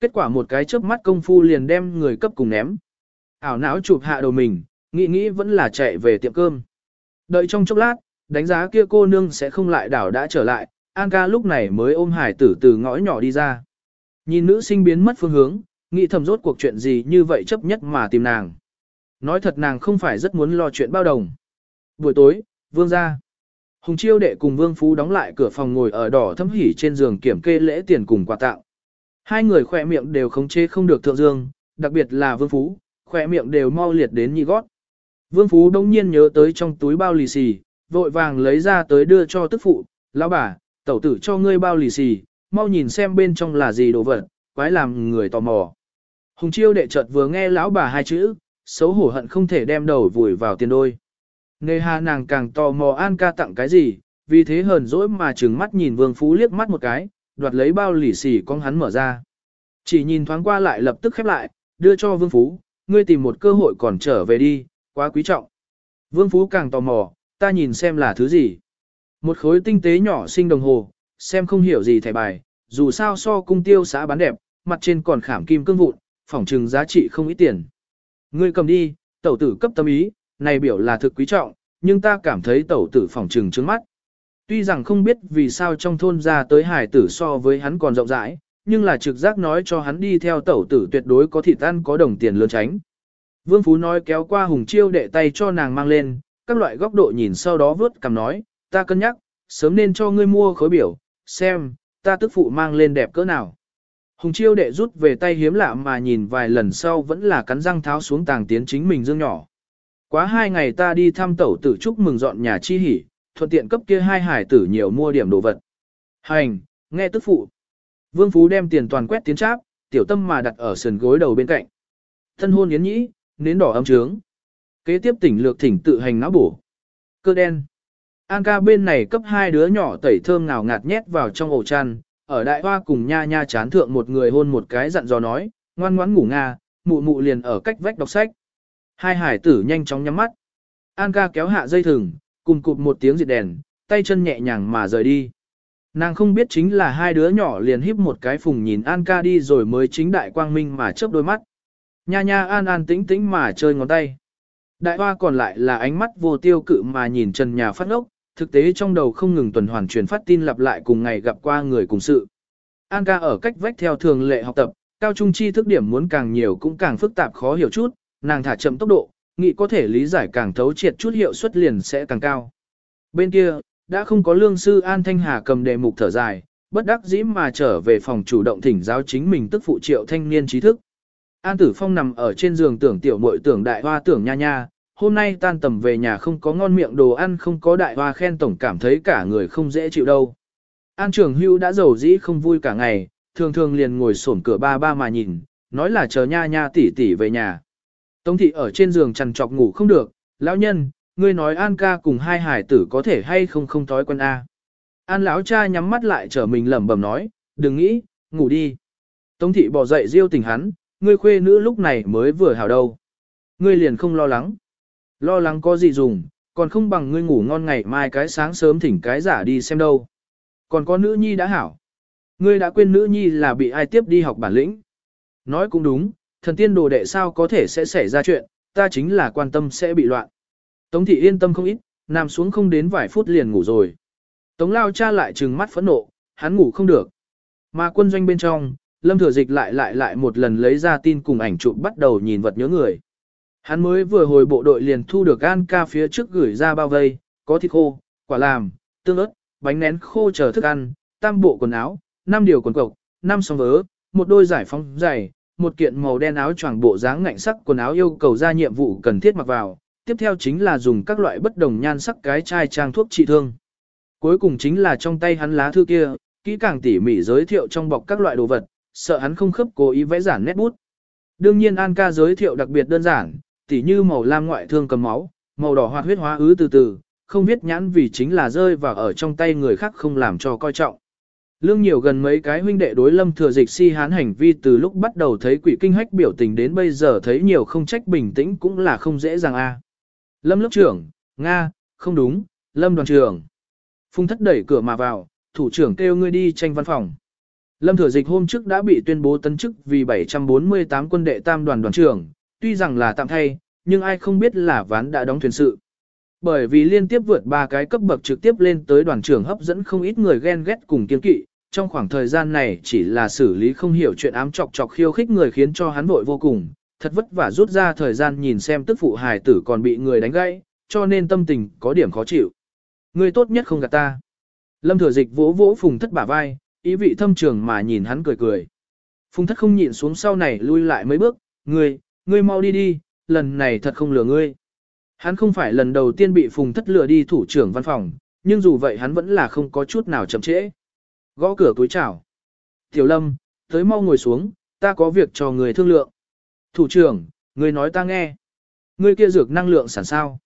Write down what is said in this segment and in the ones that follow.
Kết quả một cái chớp mắt công phu liền đem người cấp cùng ném. Ảo não chụp hạ đầu mình, nghĩ nghĩ vẫn là chạy về tiệm cơm. Đợi trong chốc lát, đánh giá kia cô nương sẽ không lại đảo đã trở lại, An ca lúc này mới ôm hải tử từ ngõ nhỏ đi ra. Nhìn nữ sinh biến mất phương hướng, nghĩ thầm rốt cuộc chuyện gì như vậy chấp nhất mà tìm nàng. Nói thật nàng không phải rất muốn lo chuyện bao đồng. Buổi tối, vương ra. Hùng chiêu đệ cùng vương phú đóng lại cửa phòng ngồi ở đỏ thâm hỉ trên giường kiểm kê lễ tiền cùng quà tặng. Hai người khỏe miệng đều khống chế không được thượng dương, đặc biệt là vương phú, khỏe miệng đều mau liệt đến nhị gót. Vương phú đông nhiên nhớ tới trong túi bao lì xì, vội vàng lấy ra tới đưa cho tức phụ, lão bà, tẩu tử cho ngươi bao lì xì, mau nhìn xem bên trong là gì đồ vật, quái làm người tò mò. Hùng chiêu đệ chợt vừa nghe lão bà hai chữ, xấu hổ hận không thể đem đầu vùi vào tiền đôi. Nề hà nàng càng tò mò An ca tặng cái gì, vì thế hờn dỗi mà trừng mắt nhìn Vương Phú liếc mắt một cái, đoạt lấy bao lì xì con hắn mở ra. Chỉ nhìn thoáng qua lại lập tức khép lại, đưa cho Vương Phú, ngươi tìm một cơ hội còn trở về đi, quá quý trọng. Vương Phú càng tò mò, ta nhìn xem là thứ gì. Một khối tinh tế nhỏ sinh đồng hồ, xem không hiểu gì thẻ bài, dù sao so cung tiêu xã bán đẹp, mặt trên còn khảm kim cương vụn, phỏng trừng giá trị không ít tiền. Ngươi cầm đi, tẩu tử cấp tâm ý, này biểu là thực quý trọng, nhưng ta cảm thấy tẩu tử phỏng trừng trước mắt. Tuy rằng không biết vì sao trong thôn ra tới hải tử so với hắn còn rộng rãi, nhưng là trực giác nói cho hắn đi theo tẩu tử tuyệt đối có thịt ăn có đồng tiền lớn tránh. Vương Phú nói kéo qua Hùng Chiêu đệ tay cho nàng mang lên, các loại góc độ nhìn sau đó vớt cầm nói, ta cân nhắc, sớm nên cho ngươi mua khối biểu, xem, ta tức phụ mang lên đẹp cỡ nào. Hùng Chiêu đệ rút về tay hiếm lạ mà nhìn vài lần sau vẫn là cắn răng tháo xuống tàng tiến chính mình dương nhỏ. Quá hai ngày ta đi thăm tẩu tử chúc mừng dọn nhà chi hỉ, thuận tiện cấp kia hai hải tử nhiều mua điểm đồ vật. Hành, nghe tức phụ. Vương Phú đem tiền toàn quét tiến tráp, tiểu tâm mà đặt ở sườn gối đầu bên cạnh. Thân hôn yến nhĩ, nến đỏ âm trướng. Kế tiếp tỉnh lược thỉnh tự hành não bổ. Cơ đen. An ca bên này cấp hai đứa nhỏ tẩy thơm ngào ngạt nhét vào trong ổ chăn, ở đại hoa cùng nha nha chán thượng một người hôn một cái dặn dò nói, ngoan ngoãn ngủ nga, mụ mụ liền ở cách vách đọc sách. Hai hải tử nhanh chóng nhắm mắt. An ca kéo hạ dây thừng, cùng cụp một tiếng diệt đèn, tay chân nhẹ nhàng mà rời đi. Nàng không biết chính là hai đứa nhỏ liền híp một cái phùng nhìn An ca đi rồi mới chính đại quang minh mà chớp đôi mắt. Nha nha an an tĩnh tĩnh mà chơi ngón tay. Đại hoa còn lại là ánh mắt vô tiêu cự mà nhìn trần nhà phát ốc, thực tế trong đầu không ngừng tuần hoàn truyền phát tin lặp lại cùng ngày gặp qua người cùng sự. An ca ở cách vách theo thường lệ học tập, cao trung chi thức điểm muốn càng nhiều cũng càng phức tạp khó hiểu chút, nàng thả chậm tốc độ, nghĩ có thể lý giải càng thấu triệt chút hiệu suất liền sẽ càng cao. Bên kia, đã không có lương sư An Thanh Hà cầm đề mục thở dài, bất đắc dĩ mà trở về phòng chủ động thỉnh giáo chính mình tức phụ triệu thanh niên trí thức. An Tử Phong nằm ở trên giường tưởng tiểu muội tưởng đại hoa tưởng nha nha, hôm nay tan tầm về nhà không có ngon miệng đồ ăn không có đại hoa khen tổng cảm thấy cả người không dễ chịu đâu. An Trường Hưu đã giàu dĩ không vui cả ngày, thường thường liền ngồi sổn cửa ba ba mà nhìn, nói là chờ nha nha tỷ tỷ về nhà. Tống thị ở trên giường chằn trọc ngủ không được, lão nhân, ngươi nói An ca cùng hai hải tử có thể hay không không thói quen a. An lão cha nhắm mắt lại trở mình lẩm bẩm nói, đừng nghĩ, ngủ đi. Tống thị bỏ dậy riêu tỉnh hắn, ngươi khuê nữ lúc này mới vừa hào đâu. Ngươi liền không lo lắng. Lo lắng có gì dùng, còn không bằng ngươi ngủ ngon ngày mai cái sáng sớm thỉnh cái giả đi xem đâu. Còn có nữ nhi đã hảo. Ngươi đã quên nữ nhi là bị ai tiếp đi học bản lĩnh. Nói cũng đúng, thần tiên đồ đệ sao có thể sẽ xảy ra chuyện, ta chính là quan tâm sẽ bị loạn. Tống thị yên tâm không ít, nằm xuống không đến vài phút liền ngủ rồi. Tống lao cha lại trừng mắt phẫn nộ, hắn ngủ không được. Mà quân doanh bên trong, lâm thừa dịch lại lại lại một lần lấy ra tin cùng ảnh chụp bắt đầu nhìn vật nhớ người. Hắn mới vừa hồi bộ đội liền thu được An ca phía trước gửi ra bao vây, có thịt khô, quả làm, tương ớt, bánh nén khô chờ thức ăn, tam bộ quần áo, năm điều quần cộc, năm song vớ, một đôi giải phóng giày, một kiện màu đen áo choàng bộ dáng ngạnh sắc quần áo yêu cầu ra nhiệm vụ cần thiết mặc vào, tiếp theo chính là dùng các loại bất đồng nhan sắc cái chai trang thuốc trị thương. Cuối cùng chính là trong tay hắn lá thư kia, kỹ càng tỉ mỉ giới thiệu trong bọc các loại đồ vật, sợ hắn không khớp cố ý vẽ giản nét bút. Đương nhiên An ca giới thiệu đặc biệt đơn giản, tỉ như màu lam ngoại thương cầm máu, màu đỏ hoạt huyết hóa ứ từ từ, không viết nhãn vì chính là rơi vào ở trong tay người khác không làm cho coi trọng. Lương nhiều gần mấy cái huynh đệ đối lâm thừa dịch si hán hành vi từ lúc bắt đầu thấy quỷ kinh hách biểu tình đến bây giờ thấy nhiều không trách bình tĩnh cũng là không dễ dàng a. Lâm lớp trưởng, Nga, không đúng, lâm đoàn trưởng. Phung thất đẩy cửa mà vào, thủ trưởng kêu ngươi đi tranh văn phòng. Lâm Thừa Dịch hôm trước đã bị tuyên bố tấn chức vì 748 quân đệ tam đoàn đoàn trưởng, tuy rằng là tạm thay, nhưng ai không biết là ván đã đóng thuyền sự. Bởi vì liên tiếp vượt ba cái cấp bậc trực tiếp lên tới đoàn trưởng hấp dẫn không ít người ghen ghét cùng kiên kỵ, trong khoảng thời gian này chỉ là xử lý không hiểu chuyện ám chọc chọc khiêu khích người khiến cho hắn vội vô cùng, thật vất vả rút ra thời gian nhìn xem tức phụ hài tử còn bị người đánh gãy, cho nên tâm tình có điểm khó chịu. Người tốt nhất không gạt ta. Lâm thừa dịch vỗ vỗ phùng thất bả vai, ý vị thâm trường mà nhìn hắn cười cười. Phùng thất không nhịn xuống sau này lui lại mấy bước, ngươi, ngươi mau đi đi, lần này thật không lừa ngươi. Hắn không phải lần đầu tiên bị phùng thất lừa đi thủ trưởng văn phòng, nhưng dù vậy hắn vẫn là không có chút nào chậm trễ. Gõ cửa túi chào. Tiểu lâm, tới mau ngồi xuống, ta có việc cho người thương lượng. Thủ trưởng, người nói ta nghe. Ngươi kia dược năng lượng sản sao.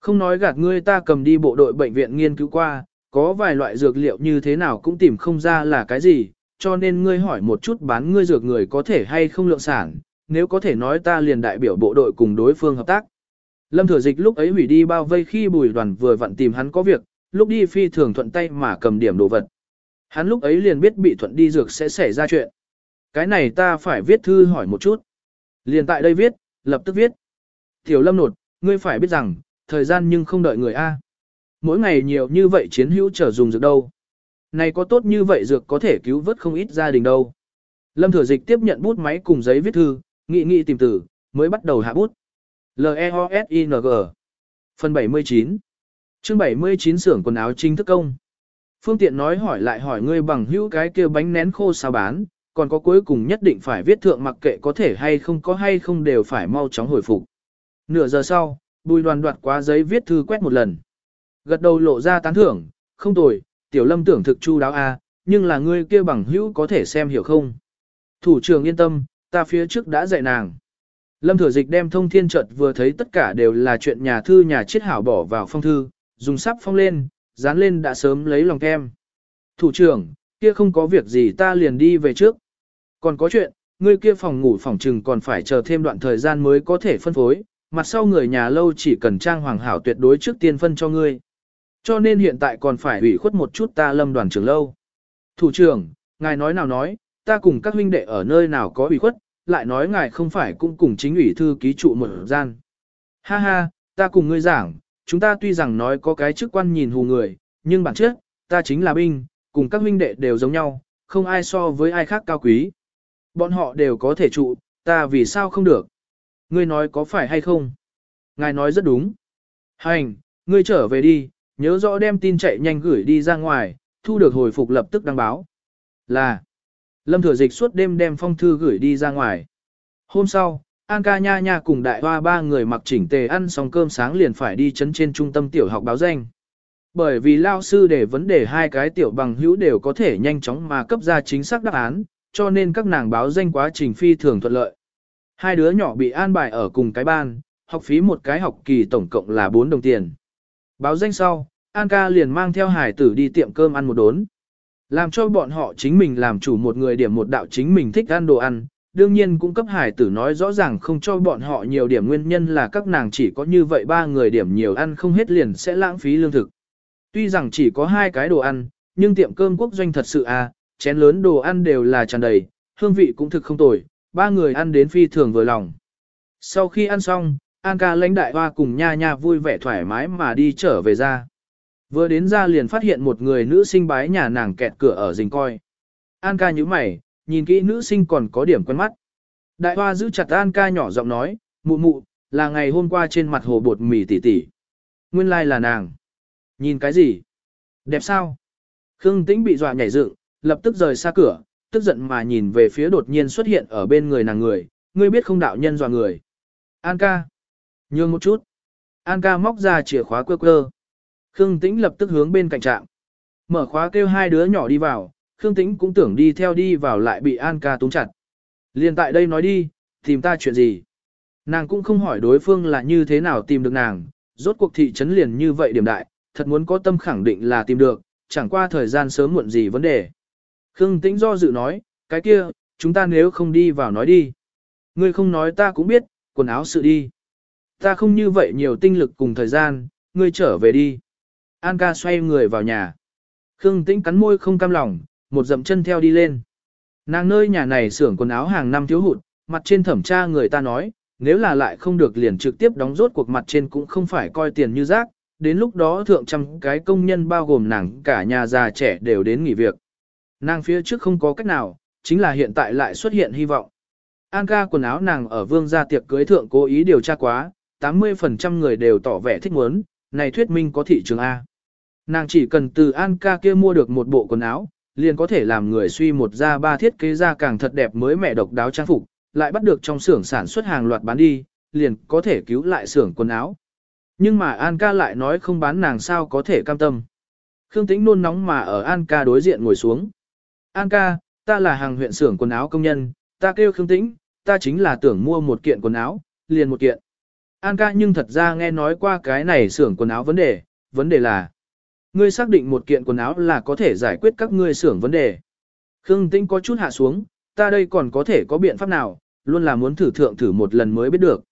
Không nói gạt ngươi ta cầm đi bộ đội bệnh viện nghiên cứu qua, có vài loại dược liệu như thế nào cũng tìm không ra là cái gì, cho nên ngươi hỏi một chút bán ngươi dược người có thể hay không lượng sản, nếu có thể nói ta liền đại biểu bộ đội cùng đối phương hợp tác. Lâm Thừa Dịch lúc ấy hủy đi bao vây khi bùi đoàn vừa vặn tìm hắn có việc, lúc đi phi thường thuận tay mà cầm điểm đồ vật. Hắn lúc ấy liền biết bị thuận đi dược sẽ xảy ra chuyện. Cái này ta phải viết thư hỏi một chút. Liền tại đây viết, lập tức viết. Tiểu Lâm nột, ngươi phải biết rằng, thời gian nhưng không đợi người A. Mỗi ngày nhiều như vậy chiến hữu trở dùng dược đâu. Này có tốt như vậy dược có thể cứu vớt không ít gia đình đâu. Lâm Thừa Dịch tiếp nhận bút máy cùng giấy viết thư, nghị nghị tìm từ, mới bắt đầu hạ bút. L-E-O-S-I-N-G Phần 79 chương 79 xưởng quần áo chính thức công. Phương tiện nói hỏi lại hỏi ngươi bằng hữu cái kia bánh nén khô sao bán, còn có cuối cùng nhất định phải viết thượng mặc kệ có thể hay không có hay không đều phải mau chóng hồi phục. Nửa giờ sau, bùi đoàn đoạt quá giấy viết thư quét một lần. Gật đầu lộ ra tán thưởng, không tồi, tiểu lâm tưởng thực chu đáo a, nhưng là ngươi kia bằng hữu có thể xem hiểu không. Thủ trưởng yên tâm, ta phía trước đã dạy nàng. Lâm thừa dịch đem thông thiên chợt vừa thấy tất cả đều là chuyện nhà thư nhà chiết hảo bỏ vào phong thư, dùng sắp phong lên, dán lên đã sớm lấy lòng kem. Thủ trưởng, kia không có việc gì ta liền đi về trước. Còn có chuyện, người kia phòng ngủ phòng trừng còn phải chờ thêm đoạn thời gian mới có thể phân phối, mặt sau người nhà lâu chỉ cần trang hoàng hảo tuyệt đối trước tiên phân cho ngươi. Cho nên hiện tại còn phải ủy khuất một chút ta lâm đoàn trưởng lâu. Thủ trưởng, ngài nói nào nói, ta cùng các huynh đệ ở nơi nào có ủy khuất, lại nói ngài không phải cũng cùng chính ủy thư ký trụ một gian. Ha ha, ta cùng ngươi giảng, chúng ta tuy rằng nói có cái chức quan nhìn hù người, nhưng bản chất, ta chính là binh, cùng các huynh đệ đều giống nhau, không ai so với ai khác cao quý. Bọn họ đều có thể trụ, ta vì sao không được? Ngươi nói có phải hay không? Ngài nói rất đúng. Hành, ngươi trở về đi, nhớ rõ đem tin chạy nhanh gửi đi ra ngoài, thu được hồi phục lập tức đăng báo. Là, Lâm Thừa Dịch suốt đêm đem phong thư gửi đi ra ngoài. Hôm sau, An ca nha nha cùng đại hoa ba người mặc chỉnh tề ăn xong cơm sáng liền phải đi chấn trên trung tâm tiểu học báo danh. Bởi vì lao sư để vấn đề hai cái tiểu bằng hữu đều có thể nhanh chóng mà cấp ra chính xác đáp án, cho nên các nàng báo danh quá trình phi thường thuận lợi. Hai đứa nhỏ bị an bài ở cùng cái ban, học phí một cái học kỳ tổng cộng là 4 đồng tiền. Báo danh sau, An ca liền mang theo hải tử đi tiệm cơm ăn một đốn. Làm cho bọn họ chính mình làm chủ một người điểm một đạo chính mình thích ăn đồ ăn, đương nhiên cũng cấp hải tử nói rõ ràng không cho bọn họ nhiều điểm nguyên nhân là các nàng chỉ có như vậy ba người điểm nhiều ăn không hết liền sẽ lãng phí lương thực. Tuy rằng chỉ có hai cái đồ ăn, nhưng tiệm cơm quốc doanh thật sự à, chén lớn đồ ăn đều là tràn đầy, hương vị cũng thực không tồi, ba người ăn đến phi thường vừa lòng. Sau khi ăn xong, An ca lãnh đại hoa cùng nha nha vui vẻ thoải mái mà đi trở về ra. Vừa đến ra liền phát hiện một người nữ sinh bái nhà nàng kẹt cửa ở rình coi. An ca nhíu mày, nhìn kỹ nữ sinh còn có điểm quen mắt. Đại hoa giữ chặt An ca nhỏ giọng nói, mụ mụ, là ngày hôm qua trên mặt hồ bột mì tỉ tỉ. Nguyên lai like là nàng. Nhìn cái gì? Đẹp sao? Khương Tĩnh bị dọa nhảy dựng, lập tức rời xa cửa, tức giận mà nhìn về phía đột nhiên xuất hiện ở bên người nàng người, ngươi biết không đạo nhân dọa người. An ca. Nhường một chút. An ca móc ra chìa khóa quơ quơ. Khương Tĩnh lập tức hướng bên cạnh trạm. Mở khóa kêu hai đứa nhỏ đi vào, Khương Tĩnh cũng tưởng đi theo đi vào lại bị An ca túm chặt. Liên tại đây nói đi, tìm ta chuyện gì. Nàng cũng không hỏi đối phương là như thế nào tìm được nàng, rốt cuộc thị trấn liền như vậy điểm đại, thật muốn có tâm khẳng định là tìm được, chẳng qua thời gian sớm muộn gì vấn đề. Khương Tĩnh do dự nói, cái kia, chúng ta nếu không đi vào nói đi. Ngươi không nói ta cũng biết, quần áo sự đi. Ta không như vậy nhiều tinh lực cùng thời gian, ngươi trở về đi. An ca xoay người vào nhà. Khương Tĩnh cắn môi không cam lòng, một dậm chân theo đi lên. Nàng nơi nhà này xưởng quần áo hàng năm thiếu hụt, mặt trên thẩm tra người ta nói, nếu là lại không được liền trực tiếp đóng rốt cuộc mặt trên cũng không phải coi tiền như rác, đến lúc đó thượng trăm cái công nhân bao gồm nàng cả nhà già trẻ đều đến nghỉ việc. Nàng phía trước không có cách nào, chính là hiện tại lại xuất hiện hy vọng. An ca quần áo nàng ở vương gia tiệc cưới thượng cố ý điều tra quá, 80% người đều tỏ vẻ thích muốn, này thuyết minh có thị trường A. Nàng chỉ cần từ An ca kia mua được một bộ quần áo, liền có thể làm người suy một ra ba thiết kế ra càng thật đẹp mới mẹ độc đáo trang phục, lại bắt được trong xưởng sản xuất hàng loạt bán đi, liền có thể cứu lại xưởng quần áo. Nhưng mà An ca lại nói không bán nàng sao có thể cam tâm. Khương Tĩnh nôn nóng mà ở An ca đối diện ngồi xuống. An ca, ta là hàng huyện xưởng quần áo công nhân, ta kêu Khương Tĩnh, ta chính là tưởng mua một kiện quần áo, liền một kiện. An ca nhưng thật ra nghe nói qua cái này xưởng quần áo vấn đề, vấn đề là Ngươi xác định một kiện quần áo là có thể giải quyết các ngươi xưởng vấn đề. Khương Tĩnh có chút hạ xuống, ta đây còn có thể có biện pháp nào, luôn là muốn thử thượng thử một lần mới biết được.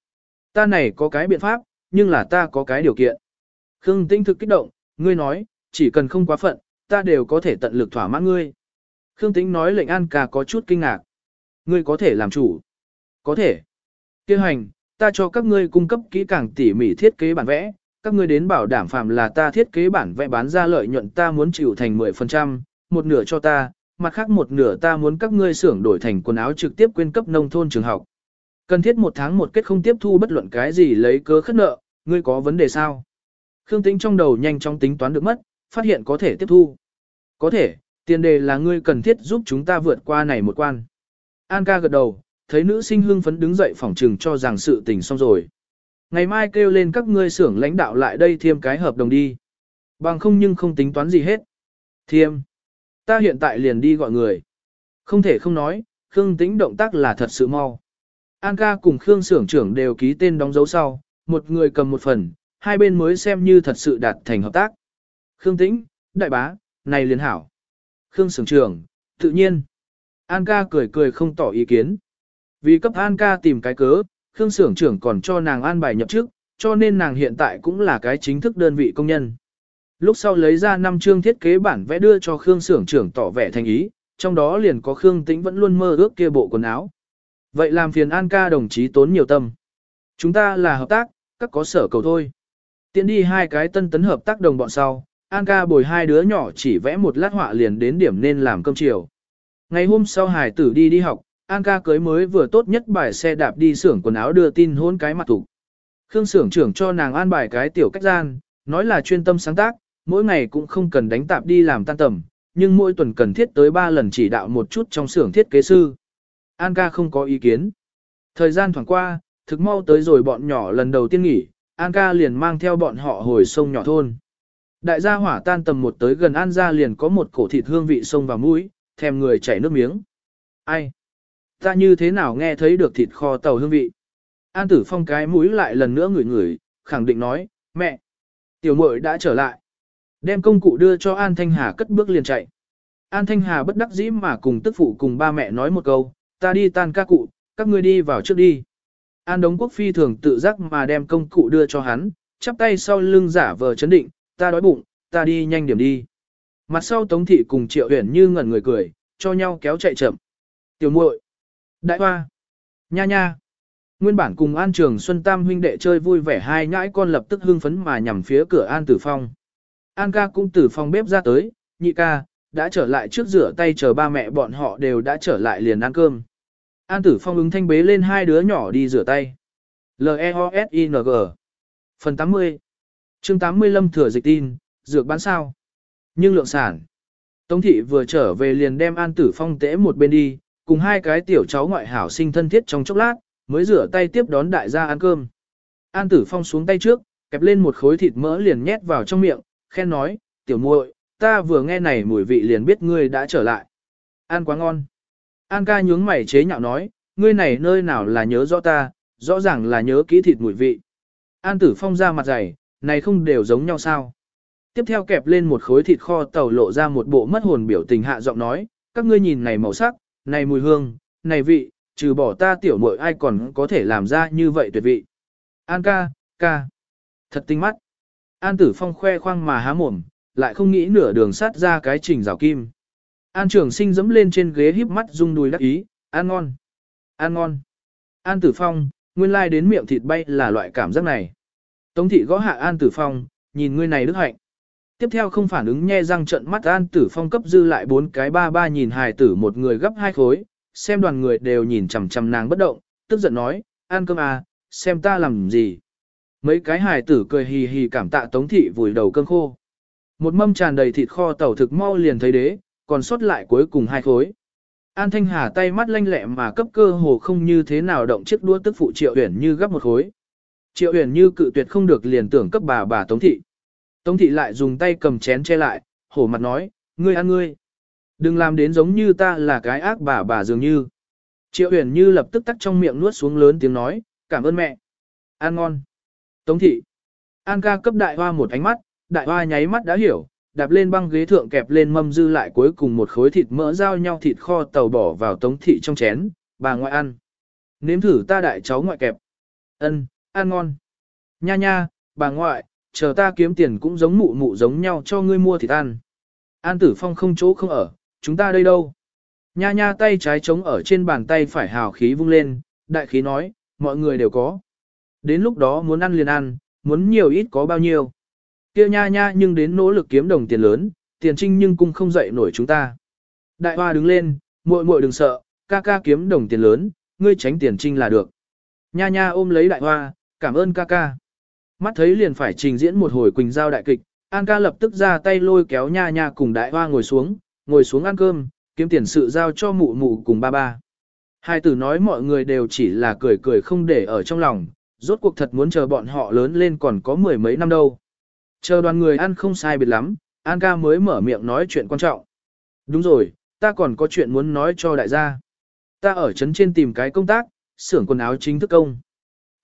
Ta này có cái biện pháp, nhưng là ta có cái điều kiện. Khương Tĩnh thực kích động, ngươi nói, chỉ cần không quá phận, ta đều có thể tận lực thỏa mãn ngươi. Khương Tĩnh nói lệnh An ca có chút kinh ngạc. Ngươi có thể làm chủ. Có thể. Kêu hành, ta cho các ngươi cung cấp kỹ càng tỉ mỉ thiết kế bản vẽ, các ngươi đến bảo đảm phạm là ta thiết kế bản vẽ bán ra lợi nhuận ta muốn chịu thành 10%, một nửa cho ta, mặt khác một nửa ta muốn các ngươi xưởng đổi thành quần áo trực tiếp quyên cấp nông thôn trường học. Cần thiết một tháng một kết không tiếp thu bất luận cái gì lấy cớ khất nợ, ngươi có vấn đề sao? Khương Tĩnh trong đầu nhanh chóng tính toán được mất, phát hiện có thể tiếp thu. Có thể, tiền đề là ngươi cần thiết giúp chúng ta vượt qua này một quan. An ca gật đầu, thấy nữ sinh hương phấn đứng dậy phỏng trừng cho rằng sự tình xong rồi. Ngày mai kêu lên các ngươi xưởng lãnh đạo lại đây thêm cái hợp đồng đi. Bằng không nhưng không tính toán gì hết. Thiêm. Ta hiện tại liền đi gọi người. Không thể không nói, Khương Tĩnh động tác là thật sự mau. An ca cùng Khương xưởng trưởng đều ký tên đóng dấu sau, một người cầm một phần, hai bên mới xem như thật sự đạt thành hợp tác. Khương Tĩnh, đại bá, này liền hảo. Khương xưởng trưởng, tự nhiên. An ca cười cười không tỏ ý kiến. Vì cấp An ca tìm cái cớ, Khương xưởng trưởng còn cho nàng an bài nhập chức, cho nên nàng hiện tại cũng là cái chính thức đơn vị công nhân. Lúc sau lấy ra năm chương thiết kế bản vẽ đưa cho Khương xưởng trưởng tỏ vẻ thành ý, trong đó liền có Khương Tĩnh vẫn luôn mơ ước kia bộ quần áo. Vậy làm phiền An ca đồng chí tốn nhiều tâm. Chúng ta là hợp tác, các có sở cầu thôi. Tiến đi hai cái tân tấn hợp tác đồng bọn sau, An ca bồi hai đứa nhỏ chỉ vẽ một lát họa liền đến điểm nên làm cơm chiều. Ngày hôm sau hải tử đi đi học, An ca cưới mới vừa tốt nhất bài xe đạp đi xưởng quần áo đưa tin hôn cái mặt thủ. Khương xưởng trưởng cho nàng an bài cái tiểu cách gian, nói là chuyên tâm sáng tác, mỗi ngày cũng không cần đánh tạp đi làm tan tầm, nhưng mỗi tuần cần thiết tới 3 lần chỉ đạo một chút trong xưởng thiết kế sư. An ca không có ý kiến. Thời gian thoảng qua, thực mau tới rồi bọn nhỏ lần đầu tiên nghỉ, An ca liền mang theo bọn họ hồi sông nhỏ thôn. Đại gia hỏa tan tầm một tới gần An gia liền có một cổ thịt hương vị sông vào mũi, thèm người chảy nước miếng. Ai? Ta như thế nào nghe thấy được thịt kho tàu hương vị? An tử phong cái mũi lại lần nữa ngửi ngửi, khẳng định nói, mẹ, tiểu muội đã trở lại. Đem công cụ đưa cho An Thanh Hà cất bước liền chạy. An Thanh Hà bất đắc dĩ mà cùng tức phụ cùng ba mẹ nói một câu, ta đi tan ca cụ, các ngươi đi vào trước đi. An Đống Quốc Phi thường tự giác mà đem công cụ đưa cho hắn, chắp tay sau lưng giả vờ chấn định, ta đói bụng, ta đi nhanh điểm đi. Mặt sau Tống Thị cùng Triệu Huyền như ngẩn người cười, cho nhau kéo chạy chậm. Tiểu muội, Đại hoa. Nha nha. Nguyên bản cùng An Trường Xuân Tam huynh đệ chơi vui vẻ hai nhãi con lập tức hưng phấn mà nhằm phía cửa An Tử Phong. An ca cũng từ phòng bếp ra tới, nhị ca, đã trở lại trước rửa tay chờ ba mẹ bọn họ đều đã trở lại liền ăn cơm. An Tử Phong ứng thanh bế lên hai đứa nhỏ đi rửa tay. L-E-O-S-I-N-G Phần 80 chương 85 lâm thừa dịch tin, dược bán sao. Nhưng lượng sản. Tống thị vừa trở về liền đem An Tử Phong tễ một bên đi, cùng hai cái tiểu cháu ngoại hảo sinh thân thiết trong chốc lát, mới rửa tay tiếp đón đại gia ăn cơm. An Tử Phong xuống tay trước, kẹp lên một khối thịt mỡ liền nhét vào trong miệng, khen nói, tiểu muội, ta vừa nghe này mùi vị liền biết ngươi đã trở lại. Ăn quá ngon. An ca nhướng mày chế nhạo nói, ngươi này nơi nào là nhớ rõ ta, rõ ràng là nhớ kỹ thịt mùi vị. An Tử Phong ra mặt dày, này không đều giống nhau sao. Tiếp theo kẹp lên một khối thịt kho tàu lộ ra một bộ mất hồn biểu tình hạ giọng nói, các ngươi nhìn này màu sắc, này mùi hương, này vị, trừ bỏ ta tiểu muội ai còn có thể làm ra như vậy tuyệt vị. An ca, ca, thật tinh mắt. An tử phong khoe khoang mà há mồm, lại không nghĩ nửa đường sát ra cái trình rào kim. An Trường sinh dẫm lên trên ghế híp mắt rung đùi đắc ý, ăn ngon, ăn ngon. An tử phong, nguyên lai đến miệng thịt bay là loại cảm giác này. Tống thị gõ hạ An tử phong, nhìn ngươi này đức hạnh. Tiếp theo không phản ứng nhe răng trận mắt An tử phong cấp dư lại bốn cái ba ba nhìn hài tử một người gấp hai khối, xem đoàn người đều nhìn chằm chằm nàng bất động, tức giận nói, ăn cơm à, xem ta làm gì. Mấy cái hài tử cười hì hì cảm tạ tống thị vùi đầu cơm khô. Một mâm tràn đầy thịt kho tàu thực mau liền thấy đế, còn sót lại cuối cùng hai khối. An Thanh Hà tay mắt lanh lẹ mà cấp cơ hồ không như thế nào động chiếc đũa tức phụ Triệu Uyển Như gấp một khối. Triệu Uyển Như cự tuyệt không được liền tưởng cấp bà bà Tống thị. Tống thị lại dùng tay cầm chén che lại, hổ mặt nói, ngươi ăn ngươi. Đừng làm đến giống như ta là cái ác bà bà dường như. Triệu Uyển Như lập tức tắt trong miệng nuốt xuống lớn tiếng nói, cảm ơn mẹ. Ăn ngon. Tống thị. An ca cấp đại hoa một ánh mắt, đại hoa nháy mắt đã hiểu, đạp lên băng ghế thượng kẹp lên mâm dư lại cuối cùng một khối thịt mỡ giao nhau thịt kho tàu bỏ vào tống thị trong chén, bà ngoại ăn. Nếm thử ta đại cháu ngoại kẹp. Ân, ăn ngon. Nha nha, bà ngoại, chờ ta kiếm tiền cũng giống mụ mụ giống nhau cho ngươi mua thịt ăn. An tử phong không chỗ không ở, chúng ta đây đâu. Nha nha tay trái trống ở trên bàn tay phải hào khí vung lên, đại khí nói, mọi người đều có. Đến lúc đó muốn ăn liền ăn, muốn nhiều ít có bao nhiêu. Kia nha nha nhưng đến nỗ lực kiếm đồng tiền lớn, tiền trinh nhưng cũng không dậy nổi chúng ta. Đại hoa đứng lên, muội muội đừng sợ, ca ca kiếm đồng tiền lớn, ngươi tránh tiền trinh là được. Nha nha ôm lấy đại hoa, cảm ơn ca ca. Mắt thấy liền phải trình diễn một hồi quỳnh giao đại kịch, An ca lập tức ra tay lôi kéo nha nha cùng đại hoa ngồi xuống, ngồi xuống ăn cơm, kiếm tiền sự giao cho mụ mụ cùng ba ba. Hai tử nói mọi người đều chỉ là cười cười không để ở trong lòng, rốt cuộc thật muốn chờ bọn họ lớn lên còn có mười mấy năm đâu. Chờ đoàn người ăn không sai biệt lắm, An ca mới mở miệng nói chuyện quan trọng. Đúng rồi, ta còn có chuyện muốn nói cho đại gia. Ta ở trấn trên tìm cái công tác, xưởng quần áo chính thức công.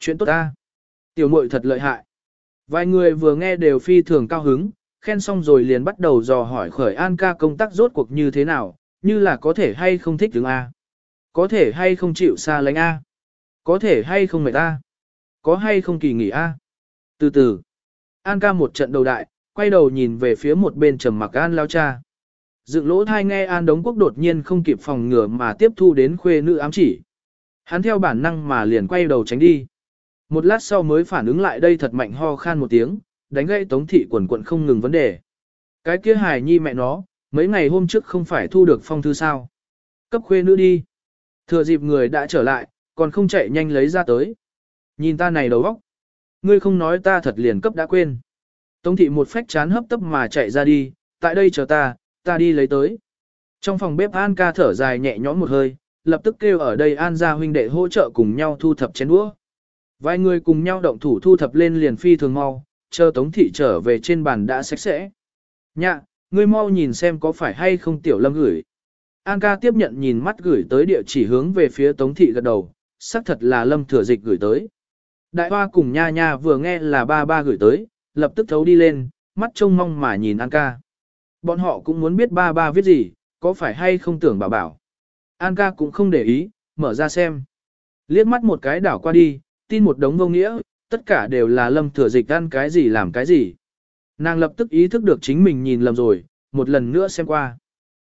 Chuyện tốt ta. Tiểu muội thật lợi hại. Vài người vừa nghe đều phi thường cao hứng, khen xong rồi liền bắt đầu dò hỏi khởi An ca công tác rốt cuộc như thế nào, như là có thể hay không thích đứng A. Có thể hay không chịu xa lánh A. Có thể hay không mệt A. Có hay không kỳ nghỉ A. Từ từ. An ca một trận đầu đại, quay đầu nhìn về phía một bên trầm mặc An lao cha. Dựng lỗ thai nghe An Đống Quốc đột nhiên không kịp phòng ngừa mà tiếp thu đến khuê nữ ám chỉ. Hắn theo bản năng mà liền quay đầu tránh đi. Một lát sau mới phản ứng lại đây thật mạnh ho khan một tiếng, đánh gãy tống thị quần quận không ngừng vấn đề. Cái kia hài nhi mẹ nó, mấy ngày hôm trước không phải thu được phong thư sao. Cấp khuê nữ đi. Thừa dịp người đã trở lại, còn không chạy nhanh lấy ra tới. Nhìn ta này đầu óc. Ngươi không nói ta thật liền cấp đã quên. Tống thị một phách chán hấp tấp mà chạy ra đi, tại đây chờ ta, ta đi lấy tới. Trong phòng bếp An ca thở dài nhẹ nhõm một hơi, lập tức kêu ở đây An gia huynh đệ hỗ trợ cùng nhau thu thập chén đũa. Vài người cùng nhau động thủ thu thập lên liền phi thường mau, chờ Tống thị trở về trên bàn đã sạch sẽ. Nhạ, ngươi mau nhìn xem có phải hay không tiểu lâm gửi. An ca tiếp nhận nhìn mắt gửi tới địa chỉ hướng về phía Tống thị gật đầu, xác thật là lâm thừa dịch gửi tới. Đại hoa cùng nha nha vừa nghe là ba ba gửi tới, lập tức thấu đi lên, mắt trông mong mà nhìn An ca. Bọn họ cũng muốn biết ba ba viết gì, có phải hay không tưởng bảo bảo. An ca cũng không để ý, mở ra xem. Liếc mắt một cái đảo qua đi, tin một đống vô nghĩa, tất cả đều là lâm thừa dịch ăn cái gì làm cái gì. Nàng lập tức ý thức được chính mình nhìn lầm rồi, một lần nữa xem qua.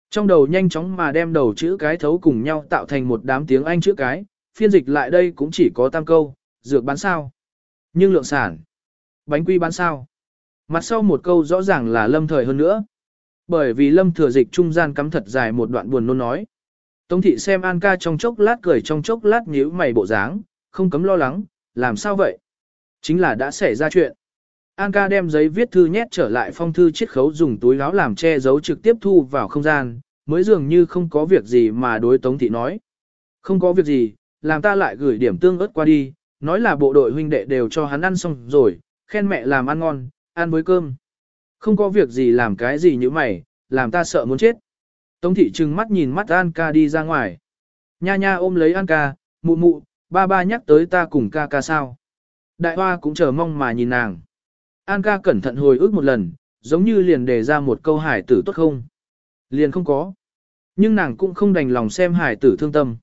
Trong đầu nhanh chóng mà đem đầu chữ cái thấu cùng nhau tạo thành một đám tiếng Anh chữ cái, phiên dịch lại đây cũng chỉ có tam câu, dược bán sao. Nhưng lượng sản, bánh quy bán sao. Mặt sau một câu rõ ràng là lâm thời hơn nữa. Bởi vì lâm thừa dịch trung gian cắm thật dài một đoạn buồn nôn nói. Tống thị xem An ca trong chốc lát cười trong chốc lát nhíu mày bộ dáng, không cấm lo lắng, làm sao vậy? Chính là đã xảy ra chuyện. An ca đem giấy viết thư nhét trở lại phong thư chiết khấu dùng túi áo làm che giấu trực tiếp thu vào không gian, mới dường như không có việc gì mà đối Tống thị nói. Không có việc gì, làm ta lại gửi điểm tương ớt qua đi, nói là bộ đội huynh đệ đều cho hắn ăn xong rồi, khen mẹ làm ăn ngon, ăn với cơm. Không có việc gì làm cái gì như mày, làm ta sợ muốn chết. Tống thị trừng mắt nhìn mắt An ca đi ra ngoài. Nha nha ôm lấy An ca, mụ mụ, ba ba nhắc tới ta cùng ca ca sao. Đại hoa cũng chờ mong mà nhìn nàng. An ca cẩn thận hồi ức một lần, giống như liền đề ra một câu hải tử tốt không. Liền không có. Nhưng nàng cũng không đành lòng xem hải tử thương tâm.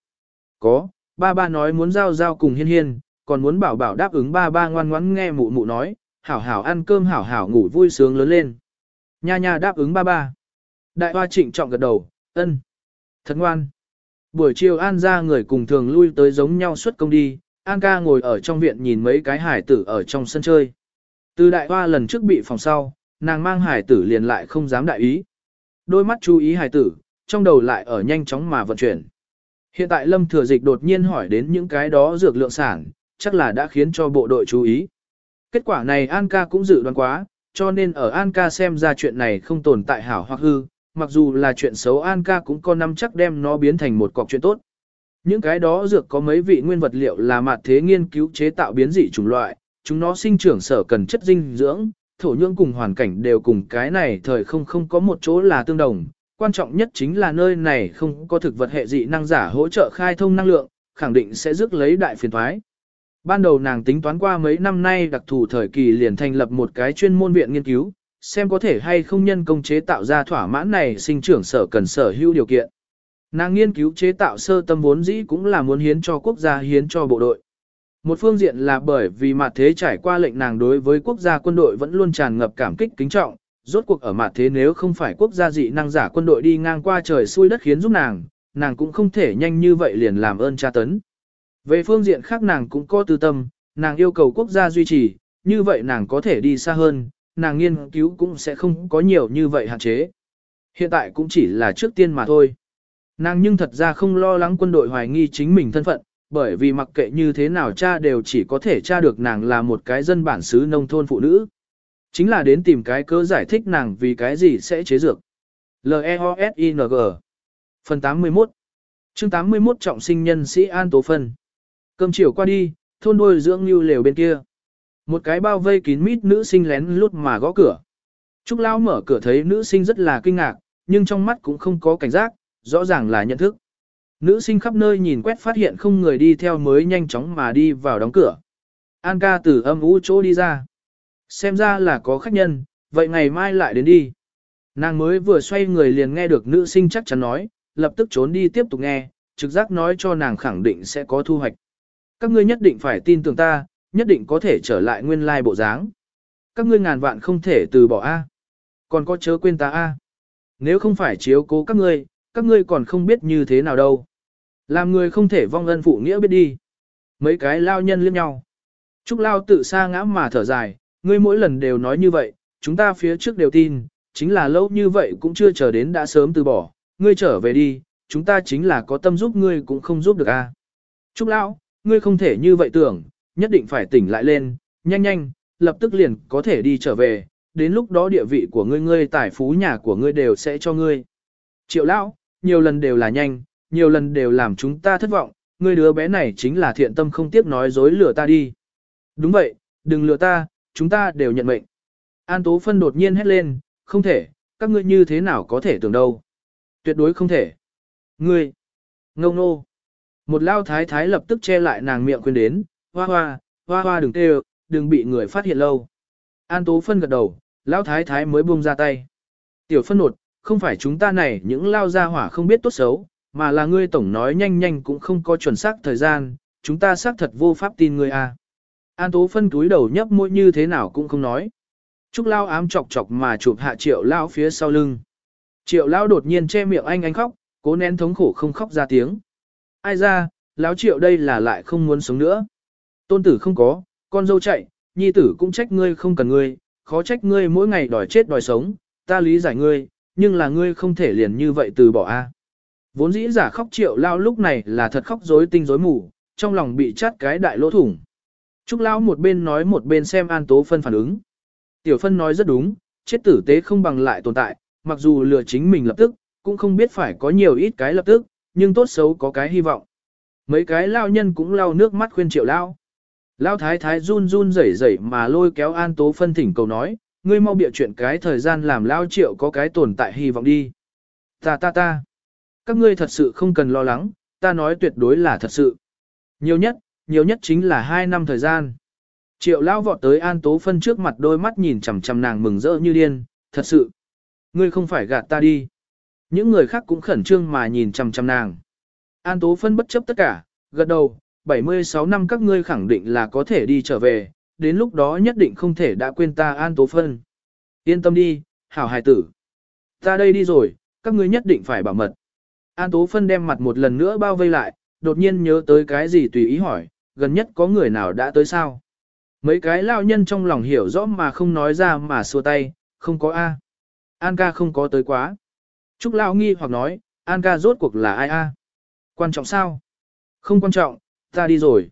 Có, ba ba nói muốn giao giao cùng hiên hiên, còn muốn bảo bảo đáp ứng ba ba ngoan ngoãn nghe mụ mụ nói, hảo hảo ăn cơm hảo hảo ngủ vui sướng lớn lên. Nha nha đáp ứng ba ba. Đại hoa trịnh trọng gật đầu, ân, Thật ngoan. Buổi chiều An ra người cùng thường lui tới giống nhau suốt công đi, An ca ngồi ở trong viện nhìn mấy cái hải tử ở trong sân chơi. Từ đại hoa lần trước bị phòng sau, nàng mang hải tử liền lại không dám đại ý. Đôi mắt chú ý hải tử, trong đầu lại ở nhanh chóng mà vận chuyển. Hiện tại Lâm Thừa Dịch đột nhiên hỏi đến những cái đó dược lượng sản, chắc là đã khiến cho bộ đội chú ý. Kết quả này An ca cũng dự đoán quá, cho nên ở An ca xem ra chuyện này không tồn tại hảo hoặc hư, mặc dù là chuyện xấu An ca cũng có nắm chắc đem nó biến thành một cọc chuyện tốt. Những cái đó dược có mấy vị nguyên vật liệu là mặt thế nghiên cứu chế tạo biến dị chủng loại, chúng nó sinh trưởng sở cần chất dinh dưỡng, thổ nhưỡng cùng hoàn cảnh đều cùng cái này thời không không có một chỗ là tương đồng. Quan trọng nhất chính là nơi này không có thực vật hệ dị năng giả hỗ trợ khai thông năng lượng, khẳng định sẽ rước lấy đại phiền thoái. Ban đầu nàng tính toán qua mấy năm nay đặc thù thời kỳ liền thành lập một cái chuyên môn viện nghiên cứu, xem có thể hay không nhân công chế tạo ra thỏa mãn này sinh trưởng sở cần sở hữu điều kiện. Nàng nghiên cứu chế tạo sơ tâm vốn dĩ cũng là muốn hiến cho quốc gia hiến cho bộ đội. Một phương diện là bởi vì mặt thế trải qua lệnh nàng đối với quốc gia quân đội vẫn luôn tràn ngập cảm kích kính trọng, rốt cuộc ở mặt thế nếu không phải quốc gia dị năng giả quân đội đi ngang qua trời xuôi đất khiến giúp nàng, nàng cũng không thể nhanh như vậy liền làm ơn tra tấn. Về phương diện khác nàng cũng có tư tâm, nàng yêu cầu quốc gia duy trì, như vậy nàng có thể đi xa hơn, nàng nghiên cứu cũng sẽ không có nhiều như vậy hạn chế. Hiện tại cũng chỉ là trước tiên mà thôi. Nàng nhưng thật ra không lo lắng quân đội hoài nghi chính mình thân phận, bởi vì mặc kệ như thế nào cha đều chỉ có thể tra được nàng là một cái dân bản xứ nông thôn phụ nữ. Chính là đến tìm cái cơ giải thích nàng vì cái gì sẽ chế dược. L-E-O-S-I-N-G Phần 81 chương 81 trọng sinh nhân sĩ An Tố Phân Cơm chiều qua đi, thôn đôi dưỡng như lều bên kia. Một cái bao vây kín mít nữ sinh lén lút mà gõ cửa. Trúc Lao mở cửa thấy nữ sinh rất là kinh ngạc, nhưng trong mắt cũng không có cảnh giác, rõ ràng là nhận thức. Nữ sinh khắp nơi nhìn quét phát hiện không người đi theo mới nhanh chóng mà đi vào đóng cửa. An ca từ âm ú chỗ đi ra. Xem ra là có khách nhân, vậy ngày mai lại đến đi. Nàng mới vừa xoay người liền nghe được nữ sinh chắc chắn nói, lập tức trốn đi tiếp tục nghe, trực giác nói cho nàng khẳng định sẽ có thu hoạch. Các ngươi nhất định phải tin tưởng ta, nhất định có thể trở lại nguyên lai bộ dáng. Các ngươi ngàn vạn không thể từ bỏ A. Còn có chớ quên ta A. Nếu không phải chiếu cố các ngươi, các ngươi còn không biết như thế nào đâu. Làm người không thể vong ân phụ nghĩa biết đi. Mấy cái lao nhân liếc nhau. Trúc lao tự xa ngã mà thở dài, ngươi mỗi lần đều nói như vậy, chúng ta phía trước đều tin, chính là lâu như vậy cũng chưa chờ đến đã sớm từ bỏ, ngươi trở về đi, chúng ta chính là có tâm giúp ngươi cũng không giúp được a. Trúc lão, ngươi không thể như vậy tưởng, nhất định phải tỉnh lại lên, nhanh nhanh, lập tức liền có thể đi trở về, đến lúc đó địa vị của ngươi ngươi tài phú nhà của ngươi đều sẽ cho ngươi. Triệu lão, nhiều lần đều là nhanh, nhiều lần đều làm chúng ta thất vọng, ngươi đứa bé này chính là thiện tâm không tiếc nói dối lừa ta đi. Đúng vậy, đừng lừa ta, chúng ta đều nhận mệnh. An Tố Phân đột nhiên hét lên, không thể, các ngươi như thế nào có thể tưởng đâu. Tuyệt đối không thể. Ngươi, ngông nô. Một lao thái thái lập tức che lại nàng miệng khuyên đến, hoa hoa, hoa hoa đừng kêu, đừng bị người phát hiện lâu. An Tố Phân gật đầu, Lão thái thái mới buông ra tay. Tiểu phân nột, không phải chúng ta này những lao gia hỏa không biết tốt xấu, mà là ngươi tổng nói nhanh nhanh cũng không có chuẩn xác thời gian, chúng ta xác thật vô pháp tin ngươi. À. An Tố phân túi đầu nhấp môi như thế nào cũng không nói. Trúc Lao ám chọc chọc mà chụp hạ Triệu Lao phía sau lưng. Triệu Lao đột nhiên che miệng anh anh khóc, cố nén thống khổ không khóc ra tiếng. Ai ra, Lão Triệu đây là lại không muốn sống nữa. Tôn tử không có, con dâu chạy, nhi tử cũng trách ngươi không cần ngươi, khó trách ngươi mỗi ngày đòi chết đòi sống, ta lý giải ngươi, nhưng là ngươi không thể liền như vậy từ bỏ a. Vốn dĩ giả khóc triệu lao lúc này là thật khóc rối tinh rối mù, trong lòng bị chát cái đại lỗ thủng. Trúc lao một bên nói một bên xem an tố phân phản ứng. Tiểu phân nói rất đúng, chết tử tế không bằng lại tồn tại, mặc dù lừa chính mình lập tức, cũng không biết phải có nhiều ít cái lập tức, nhưng tốt xấu có cái hy vọng. Mấy cái lao nhân cũng lau nước mắt khuyên triệu lao lão thái thái run run rẩy rẩy mà lôi kéo an tố phân thỉnh cầu nói, ngươi mau bịa chuyện cái thời gian làm lao triệu có cái tồn tại hy vọng đi. Ta ta ta. Các ngươi thật sự không cần lo lắng, ta nói tuyệt đối là thật sự. Nhiều nhất, nhiều nhất chính là 2 năm thời gian. Triệu lao vọt tới An Tố Phân trước mặt đôi mắt nhìn chằm chằm nàng mừng rỡ như điên, thật sự. Ngươi không phải gạt ta đi. Những người khác cũng khẩn trương mà nhìn chằm chằm nàng. An Tố Phân bất chấp tất cả, gật đầu, 76 năm các ngươi khẳng định là có thể đi trở về, đến lúc đó nhất định không thể đã quên ta An Tố Phân. Yên tâm đi, hảo hài tử. Ta đây đi rồi, các ngươi nhất định phải bảo mật. An Tố Phân đem mặt một lần nữa bao vây lại, đột nhiên nhớ tới cái gì tùy ý hỏi, gần nhất có người nào đã tới sao? Mấy cái lao nhân trong lòng hiểu rõ mà không nói ra mà xua tay, không có A. An ca không có tới quá. Trúc lao nghi hoặc nói, An ca rốt cuộc là ai A? Quan trọng sao? Không quan trọng, ta đi rồi.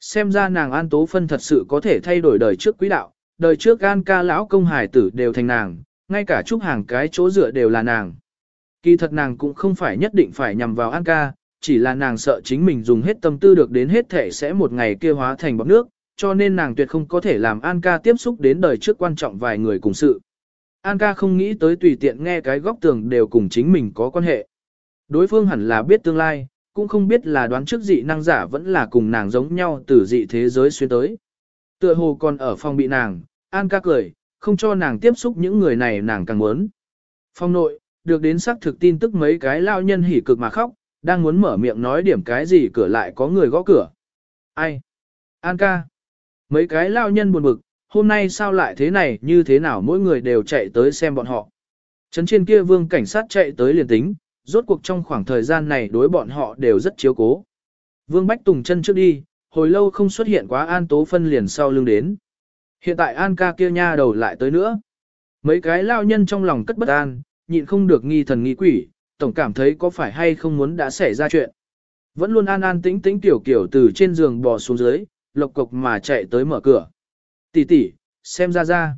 Xem ra nàng An Tố Phân thật sự có thể thay đổi đời trước quý đạo, đời trước An ca lão công hải tử đều thành nàng, ngay cả Trúc hàng cái chỗ dựa đều là nàng. Kỳ thật nàng cũng không phải nhất định phải nhằm vào An ca, chỉ là nàng sợ chính mình dùng hết tâm tư được đến hết thể sẽ một ngày kia hóa thành bọc nước, cho nên nàng tuyệt không có thể làm An ca tiếp xúc đến đời trước quan trọng vài người cùng sự. An ca không nghĩ tới tùy tiện nghe cái góc tường đều cùng chính mình có quan hệ. Đối phương hẳn là biết tương lai, cũng không biết là đoán trước dị năng giả vẫn là cùng nàng giống nhau từ dị thế giới xuyên tới. Tựa hồ còn ở phòng bị nàng, An ca cười, không cho nàng tiếp xúc những người này nàng càng muốn. Phong nội, được đến xác thực tin tức mấy cái lao nhân hỉ cực mà khóc, đang muốn mở miệng nói điểm cái gì cửa lại có người gõ cửa. Ai? An ca. Mấy cái lao nhân buồn bực, hôm nay sao lại thế này như thế nào mỗi người đều chạy tới xem bọn họ. Trấn trên kia vương cảnh sát chạy tới liền tính, rốt cuộc trong khoảng thời gian này đối bọn họ đều rất chiếu cố. Vương Bách Tùng chân trước đi, hồi lâu không xuất hiện quá An Tố Phân liền sau lưng đến. Hiện tại An ca kia nha đầu lại tới nữa. Mấy cái lao nhân trong lòng cất bất an, nhịn không được nghi thần nghi quỷ, tổng cảm thấy có phải hay không muốn đã xảy ra chuyện. Vẫn luôn an an tĩnh tĩnh tiểu kiểu từ trên giường bò xuống dưới, lộc cộc mà chạy tới mở cửa. Tỷ tỷ, xem ra ra.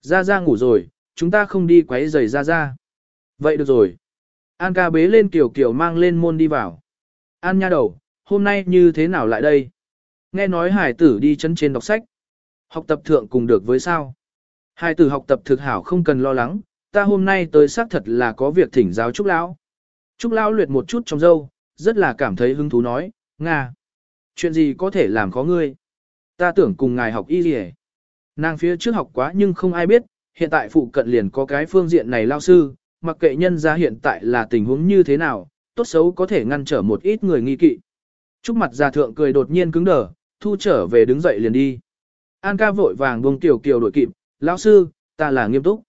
Ra ra ngủ rồi, chúng ta không đi quấy rầy ra ra. Vậy được rồi. An ca bế lên kiểu kiểu mang lên môn đi vào. An nha đầu, hôm nay như thế nào lại đây? Nghe nói hải tử đi chân trên đọc sách. Học tập thượng cùng được với sao? Hải tử học tập thực hảo không cần lo lắng, ta hôm nay tới xác thật là có việc thỉnh giáo Trúc Lão. Trúc Lão luyệt một chút trong dâu, rất là cảm thấy hứng thú nói, Nga. Chuyện gì có thể làm khó ngươi? Ta tưởng cùng ngài học y gì Nàng phía trước học quá nhưng không ai biết, hiện tại phụ cận liền có cái phương diện này lao sư, mặc kệ nhân ra hiện tại là tình huống như thế nào, tốt xấu có thể ngăn trở một ít người nghi kỵ. Trúc mặt già thượng cười đột nhiên cứng đờ, thu trở về đứng dậy liền đi. An ca vội vàng buông tiểu kiều đổi kịp, lão sư, ta là nghiêm túc.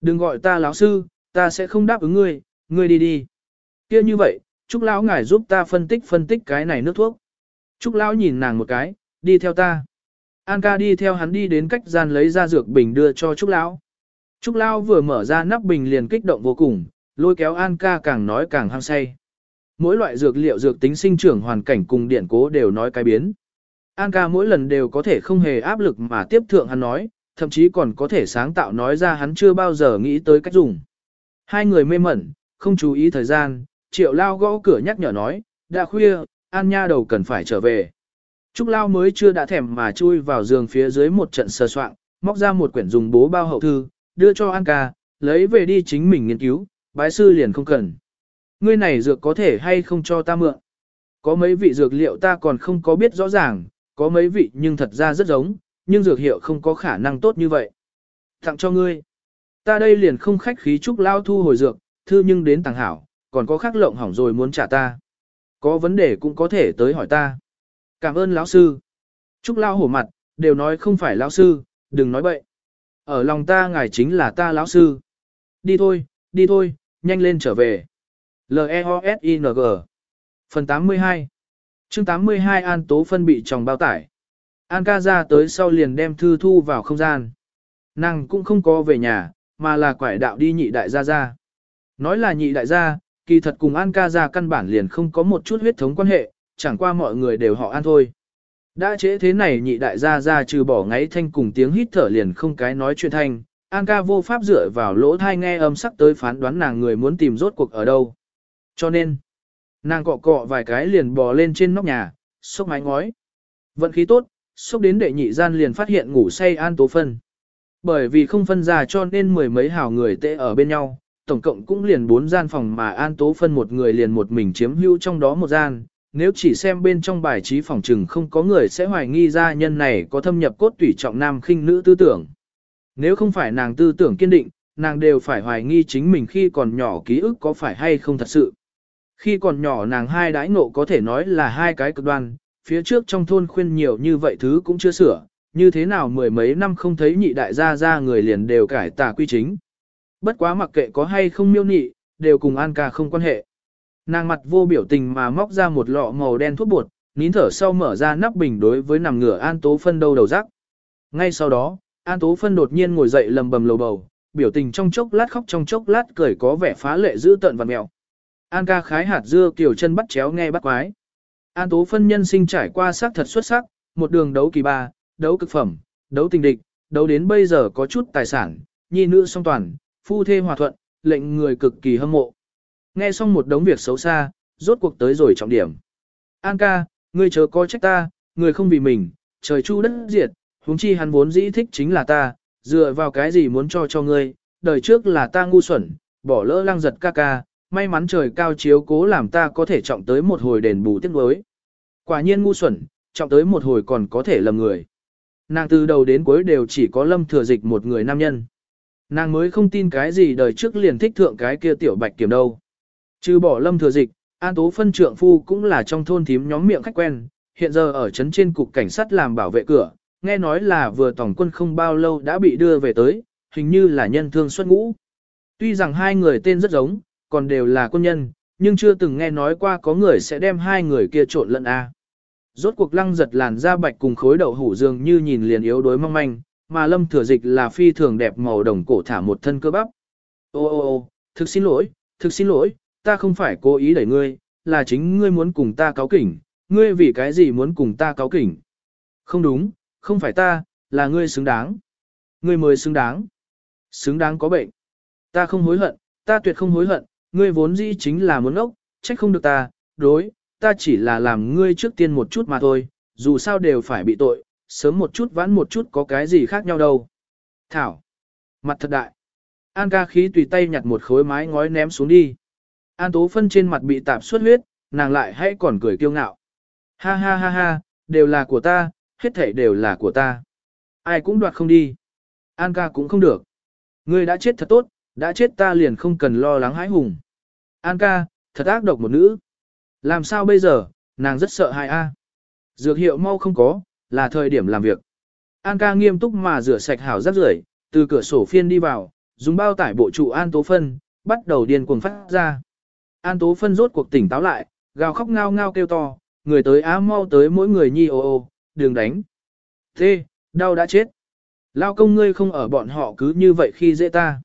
Đừng gọi ta lão sư, ta sẽ không đáp ứng ngươi, ngươi đi đi. kia như vậy, Trúc lão ngài giúp ta phân tích phân tích cái này nước thuốc. Trúc lão nhìn nàng một cái, đi theo ta. An ca đi theo hắn đi đến cách gian lấy ra dược bình đưa cho Trúc lão. Trúc lão vừa mở ra nắp bình liền kích động vô cùng, lôi kéo An ca càng nói càng hăng say. Mỗi loại dược liệu dược tính sinh trưởng hoàn cảnh cùng điển cố đều nói cái biến. An ca mỗi lần đều có thể không hề áp lực mà tiếp thượng hắn nói, thậm chí còn có thể sáng tạo nói ra hắn chưa bao giờ nghĩ tới cách dùng. Hai người mê mẩn, không chú ý thời gian, triệu lao gõ cửa nhắc nhở nói, đã khuya, An Nha đầu cần phải trở về. Trúc Lao mới chưa đã thèm mà chui vào giường phía dưới một trận sờ soạn, móc ra một quyển dùng bố bao hậu thư, đưa cho An ca, lấy về đi chính mình nghiên cứu, bái sư liền không cần. Ngươi này dược có thể hay không cho ta mượn. Có mấy vị dược liệu ta còn không có biết rõ ràng, có mấy vị nhưng thật ra rất giống, nhưng dược hiệu không có khả năng tốt như vậy. Tặng cho ngươi. Ta đây liền không khách khí chúc lao thu hồi dược, thư nhưng đến tàng hảo, còn có khắc lộng hỏng rồi muốn trả ta. Có vấn đề cũng có thể tới hỏi ta. Cảm ơn lão sư. Trúc lao hổ mặt, đều nói không phải lão sư, đừng nói bậy. Ở lòng ta ngài chính là ta lão sư. Đi thôi, đi thôi, nhanh lên trở về. L-E-O-S-I-N-G Phần 82 chương 82 An Tố phân bị chồng bao tải. An ca ra tới sau liền đem thư thu vào không gian. Nàng cũng không có về nhà, mà là quải đạo đi nhị đại gia gia. Nói là nhị đại gia, kỳ thật cùng An ca gia căn bản liền không có một chút huyết thống quan hệ, chẳng qua mọi người đều họ An thôi. Đã chế thế này nhị đại gia ra trừ bỏ ngáy thanh cùng tiếng hít thở liền không cái nói chuyện thanh, An ca vô pháp dựa vào lỗ thai nghe âm sắc tới phán đoán nàng người muốn tìm rốt cuộc ở đâu. Cho nên, nàng cọ cọ vài cái liền bò lên trên nóc nhà, sốc mái ngói. Vận khí tốt, xúc đến đệ nhị gian liền phát hiện ngủ say An Tố Phân. Bởi vì không phân ra cho nên mười mấy hào người tệ ở bên nhau, tổng cộng cũng liền bốn gian phòng mà An Tố Phân một người liền một mình chiếm hữu trong đó một gian. Nếu chỉ xem bên trong bài trí phòng trừng không có người sẽ hoài nghi ra nhân này có thâm nhập cốt tủy trọng nam khinh nữ tư tưởng. Nếu không phải nàng tư tưởng kiên định, nàng đều phải hoài nghi chính mình khi còn nhỏ ký ức có phải hay không thật sự. Khi còn nhỏ nàng hai đãi ngộ có thể nói là hai cái cực đoan, phía trước trong thôn khuyên nhiều như vậy thứ cũng chưa sửa, như thế nào mười mấy năm không thấy nhị đại gia ra người liền đều cải tà quy chính. Bất quá mặc kệ có hay không miêu nhị, đều cùng An ca không quan hệ. Nàng mặt vô biểu tình mà móc ra một lọ màu đen thuốc bột, nín thở sau mở ra nắp bình đối với nằm ngửa An Tố Phân đâu đầu rắc. Ngay sau đó, An Tố Phân đột nhiên ngồi dậy lầm bầm lầu bầu, biểu tình trong chốc lát khóc trong chốc lát cười có vẻ phá lệ dữ tợn và mẹo. An ca khái hạt dưa kiểu chân bắt chéo nghe bắt quái. An Tố Phân nhân sinh trải qua sắc thật xuất sắc, một đường đấu kỳ ba, đấu cực phẩm, đấu tình địch, đấu đến bây giờ có chút tài sản, nhi nữ song toàn, phu thê hòa thuận, lệnh người cực kỳ hâm mộ. Nghe xong một đống việc xấu xa, rốt cuộc tới rồi trọng điểm. An ca, ngươi chớ có trách ta, người không vì mình, trời chu đất diệt, huống chi hắn vốn dĩ thích chính là ta, dựa vào cái gì muốn cho cho ngươi, đời trước là ta ngu xuẩn, bỏ lỡ lăng giật ca ca, may mắn trời cao chiếu cố làm ta có thể trọng tới một hồi đền bù tiếc nuối. Quả nhiên ngu xuẩn, trọng tới một hồi còn có thể lầm người. Nàng từ đầu đến cuối đều chỉ có lâm thừa dịch một người nam nhân. Nàng mới không tin cái gì đời trước liền thích thượng cái kia tiểu bạch kiểm đâu. Trừ bỏ lâm thừa dịch, An Tố Phân trượng phu cũng là trong thôn thím nhóm miệng khách quen, hiện giờ ở trấn trên cục cảnh sát làm bảo vệ cửa, nghe nói là vừa tổng quân không bao lâu đã bị đưa về tới, hình như là nhân thương xuất ngũ. Tuy rằng hai người tên rất giống, còn đều là quân nhân, nhưng chưa từng nghe nói qua có người sẽ đem hai người kia trộn lẫn A. Rốt cuộc lăng giật làn da bạch cùng khối đậu hủ dường như nhìn liền yếu đuối mong manh, mà lâm thừa dịch là phi thường đẹp màu đồng cổ thả một thân cơ bắp. Ô ô ô, thực xin lỗi, thực xin lỗi, ta không phải cố ý đẩy ngươi, là chính ngươi muốn cùng ta cáo kỉnh, ngươi vì cái gì muốn cùng ta cáo kỉnh. Không đúng, không phải ta, là ngươi xứng đáng. Ngươi mới xứng đáng. Xứng đáng có bệnh. Ta không hối hận, ta tuyệt không hối hận, ngươi vốn dĩ chính là muốn ốc, trách không được ta, đối, ta chỉ là làm ngươi trước tiên một chút mà thôi, dù sao đều phải bị tội, sớm một chút vãn một chút có cái gì khác nhau đâu. Thảo. Mặt thật đại. An ca khí tùy tay nhặt một khối mái ngói ném xuống đi. An tố phân trên mặt bị tạp xuất huyết, nàng lại hãy còn cười kiêu ngạo. Ha ha ha ha, đều là của ta, hết thảy đều là của ta. Ai cũng đoạt không đi. An ca cũng không được. Ngươi đã chết thật tốt, đã chết ta liền không cần lo lắng hãi hùng. An ca, thật ác độc một nữ. Làm sao bây giờ, nàng rất sợ hại a. Dược hiệu mau không có, là thời điểm làm việc. An ca nghiêm túc mà rửa sạch hảo rác rưởi, từ cửa sổ phiên đi vào, dùng bao tải bộ trụ An Tố Phân, bắt đầu điên cuồng phát ra. An Tố Phân rốt cuộc tỉnh táo lại, gào khóc ngao ngao kêu to, người tới á mau tới mỗi người nhi ô ô, đường đánh. Thế, đau đã chết. Lao công ngươi không ở bọn họ cứ như vậy khi dễ ta.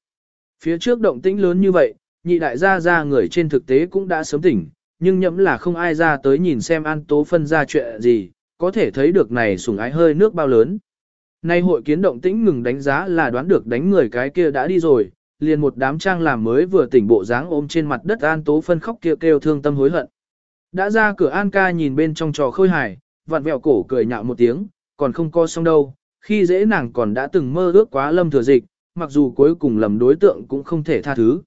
Phía trước động tĩnh lớn như vậy, nhị đại gia gia người trên thực tế cũng đã sớm tỉnh, nhưng nhẫm là không ai ra tới nhìn xem An Tố Phân ra chuyện gì, có thể thấy được này sủng ái hơi nước bao lớn. Nay hội kiến động tĩnh ngừng đánh giá là đoán được đánh người cái kia đã đi rồi, liền một đám trang làm mới vừa tỉnh bộ dáng ôm trên mặt đất An Tố Phân khóc kêu kêu thương tâm hối hận. Đã ra cửa An ca nhìn bên trong trò khôi hài, vặn vẹo cổ cười nhạo một tiếng, còn không co xong đâu, khi dễ nàng còn đã từng mơ ước quá lâm thừa dịch, mặc dù cuối cùng lầm đối tượng cũng không thể tha thứ.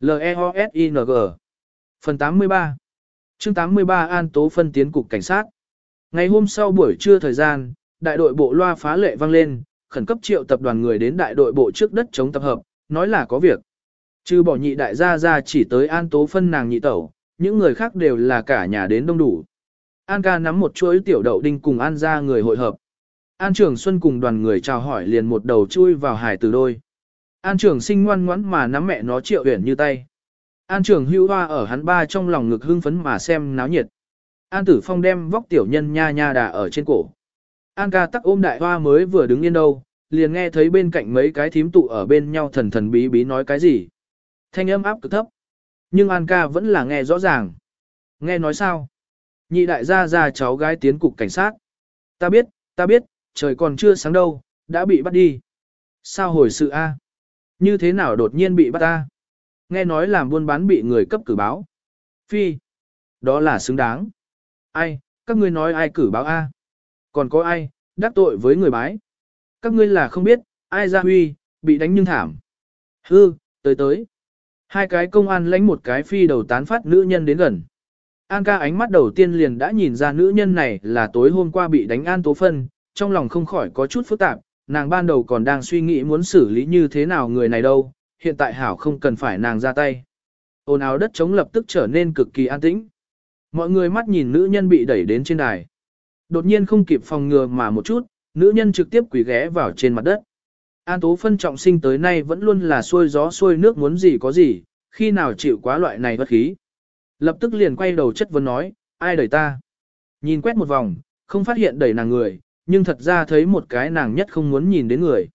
L-E-O-S-I-N-G Phần 83 chương 83 An Tố phân tiến cục cảnh sát. Ngày hôm sau buổi trưa thời gian, đại đội bộ loa phá lệ vang lên, khẩn cấp triệu tập đoàn người đến đại đội bộ trước đất chống tập hợp, nói là có việc. Trừ bỏ nhị đại gia ra chỉ tới An Tố phân nàng nhị tẩu, những người khác đều là cả nhà đến đông đủ. An ca nắm một chuỗi tiểu đậu đinh cùng An ra người hội hợp. An Trường Xuân cùng đoàn người chào hỏi liền một đầu chui vào hải từ đôi. An Trường sinh ngoan ngoãn mà nắm mẹ nó triệu uyển như tay. An Trường hưu hoa ở hắn ba trong lòng ngực hưng phấn mà xem náo nhiệt. An Tử Phong đem vóc tiểu nhân nha nha đà ở trên cổ. An ca tắc ôm đại hoa mới vừa đứng yên đâu, liền nghe thấy bên cạnh mấy cái thím tụ ở bên nhau thần thần bí bí nói cái gì. Thanh âm áp cực thấp. Nhưng An ca vẫn là nghe rõ ràng. Nghe nói sao? Nhị đại gia ra cháu gái tiến cục cảnh sát. Ta biết, ta biết, trời còn chưa sáng đâu, đã bị bắt đi. Sao hồi sự A? Như thế nào đột nhiên bị bắt ta? Nghe nói làm buôn bán bị người cấp cử báo. Phi. Đó là xứng đáng. Ai, các ngươi nói ai cử báo A? Còn có ai, đắc tội với người bái? Các ngươi là không biết, ai ra huy, bị đánh nhưng thảm. Hư, tới tới. Hai cái công an lãnh một cái phi đầu tán phát nữ nhân đến gần. An ca ánh mắt đầu tiên liền đã nhìn ra nữ nhân này là tối hôm qua bị đánh An Tố Phân, trong lòng không khỏi có chút phức tạp, nàng ban đầu còn đang suy nghĩ muốn xử lý như thế nào người này đâu, hiện tại hảo không cần phải nàng ra tay. Ồn ào đất chống lập tức trở nên cực kỳ an tĩnh. Mọi người mắt nhìn nữ nhân bị đẩy đến trên đài. Đột nhiên không kịp phòng ngừa mà một chút, nữ nhân trực tiếp quỳ ghé vào trên mặt đất. An Tố phân trọng sinh tới nay vẫn luôn là xuôi gió xuôi nước muốn gì có gì, khi nào chịu quá loại này bất khí. Lập tức liền quay đầu chất vấn nói, ai đẩy ta? Nhìn quét một vòng, không phát hiện đẩy nàng người, nhưng thật ra thấy một cái nàng nhất không muốn nhìn đến người.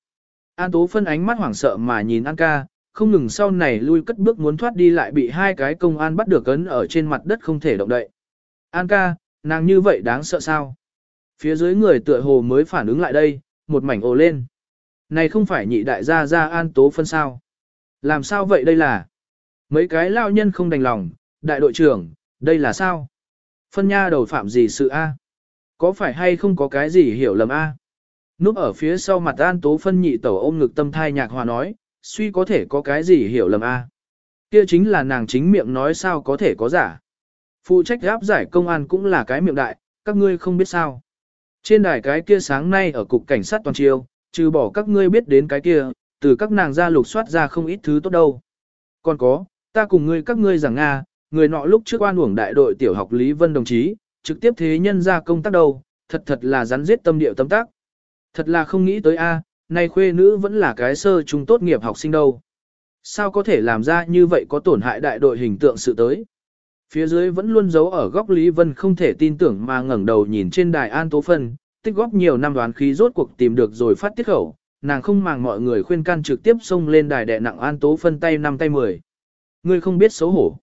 An Tố phân ánh mắt hoảng sợ mà nhìn An ca, không ngừng sau này lui cất bước muốn thoát đi lại bị hai cái công an bắt được ấn ở trên mặt đất không thể động đậy. An ca, nàng như vậy đáng sợ sao? Phía dưới người tựa hồ mới phản ứng lại đây, một mảnh ồ lên. Này không phải nhị đại gia gia An Tố phân sao? Làm sao vậy đây là? Mấy cái lao nhân không đành lòng, đại đội trưởng, đây là sao? Phân nha đầu phạm gì sự A? Có phải hay không có cái gì hiểu lầm A? Núp ở phía sau mặt An Tố phân nhị tẩu ôm ngực tâm thai nhạc hòa nói, suy có thể có cái gì hiểu lầm A? Kia chính là nàng chính miệng nói sao có thể có giả. Phụ trách gáp giải công an cũng là cái miệng đại, các ngươi không biết sao. Trên đài cái kia sáng nay ở cục cảnh sát toàn triều, trừ bỏ các ngươi biết đến cái kia, từ các nàng ra lục soát ra không ít thứ tốt đâu. Còn có, ta cùng ngươi các ngươi rằng Nga, người nọ lúc trước oan uổng đại đội tiểu học Lý Vân đồng chí, trực tiếp thế nhân ra công tác đâu, thật thật là rắn giết tâm điệu tâm tác. Thật là không nghĩ tới a, nay khuê nữ vẫn là cái sơ trung tốt nghiệp học sinh đâu. Sao có thể làm ra như vậy có tổn hại đại đội hình tượng sự tới. Phía dưới vẫn luôn giấu ở góc Lý Vân không thể tin tưởng mà ngẩng đầu nhìn trên đài An Tố Phân, tích góp nhiều năm đoán khí rốt cuộc tìm được rồi phát tiết khẩu, nàng không màng mọi người khuyên can trực tiếp xông lên đài đệ nặng An Tố Phân tay năm tay mười. Ngươi không biết xấu hổ.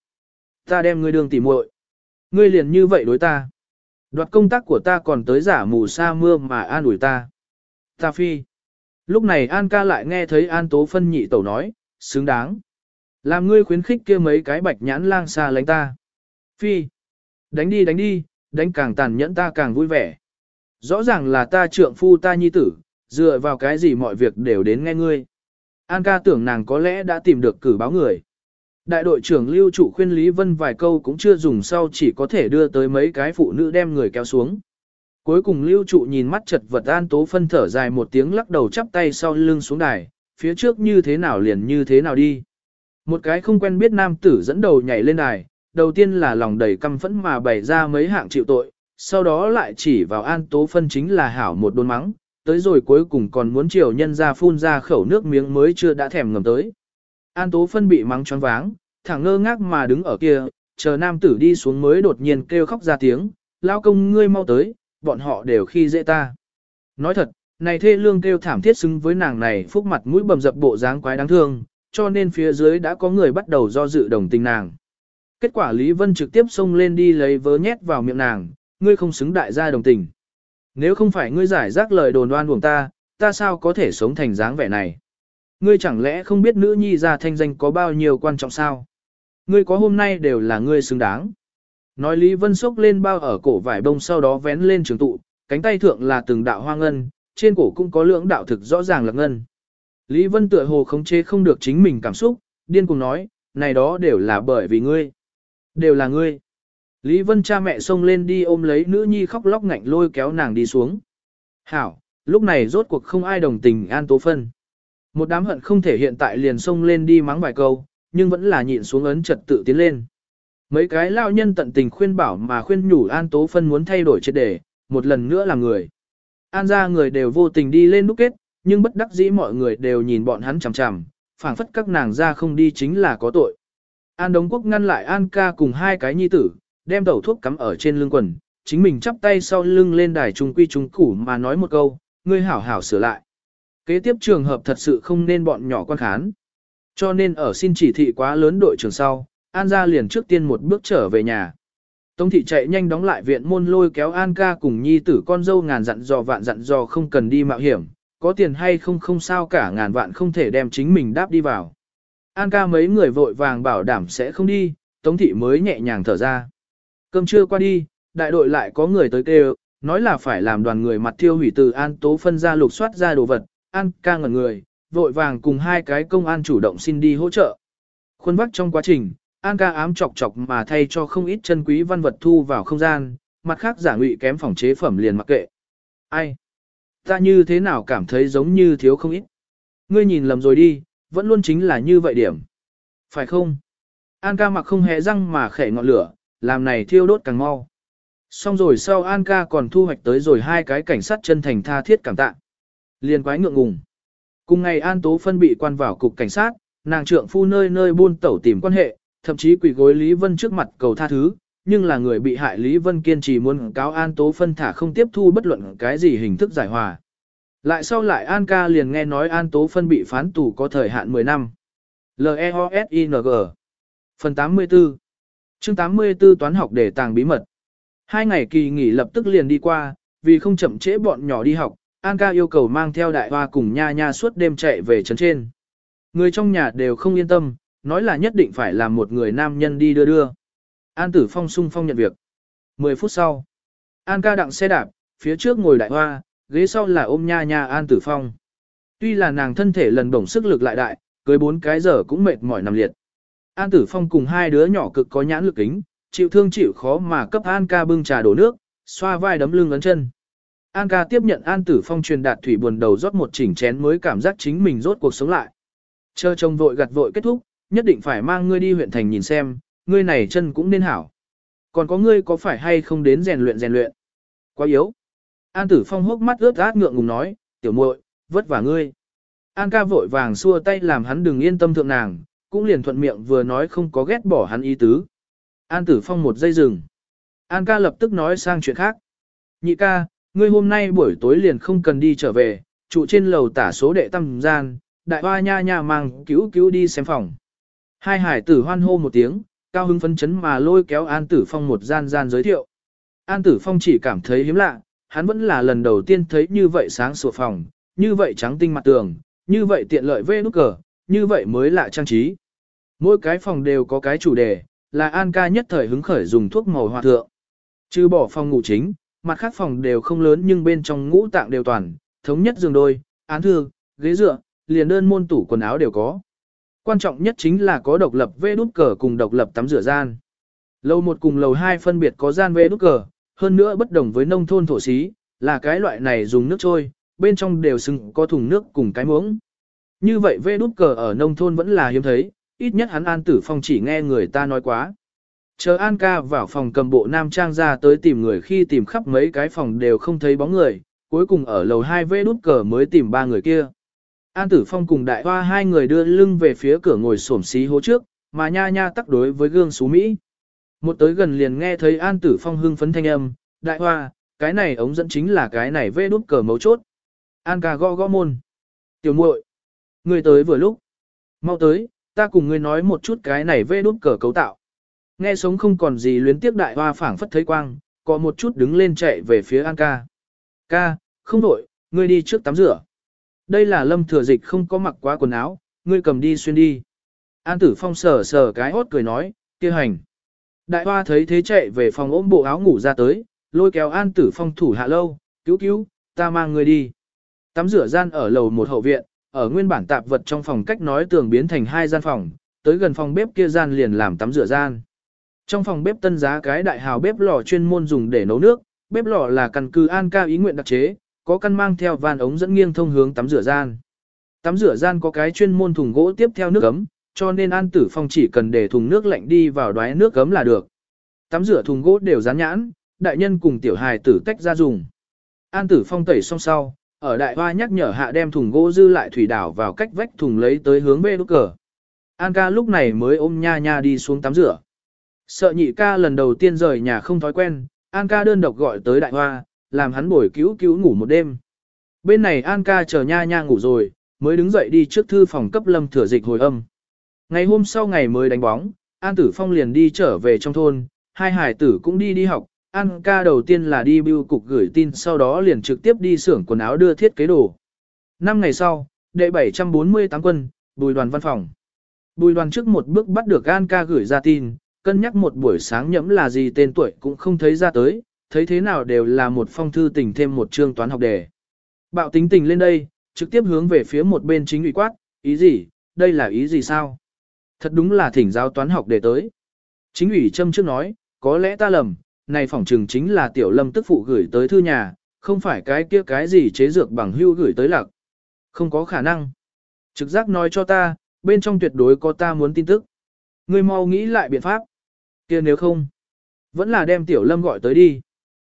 Ta đem ngươi đường tỉ muội. Ngươi liền như vậy đối ta. Đoạt công tác của ta còn tới giả mù sa mưa mà an ủi ta. Ta phi. Lúc này An ca lại nghe thấy An Tố Phân nhị tẩu nói, xứng đáng. Làm ngươi khuyến khích kia mấy cái bạch nhãn lang xa lánh ta. Phi. Đánh đi đánh đi, đánh càng tàn nhẫn ta càng vui vẻ. Rõ ràng là ta trượng phu ta nhi tử, dựa vào cái gì mọi việc đều đến nghe ngươi. An ca tưởng nàng có lẽ đã tìm được cử báo người. Đại đội trưởng lưu trụ khuyên Lý Vân vài câu cũng chưa dùng sau chỉ có thể đưa tới mấy cái phụ nữ đem người kéo xuống. Cuối cùng lưu trụ nhìn mắt chật vật an tố phân thở dài một tiếng lắc đầu chắp tay sau lưng xuống đài, phía trước như thế nào liền như thế nào đi. Một cái không quen biết nam tử dẫn đầu nhảy lên đài, đầu tiên là lòng đầy căm phẫn mà bày ra mấy hạng chịu tội, sau đó lại chỉ vào an tố phân chính là hảo một đôn mắng, tới rồi cuối cùng còn muốn chiều nhân ra phun ra khẩu nước miếng mới chưa đã thèm ngầm tới. An tố phân bị mắng choáng váng, thẳng ngơ ngác mà đứng ở kia, chờ nam tử đi xuống mới đột nhiên kêu khóc ra tiếng, lao công ngươi mau tới, bọn họ đều khi dễ ta. Nói thật, này thê lương kêu thảm thiết xứng với nàng này phúc mặt mũi bầm dập bộ dáng quái đáng thương, cho nên phía dưới đã có người bắt đầu do dự đồng tình nàng. Kết quả Lý Vân trực tiếp xông lên đi lấy vớ nhét vào miệng nàng, ngươi không xứng đại gia đồng tình. Nếu không phải ngươi giải rác lời đồn đoan buồng ta, ta sao có thể sống thành dáng vẻ này? Ngươi chẳng lẽ không biết nữ nhi ra thanh danh có bao nhiêu quan trọng sao? Ngươi có hôm nay đều là ngươi xứng đáng. Nói Lý Vân xốc lên bao ở cổ vải bông sau đó vén lên trường tụ, cánh tay thượng là từng đạo hoa ngân, trên cổ cũng có lưỡng đạo thực rõ ràng là ngân. Lý Vân tựa hồ khống chế không được chính mình cảm xúc, điên cùng nói, này đó đều là bởi vì ngươi. Đều là ngươi. Lý Vân cha mẹ xông lên đi ôm lấy nữ nhi khóc lóc ngạnh lôi kéo nàng đi xuống. Hảo, lúc này rốt cuộc không ai đồng tình An Tố Phân. Một đám hận không thể hiện tại liền xông lên đi mắng vài câu, nhưng vẫn là nhịn xuống ấn trật tự tiến lên. Mấy cái lao nhân tận tình khuyên bảo mà khuyên nhủ An Tố Phân muốn thay đổi triệt đề, một lần nữa là người. An ra người đều vô tình đi lên nút kết, nhưng bất đắc dĩ mọi người đều nhìn bọn hắn chằm chằm, phảng phất các nàng ra không đi chính là có tội. An Đống Quốc ngăn lại An ca cùng hai cái nhi tử, đem tẩu thuốc cắm ở trên lưng quần, chính mình chắp tay sau lưng lên đài trung quy trung củ mà nói một câu, ngươi hảo hảo sửa lại. Kế tiếp trường hợp thật sự không nên bọn nhỏ quan khán. Cho nên ở xin chỉ thị quá lớn đội trưởng sau, An ra liền trước tiên một bước trở về nhà. Tống thị chạy nhanh đóng lại viện môn lôi kéo An ca cùng nhi tử con dâu ngàn dặn dò vạn dặn dò không cần đi mạo hiểm, có tiền hay không không sao cả ngàn vạn không thể đem chính mình đáp đi vào. An ca mấy người vội vàng bảo đảm sẽ không đi, Tống thị mới nhẹ nhàng thở ra. Cơm trưa qua đi, đại đội lại có người tới kêu, nói là phải làm đoàn người mặt thiêu hủy từ An Tố phân ra lục soát ra đồ vật, An ca ngẩn người, vội vàng cùng hai cái công an chủ động xin đi hỗ trợ. Khuôn vắc trong quá trình, An ca ám chọc chọc mà thay cho không ít chân quý văn vật thu vào không gian, mặt khác giả ngụy kém phòng chế phẩm liền mặc kệ. Ai? Ta như thế nào cảm thấy giống như thiếu không ít? Ngươi nhìn lầm rồi đi, vẫn luôn chính là như vậy điểm. Phải không? An ca mặc không hề răng mà khẽ ngọn lửa, làm này thiêu đốt càng mau. Xong rồi sau An ca còn thu hoạch tới rồi hai cái cảnh sát chân thành tha thiết cảm tạ. Liên quái ngượng ngùng. Cùng ngày An Tố phân bị quan vào cục cảnh sát, nàng trượng phu nơi nơi buôn tẩu tìm quan hệ, thậm chí quỷ gối Lý Vân trước mặt cầu tha thứ, nhưng là người bị hại Lý Vân kiên trì muốn cáo An Tố Phân thả không tiếp thu bất luận cái gì hình thức giải hòa. Lại sau lại An ca liền nghe nói An Tố Phân bị phán tù có thời hạn 10 năm. L-E-O-S-I-N-G Phần 84 chương 84 toán học để tàng bí mật. Hai ngày kỳ nghỉ lập tức liền đi qua, vì không chậm trễ bọn nhỏ đi học, An ca yêu cầu mang theo đại hoa cùng nha nha suốt đêm chạy về trấn trên. Người trong nhà đều không yên tâm, nói là nhất định phải làm một người nam nhân đi đưa đưa. An tử phong sung phong nhận việc. 10 phút sau, An ca đặng xe đạp, phía trước ngồi đại hoa, ghế sau là ôm nha nha An tử phong. Tuy là nàng thân thể lần bổng sức lực lại đại, cưới bốn cái giờ cũng mệt mỏi nằm liệt. An tử phong cùng hai đứa nhỏ cực có nhãn lực kính, chịu thương chịu khó mà cấp An ca bưng trà đổ nước, xoa vai đấm lưng ấn chân. An ca tiếp nhận An tử phong truyền đạt thủy buồn đầu rót một chỉnh chén mới cảm giác chính mình rốt cuộc sống lại. Chờ chồng vội gặt vội kết thúc, nhất định phải mang ngươi đi huyện thành nhìn xem, ngươi này chân cũng nên hảo. Còn có ngươi có phải hay không đến rèn luyện rèn luyện? Quá yếu. An tử phong hốc mắt ướt át ngượng ngùng nói, tiểu muội, vất vả ngươi. An ca vội vàng xua tay làm hắn đừng yên tâm thượng nàng, cũng liền thuận miệng vừa nói không có ghét bỏ hắn ý tứ. An tử phong một giây dừng. An ca lập tức nói sang chuyện khác. Nhị ca, ngươi hôm nay buổi tối liền không cần đi trở về, trụ trên lầu tả số đệ tâm gian, đại hoa nha nha mang cứu cứu đi xem phòng. Hai hải tử hoan hô một tiếng, cao hứng phấn chấn mà lôi kéo An Tử Phong một gian gian giới thiệu. An Tử Phong chỉ cảm thấy hiếm lạ, hắn vẫn là lần đầu tiên thấy như vậy sáng sủa phòng, như vậy trắng tinh mặt tường, như vậy tiện lợi vê nút cờ, như vậy mới lạ trang trí. Mỗi cái phòng đều có cái chủ đề, là An ca nhất thời hứng khởi dùng thuốc màu hòa thượng. Trừ bỏ phòng ngủ chính, mặt khác phòng đều không lớn nhưng bên trong ngũ tạng đều toàn, thống nhất giường đôi, án thư, ghế dựa, liền đơn môn tủ quần áo đều có. Quan trọng nhất chính là có độc lập vê đút cờ cùng độc lập tắm rửa gian. Lầu 1 cùng lầu 2 phân biệt có gian vê đút cờ, hơn nữa bất đồng với nông thôn thổ xí, là cái loại này dùng nước trôi, bên trong đều xứng có thùng nước cùng cái muỗng. Như vậy vê đút cờ ở nông thôn vẫn là hiếm thấy, ít nhất hắn An Tử Phong chỉ nghe người ta nói quá. Chờ An ca vào phòng cầm bộ nam trang ra tới tìm người khi tìm khắp mấy cái phòng đều không thấy bóng người, cuối cùng ở lầu 2 vê đút cờ mới tìm ba người kia. An Tử Phong cùng đại hoa hai người đưa lưng về phía cửa ngồi xổm xí hố trước, mà nha nha tắc đối với gương xú Mỹ. Một tới gần liền nghe thấy An Tử Phong hưng phấn thanh âm, đại hoa, cái này ống dẫn chính là cái này vê đút cờ mấu chốt. An ca gõ gõ môn. Tiểu muội, người tới vừa lúc. Mau tới, ta cùng ngươi nói một chút cái này vê đút cờ cấu tạo. Nghe sống không còn gì luyến tiếc đại hoa phảng phất thấy quang, có một chút đứng lên chạy về phía An ca. Ca, không đổi, ngươi đi trước tắm rửa. Đây là lâm thừa dịch không có mặc quá quần áo, ngươi cầm đi xuyên đi. An tử phong sờ sờ cái hốt cười nói, kia hành. Đại hoa thấy thế chạy về phòng ôm bộ áo ngủ ra tới, lôi kéo an tử phong thủ hạ lâu, cứu cứu, ta mang người đi. Tắm rửa gian ở lầu một hậu viện, ở nguyên bản tạp vật trong phòng cách nói tường biến thành hai gian phòng, tới gần phòng bếp kia gian liền làm tắm rửa gian. Trong phòng bếp tân giá cái đại hào bếp lò chuyên môn dùng để nấu nước, bếp lò là căn cứ an ca ý nguyện đặc chế, có căn mang theo van ống dẫn nghiêng thông hướng tắm rửa gian. Tắm rửa gian có cái chuyên môn thùng gỗ tiếp theo nước ấm, cho nên An Tử Phong chỉ cần để thùng nước lạnh đi vào đoái nước gấm là được. Tắm rửa thùng gỗ đều dán nhãn, đại nhân cùng tiểu hài tử tách ra dùng. An Tử Phong tẩy xong sau, ở đại hoa nhắc nhở hạ đem thùng gỗ dư lại thủy đảo vào cách vách thùng lấy tới hướng bê đúc cờ. An ca lúc này mới ôm nha nha đi xuống tắm rửa. Sợ nhị ca lần đầu tiên rời nhà không thói quen, An ca đơn độc gọi tới đại hoa, làm hắn bồi cứu cứu ngủ một đêm. Bên này An ca chờ nha nha ngủ rồi, mới đứng dậy đi trước thư phòng cấp lâm thừa dịch hồi âm. Ngày hôm sau ngày mới đánh bóng, An Tử Phong liền đi trở về trong thôn, hai hải tử cũng đi đi học. An ca đầu tiên là đi bưu cục gửi tin sau đó liền trực tiếp đi xưởng quần áo đưa thiết kế đồ. Năm ngày sau, đệ 748 quân, bùi đoàn văn phòng. Bùi đoàn trước một bước bắt được An ca gửi ra tin, cân nhắc một buổi sáng nhẫm là gì tên tuổi cũng không thấy ra tới, thấy thế nào đều là một phong thư tình thêm một chương toán học đề. Bạo tính tình lên đây, trực tiếp hướng về phía một bên chính ủy quát, ý gì, đây là ý gì sao? Thật đúng là thỉnh giáo toán học để tới. Chính ủy châm trước nói, có lẽ ta lầm, này phỏng trừng chính là tiểu lâm tức phụ gửi tới thư nhà, không phải cái kia cái gì chế dược bằng hưu gửi tới lạc. Không có khả năng. Trực giác nói cho ta, bên trong tuyệt đối có ta muốn tin tức. Ngươi mau nghĩ lại biện pháp. kia nếu không, vẫn là đem tiểu lâm gọi tới đi.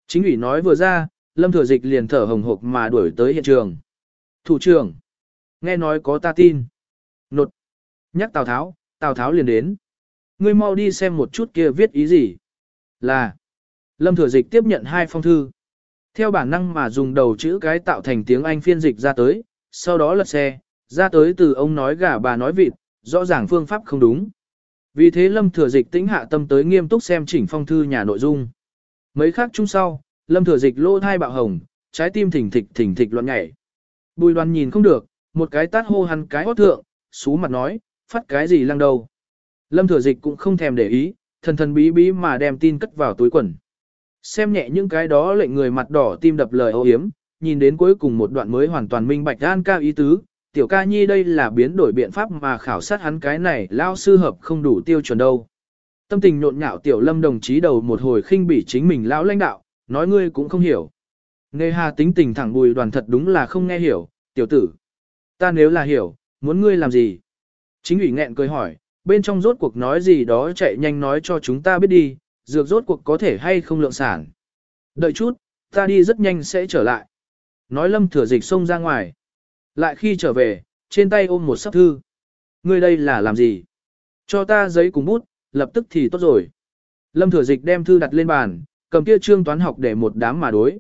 Chính ủy nói vừa ra, Lâm Thừa Dịch liền thở hồng hộc mà đuổi tới hiện trường. Thủ trưởng, nghe nói có ta tin. Nột, nhắc Tào Tháo, Tào Tháo liền đến. Ngươi mau đi xem một chút kia viết ý gì. Là. Lâm Thừa Dịch tiếp nhận hai phong thư. Theo bản năng mà dùng đầu chữ cái tạo thành tiếng Anh phiên dịch ra tới, sau đó lật xe, ra tới từ ông nói gà bà nói vịt, rõ ràng phương pháp không đúng. Vì thế Lâm Thừa Dịch tĩnh hạ tâm tới nghiêm túc xem chỉnh phong thư nhà nội dung. Mấy khác chung sau, Lâm Thừa Dịch lô thai bạo hồng, trái tim thỉnh thịch thỉnh thịch loạn nhảy. Bùi đoàn nhìn không được, một cái tát hô hắn cái hót thượng, xú mặt nói, phát cái gì lăng đầu. Lâm Thừa Dịch cũng không thèm để ý, thần thần bí bí mà đem tin cất vào túi quần. Xem nhẹ những cái đó lệnh người mặt đỏ tim đập lời ô hiếm, nhìn đến cuối cùng một đoạn mới hoàn toàn minh bạch an ca ý tứ, tiểu ca nhi đây là biến đổi biện pháp mà khảo sát hắn cái này lao sư hợp không đủ tiêu chuẩn đâu. Tâm tình nhộn nhạo tiểu lâm đồng chí đầu một hồi khinh bỉ chính mình lão lãnh đạo, nói ngươi cũng không hiểu. Nghe hà tính tình thẳng bùi đoàn thật đúng là không nghe hiểu, tiểu tử. Ta nếu là hiểu, muốn ngươi làm gì? Chính ủy nghẹn cười hỏi, bên trong rốt cuộc nói gì đó chạy nhanh nói cho chúng ta biết đi, dược rốt cuộc có thể hay không lượng sản. Đợi chút, ta đi rất nhanh sẽ trở lại. Nói lâm thừa dịch xông ra ngoài. Lại khi trở về, trên tay ôm một sắp thư. Ngươi đây là làm gì? Cho ta giấy cùng bút, lập tức thì tốt rồi. Lâm thừa dịch đem thư đặt lên bàn, cầm kia trương toán học để một đám mà đối.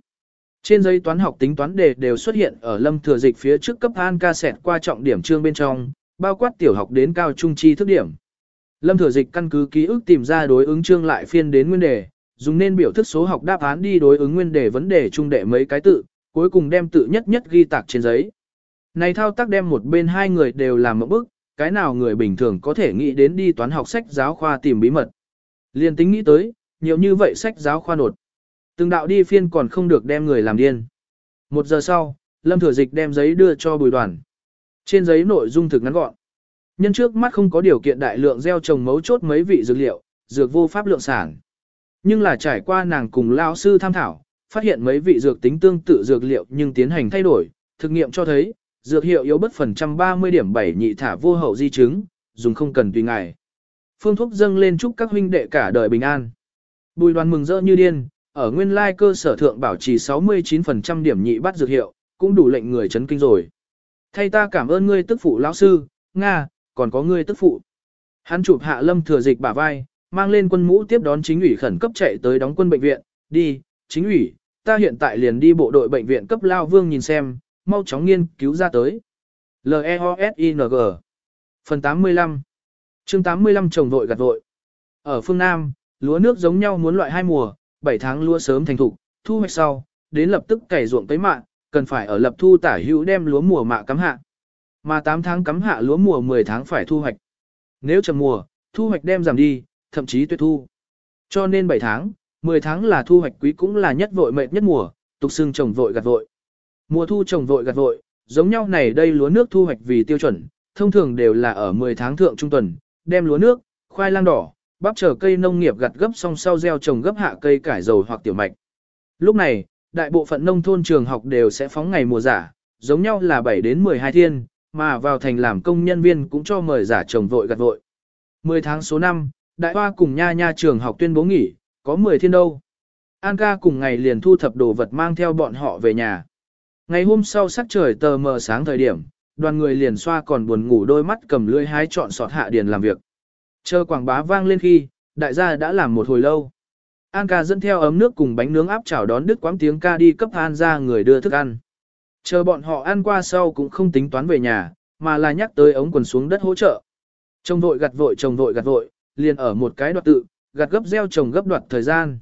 Trên giấy toán học tính toán đề đều xuất hiện ở lâm thừa dịch phía trước cấp an ca sẹt qua trọng điểm trương bên trong, bao quát tiểu học đến cao trung chi thức điểm. Lâm thừa dịch căn cứ ký ức tìm ra đối ứng trương lại phiên đến nguyên đề, dùng nên biểu thức số học đáp án đi đối ứng nguyên đề vấn đề trung đệ mấy cái tự, cuối cùng đem tự nhất nhất ghi tạc trên giấy. Này thao tác đem một bên hai người đều làm một bức, cái nào người bình thường có thể nghĩ đến đi toán học sách giáo khoa tìm bí mật. Liên tính nghĩ tới, nhiều như vậy sách giáo khoa nột. Từng đạo đi phiên còn không được đem người làm điên. Một giờ sau, Lâm Thừa Dịch đem giấy đưa cho bùi đoàn. Trên giấy nội dung thực ngắn gọn. Nhân trước mắt không có điều kiện đại lượng gieo trồng mấu chốt mấy vị dược liệu, dược vô pháp lượng sản. Nhưng là trải qua nàng cùng lao sư tham thảo, phát hiện mấy vị dược tính tương tự dược liệu nhưng tiến hành thay đổi, thực nghiệm cho thấy, dược hiệu yếu bất phần trăm 30 điểm 7 nhị thả vô hậu di chứng, dùng không cần tùy ngài. Phương thuốc dâng lên chúc các huynh đệ cả đời bình an. Bùi đoàn mừng rỡ như điên, ở nguyên lai cơ sở thượng bảo trì 69% điểm nhị bắt dược hiệu, cũng đủ lệnh người chấn kinh rồi. Thay ta cảm ơn ngươi tức phụ lão sư, Nga, còn có ngươi tức phụ. Hắn chụp hạ lâm thừa dịch bả vai, mang lên quân mũ tiếp đón chính ủy khẩn cấp chạy tới đóng quân bệnh viện, đi, chính ủy, ta hiện tại liền đi bộ đội bệnh viện cấp lao vương nhìn xem, mau chóng nghiên cứu ra tới. L-E-O-S-I-N-G Phần 85 chương 85 trồng vội gặt vội. Ở phương Nam, lúa nước giống nhau muốn loại hai mùa, 7 tháng lúa sớm thành thục, thu hoạch sau, đến lập tức cày ruộng tới mạng, cần phải ở lập thu tả hữu đem lúa mùa mạ cắm hạ. Mà 8 tháng cắm hạ lúa mùa 10 tháng phải thu hoạch. Nếu chậm mùa, thu hoạch đem giảm đi, thậm chí tuyệt thu. Cho nên 7 tháng, 10 tháng là thu hoạch quý cũng là nhất vội mệt nhất mùa, tục xương trồng vội gặt vội. Mùa thu trồng vội gặt vội, giống nhau này đây lúa nước thu hoạch vì tiêu chuẩn, thông thường đều là ở 10 tháng thượng trung tuần, đem lúa nước, khoai lang đỏ, bắp chờ cây nông nghiệp gặt gấp xong sau gieo trồng gấp hạ cây cải dầu hoặc tiểu mạch. Lúc này, đại bộ phận nông thôn trường học đều sẽ phóng ngày mùa giả, giống nhau là 7 đến 12 thiên, mà vào thành làm công nhân viên cũng cho mời giả chồng vội gặt vội. 10 tháng số 5, đại hoa cùng nha nha trường học tuyên bố nghỉ, có 10 thiên đâu. An ca cùng ngày liền thu thập đồ vật mang theo bọn họ về nhà. Ngày hôm sau sắc trời tờ mờ sáng thời điểm, đoàn người liền xoa còn buồn ngủ đôi mắt cầm lưỡi hái chọn sọt hạ điền làm việc. Chờ quảng bá vang lên khi, đại gia đã làm một hồi lâu. An ca dẫn theo ấm nước cùng bánh nướng áp chảo đón đứt quãng tiếng ca đi cấp An ra người đưa thức ăn. Chờ bọn họ ăn qua sau cũng không tính toán về nhà, mà là nhắc tới ống quần xuống đất hỗ trợ. Trông vội gặt vội trồng vội gặt vội, liền ở một cái đoạt tự, gặt gấp gieo trồng gấp đoạt thời gian.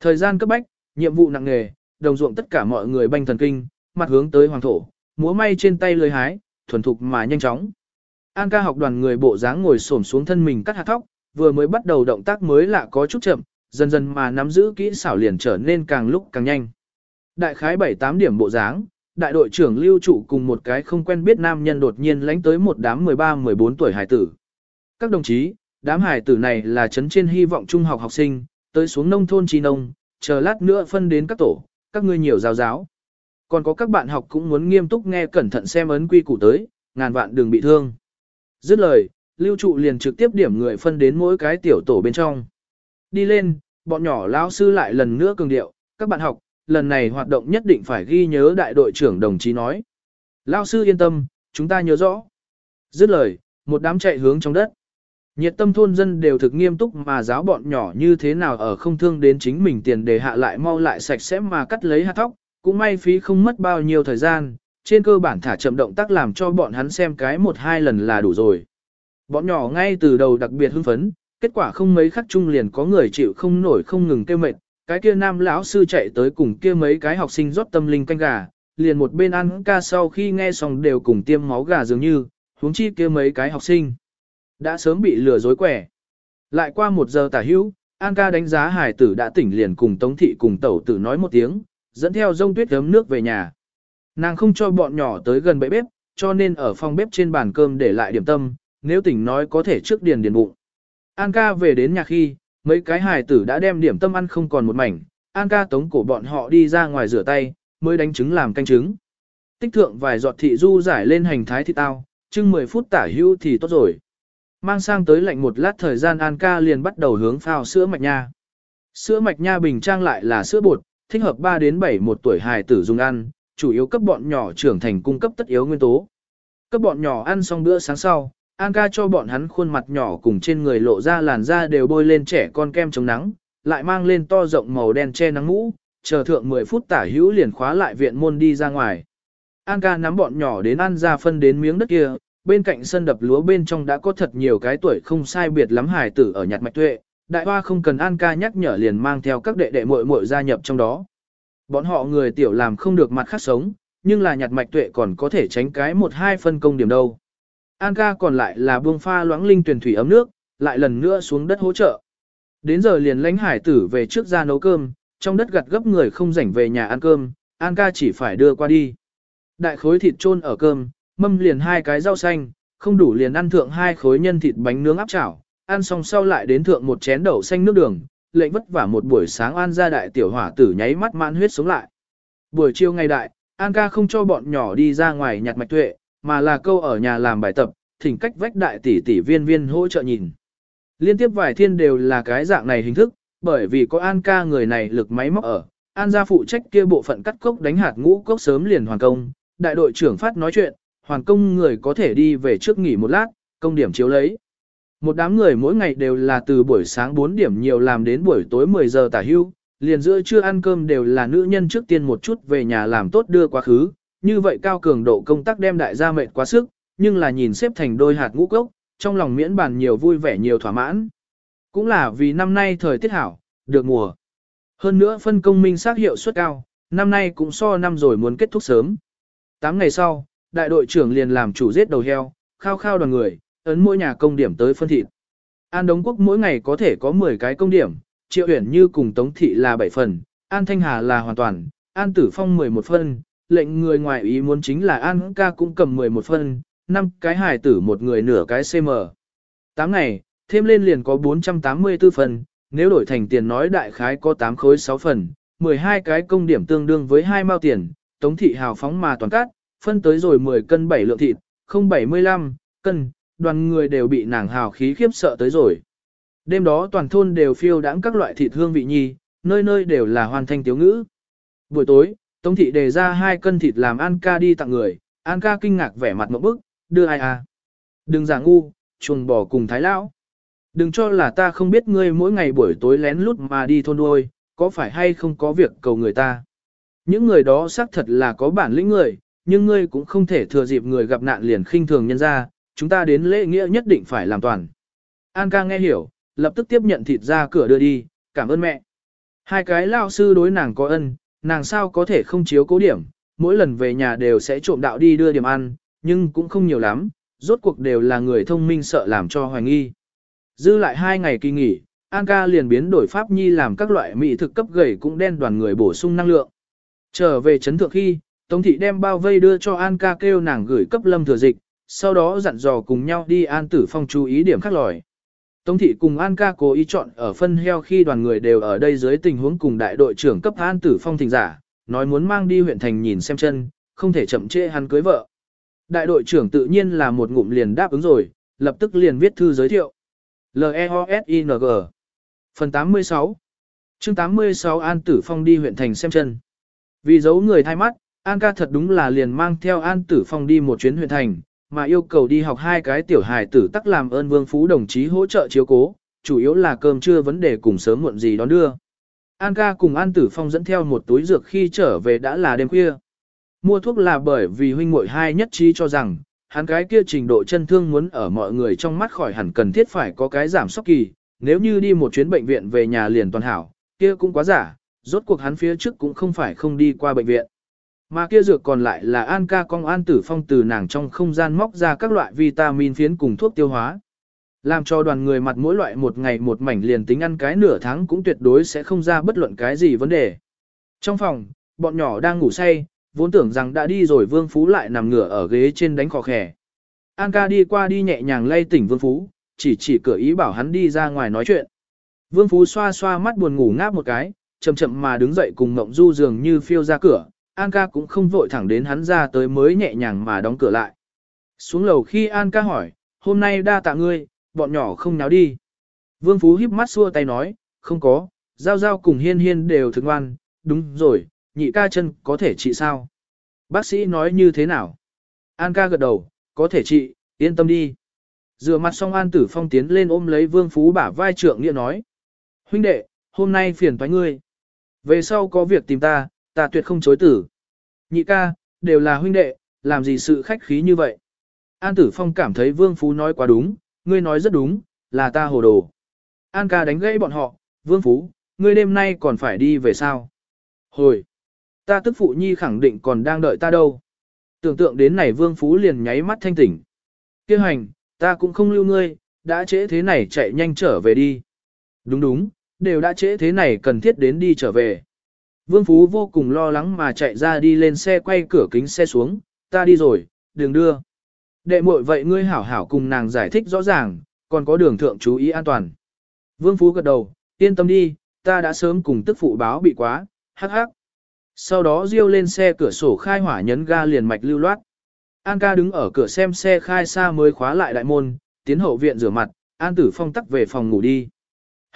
Thời gian cấp bách, nhiệm vụ nặng nghề, đồng ruộng tất cả mọi người banh thần kinh, mặt hướng tới hoàng thổ, múa may trên tay lưới hái, thuần thục mà nhanh chóng. An ca học đoàn người bộ dáng ngồi xổm xuống thân mình cắt hạt thóc, vừa mới bắt đầu động tác mới lạ có chút chậm, dần dần mà nắm giữ kỹ xảo liền trở nên càng lúc càng nhanh. Đại khái 7-8 điểm bộ dáng, đại đội trưởng lưu trụ cùng một cái không quen biết nam nhân đột nhiên lánh tới một đám 13-14 tuổi hải tử. Các đồng chí, đám hải tử này là chấn trên hy vọng trung học học sinh, tới xuống nông thôn chi nông, chờ lát nữa phân đến các tổ, các ngươi nhiều giáo giáo. Còn có các bạn học cũng muốn nghiêm túc nghe cẩn thận xem ấn quy củ tới, ngàn vạn đừng bị thương. Dứt lời, lưu trụ liền trực tiếp điểm người phân đến mỗi cái tiểu tổ bên trong. Đi lên, bọn nhỏ lão sư lại lần nữa cường điệu, các bạn học, lần này hoạt động nhất định phải ghi nhớ đại đội trưởng đồng chí nói. Lão sư yên tâm, chúng ta nhớ rõ. Dứt lời, một đám chạy hướng trong đất. Nhiệt tâm thôn dân đều thực nghiêm túc mà giáo bọn nhỏ như thế nào ở không thương đến chính mình tiền để hạ lại mau lại sạch sẽ mà cắt lấy hạt thóc, cũng may phí không mất bao nhiêu thời gian, trên cơ bản thả chậm động tác làm cho bọn hắn xem cái một hai lần là đủ rồi. Bọn nhỏ ngay từ đầu đặc biệt hưng phấn, kết quả không mấy khắc chung liền có người chịu không nổi không ngừng kêu mệt, cái kia nam lão sư chạy tới cùng kia mấy cái học sinh rót tâm linh canh gà, liền một bên ăn ca sau khi nghe xong đều cùng tiêm máu gà dường như, huống chi kia mấy cái học sinh. Đã sớm bị lừa dối quẻ. Lại qua một giờ tả hữu, An ca đánh giá hải tử đã tỉnh liền cùng Tống Thị cùng tẩu tử nói một tiếng, dẫn theo rông tuyết gấm nước về nhà. Nàng không cho bọn nhỏ tới gần bẫy bếp, cho nên ở phòng bếp trên bàn cơm để lại điểm tâm, nếu tỉnh nói có thể trước điền điền bụng. An ca về đến nhà khi, mấy cái hài tử đã đem điểm tâm ăn không còn một mảnh, An ca tống cổ bọn họ đi ra ngoài rửa tay, mới đánh trứng làm canh trứng. Tích thượng vài giọt thị du giải lên hành thái thịt tao, chưng 10 phút tả hưu thì tốt rồi. Mang sang tới lạnh một lát thời gian An ca liền bắt đầu hướng phao sữa mạch nha. Sữa mạch nha bình trang lại là sữa bột, thích hợp 3 đến 7 một tuổi hài tử dùng ăn, chủ yếu cấp bọn nhỏ trưởng thành cung cấp tất yếu nguyên tố. Cấp bọn nhỏ ăn xong bữa sáng sau, An ca cho bọn hắn khuôn mặt nhỏ cùng trên người lộ ra làn da đều bôi lên trẻ con kem chống nắng, lại mang lên to rộng màu đen che nắng mũ, chờ thượng 10 phút tả hữu liền khóa lại viện môn đi ra ngoài. An ca nắm bọn nhỏ đến ăn ra phân đến miếng đất kia, bên cạnh sân đập lúa bên trong đã có thật nhiều cái tuổi không sai biệt lắm hài tử ở nhặt mạch tuệ, đại hoa không cần An ca nhắc nhở liền mang theo các đệ đệ muội muội gia nhập trong đó. Bọn họ người tiểu làm không được mặt khác sống, nhưng là nhặt mạch tuệ còn có thể tránh cái một hai phân công điểm đâu. An ca còn lại là buông pha loãng linh tuyển thủy ấm nước, lại lần nữa xuống đất hỗ trợ. Đến giờ liền lãnh hải tử về trước ra nấu cơm, trong đất gặt gấp người không rảnh về nhà ăn cơm, An ca chỉ phải đưa qua đi. Đại khối thịt trôn ở cơm, mâm liền hai cái rau xanh, không đủ liền ăn thượng hai khối nhân thịt bánh nướng áp chảo, ăn xong sau lại đến thượng một chén đậu xanh nước đường, lệnh vất vả một buổi sáng An ra đại tiểu hỏa tử nháy mắt mãn huyết sống lại. Buổi chiều ngày đại, An ca không cho bọn nhỏ đi ra ngoài nhặt mạch tuệ, mà là câu ở nhà làm bài tập, thỉnh cách vách đại tỷ tỷ viên viên hỗ trợ nhìn. Liên tiếp vài thiên đều là cái dạng này hình thức, bởi vì có An ca người này lực máy móc ở, An gia phụ trách kia bộ phận cắt cốc đánh hạt ngũ cốc sớm liền hoàn công, đại đội trưởng phát nói chuyện, hoàn công người có thể đi về trước nghỉ một lát, công điểm chiếu lấy. Một đám người mỗi ngày đều là từ buổi sáng 4 điểm nhiều làm đến buổi tối 10 giờ tả hưu, liền giữa trưa ăn cơm đều là nữ nhân trước tiên một chút về nhà làm tốt đưa quá khứ, như vậy cao cường độ công tác đem đại gia mệt quá sức, nhưng là nhìn xếp thành đôi hạt ngũ cốc, trong lòng miễn bàn nhiều vui vẻ nhiều thỏa mãn. Cũng là vì năm nay thời tiết hảo, được mùa. Hơn nữa phân công minh xác hiệu suất cao, năm nay cũng so năm rồi muốn kết thúc sớm. 8 ngày sau, đại đội trưởng liền làm chủ giết đầu heo, khao khao đoàn người, ấn mỗi nhà công điểm tới phân thịt. An Đống Quốc mỗi ngày có thể có 10 cái công điểm, Triệu Uyển Như cùng Tống Thị là 7 phần, An Thanh Hà là hoàn toàn, An Tử Phong 11 phân, lệnh người ngoài ý muốn chính là An ca cũng cầm 11 phân, năm cái hài tử một người nửa cái CM. 8 ngày, thêm lên liền có 484 phần, nếu đổi thành tiền nói đại khái có 8 khối 6 phần, 12 cái công điểm tương đương với 2 mao tiền, tống thị hào phóng mà toàn cát, phân tới rồi 10 cân 7 lượng thịt, không 75 cân, đoàn người đều bị nàng hào khí khiếp sợ tới rồi. Đêm đó toàn thôn đều phiêu đãng các loại thịt hương vị nhi, nơi nơi đều là hoàn thanh tiếu ngữ. Buổi tối, Tống thị đề ra hai cân thịt làm An ca đi tặng người, An ca kinh ngạc vẻ mặt một bức, đưa ai à? Đừng giả ngu, chuồng bò cùng thái lão. Đừng cho là ta không biết ngươi mỗi ngày buổi tối lén lút mà đi thôn đuôi, có phải hay không có việc cầu người ta. Những người đó xác thật là có bản lĩnh người, nhưng ngươi cũng không thể thừa dịp người gặp nạn liền khinh thường nhân ra, chúng ta đến lễ nghĩa nhất định phải làm toàn. An ca nghe hiểu, lập tức tiếp nhận thịt ra cửa đưa đi, cảm ơn mẹ. Hai cái lao sư đối nàng có ân, nàng sao có thể không chiếu cố điểm, mỗi lần về nhà đều sẽ trộm đạo đi đưa điểm ăn, nhưng cũng không nhiều lắm, rốt cuộc đều là người thông minh sợ làm cho hoài nghi. Dư lại hai ngày kỳ nghỉ, An ca liền biến đổi pháp nhi làm các loại mỹ thực cấp gầy cũng đen đoàn người bổ sung năng lượng. Trở về chấn thượng khi, Tống thị đem bao vây đưa cho An ca kêu nàng gửi cấp lâm thừa dịch, sau đó dặn dò cùng nhau đi An tử phong chú ý điểm khác lòi. Tống thị cùng An ca cố ý chọn ở phân heo khi đoàn người đều ở đây dưới tình huống cùng đại đội trưởng cấp An tử phong thỉnh giả, nói muốn mang đi huyện thành nhìn xem chân, không thể chậm trễ hắn cưới vợ. Đại đội trưởng tự nhiên là một ngụm liền đáp ứng rồi, lập tức liền viết thư giới thiệu. L-E-O-S-I-N-G Phần 86 chương 86 An Tử Phong đi huyện thành xem chân. Vì giấu người thay mắt, An ca thật đúng là liền mang theo An Tử Phong đi một chuyến huyện thành, mà yêu cầu đi học hai cái tiểu hài tử tắc làm ơn vương phú đồng chí hỗ trợ chiếu cố, chủ yếu là cơm trưa vấn đề cùng sớm muộn gì đón đưa. An ca cùng An Tử Phong dẫn theo một túi dược khi trở về đã là đêm khuya. Mua thuốc là bởi vì huynh muội hai nhất trí cho rằng, hắn cái kia trình độ chân thương muốn ở mọi người trong mắt khỏi hẳn cần thiết phải có cái giảm sốc kỳ, nếu như đi một chuyến bệnh viện về nhà liền toàn hảo, kia cũng quá giả, rốt cuộc hắn phía trước cũng không phải không đi qua bệnh viện. Mà kia dược còn lại là An ca con An Tử Phong từ nàng trong không gian móc ra các loại vitamin phiến cùng thuốc tiêu hóa. Làm cho đoàn người mặt mỗi loại một ngày một mảnh liền tính ăn cái nửa tháng cũng tuyệt đối sẽ không ra bất luận cái gì vấn đề. Trong phòng, bọn nhỏ đang ngủ say, vốn tưởng rằng đã đi rồi Vương Phú lại nằm ngửa ở ghế trên đánh khò khẻ. An ca đi qua đi nhẹ nhàng lay tỉnh Vương Phú, chỉ chỉ cửa ý bảo hắn đi ra ngoài nói chuyện. Vương Phú xoa xoa mắt buồn ngủ ngáp một cái, chậm chậm mà đứng dậy cùng Ngộng Du dường như phiêu ra cửa, An ca cũng không vội thẳng đến hắn ra tới mới nhẹ nhàng mà đóng cửa lại. Xuống lầu khi An ca hỏi, hôm nay đa tạ ngươi, bọn nhỏ không náo đi. Vương Phú híp mắt xua tay nói, không có, Giao Giao cùng Hiên Hiên đều thức ngoan, đúng rồi, nhị ca chân có thể trị sao? Bác sĩ nói như thế nào? An ca gật đầu, có thể trị, yên tâm đi. Rửa mặt xong An Tử Phong tiến lên ôm lấy Vương Phú bả vai trượng nghĩa nói. Huynh đệ, hôm nay phiền toái ngươi. Về sau có việc tìm ta, ta tuyệt không chối tử. Nhị ca, đều là huynh đệ, làm gì sự khách khí như vậy. An Tử Phong cảm thấy Vương Phú nói quá đúng, ngươi nói rất đúng, là ta hồ đồ. An ca đánh gãy bọn họ, Vương Phú, ngươi đêm nay còn phải đi về sao? Hồi, ta tức phụ nhi khẳng định còn đang đợi ta đâu. Tưởng tượng đến này Vương Phú liền nháy mắt thanh tỉnh. Kêu hành, ta cũng không lưu ngươi, đã trễ thế này chạy nhanh trở về đi. Đúng đúng, đều đã trễ thế này cần thiết đến đi trở về. Vương Phú vô cùng lo lắng mà chạy ra đi lên xe quay cửa kính xe xuống, ta đi rồi, đường đưa. Đệ muội vậy ngươi hảo hảo cùng nàng giải thích rõ ràng, còn có đường thượng chú ý an toàn. Vương Phú gật đầu, yên tâm đi, ta đã sớm cùng tức phụ báo bị quá, hắc hắc. Sau đó riêu lên xe cửa sổ khai hỏa nhấn ga liền mạch lưu loát. An ca đứng ở cửa xem xe khai xa mới khóa lại đại môn, tiến hậu viện rửa mặt, An tử phong tắc về phòng ngủ đi.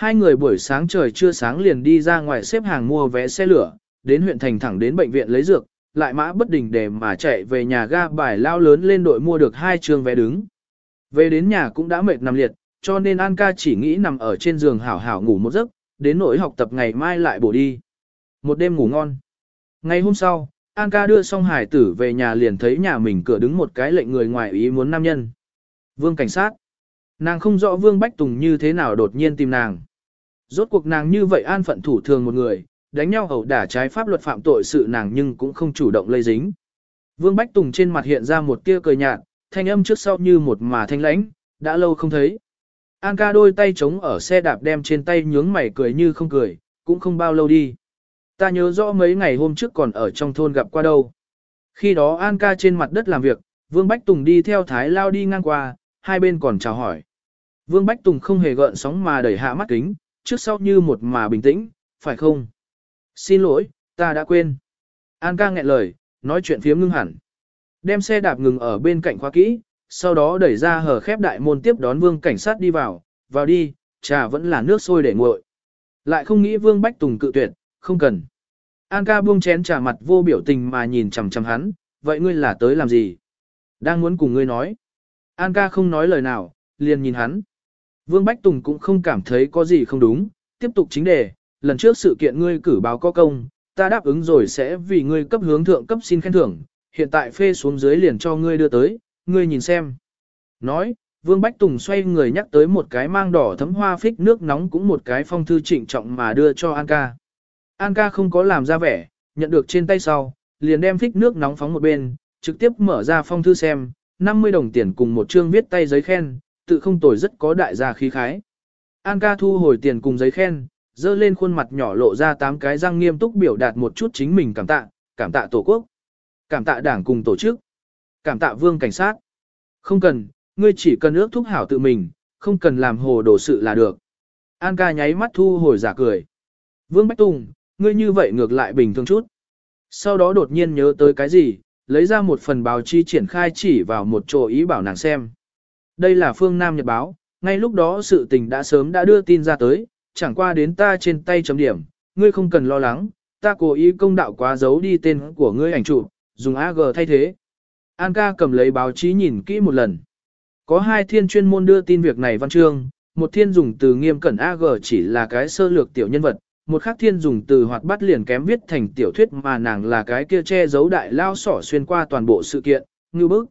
Hai người buổi sáng trời chưa sáng liền đi ra ngoài xếp hàng mua vé xe lửa, đến huyện thành thẳng đến bệnh viện lấy dược, lại mã bất đình để mà chạy về nhà ga bài lao lớn lên đội mua được hai trường vé đứng. Về đến nhà cũng đã mệt nằm liệt, cho nên An ca chỉ nghĩ nằm ở trên giường hảo hảo ngủ một giấc, đến nỗi học tập ngày mai lại bổ đi. Một đêm ngủ ngon. Ngày hôm sau, An ca đưa xong hải tử về nhà liền thấy nhà mình cửa đứng một cái lệnh người ngoài ý muốn nam nhân. Vương cảnh sát. Nàng không rõ Vương Bách Tùng như thế nào đột nhiên tìm nàng. Rốt cuộc nàng như vậy an phận thủ thường một người, đánh nhau ẩu đả trái pháp luật phạm tội sự nàng nhưng cũng không chủ động lây dính. Vương Bách Tùng trên mặt hiện ra một tia cười nhạt, thanh âm trước sau như một mà thanh lãnh, đã lâu không thấy. An ca đôi tay trống ở xe đạp đem trên tay nhướng mày cười như không cười, cũng không bao lâu đi. Ta nhớ rõ mấy ngày hôm trước còn ở trong thôn gặp qua đâu. Khi đó An ca trên mặt đất làm việc, Vương Bách Tùng đi theo Thái Lao đi ngang qua, hai bên còn chào hỏi. Vương Bách Tùng không hề gợn sóng mà đẩy hạ mắt kính, trước sau như một mà bình tĩnh, phải không? Xin lỗi, ta đã quên. An ca nghẹn lời, nói chuyện phiếm ngưng hẳn. Đem xe đạp ngừng ở bên cạnh khóa kỹ, sau đó đẩy ra hở khép đại môn tiếp đón vương cảnh sát đi vào, vào đi, trà vẫn là nước sôi để nguội. Lại không nghĩ vương Bách Tùng cự tuyệt, không cần. An ca buông chén trà mặt vô biểu tình mà nhìn chằm chằm hắn, vậy ngươi là tới làm gì? Đang muốn cùng ngươi nói. An ca không nói lời nào, liền nhìn hắn. Vương Bách Tùng cũng không cảm thấy có gì không đúng, tiếp tục chính đề, lần trước sự kiện ngươi cử báo có công, ta đáp ứng rồi sẽ vì ngươi cấp hướng thượng cấp xin khen thưởng, hiện tại phê xuống dưới liền cho ngươi đưa tới, ngươi nhìn xem. Nói, Vương Bách Tùng xoay người nhắc tới một cái mang đỏ thấm hoa phích nước nóng cũng một cái phong thư trịnh trọng mà đưa cho An ca. An ca không có làm ra vẻ, nhận được trên tay sau, liền đem phích nước nóng phóng một bên, trực tiếp mở ra phong thư xem, 50 đồng tiền cùng một chương viết tay giấy khen, tự không tồi rất có đại gia khí khái. An ca thu hồi tiền cùng giấy khen, dơ lên khuôn mặt nhỏ lộ ra tám cái răng nghiêm túc biểu đạt một chút chính mình cảm tạ, cảm tạ tổ quốc, cảm tạ đảng cùng tổ chức, cảm tạ vương cảnh sát. Không cần, ngươi chỉ cần ước thúc hảo tự mình, không cần làm hồ đồ sự là được. An ca nháy mắt thu hồi giả cười. Vương Bách Tùng, ngươi như vậy ngược lại bình thường chút. Sau đó đột nhiên nhớ tới cái gì, lấy ra một phần báo chí triển khai chỉ vào một chỗ ý bảo nàng xem. Đây là phương Nam Nhật Báo, ngay lúc đó sự tình đã sớm đã đưa tin ra tới, chẳng qua đến ta trên tay chấm điểm, ngươi không cần lo lắng, ta cố ý công đạo quá giấu đi tên của ngươi ảnh chụp, dùng AG thay thế. An ca cầm lấy báo chí nhìn kỹ một lần. Có hai thiên chuyên môn đưa tin việc này văn chương, một thiên dùng từ nghiêm cẩn AG chỉ là cái sơ lược tiểu nhân vật, một khắc thiên dùng từ hoạt bát liền kém viết thành tiểu thuyết mà nàng là cái kia che giấu đại lao sỏ xuyên qua toàn bộ sự kiện, ngư bức.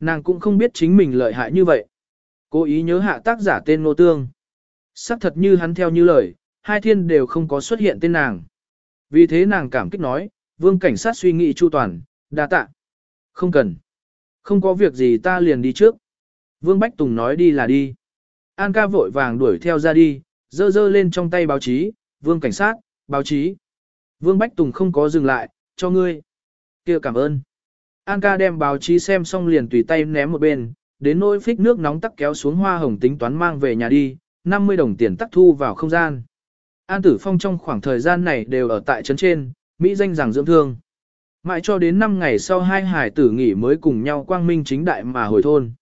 Nàng cũng không biết chính mình lợi hại như vậy. Cố ý nhớ hạ tác giả tên Nô Tương. Sắc thật như hắn theo như lời, hai thiên đều không có xuất hiện tên nàng. Vì thế nàng cảm kích nói, vương cảnh sát suy nghĩ chu toàn, đa tạ. Không cần. Không có việc gì ta liền đi trước. Vương Bách Tùng nói đi là đi. An ca vội vàng đuổi theo ra đi, dơ dơ lên trong tay báo chí, vương cảnh sát, báo chí. Vương Bách Tùng không có dừng lại, cho ngươi. kia cảm ơn. An ca đem báo chí xem xong liền tùy tay ném một bên, đến nỗi phích nước nóng tắc kéo xuống hoa hồng tính toán mang về nhà đi, 50 đồng tiền tắc thu vào không gian. An Tử Phong trong khoảng thời gian này đều ở tại trấn trên, Mỹ danh rằng dưỡng thương. Mãi cho đến 5 ngày sau hai hải tử nghỉ mới cùng nhau quang minh chính đại mà hồi thôn.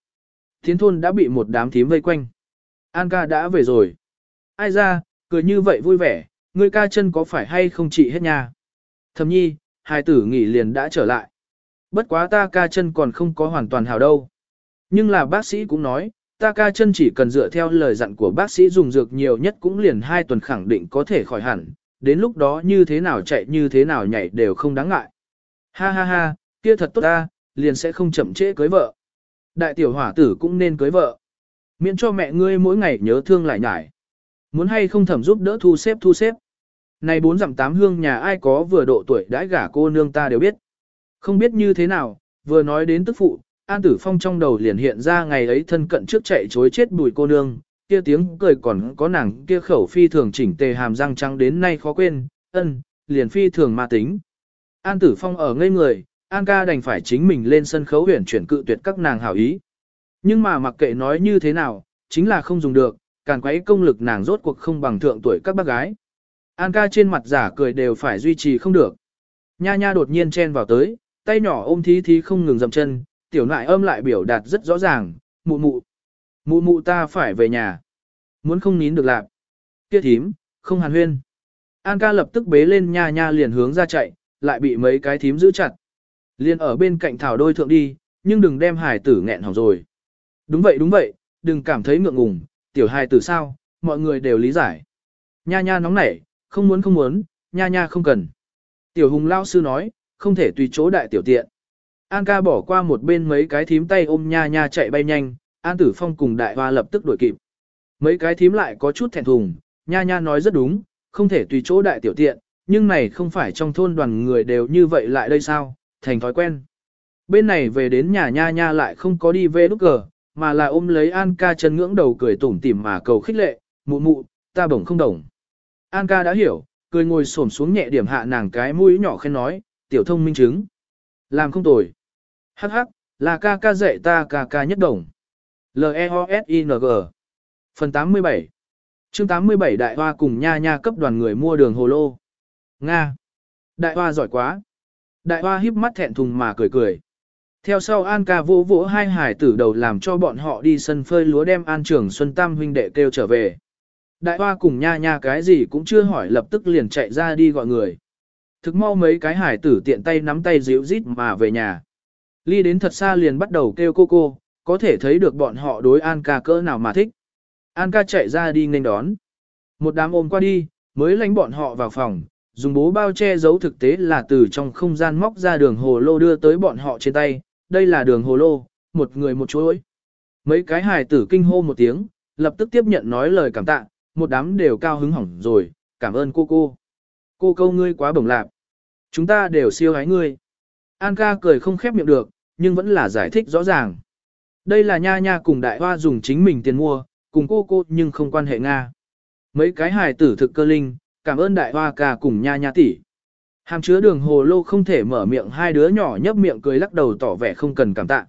Thiến thôn đã bị một đám thím vây quanh. An ca đã về rồi. Ai ra, cười như vậy vui vẻ, Ngươi ca chân có phải hay không trị hết nha. Thầm nhi, hải tử nghỉ liền đã trở lại. Bất quá ta ca chân còn không có hoàn toàn hào đâu. Nhưng là bác sĩ cũng nói, ta ca chân chỉ cần dựa theo lời dặn của bác sĩ dùng dược nhiều nhất cũng liền hai tuần khẳng định có thể khỏi hẳn, đến lúc đó như thế nào chạy như thế nào nhảy đều không đáng ngại. Ha ha ha, kia thật tốt ta, liền sẽ không chậm trễ cưới vợ. Đại tiểu hỏa tử cũng nên cưới vợ. Miễn cho mẹ ngươi mỗi ngày nhớ thương lại nhải. Muốn hay không thẩm giúp đỡ thu xếp thu xếp. Này bốn dặm tám hương nhà ai có vừa độ tuổi đãi gả cô nương ta đều biết. Không biết như thế nào, vừa nói đến tức phụ, An Tử Phong trong đầu liền hiện ra ngày ấy thân cận trước chạy chối chết bùi cô nương, kia tiếng cười còn có nàng kia khẩu phi thường chỉnh tề hàm răng trắng đến nay khó quên, ân, liền phi thường ma tính. An Tử Phong ở ngây người, An ca đành phải chính mình lên sân khấu huyển chuyển cự tuyệt các nàng hảo ý. Nhưng mà mặc kệ nói như thế nào, chính là không dùng được, càn quấy công lực nàng rốt cuộc không bằng thượng tuổi các bác gái. An ca trên mặt giả cười đều phải duy trì không được. Nha nha đột nhiên chen vào tới, tay nhỏ ôm thí thí không ngừng dầm chân, tiểu nại âm lại biểu đạt rất rõ ràng, mụ mụ. Mụ mụ ta phải về nhà. Muốn không nín được lạc. Kia thím, không hàn huyên. An ca lập tức bế lên nha nha liền hướng ra chạy, lại bị mấy cái thím giữ chặt. Liên ở bên cạnh thảo đôi thượng đi, nhưng đừng đem hải tử nghẹn hỏng rồi. Đúng vậy đúng vậy, đừng cảm thấy ngượng ngùng, tiểu hài tử sao, mọi người đều lý giải. Nha nha nóng nảy, không muốn không muốn, nha nha không cần. Tiểu hùng lao sư nói, không thể tùy chỗ đại tiểu tiện. An ca bỏ qua một bên mấy cái thím tay ôm nha nha chạy bay nhanh, An tử phong cùng đại hoa lập tức đuổi kịp. Mấy cái thím lại có chút thẹn thùng, nha nha nói rất đúng, không thể tùy chỗ đại tiểu tiện, nhưng này không phải trong thôn đoàn người đều như vậy lại đây sao, thành thói quen. Bên này về đến nhà nha nha lại không có đi về lúc cờ, mà là ôm lấy An ca chân ngưỡng đầu cười tủm tỉm mà cầu khích lệ, mụ mụ, ta bổng không đồng. An ca đã hiểu, cười ngồi xổm xuống nhẹ điểm hạ nàng cái mũi nhỏ khen nói, tiểu thông minh chứng. Làm không tồi. Hắc hắc, là ca ca dạy ta ca ca nhất đồng. L-E-O-S-I-N-G Phần 87 chương 87 Đại Hoa cùng nha nha cấp đoàn người mua đường hồ lô. Nga. Đại Hoa giỏi quá. Đại Hoa híp mắt thẹn thùng mà cười cười. Theo sau An ca vỗ vỗ hai hải tử đầu làm cho bọn họ đi sân phơi lúa đem An trưởng Xuân Tam huynh đệ kêu trở về. Đại Hoa cùng nha nha cái gì cũng chưa hỏi lập tức liền chạy ra đi gọi người. Thực mau mấy cái hải tử tiện tay nắm tay díu rít mà về nhà. Ly đến thật xa liền bắt đầu kêu cô cô, có thể thấy được bọn họ đối An ca cỡ nào mà thích. An ca chạy ra đi nghênh đón. Một đám ôm qua đi, mới lánh bọn họ vào phòng, dùng bố bao che giấu thực tế là từ trong không gian móc ra đường hồ lô đưa tới bọn họ trên tay. Đây là đường hồ lô, một người một chuỗi. Mấy cái hài tử kinh hô một tiếng, lập tức tiếp nhận nói lời cảm tạ, một đám đều cao hứng hỏng rồi, cảm ơn cô cô. Cô câu ngươi quá bổng lạc. Chúng ta đều siêu hái ngươi. An ca cười không khép miệng được, nhưng vẫn là giải thích rõ ràng. Đây là nha nha cùng đại hoa dùng chính mình tiền mua, cùng cô cô nhưng không quan hệ Nga. Mấy cái hài tử thực cơ linh, cảm ơn đại hoa ca cùng nha nha tỷ. Hàm chứa đường hồ lô không thể mở miệng hai đứa nhỏ nhấp miệng cười lắc đầu tỏ vẻ không cần cảm tạ.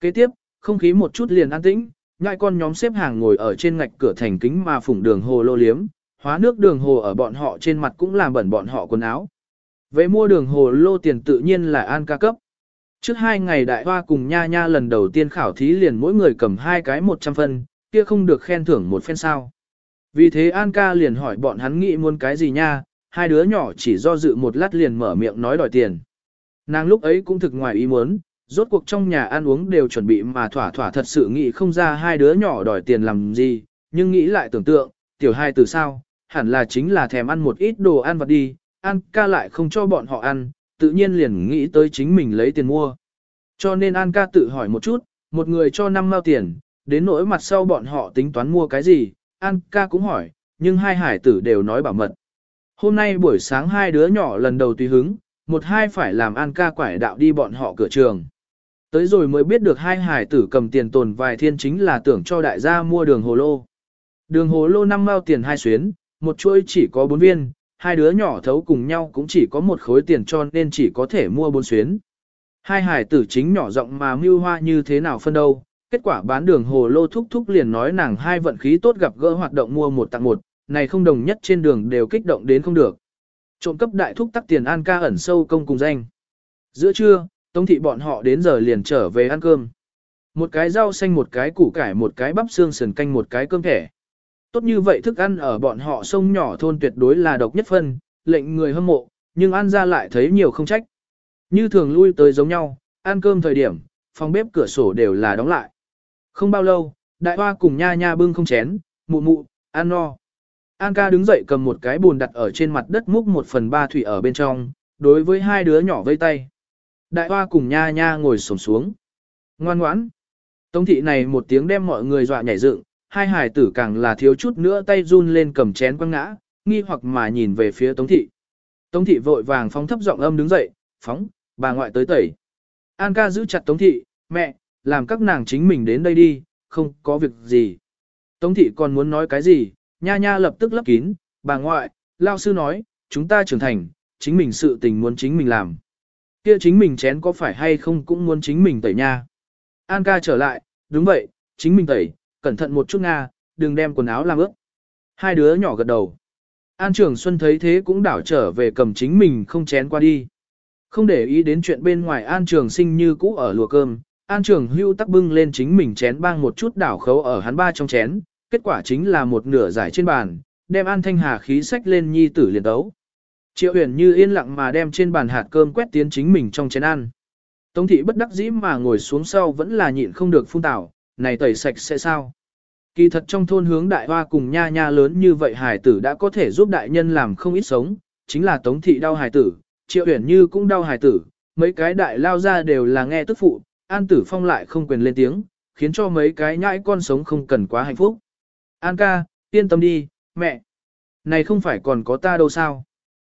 Kế tiếp, không khí một chút liền an tĩnh, ngại con nhóm xếp hàng ngồi ở trên ngạch cửa thành kính mà phủng đường hồ lô liếm, hóa nước đường hồ ở bọn họ trên mặt cũng làm bẩn bọn họ quần áo. Về mua đường hồ lô tiền tự nhiên là an ca cấp. Trước hai ngày đại hoa cùng nha nha lần đầu tiên khảo thí liền mỗi người cầm hai cái 100 phân, kia không được khen thưởng một phen sao. Vì thế An ca liền hỏi bọn hắn nghĩ muốn cái gì nha, hai đứa nhỏ chỉ do dự một lát liền mở miệng nói đòi tiền. Nàng lúc ấy cũng thực ngoài ý muốn, Rốt cuộc trong nhà ăn uống đều chuẩn bị mà thỏa thỏa thật sự nghĩ không ra hai đứa nhỏ đòi tiền làm gì, nhưng nghĩ lại tưởng tượng, tiểu hai từ sao, hẳn là chính là thèm ăn một ít đồ ăn vặt đi, ăn ca lại không cho bọn họ ăn, tự nhiên liền nghĩ tới chính mình lấy tiền mua. Cho nên An ca tự hỏi một chút, một người cho 5 mao tiền, đến nỗi mặt sau bọn họ tính toán mua cái gì, An ca cũng hỏi, nhưng hai hải tử đều nói bảo mật. Hôm nay buổi sáng hai đứa nhỏ lần đầu tùy hứng, một hai phải làm An ca quải đạo đi bọn họ cửa trường. Tới rồi mới biết được hai hải tử cầm tiền tồn vài thiên chính là tưởng cho đại gia mua đường hồ lô. Đường hồ lô năm mao tiền hai xuyến, một chuỗi chỉ có bốn viên, hai đứa nhỏ thấu cùng nhau cũng chỉ có một khối tiền cho nên chỉ có thể mua bốn xuyến. Hai hải tử chính nhỏ rộng mà mưu hoa như thế nào phân đâu, kết quả bán đường hồ lô thúc thúc liền nói nàng hai vận khí tốt gặp gỡ hoạt động mua một tặng một, này không đồng nhất trên đường đều kích động đến không được. Trộm cấp đại thúc tắc tiền an ca ẩn sâu công cùng danh. Giữa trưa, tông thị bọn họ đến giờ liền trở về ăn cơm. Một cái rau xanh một cái củ cải một cái bắp xương sườn canh một cái cơm thẻ. Tốt như vậy thức ăn ở bọn họ sông nhỏ thôn tuyệt đối là độc nhất phân, lệnh người hâm mộ, nhưng ăn ra lại thấy nhiều không trách. Như thường lui tới giống nhau, ăn cơm thời điểm, phòng bếp cửa sổ đều là đóng lại. Không bao lâu, đại hoa cùng nha nha bưng không chén, mụ mụ, ăn no. An ca đứng dậy cầm một cái bùn đặt ở trên mặt đất múc một phần ba thủy ở bên trong, đối với hai đứa nhỏ vây tay. Đại hoa cùng nha nha ngồi sổng xuống. Ngoan ngoãn. Tống thị này một tiếng đem mọi người dọa nhảy dựng, hai hải tử càng là thiếu chút nữa tay run lên cầm chén quăng ngã, nghi hoặc mà nhìn về phía Tống thị. Tống thị vội vàng phóng thấp giọng âm đứng dậy, phóng, bà ngoại tới tẩy. An ca giữ chặt Tống thị, mẹ, làm các nàng chính mình đến đây đi, không có việc gì. Tống thị còn muốn nói cái gì, nha nha lập tức lấp kín, bà ngoại, lao sư nói, chúng ta trưởng thành, chính mình sự tình muốn chính mình làm. Kia chính mình chén có phải hay không cũng muốn chính mình tẩy nha. An ca trở lại, đúng vậy, chính mình tẩy, cẩn thận một chút Nga, đừng đem quần áo làm ướt. Hai đứa nhỏ gật đầu. An Trường Xuân thấy thế cũng đảo trở về cầm chính mình không chén qua đi. Không để ý đến chuyện bên ngoài An Trường Sinh như cũ ở lùa cơm, An Trường Hưu tắc bưng lên chính mình chén bang một chút đảo khấu ở hắn ba trong chén, kết quả chính là một nửa giải trên bàn, đem An Thanh Hà khí sách lên nhi tử liền tấu. Triệu uyển như yên lặng mà đem trên bàn hạt cơm quét tiến chính mình trong chén ăn. Tống thị bất đắc dĩ mà ngồi xuống sau vẫn là nhịn không được phun tảo, này tẩy sạch sẽ sao? Kỳ thật trong thôn hướng đại hoa cùng nha nha lớn như vậy hải tử đã có thể giúp đại nhân làm không ít sống, chính là tống thị đau hải tử, triệu uyển như cũng đau hải tử, mấy cái đại lao ra đều là nghe tức phụ, an tử phong lại không quyền lên tiếng, khiến cho mấy cái nhãi con sống không cần quá hạnh phúc. An ca, yên tâm đi, mẹ. Này không phải còn có ta đâu sao?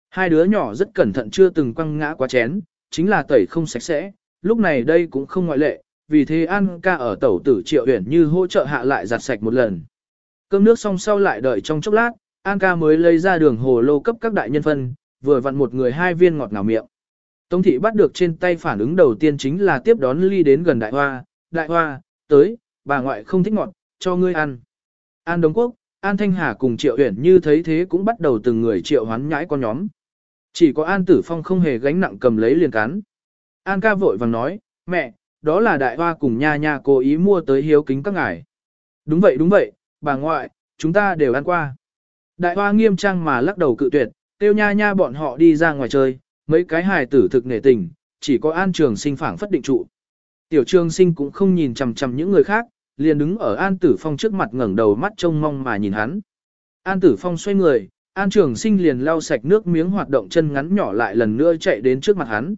Hai đứa nhỏ rất cẩn thận chưa từng quăng ngã quá chén, chính là tẩy không sạch sẽ, lúc này đây cũng không ngoại lệ, vì thế An ca ở tẩu tử triệu huyển như hỗ trợ hạ lại giặt sạch một lần. Cơm nước xong sau lại đợi trong chốc lát, An ca mới lấy ra đường hồ lô cấp các đại nhân phân, vừa vặn một người hai viên ngọt ngào miệng. Tống thị bắt được trên tay phản ứng đầu tiên chính là tiếp đón ly đến gần đại hoa, đại hoa, tới, bà ngoại không thích ngọt, cho ngươi ăn. An Đông Quốc, An Thanh Hà cùng Triệu Uyển như thấy thế cũng bắt đầu từng người triệu hoán nhãi con nhóm. Chỉ có An Tử Phong không hề gánh nặng cầm lấy liền cắn. An ca vội vàng nói, mẹ, đó là đại hoa cùng nha nha cố ý mua tới hiếu kính các ngài. Đúng vậy đúng vậy, bà ngoại, chúng ta đều ăn qua. Đại hoa nghiêm trang mà lắc đầu cự tuyệt, tiêu nha nha bọn họ đi ra ngoài chơi, mấy cái hài tử thực nể tình, chỉ có an trường sinh phảng phất định trụ. Tiểu trường sinh cũng không nhìn chằm chằm những người khác, liền đứng ở an tử phong trước mặt ngẩng đầu mắt trông mong mà nhìn hắn. An tử phong xoay người, an trường sinh liền lau sạch nước miếng hoạt động chân ngắn nhỏ lại lần nữa chạy đến trước mặt hắn.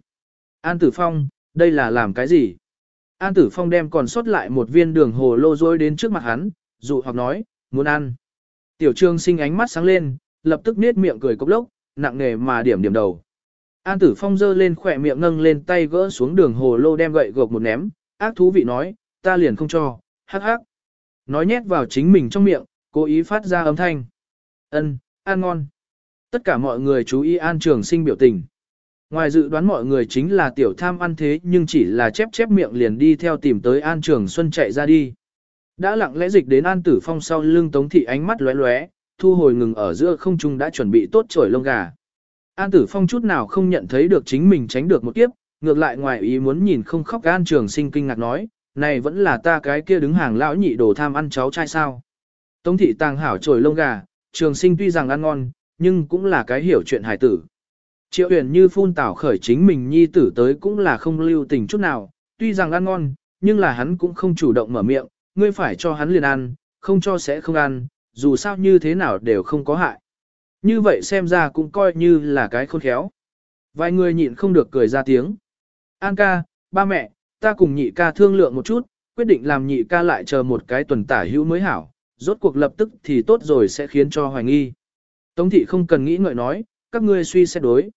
An tử phong, đây là làm cái gì? An Tử Phong đem còn sót lại một viên đường hồ lô rối đến trước mặt hắn, dụ hoặc nói, muốn ăn. Tiểu Trường sinh ánh mắt sáng lên, lập tức nết miệng cười cốc lốc, nặng nề mà điểm điểm đầu. An Tử Phong giơ lên khỏe miệng nâng lên tay gỡ xuống đường hồ lô đem gậy gộc một ném, ác thú vị nói, ta liền không cho, hắc hắc. Nói nhét vào chính mình trong miệng, cố ý phát ra âm thanh. Ân, ăn ngon. Tất cả mọi người chú ý An Trường Sinh biểu tình. Ngoài dự đoán mọi người chính là tiểu tham ăn thế nhưng chỉ là chép chép miệng liền đi theo tìm tới An Trường Xuân chạy ra đi. Đã lặng lẽ dịch đến An Tử Phong sau lưng Tống Thị ánh mắt lóe lóe, thu hồi ngừng ở giữa không trung đã chuẩn bị tốt trổi lông gà. An Tử Phong chút nào không nhận thấy được chính mình tránh được một kiếp, ngược lại ngoài ý muốn nhìn không khóc An Trường Sinh kinh ngạc nói, này vẫn là ta cái kia đứng hàng lão nhị đồ tham ăn cháu trai sao. Tống Thị tàng hảo trồi lông gà, Trường Sinh tuy rằng ăn ngon, nhưng cũng là cái hiểu chuyện hài tử. Triệu huyền như phun tảo khởi chính mình nhi tử tới cũng là không lưu tình chút nào, tuy rằng ăn ngon, nhưng là hắn cũng không chủ động mở miệng, ngươi phải cho hắn liền ăn, không cho sẽ không ăn, dù sao như thế nào đều không có hại. Như vậy xem ra cũng coi như là cái khôn khéo. Vài người nhịn không được cười ra tiếng. An ca, ba mẹ, ta cùng nhị ca thương lượng một chút, quyết định làm nhị ca lại chờ một cái tuần tả hữu mới hảo, rốt cuộc lập tức thì tốt rồi sẽ khiến cho hoài nghi. Tống thị không cần nghĩ ngợi nói, các ngươi suy xét đối.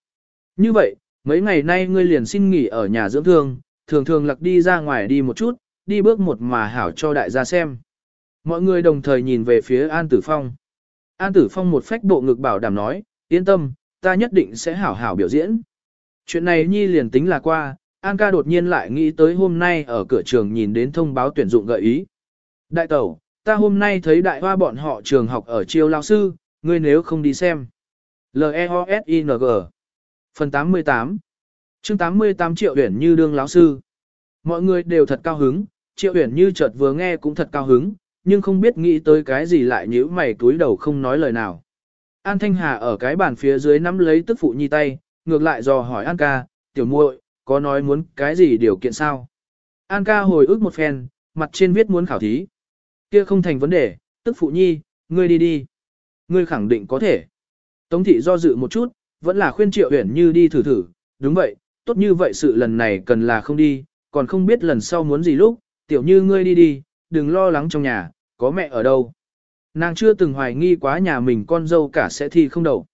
Như vậy, mấy ngày nay ngươi liền xin nghỉ ở nhà dưỡng thương, thường thường lặc đi ra ngoài đi một chút, đi bước một mà hảo cho đại gia xem. Mọi người đồng thời nhìn về phía An Tử Phong. An Tử Phong một phách bộ ngực bảo đảm nói, yên tâm, ta nhất định sẽ hảo hảo biểu diễn. Chuyện này nhi liền tính là qua, An ca đột nhiên lại nghĩ tới hôm nay ở cửa trường nhìn đến thông báo tuyển dụng gợi ý. Đại tẩu, ta hôm nay thấy đại hoa bọn họ trường học ở chiêu lao sư, ngươi nếu không đi xem. L-E-O-S-I-N-G Phần 88 chương 88 triệu huyển như đương lão sư. Mọi người đều thật cao hứng, triệu huyển như chợt vừa nghe cũng thật cao hứng, nhưng không biết nghĩ tới cái gì lại nhíu mày túi đầu không nói lời nào. An Thanh Hà ở cái bàn phía dưới nắm lấy tức phụ nhi tay, ngược lại dò hỏi An ca, tiểu muội, có nói muốn cái gì điều kiện sao? An ca hồi ức một phen, mặt trên viết muốn khảo thí. Kia không thành vấn đề, tức phụ nhi, ngươi đi đi. Ngươi khẳng định có thể. Tống thị do dự một chút, vẫn là khuyên triệu huyển như đi thử thử, đúng vậy, tốt như vậy sự lần này cần là không đi, còn không biết lần sau muốn gì lúc, tiểu như ngươi đi đi, đừng lo lắng trong nhà, có mẹ ở đâu. Nàng chưa từng hoài nghi quá nhà mình con dâu cả sẽ thi không đầu.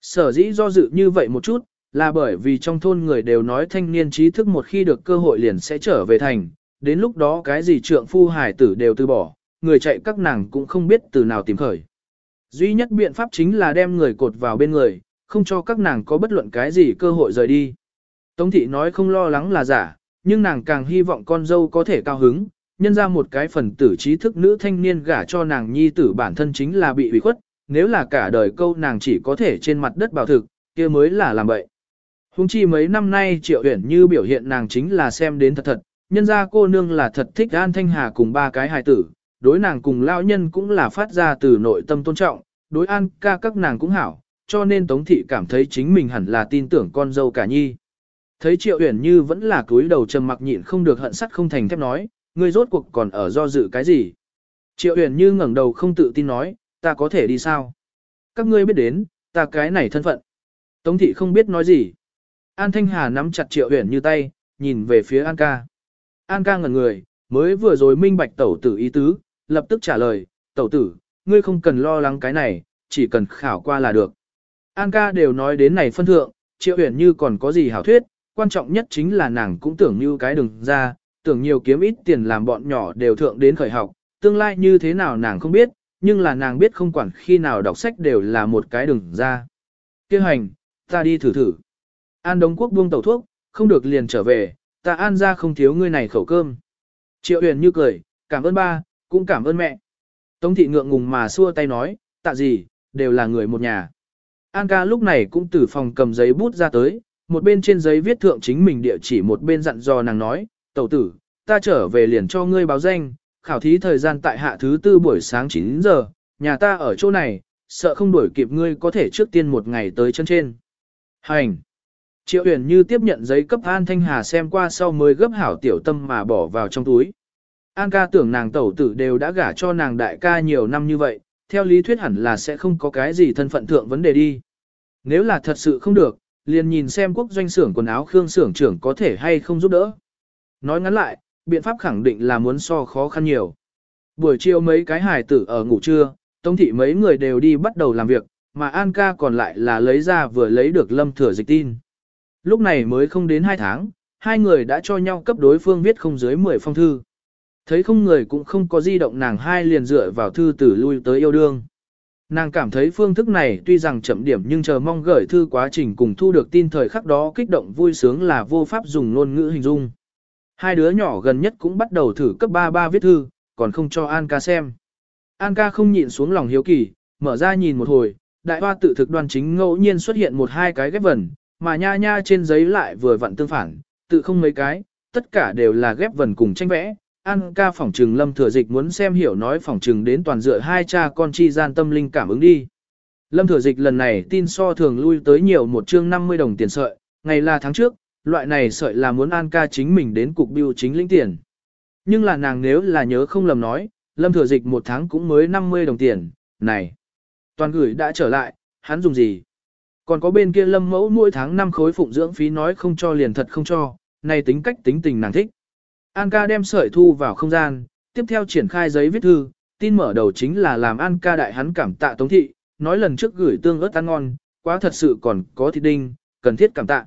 Sở dĩ do dự như vậy một chút, là bởi vì trong thôn người đều nói thanh niên trí thức một khi được cơ hội liền sẽ trở về thành, đến lúc đó cái gì trượng phu hải tử đều từ bỏ, người chạy các nàng cũng không biết từ nào tìm khởi. Duy nhất biện pháp chính là đem người cột vào bên người, không cho các nàng có bất luận cái gì cơ hội rời đi. Tống thị nói không lo lắng là giả, nhưng nàng càng hy vọng con dâu có thể cao hứng, nhân ra một cái phần tử trí thức nữ thanh niên gả cho nàng nhi tử bản thân chính là bị ủy khuất, nếu là cả đời câu nàng chỉ có thể trên mặt đất bảo thực, kia mới là làm bậy. Hùng chi mấy năm nay triệu uyển như biểu hiện nàng chính là xem đến thật thật, nhân ra cô nương là thật thích An Thanh Hà cùng ba cái hài tử, đối nàng cùng lao nhân cũng là phát ra từ nội tâm tôn trọng, đối An ca các nàng cũng hảo, cho nên Tống Thị cảm thấy chính mình hẳn là tin tưởng con dâu cả nhi. Thấy Triệu Uyển Như vẫn là cúi đầu trầm mặc nhịn không được hận sắt không thành thép nói, ngươi rốt cuộc còn ở do dự cái gì? Triệu Uyển Như ngẩng đầu không tự tin nói, ta có thể đi sao? Các ngươi biết đến, ta cái này thân phận. Tống Thị không biết nói gì. An Thanh Hà nắm chặt Triệu Uyển Như tay, nhìn về phía An ca. An ca ngẩn người, mới vừa rồi minh bạch tẩu tử ý tứ, lập tức trả lời, tẩu tử, ngươi không cần lo lắng cái này, chỉ cần khảo qua là được. An ca đều nói đến này phân thượng, triệu huyền như còn có gì hảo thuyết, quan trọng nhất chính là nàng cũng tưởng như cái đừng ra, tưởng nhiều kiếm ít tiền làm bọn nhỏ đều thượng đến khởi học, tương lai như thế nào nàng không biết, nhưng là nàng biết không quản khi nào đọc sách đều là một cái đừng ra. Kêu hành, ta đi thử thử. An Đông Quốc buông tẩu thuốc, không được liền trở về, ta an ra không thiếu ngươi này khẩu cơm. Triệu huyền như cười, cảm ơn ba, cũng cảm ơn mẹ. Tống thị ngượng ngùng mà xua tay nói, tạ gì, đều là người một nhà. An ca lúc này cũng từ phòng cầm giấy bút ra tới, một bên trên giấy viết thượng chính mình địa chỉ một bên dặn dò nàng nói, tẩu tử, ta trở về liền cho ngươi báo danh, khảo thí thời gian tại hạ thứ tư buổi sáng 9 giờ, nhà ta ở chỗ này, sợ không đuổi kịp ngươi có thể trước tiên một ngày tới chân trên. Hành! Triệu Uyển như tiếp nhận giấy cấp An Thanh Hà xem qua sau mới gấp hảo tiểu tâm mà bỏ vào trong túi. An ca tưởng nàng tẩu tử đều đã gả cho nàng đại ca nhiều năm như vậy, theo lý thuyết hẳn là sẽ không có cái gì thân phận thượng vấn đề đi. Nếu là thật sự không được, liền nhìn xem quốc doanh xưởng quần áo Khương xưởng trưởng có thể hay không giúp đỡ. Nói ngắn lại, biện pháp khẳng định là muốn so khó khăn nhiều. Buổi chiều mấy cái hài tử ở ngủ trưa, tống thị mấy người đều đi bắt đầu làm việc, mà An ca còn lại là lấy ra vừa lấy được lâm thừa dịch tin. Lúc này mới không đến 2 tháng, hai người đã cho nhau cấp đối phương viết không dưới 10 phong thư. Thấy không người cũng không có di động nàng hai liền dựa vào thư tử lui tới yêu đương. Nàng cảm thấy phương thức này tuy rằng chậm điểm nhưng chờ mong gửi thư quá trình cùng thu được tin thời khắc đó kích động vui sướng là vô pháp dùng ngôn ngữ hình dung. Hai đứa nhỏ gần nhất cũng bắt đầu thử cấp 33 viết thư, còn không cho An ca xem. An ca không nhịn xuống lòng hiếu kỳ, mở ra nhìn một hồi, đại hoa tự thực đoan chính ngẫu nhiên xuất hiện một hai cái ghép vần, mà nha nha trên giấy lại vừa vặn tương phản, tự không mấy cái, tất cả đều là ghép vần cùng tranh vẽ, An ca phỏng trừng lâm thừa dịch muốn xem hiểu nói phỏng trừng đến toàn dựa hai cha con chi gian tâm linh cảm ứng đi. Lâm thừa dịch lần này tin so thường lui tới nhiều một chương 50 đồng tiền sợi, ngày là tháng trước, loại này sợi là muốn An ca chính mình đến cục biêu chính lĩnh tiền. Nhưng là nàng nếu là nhớ không lầm nói, lâm thừa dịch một tháng cũng mới 50 đồng tiền, này. Toàn gửi đã trở lại, hắn dùng gì? Còn có bên kia lâm mẫu mỗi tháng năm khối phụng dưỡng phí nói không cho liền thật không cho, này tính cách tính tình nàng thích. An ca đem sợi thu vào không gian, tiếp theo triển khai giấy viết thư, tin mở đầu chính là làm An ca đại hắn cảm tạ Tống Thị, nói lần trước gửi tương ớt ăn ngon, quá thật sự còn có thịt đinh, cần thiết cảm tạ.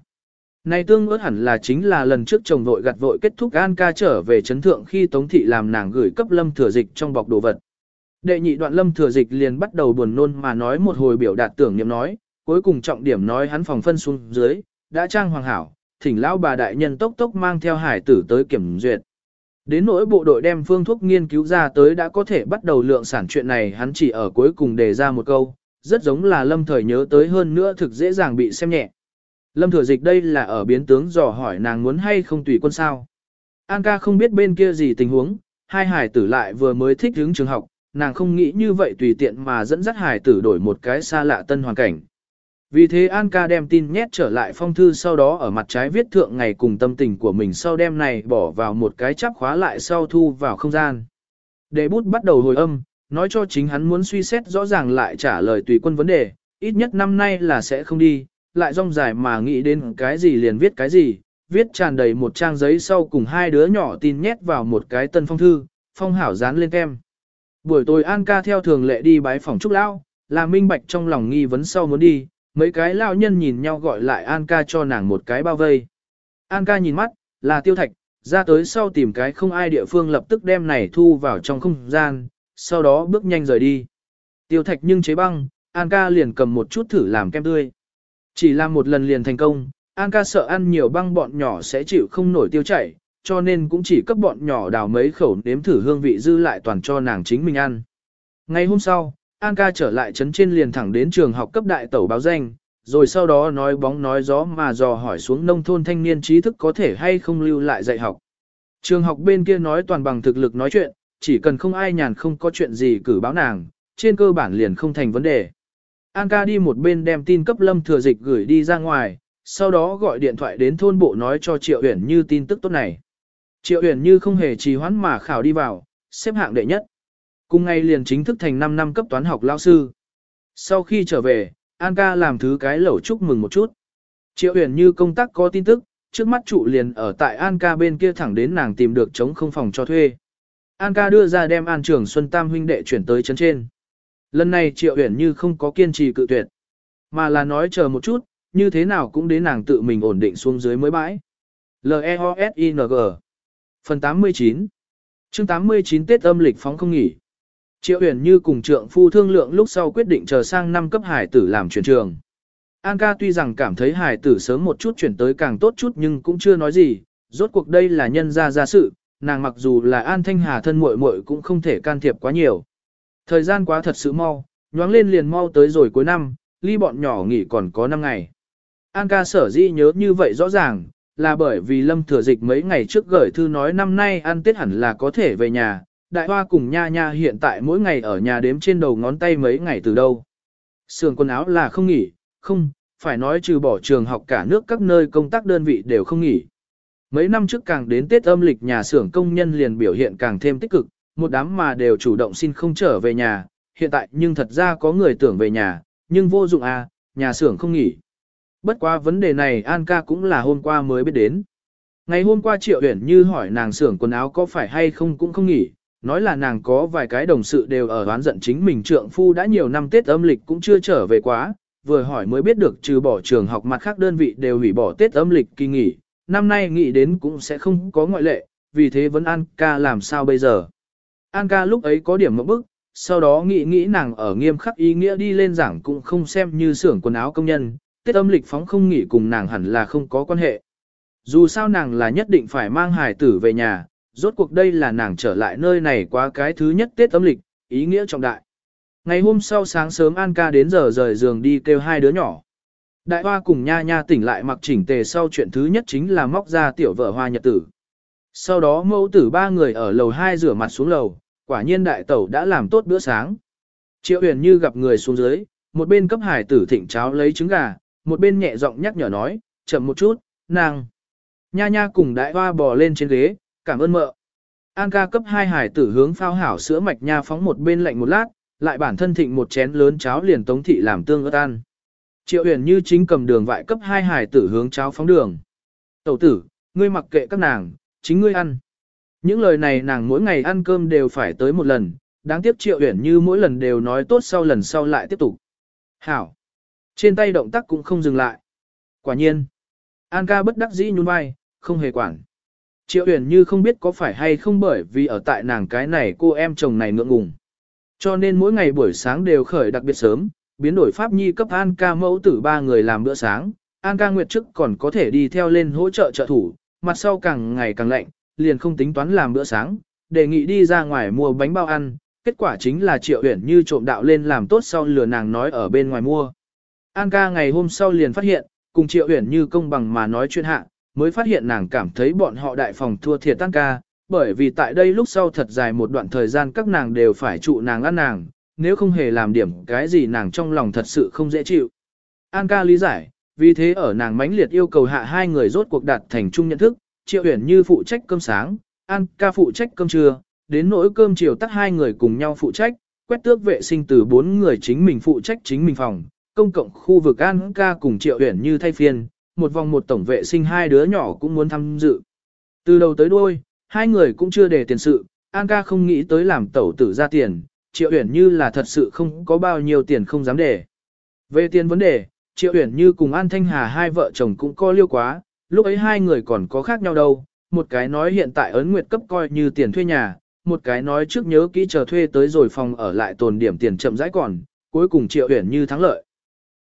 Này tương ớt hẳn là chính là lần trước chồng vội gặt vội kết thúc An ca trở về chấn thượng khi Tống Thị làm nàng gửi cấp lâm thừa dịch trong bọc đồ vật. Đệ nhị đoạn lâm thừa dịch liền bắt đầu buồn nôn mà nói một hồi biểu đạt tưởng niệm nói, cuối cùng trọng điểm nói hắn phòng phân xuống dưới, đã trang hoàng hảo, thỉnh lão bà đại nhân tốc tốc mang theo hải tử tới kiểm duyệt. Đến nỗi bộ đội đem phương thuốc nghiên cứu ra tới đã có thể bắt đầu lượng sản chuyện này hắn chỉ ở cuối cùng đề ra một câu, rất giống là lâm thời nhớ tới hơn nữa thực dễ dàng bị xem nhẹ. Lâm thừa dịch đây là ở biến tướng dò hỏi nàng muốn hay không tùy quân sao. An ca không biết bên kia gì tình huống, hai hải tử lại vừa mới thích hướng trường học, nàng không nghĩ như vậy tùy tiện mà dẫn dắt hải tử đổi một cái xa lạ tân hoàn cảnh. Vì thế An ca đem tin nhét trở lại phong thư sau đó ở mặt trái viết thượng ngày cùng tâm tình của mình sau đem này bỏ vào một cái chắp khóa lại sau thu vào không gian. Đề bút bắt đầu hồi âm, nói cho chính hắn muốn suy xét rõ ràng lại trả lời tùy quân vấn đề, ít nhất năm nay là sẽ không đi, lại rong dài mà nghĩ đến cái gì liền viết cái gì, viết tràn đầy một trang giấy sau cùng hai đứa nhỏ tin nhét vào một cái tân phong thư, phong hảo dán lên kem. Buổi tối An ca theo thường lệ đi bái phòng trúc lão, là minh bạch trong lòng nghi vấn sau muốn đi, mấy cái lao nhân nhìn nhau gọi lại An ca cho nàng một cái bao vây. An ca nhìn mắt, là tiêu thạch, ra tới sau tìm cái không ai địa phương lập tức đem này thu vào trong không gian, sau đó bước nhanh rời đi. Tiêu thạch nhưng chế băng, An ca liền cầm một chút thử làm kem tươi. Chỉ làm một lần liền thành công, An ca sợ ăn nhiều băng bọn nhỏ sẽ chịu không nổi tiêu chảy, cho nên cũng chỉ cấp bọn nhỏ đào mấy khẩu nếm thử hương vị dư lại toàn cho nàng chính mình ăn. Ngày hôm sau, An ca trở lại trấn trên liền thẳng đến trường học cấp đại tẩu báo danh, rồi sau đó nói bóng nói gió mà dò hỏi xuống nông thôn thanh niên trí thức có thể hay không lưu lại dạy học. Trường học bên kia nói toàn bằng thực lực nói chuyện, chỉ cần không ai nhàn không có chuyện gì cử báo nàng, trên cơ bản liền không thành vấn đề. An ca đi một bên đem tin cấp lâm thừa dịch gửi đi ra ngoài, sau đó gọi điện thoại đến thôn bộ nói cho Triệu Uyển Như tin tức tốt này. Triệu Uyển Như không hề trì hoãn mà khảo đi vào, xếp hạng đệ nhất. Cùng ngày liền chính thức thành 5 năm cấp toán học lao sư. Sau khi trở về, An ca làm thứ cái lẩu chúc mừng một chút. Triệu Huyền Như công tác có tin tức, trước mắt trụ liền ở tại An ca bên kia thẳng đến nàng tìm được chống không phòng cho thuê. An ca đưa ra đem An Trường Xuân Tam huynh đệ chuyển tới chân trên. Lần này Triệu Huyền Như không có kiên trì cự tuyệt, mà là nói chờ một chút, như thế nào cũng đến nàng tự mình ổn định xuống dưới mới bãi. L-E-O-S-I-N-G Phần 89 chương 89 Tết âm lịch phóng không nghỉ. Triệu Uyển Như cùng trượng phu thương lượng lúc sau quyết định chờ sang năm cấp hải tử làm chuyển trường. An ca tuy rằng cảm thấy hải tử sớm một chút chuyển tới càng tốt chút nhưng cũng chưa nói gì, rốt cuộc đây là nhân gia gia sự, nàng mặc dù là An Thanh Hà thân muội muội cũng không thể can thiệp quá nhiều. Thời gian quá thật sự mau, nhoáng lên liền mau tới rồi cuối năm, ly bọn nhỏ nghỉ còn có 5 ngày. An ca sở di nhớ như vậy rõ ràng, là bởi vì lâm thừa dịch mấy ngày trước gửi thư nói năm nay ăn tết hẳn là có thể về nhà, đại hoa cùng nha nha hiện tại mỗi ngày ở nhà đếm trên đầu ngón tay mấy ngày từ đâu. Sườn quần áo là không nghỉ, không, phải nói trừ bỏ trường học cả nước các nơi công tác đơn vị đều không nghỉ. Mấy năm trước càng đến Tết âm lịch nhà xưởng công nhân liền biểu hiện càng thêm tích cực, một đám mà đều chủ động xin không trở về nhà, hiện tại nhưng thật ra có người tưởng về nhà, nhưng vô dụng à, nhà xưởng không nghỉ. Bất quá vấn đề này An ca cũng là hôm qua mới biết đến. Ngày hôm qua Triệu Uyển Như hỏi nàng xưởng quần áo có phải hay không cũng không nghỉ, nói là nàng có vài cái đồng sự đều ở đoán giận chính mình trượng phu đã nhiều năm Tết âm lịch cũng chưa trở về quá, vừa hỏi mới biết được trừ bỏ trường học mặt khác đơn vị đều hủy bỏ Tết âm lịch kỳ nghỉ, năm nay nghĩ đến cũng sẽ không có ngoại lệ, vì thế vẫn An ca làm sao bây giờ. An ca lúc ấy có điểm mẫu bức, sau đó nghĩ nghĩ nàng ở nghiêm khắc ý nghĩa đi lên giảng cũng không xem như xưởng quần áo công nhân, Tết âm lịch phóng không nghỉ cùng nàng hẳn là không có quan hệ. Dù sao nàng là nhất định phải mang hài tử về nhà, rốt cuộc đây là nàng trở lại nơi này qua cái thứ nhất Tết âm lịch, ý nghĩa trọng đại. Ngày hôm sau sáng sớm An ca đến giờ rời giường đi kêu hai đứa nhỏ. Đại hoa cùng nha nha tỉnh lại mặc chỉnh tề sau chuyện thứ nhất chính là móc ra tiểu vợ hoa nhật tử. Sau đó mẫu tử ba người ở lầu hai rửa mặt xuống lầu, quả nhiên đại tẩu đã làm tốt bữa sáng. Triệu huyền như gặp người xuống dưới, một bên cấp hải tử thịnh cháo lấy trứng gà, một bên nhẹ giọng nhắc nhở nói, chậm một chút, nàng. Nha nha cùng đại hoa bò lên trên ghế, cảm ơn mợ. An ca cấp hai hải tử hướng phao hảo sữa mạch nha phóng một bên lạnh một lát, lại bản thân thịnh một chén lớn cháo liền tống thị làm tương ớt ăn. Triệu huyền như chính cầm đường vại cấp hai hải tử hướng cháo phóng đường. Tẩu tử, ngươi mặc kệ các nàng, chính ngươi ăn. Những lời này nàng mỗi ngày ăn cơm đều phải tới một lần, đáng tiếc triệu huyền như mỗi lần đều nói tốt sau lần sau lại tiếp tục. Hảo. Trên tay động tác cũng không dừng lại. Quả nhiên. An ca bất đắc dĩ nhún vai, không hề quản. Triệu Uyển như không biết có phải hay không bởi vì ở tại nàng cái này cô em chồng này ngượng ngùng. Cho nên mỗi ngày buổi sáng đều khởi đặc biệt sớm, biến đổi Pháp Nhi cấp An ca mẫu tử ba người làm bữa sáng. An ca Nguyệt trước còn có thể đi theo lên hỗ trợ trợ thủ, mặt sau càng ngày càng lạnh, liền không tính toán làm bữa sáng, đề nghị đi ra ngoài mua bánh bao ăn. Kết quả chính là triệu Uyển như trộm đạo lên làm tốt sau lừa nàng nói ở bên ngoài mua. An ca ngày hôm sau liền phát hiện, cùng triệu Uyển như công bằng mà nói chuyện hạ, mới phát hiện nàng cảm thấy bọn họ đại phòng thua thiệt tăng ca, bởi vì tại đây lúc sau thật dài một đoạn thời gian các nàng đều phải trụ nàng ăn nàng, nếu không hề làm điểm cái gì nàng trong lòng thật sự không dễ chịu. An ca lý giải, vì thế ở nàng mãnh liệt yêu cầu hạ hai người rốt cuộc đạt thành chung nhận thức, triệu Uyển như phụ trách cơm sáng, An ca phụ trách cơm trưa, đến nỗi cơm chiều tắt hai người cùng nhau phụ trách, quét tước vệ sinh từ bốn người chính mình phụ trách chính mình phòng, công cộng khu vực An ca cùng triệu Uyển như thay phiên, một vòng một tổng vệ sinh hai đứa nhỏ cũng muốn tham dự. Từ đầu tới đuôi, hai người cũng chưa để tiền sự, An ca không nghĩ tới làm tẩu tử ra tiền, Triệu Uyển Như là thật sự không có bao nhiêu tiền không dám để. Về tiền vấn đề, Triệu Uyển Như cùng An Thanh Hà hai vợ chồng cũng co liêu quá, lúc ấy hai người còn có khác nhau đâu, một cái nói hiện tại ấn nguyệt cấp coi như tiền thuê nhà, một cái nói trước nhớ kỹ chờ thuê tới rồi phòng ở lại tồn điểm tiền chậm rãi còn, cuối cùng Triệu Uyển Như thắng lợi.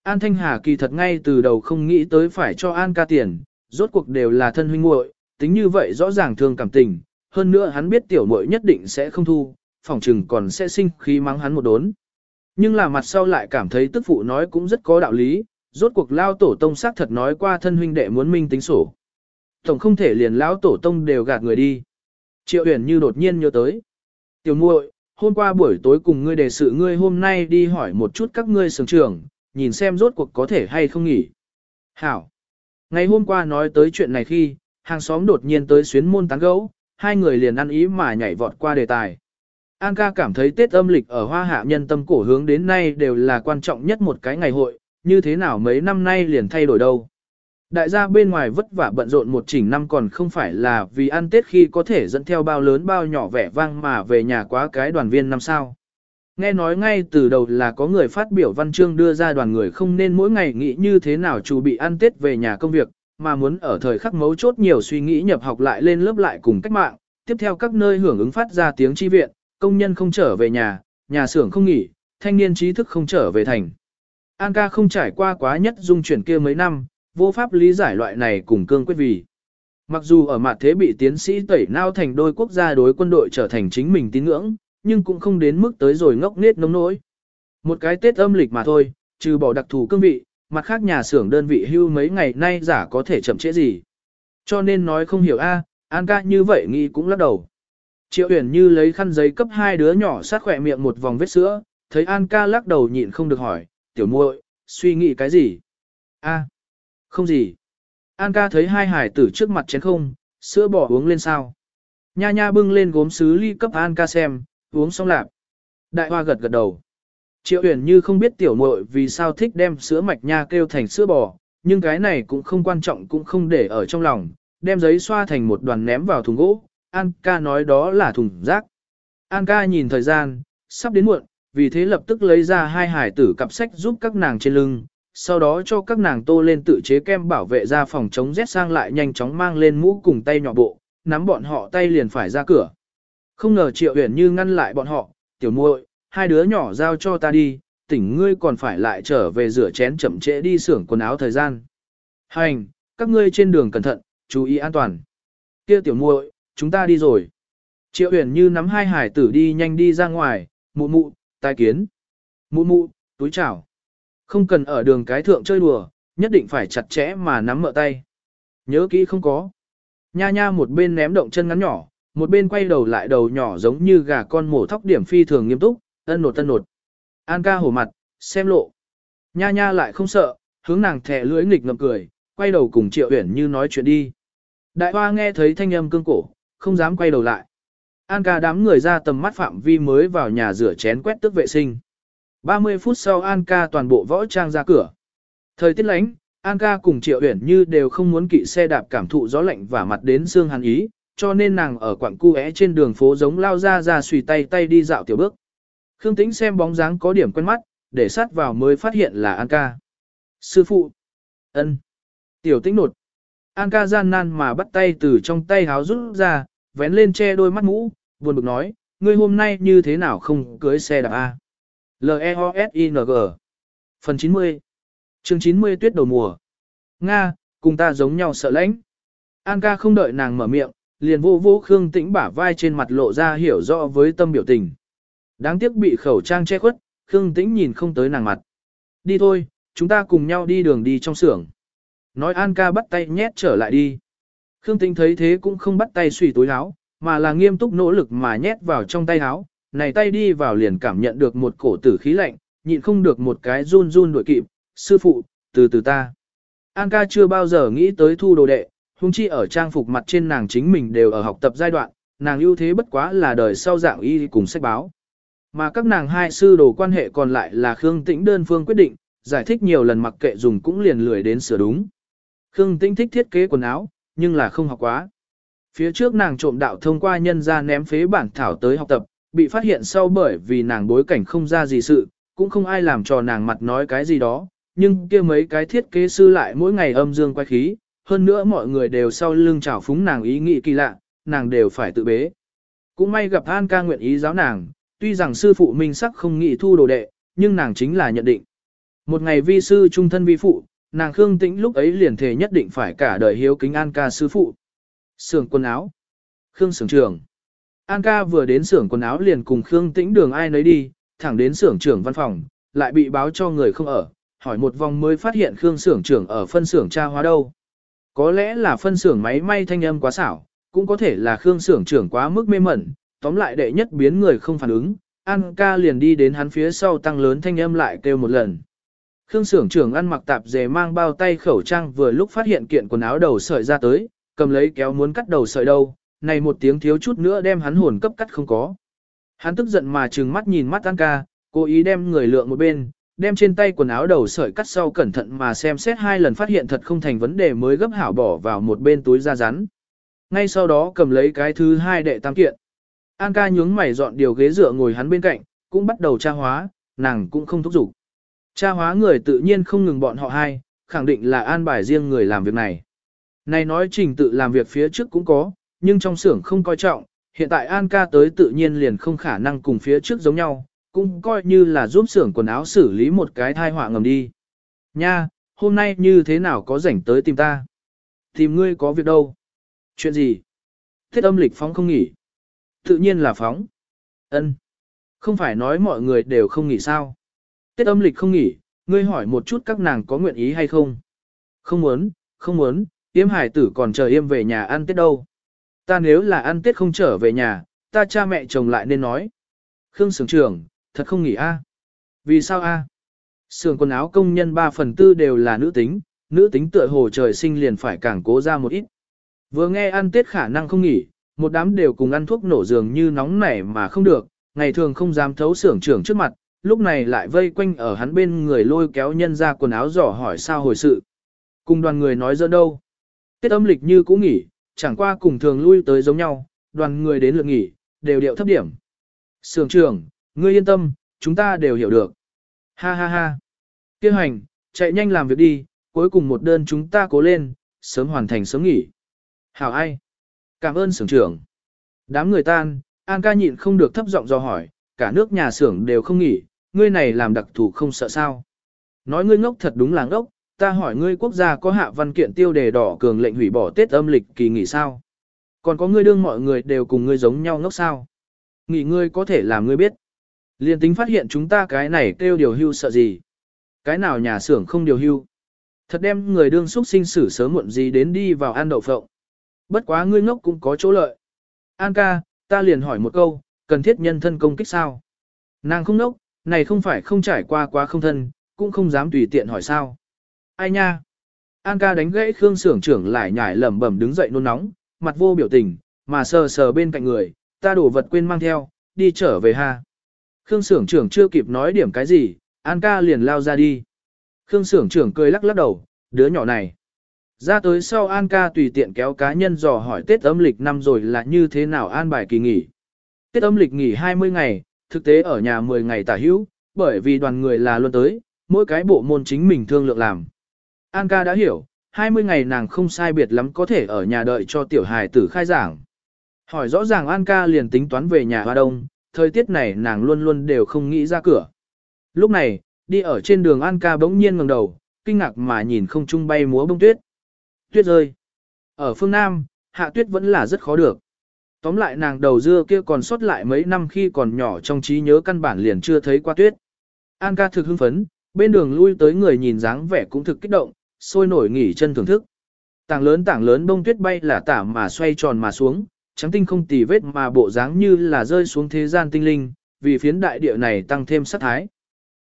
An Thanh Hà kỳ thật ngay từ đầu không nghĩ tới phải cho An ca tiền, rốt cuộc đều là thân huynh muội, tính như vậy rõ ràng thương cảm tình, hơn nữa hắn biết tiểu muội nhất định sẽ không thu, phòng trừng còn sẽ sinh khí mắng hắn một đốn. Nhưng là mặt sau lại cảm thấy tức phụ nói cũng rất có đạo lý, rốt cuộc lao tổ tông xác thật nói qua thân huynh đệ muốn minh tính sổ. Tổng không thể liền lão tổ tông đều gạt người đi. Triệu Uyển như đột nhiên nhớ tới. Tiểu muội, hôm qua buổi tối cùng ngươi đề sự ngươi hôm nay đi hỏi một chút các ngươi sưởng trưởng, nhìn xem rốt cuộc có thể hay không nghỉ. Hảo. Ngày hôm qua nói tới chuyện này khi, hàng xóm đột nhiên tới xuyến môn tán gấu, hai người liền ăn ý mà nhảy vọt qua đề tài. An ca cảm thấy Tết âm lịch ở hoa hạ nhân tâm cổ hướng đến nay đều là quan trọng nhất một cái ngày hội, như thế nào mấy năm nay liền thay đổi đâu. Đại gia bên ngoài vất vả bận rộn một chỉnh năm còn không phải là vì ăn Tết khi có thể dẫn theo bao lớn bao nhỏ vẻ vang mà về nhà quá cái đoàn viên năm sao. Nghe nói ngay từ đầu là có người phát biểu văn chương đưa ra đoàn người không nên mỗi ngày nghĩ như thế nào chủ bị ăn Tết về nhà công việc, mà muốn ở thời khắc mấu chốt nhiều suy nghĩ nhập học lại lên lớp lại cùng cách mạng, tiếp theo các nơi hưởng ứng phát ra tiếng chi viện, công nhân không trở về nhà, nhà xưởng không nghỉ, thanh niên trí thức không trở về thành. An ca không trải qua quá nhất dung chuyển kia mấy năm, vô pháp lý giải loại này cùng cương quyết vì. Mặc dù ở mặt thế bị tiến sĩ tẩy nao thành đôi quốc gia đối quân đội trở thành chính mình tín ngưỡng, nhưng cũng không đến mức tới rồi ngốc nết nông nỗi. Một cái Tết âm lịch mà thôi, trừ bỏ đặc thù cương vị, mặt khác nhà xưởng đơn vị hưu mấy ngày nay giả có thể chậm trễ gì. Cho nên nói không hiểu a, An ca như vậy nghĩ cũng lắc đầu. Triệu Uyển như lấy khăn giấy cấp hai đứa nhỏ sát khỏe miệng một vòng vết sữa, thấy An ca lắc đầu nhịn không được hỏi, tiểu muội, suy nghĩ cái gì? A, không gì. An ca thấy hai hải tử trước mặt chén không, sữa bỏ uống lên sao. Nha nha bưng lên gốm sứ ly cấp An ca xem, uống xong lạp. Đại hoa gật gật đầu. Triệu Uyển như không biết tiểu muội vì sao thích đem sữa mạch nha kêu thành sữa bò, nhưng cái này cũng không quan trọng cũng không để ở trong lòng, đem giấy xoa thành một đoàn ném vào thùng gỗ, An ca nói đó là thùng rác. An ca nhìn thời gian, sắp đến muộn, vì thế lập tức lấy ra hai hải tử cặp sách giúp các nàng trên lưng, sau đó cho các nàng tô lên tự chế kem bảo vệ ra phòng chống rét sang lại nhanh chóng mang lên mũ cùng tay nhỏ bộ, nắm bọn họ tay liền phải ra cửa. Không ngờ Triệu Uyển Như ngăn lại bọn họ, "Tiểu muội, hai đứa nhỏ giao cho ta đi, tỉnh ngươi còn phải lại trở về rửa chén chậm trễ đi xưởng quần áo thời gian." "Hành, các ngươi trên đường cẩn thận, chú ý an toàn." "Kia tiểu muội, chúng ta đi rồi." Triệu Uyển Như nắm hai hải tử đi nhanh đi ra ngoài, "Mụ mụ, tai kiến." "Mụ mụ, túi chào." Không cần ở đường cái thượng chơi đùa, nhất định phải chặt chẽ mà nắm mợ tay. Nhớ kỹ không có. Nha nha một bên ném động chân ngắn nhỏ, một bên quay đầu lại đầu nhỏ giống như gà con mổ thóc điểm phi thường nghiêm túc, ân nột tân nột. An ca hổ mặt, xem lộ. Nha nha lại không sợ, hướng nàng thẻ lưỡi nghịch ngậm cười, quay đầu cùng triệu uyển như nói chuyện đi. Đại hoa nghe thấy thanh âm cương cổ, không dám quay đầu lại. An ca đám người ra tầm mắt phạm vi mới vào nhà rửa chén quét tước vệ sinh. 30 phút sau An ca toàn bộ võ trang ra cửa. Thời tiết lánh, An ca cùng Triệu Uyển Như đều không muốn kỵ xe đạp cảm thụ gió lạnh và mặt đến xương hàn ý, cho nên nàng ở quặng cu é trên đường phố giống lao ra ra xùy tay tay đi dạo tiểu bước. Khương Tĩnh xem bóng dáng có điểm quen mắt, để sát vào mới phát hiện là An ca. Sư phụ. ân, Tiểu tĩnh nột. An ca gian nan mà bắt tay từ trong tay háo rút ra, vén lên che đôi mắt mũ, buồn bực nói, ngươi hôm nay như thế nào không cưới xe đạp A. L-E-O-S-I-N-G Phần 90 chương 90 tuyết đầu mùa Nga, cùng ta giống nhau sợ lãnh. An ca không đợi nàng mở miệng, liền vô vô Khương Tĩnh bả vai trên mặt lộ ra hiểu rõ với tâm biểu tình. Đáng tiếc bị khẩu trang che khuất, Khương Tĩnh nhìn không tới nàng mặt. Đi thôi, chúng ta cùng nhau đi đường đi trong xưởng. Nói An ca bắt tay nhét trở lại đi. Khương Tĩnh thấy thế cũng không bắt tay suy túi áo, mà là nghiêm túc nỗ lực mà nhét vào trong tay áo. Này tay đi vào liền cảm nhận được một cổ tử khí lạnh, nhịn không được một cái run run đuổi kịp. Sư phụ, từ từ ta. An ca chưa bao giờ nghĩ tới thu đồ đệ, hung chi ở trang phục mặt trên nàng chính mình đều ở học tập giai đoạn, nàng ưu thế bất quá là đời sau dạng y cùng sách báo. Mà các nàng hai sư đồ quan hệ còn lại là Khương Tĩnh đơn phương quyết định, giải thích nhiều lần mặc kệ dùng cũng liền lười đến sửa đúng. Khương Tĩnh thích thiết kế quần áo, nhưng là không học quá. Phía trước nàng trộm đạo thông qua nhân ra ném phế bản thảo tới học tập, bị phát hiện sau bởi vì nàng bối cảnh không ra gì sự, cũng không ai làm cho nàng mặt nói cái gì đó, nhưng kia mấy cái thiết kế sư lại mỗi ngày âm dương quay khí, hơn nữa mọi người đều sau lưng trào phúng nàng ý nghĩ kỳ lạ, nàng đều phải tự bế. Cũng may gặp An ca nguyện ý giáo nàng, tuy rằng sư phụ minh sắc không nghĩ thu đồ đệ, nhưng nàng chính là nhận định. Một ngày vi sư trung thân vi phụ, nàng Khương Tĩnh lúc ấy liền thể nhất định phải cả đời hiếu kính An ca sư phụ. Sưởng quần áo. Khương sưởng trưởng. An ca vừa đến xưởng quần áo liền cùng Khương Tĩnh đường ai nấy đi, thẳng đến xưởng trưởng văn phòng, lại bị báo cho người không ở, hỏi một vòng mới phát hiện Khương xưởng trưởng ở phân xưởng tra hóa đâu. Có lẽ là phân xưởng máy may thanh âm quá xảo, cũng có thể là Khương xưởng trưởng quá mức mê mẩn, tóm lại đệ nhất biến người không phản ứng, An ca liền đi đến hắn phía sau tăng lớn thanh âm lại kêu một lần. Khương xưởng trưởng ăn mặc tạp dề mang bao tay khẩu trang vừa lúc phát hiện kiện quần áo đầu sợi ra tới, cầm lấy kéo muốn cắt đầu sợi đâu, này một tiếng thiếu chút nữa đem hắn hồn cấp cắt không có. Hắn tức giận mà trừng mắt nhìn mắt An ca, cố ý đem người lượng một bên, đem trên tay quần áo đầu sợi cắt sau cẩn thận mà xem xét hai lần phát hiện thật không thành vấn đề mới gấp hảo bỏ vào một bên túi da rắn. Ngay sau đó cầm lấy cái thứ hai đệ tam kiện. An ca nhướng mày dọn điều ghế dựa ngồi hắn bên cạnh, cũng bắt đầu tra hóa, nàng cũng không thúc giục. Tra hóa người tự nhiên không ngừng bọn họ hai, khẳng định là an bài riêng người làm việc này. Này nói trình tự làm việc phía trước cũng có, nhưng trong xưởng không coi trọng, hiện tại An ca tới tự nhiên liền không khả năng cùng phía trước giống nhau, cũng coi như là giúp xưởng quần áo xử lý một cái thai họa ngầm đi. Nha, hôm nay như thế nào có rảnh tới tìm ta? Tìm ngươi có việc đâu? Chuyện gì? Thiết âm lịch phóng không nghỉ. Tự nhiên là phóng. Ân. Không phải nói mọi người đều không nghỉ sao? Tết âm lịch không nghỉ, ngươi hỏi một chút các nàng có nguyện ý hay không? Không muốn, không muốn, yếm hải tử còn chờ yêm về nhà ăn Tết đâu. Ta nếu là ăn Tết không trở về nhà, ta cha mẹ chồng lại nên nói. Khương sướng trưởng, thật không nghỉ a? Vì sao a? À? Sườn quần áo công nhân 3 phần tư đều là nữ tính, nữ tính tựa hồ trời sinh liền phải càng cố ra một ít. Vừa nghe ăn Tết khả năng không nghỉ, một đám đều cùng ăn thuốc nổ dường như nóng nảy mà không được, ngày thường không dám thấu xưởng trưởng trước mặt, lúc này lại vây quanh ở hắn bên người lôi kéo nhân ra quần áo dò hỏi sao hồi sự. Cùng đoàn người nói dẫn đâu. Tết âm lịch như cũ nghỉ, chẳng qua cùng thường lui tới giống nhau, đoàn người đến lượt nghỉ, đều điệu thấp điểm. Sưởng trưởng, ngươi yên tâm, chúng ta đều hiểu được. Ha ha ha. Kêu hành, chạy nhanh làm việc đi, cuối cùng một đơn chúng ta cố lên, sớm hoàn thành sớm nghỉ. Hảo ai? Cảm ơn sưởng trưởng. Đám người tan, An ca nhịn không được thấp giọng do hỏi, cả nước nhà xưởng đều không nghỉ, ngươi này làm đặc thù không sợ sao. Nói ngươi ngốc thật đúng là ngốc, ta hỏi ngươi quốc gia có hạ văn kiện tiêu đề đỏ cường lệnh hủy bỏ Tết âm lịch kỳ nghỉ sao? Còn có ngươi đương mọi người đều cùng ngươi giống nhau ngốc sao? Nghỉ ngươi có thể làm ngươi biết. Liên tính phát hiện chúng ta cái này kêu điều hưu sợ gì? Cái nào nhà xưởng không điều hưu? Thật đem người đương xúc sinh xử sớm muộn gì đến đi vào ăn đậu phộng. Bất quá ngươi ngốc cũng có chỗ lợi. An ca, ta liền hỏi một câu, cần thiết nhân thân công kích sao? Nàng không ngốc, này không phải không trải qua quá không thân, cũng không dám tùy tiện hỏi sao. Ai nha? An ca đánh gãy Khương xưởng trưởng lại nhảy lẩm bẩm đứng dậy nôn nóng, mặt vô biểu tình, mà sờ sờ bên cạnh người, ta đổ vật quên mang theo, đi trở về ha. Khương Sưởng trưởng chưa kịp nói điểm cái gì, An ca liền lao ra đi. Khương Sưởng trưởng cười lắc lắc đầu, đứa nhỏ này. Ra tới sau An ca tùy tiện kéo cá nhân dò hỏi Tết âm lịch năm rồi là như thế nào an bài kỳ nghỉ. Tết âm lịch nghỉ 20 ngày, thực tế ở nhà 10 ngày tả hữu, bởi vì đoàn người là luôn tới, mỗi cái bộ môn chính mình thương lượng làm. An ca đã hiểu, 20 ngày nàng không sai biệt lắm có thể ở nhà đợi cho tiểu hài tử khai giảng. Hỏi rõ ràng An ca liền tính toán về nhà Hoa Đông, thời tiết này nàng luôn luôn đều không nghĩ ra cửa. Lúc này, đi ở trên đường An ca bỗng nhiên ngẩng đầu, kinh ngạc mà nhìn không trung bay múa bông tuyết. Tuyết rơi. Ở phương Nam, hạ tuyết vẫn là rất khó được. Tóm lại nàng đầu dưa kia còn sót lại mấy năm khi còn nhỏ trong trí nhớ căn bản liền chưa thấy qua tuyết. An ca thực hưng phấn, bên đường lui tới người nhìn dáng vẻ cũng thực kích động, sôi nổi nghỉ chân thưởng thức. Tảng lớn tảng lớn bông tuyết bay là tả mà xoay tròn mà xuống, trắng tinh không tì vết mà bộ dáng như là rơi xuống thế gian tinh linh, vì phiến đại địa này tăng thêm sát thái.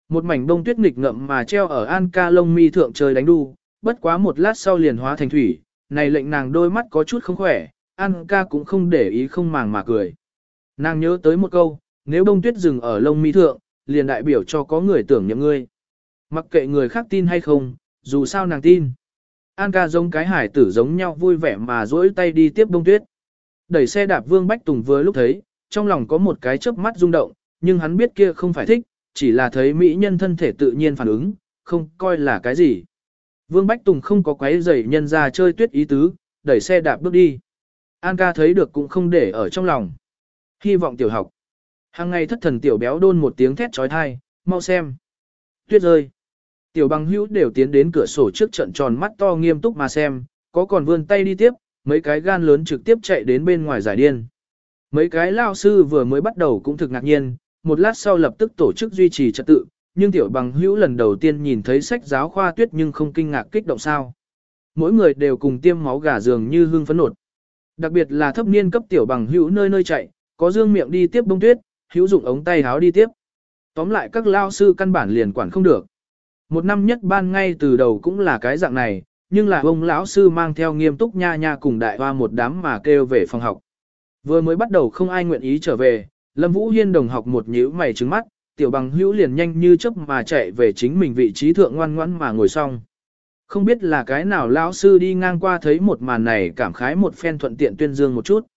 Một mảnh bông tuyết nghịch ngậm mà treo ở An ca lông mi thượng trời đánh đu, bất quá một lát sau liền hóa thành thủy, này lệnh nàng đôi mắt có chút không khỏe, An ca cũng không để ý không màng mà cười. Nàng nhớ tới một câu, nếu bông tuyết dừng ở lông mi thượng, liền đại biểu cho có người tưởng nhậm ngươi. Mặc kệ người khác tin hay không, dù sao nàng tin. An ca giống cái hải tử giống nhau vui vẻ mà duỗi tay đi tiếp bông tuyết. Đẩy xe đạp Vương Bách Tùng vừa lúc thấy, trong lòng có một cái chớp mắt rung động, nhưng hắn biết kia không phải thích, chỉ là thấy mỹ nhân thân thể tự nhiên phản ứng, không coi là cái gì. Vương Bách Tùng không có quấy rầy nhân ra chơi tuyết ý tứ, đẩy xe đạp bước đi. An ca thấy được cũng không để ở trong lòng. Hy vọng tiểu học. Hàng ngày thất thần tiểu béo đôn một tiếng thét trói thai, mau xem. Tuyết rơi. Tiểu bằng hữu đều tiến đến cửa sổ trước trận tròn mắt to nghiêm túc mà xem, có còn vươn tay đi tiếp, mấy cái gan lớn trực tiếp chạy đến bên ngoài giải điên. Mấy cái lao sư vừa mới bắt đầu cũng thực ngạc nhiên, một lát sau lập tức tổ chức duy trì trật tự, nhưng tiểu bằng hữu lần đầu tiên nhìn thấy sách giáo khoa tuyết nhưng không kinh ngạc kích động sao. Mỗi người đều cùng tiêm máu gà dường như hương phấn nột. Đặc biệt là thấp niên cấp tiểu bằng hữu nơi nơi chạy, có dương miệng đi tiếp bông tuyết, hữu dụng ống tay háo đi tiếp. Tóm lại các lao sư căn bản liền quản không được. Một năm nhất ban ngay từ đầu cũng là cái dạng này, nhưng là ông lão sư mang theo nghiêm túc nha nha cùng đại hoa một đám mà kêu về phòng học. Vừa mới bắt đầu không ai nguyện ý trở về, Lâm Vũ Hiên đồng học một nhíu mày trứng mắt, tiểu bằng hữu liền nhanh như chớp mà chạy về chính mình vị trí thượng ngoan ngoãn mà ngồi xong. Không biết là cái nào lão sư đi ngang qua thấy một màn này cảm khái một phen thuận tiện tuyên dương một chút.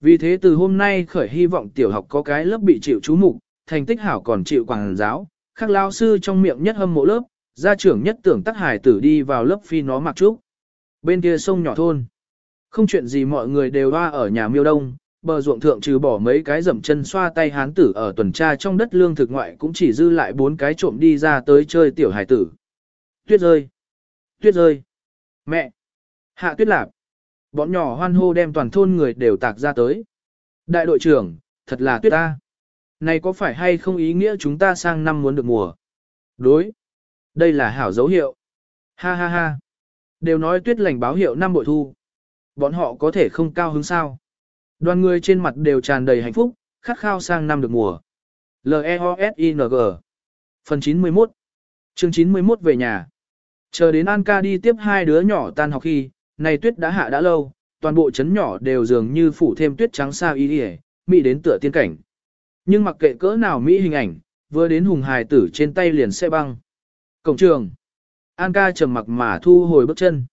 Vì thế từ hôm nay khởi hy vọng tiểu học có cái lớp bị chịu chú mục, thành tích hảo còn chịu quảng giáo, khác lão sư trong miệng nhất hâm mộ lớp, gia trưởng nhất tưởng tắc hải tử đi vào lớp phi nó mặc trúc. Bên kia sông nhỏ thôn. Không chuyện gì mọi người đều hoa ở nhà miêu đông, bờ ruộng thượng trừ bỏ mấy cái dậm chân xoa tay hán tử ở tuần tra trong đất lương thực ngoại cũng chỉ dư lại bốn cái trộm đi ra tới chơi tiểu hải tử. Tuyết rơi. Tuyết rơi. Mẹ. Hạ tuyết lạp. Bọn nhỏ hoan hô đem toàn thôn người đều tạc ra tới. Đại đội trưởng, thật là tuyết ta. Này có phải hay không ý nghĩa chúng ta sang năm muốn được mùa? Đối. Đây là hảo dấu hiệu. Ha ha ha. Đều nói tuyết lành báo hiệu năm bội thu. Bọn họ có thể không cao hứng sao. Đoàn người trên mặt đều tràn đầy hạnh phúc, khát khao sang năm được mùa. L-E-O-S-I-N-G Phần 91 Chương 91 về nhà. Chờ đến An ca đi tiếp hai đứa nhỏ tan học khi, này tuyết đã hạ đã lâu, toàn bộ chấn nhỏ đều dường như phủ thêm tuyết trắng sao y đi mỹ đến tựa tiên cảnh. Nhưng mặc kệ cỡ nào mỹ hình ảnh, vừa đến hùng hài tử trên tay liền xe băng. Cổng trường. An ca trầm mặc mà thu hồi bước chân.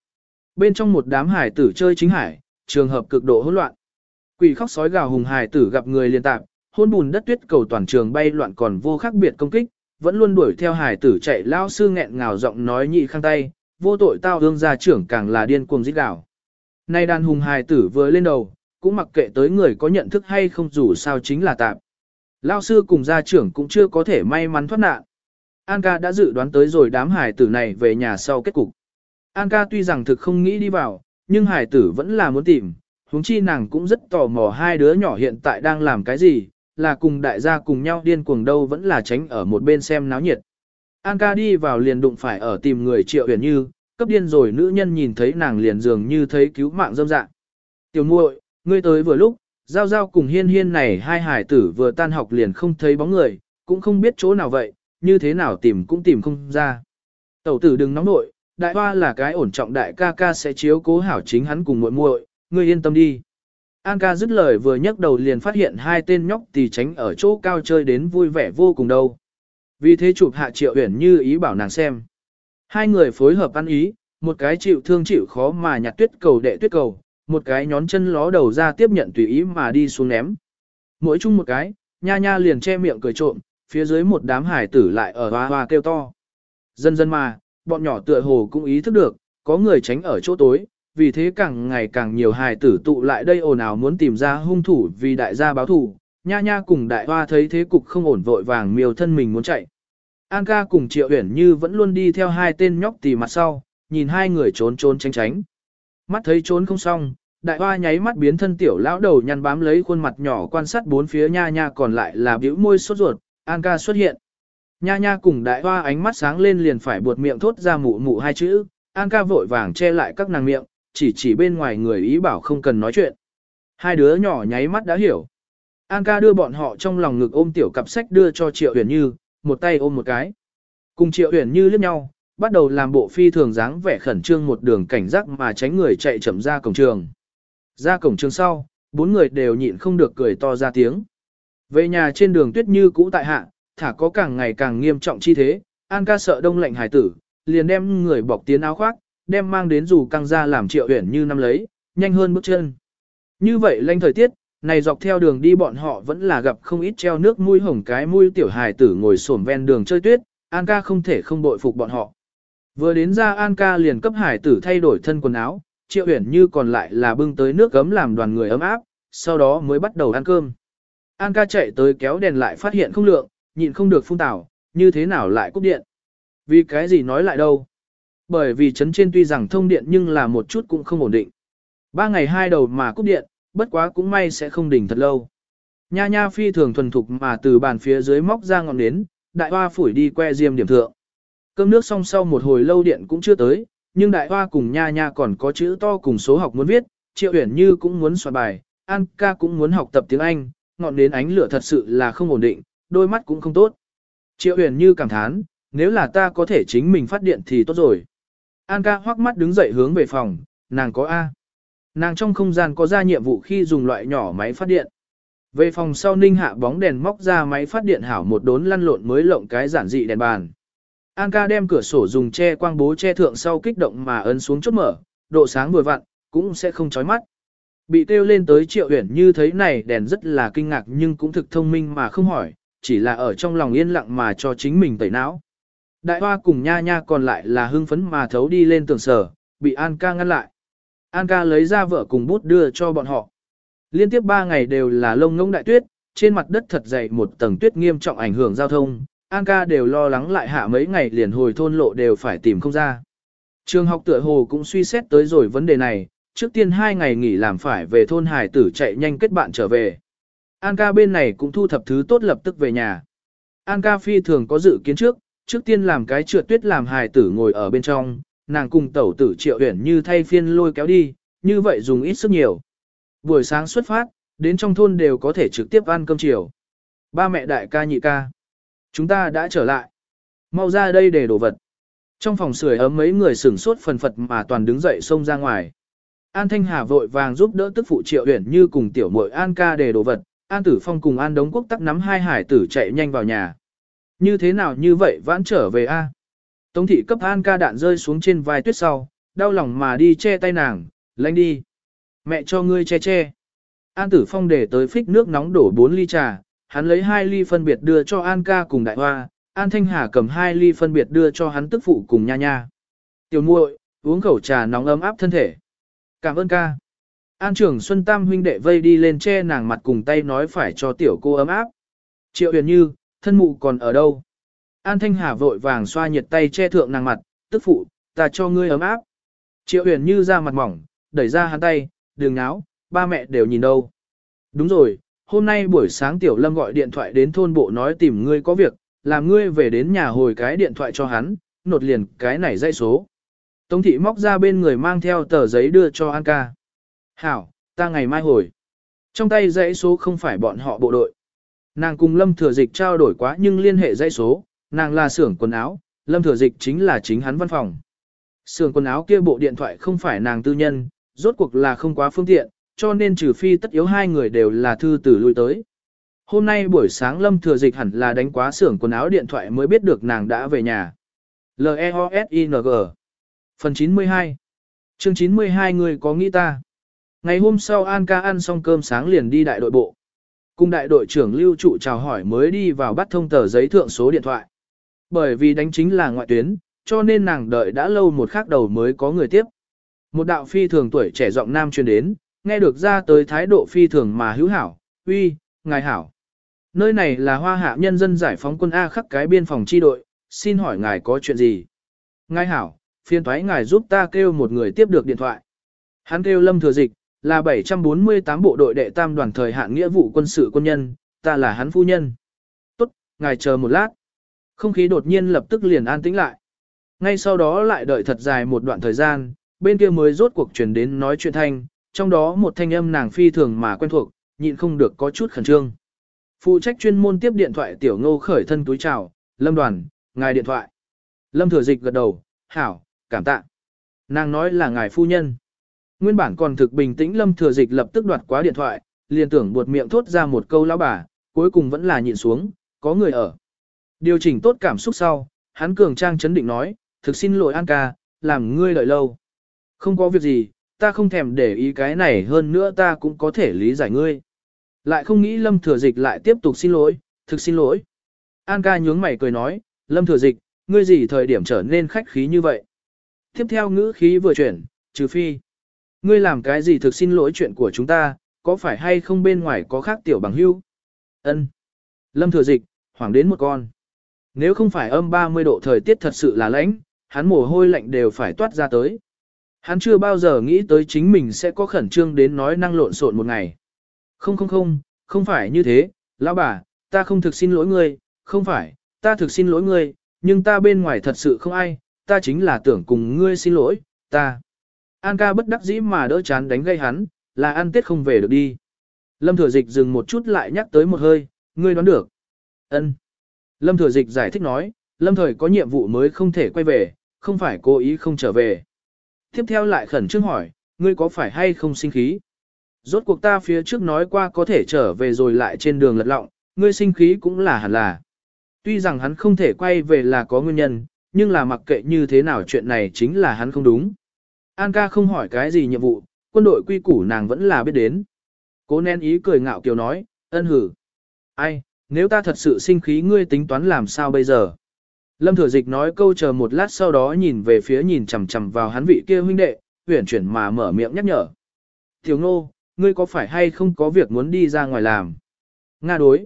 Bên trong một đám hải tử chơi chính hải, trường hợp cực độ hỗn loạn. Quỷ khóc sói gào hùng hải tử gặp người liên tạp, hôn bùn đất tuyết cầu toàn trường bay loạn còn vô khác biệt công kích, vẫn luôn đuổi theo hải tử chạy lao sư nghẹn ngào giọng nói nhị khang tay, vô tội tao hương gia trưởng càng là điên cuồng dít đảo. Nay đàn hùng hải tử vừa lên đầu, cũng mặc kệ tới người có nhận thức hay không dù sao chính là tạp. Lao sư cùng gia trưởng cũng chưa có thể may mắn thoát nạn. An ca đã dự đoán tới rồi đám hải tử này về nhà sau kết cục. An ca tuy rằng thực không nghĩ đi vào, nhưng hải tử vẫn là muốn tìm, huống chi nàng cũng rất tò mò hai đứa nhỏ hiện tại đang làm cái gì, là cùng đại gia cùng nhau điên cuồng đâu vẫn là tránh ở một bên xem náo nhiệt. An ca đi vào liền đụng phải ở tìm người triệu huyền như, cấp điên rồi nữ nhân nhìn thấy nàng liền dường như thấy cứu mạng dâm dạng. Tiểu muội, ngươi tới vừa lúc, giao giao cùng hiên hiên này hai hải tử vừa tan học liền không thấy bóng người, cũng không biết chỗ nào vậy, như thế nào tìm cũng tìm không ra. Tẩu tử đừng nóng nội, đại hoa là cái ổn trọng đại ca ca sẽ chiếu cố hảo chính hắn cùng muội muội, ngươi yên tâm đi. An ca dứt lời vừa nhấc đầu liền phát hiện hai tên nhóc tì tránh ở chỗ cao chơi đến vui vẻ vô cùng đâu. Vì thế chụp hạ triệu uyển như ý bảo nàng xem. Hai người phối hợp ăn ý, một cái chịu thương chịu khó mà nhặt tuyết cầu đệ tuyết cầu, một cái nhón chân ló đầu ra tiếp nhận tùy ý mà đi xuống ném. Mỗi chung một cái, nha nha liền che miệng cười trộm, phía dưới một đám hải tử lại ở hoa hoa kêu to. Dần dần mà, bọn nhỏ tựa hồ cũng ý thức được, có người tránh ở chỗ tối, vì thế càng ngày càng nhiều hài tử tụ lại đây ồn ào muốn tìm ra hung thủ vì đại gia báo thù. Nha nha cùng đại hoa thấy thế cục không ổn vội vàng miêu thân mình muốn chạy. An ca cùng triệu uyển như vẫn luôn đi theo hai tên nhóc tì mặt sau, nhìn hai người trốn trốn tránh tránh. Mắt thấy trốn không xong, đại hoa nháy mắt biến thân tiểu lão đầu nhăn bám lấy khuôn mặt nhỏ quan sát bốn phía nha nha còn lại là bĩu môi sốt ruột, An ca xuất hiện. Nha nha cùng đại hoa ánh mắt sáng lên liền phải buột miệng thốt ra mụ mụ hai chữ, An ca vội vàng che lại các nàng miệng, chỉ chỉ bên ngoài người ý bảo không cần nói chuyện. Hai đứa nhỏ nháy mắt đã hiểu. An ca đưa bọn họ trong lòng ngực ôm tiểu cặp sách đưa cho Triệu Huyền Như, một tay ôm một cái. Cùng Triệu Huyền Như liếc nhau, bắt đầu làm bộ phi thường dáng vẻ khẩn trương một đường cảnh giác mà tránh người chạy chậm ra cổng trường. Ra cổng trường sau, bốn người đều nhịn không được cười to ra tiếng. Về nhà trên đường tuyết như cũ tại hạ, thả có càng ngày càng nghiêm trọng chi thế, An ca sợ đông lạnh hải tử, liền đem người bọc tiến áo khoác, đem mang đến dù căng ra làm triệu huyển như năm lấy, nhanh hơn bước chân. Như vậy lanh thời tiết, này dọc theo đường đi bọn họ vẫn là gặp không ít treo nước mũi hồng cái mũi tiểu hài tử ngồi xổm ven đường chơi tuyết, An ca không thể không bội phục bọn họ. Vừa đến ra An ca liền cấp hải tử thay đổi thân quần áo, triệu huyển như còn lại là bưng tới nước gấm làm đoàn người ấm áp, sau đó mới bắt đầu ăn cơm. An ca chạy tới kéo đèn lại phát hiện không lượng, nhịn không được phun tảo, như thế nào lại cúp điện. Vì cái gì nói lại đâu. Bởi vì chấn trên tuy rằng thông điện nhưng là một chút cũng không ổn định. Ba ngày hai đầu mà cúp điện, bất quá cũng may sẽ không đỉnh thật lâu. Nha nha phi thường thuần thục mà từ bàn phía dưới móc ra ngọn nến, đại hoa phủi đi que diêm điểm thượng. Cơm nước xong sau một hồi lâu điện cũng chưa tới, nhưng đại hoa cùng nha nha còn có chữ to cùng số học muốn viết, triệu uyển như cũng muốn soạn bài, An ca cũng muốn học tập tiếng Anh, ngọn nến ánh lửa thật sự là không ổn định, đôi mắt cũng không tốt. Triệu uyển như cảm thán, nếu là ta có thể chính mình phát điện thì tốt rồi. An ca hoắc mắt đứng dậy hướng về phòng, nàng có A. Nàng trong không gian có ra nhiệm vụ khi dùng loại nhỏ máy phát điện. Về phòng sau ninh hạ bóng đèn móc ra máy phát điện hảo một đốn lăn lộn mới lộng cái giản dị đèn bàn. An ca đem cửa sổ dùng che quang bố che thượng sau kích động mà ấn xuống chốt mở, độ sáng vừa vặn, cũng sẽ không chói mắt. Bị kêu lên tới triệu huyển như thấy này đèn rất là kinh ngạc nhưng cũng thực thông minh mà không hỏi, chỉ là ở trong lòng yên lặng mà cho chính mình tẩy não. Đại hoa cùng nha nha còn lại là hưng phấn mà thấu đi lên tường sở, bị An ca ngăn lại. An ca lấy ra vợ cùng bút đưa cho bọn họ. Liên tiếp 3 ngày đều là lông ngỗng đại tuyết, trên mặt đất thật dày một tầng tuyết nghiêm trọng ảnh hưởng giao thông. An ca đều lo lắng lại hạ mấy ngày liền hồi thôn lộ đều phải tìm không ra. Trường học tựa hồ cũng suy xét tới rồi vấn đề này, trước tiên hai ngày nghỉ làm phải về thôn hải tử chạy nhanh kết bạn trở về. An ca bên này cũng thu thập thứ tốt lập tức về nhà. An ca phi thường có dự kiến trước, trước tiên làm cái trượt tuyết làm hài tử ngồi ở bên trong, nàng cùng tẩu tử triệu huyển như thay phiên lôi kéo đi, như vậy dùng ít sức nhiều. Buổi sáng xuất phát, đến trong thôn đều có thể trực tiếp ăn cơm chiều. Ba mẹ đại ca nhị ca. Chúng ta đã trở lại. Mau ra đây để đổ vật. Trong phòng sưởi ấm mấy người sửng sốt phần phật mà toàn đứng dậy xông ra ngoài. An Thanh Hà vội vàng giúp đỡ tức phụ triệu Uyển như cùng tiểu muội An ca để đồ vật. An Tử Phong cùng An Đống Quốc tắc nắm hai hải tử chạy nhanh vào nhà. Như thế nào như vậy vãn trở về a? Tống thị cấp An ca đạn rơi xuống trên vai tuyết sau, đau lòng mà đi che tay nàng, lanh đi. Mẹ cho ngươi che che. An tử phong để tới phích nước nóng đổ 4 ly trà, hắn lấy 2 ly phân biệt đưa cho An ca cùng đại hoa, An Thanh Hà cầm 2 ly phân biệt đưa cho hắn tức phụ cùng nha nha. Tiểu muội, uống khẩu trà nóng ấm áp thân thể. Cảm ơn ca. An trưởng Xuân Tam huynh đệ vây đi lên che nàng mặt cùng tay nói phải cho tiểu cô ấm áp. Triệu huyền như, thân mụ còn ở đâu? An Thanh Hà vội vàng xoa nhiệt tay che thượng nàng mặt, tức phụ, ta cho ngươi ấm áp. Triệu huyền như ra mặt mỏng, đẩy ra hắn tay, đường náo, ba mẹ đều nhìn đâu. Đúng rồi, hôm nay buổi sáng Tiểu Lâm gọi điện thoại đến thôn bộ nói tìm ngươi có việc, làm ngươi về đến nhà hồi cái điện thoại cho hắn, nột liền cái này dây số. Tống thị móc ra bên người mang theo tờ giấy đưa cho An ca. Hảo, ta ngày mai hồi. Trong tay dãy số không phải bọn họ bộ đội. Nàng cùng Lâm Thừa Dịch trao đổi quá nhưng liên hệ dãy số, nàng là xưởng quần áo, Lâm Thừa Dịch chính là chính hắn văn phòng. Xưởng quần áo kia bộ điện thoại không phải nàng tư nhân, rốt cuộc là không quá phương tiện, cho nên trừ phi tất yếu hai người đều là thư tử lui tới. Hôm nay buổi sáng Lâm Thừa Dịch hẳn là đánh quá xưởng quần áo điện thoại mới biết được nàng đã về nhà. L-E-O-S-I-N-G Phần 92 Chương 92 người có nghĩ ta Ngày hôm sau An ca ăn xong cơm sáng liền đi đại đội bộ. Cùng đại đội trưởng lưu trụ chào hỏi mới đi vào bắt thông tờ giấy thượng số điện thoại. Bởi vì đánh chính là ngoại tuyến, cho nên nàng đợi đã lâu một khắc đầu mới có người tiếp. Một đạo phi thường tuổi trẻ giọng nam truyền đến, nghe được ra tới thái độ phi thường mà hữu hảo, uy, ngài hảo. Nơi này là hoa hạ nhân dân giải phóng quân A khắc cái biên phòng chi đội, xin hỏi ngài có chuyện gì? Ngài hảo, phiên thoái ngài giúp ta kêu một người tiếp được điện thoại. Hắn kêu lâm thừa dịch, là 748 bộ đội đệ tam đoàn thời hạn nghĩa vụ quân sự quân nhân, ta là hắn phu nhân. Tốt, ngài chờ một lát. Không khí đột nhiên lập tức liền an tĩnh lại. Ngay sau đó lại đợi thật dài một đoạn thời gian, bên kia mới rốt cuộc chuyển đến nói chuyện thanh, trong đó một thanh âm nàng phi thường mà quen thuộc, nhịn không được có chút khẩn trương. Phụ trách chuyên môn tiếp điện thoại tiểu ngô khởi thân túi chào, lâm đoàn, ngài điện thoại. Lâm thừa dịch gật đầu, hảo, cảm tạ. Nàng nói là ngài phu nhân. Nguyên bản còn thực bình tĩnh lâm thừa dịch lập tức đoạt quá điện thoại, liền tưởng buột miệng thốt ra một câu lão bà, cuối cùng vẫn là nhịn xuống, có người ở. Điều chỉnh tốt cảm xúc sau, hắn cường trang chấn định nói, thực xin lỗi An ca, làm ngươi đợi lâu. Không có việc gì, ta không thèm để ý cái này hơn nữa ta cũng có thể lý giải ngươi. Lại không nghĩ Lâm Thừa Dịch lại tiếp tục xin lỗi, thực xin lỗi. An ca nhướng mày cười nói, Lâm Thừa Dịch, ngươi gì thời điểm trở nên khách khí như vậy? Tiếp theo ngữ khí vừa chuyển, trừ phi. Ngươi làm cái gì thực xin lỗi chuyện của chúng ta, có phải hay không bên ngoài có khác tiểu bằng hưu? Ân. Lâm Thừa Dịch, hoảng đến một con. Nếu không phải âm 30 độ thời tiết thật sự là lạnh, hắn mồ hôi lạnh đều phải toát ra tới. Hắn chưa bao giờ nghĩ tới chính mình sẽ có khẩn trương đến nói năng lộn xộn một ngày. Không không không, không phải như thế, lão bà, ta không thực xin lỗi ngươi, không phải, ta thực xin lỗi ngươi, nhưng ta bên ngoài thật sự không ai, ta chính là tưởng cùng ngươi xin lỗi, ta. An ca bất đắc dĩ mà đỡ chán đánh gây hắn, là ăn tết không về được đi. Lâm thừa dịch dừng một chút lại nhắc tới một hơi, ngươi đoán được. ân Lâm thừa dịch giải thích nói, lâm thời có nhiệm vụ mới không thể quay về, không phải cố ý không trở về. Tiếp theo lại khẩn trương hỏi, ngươi có phải hay không sinh khí? Rốt cuộc ta phía trước nói qua có thể trở về rồi lại trên đường lật lọng, ngươi sinh khí cũng là hẳn là. Tuy rằng hắn không thể quay về là có nguyên nhân, nhưng là mặc kệ như thế nào chuyện này chính là hắn không đúng. An ca không hỏi cái gì nhiệm vụ, quân đội quy củ nàng vẫn là biết đến. Cố nén ý cười ngạo kiều nói, ân hử. Ai, nếu ta thật sự sinh khí ngươi tính toán làm sao bây giờ? Lâm Thừa Dịch nói câu chờ một lát sau đó nhìn về phía nhìn chằm chằm vào hắn vị kia huynh đệ, huyển chuyển mà mở miệng nhắc nhở. Tiểu Ngô, ngươi có phải hay không có việc muốn đi ra ngoài làm? Nga đối.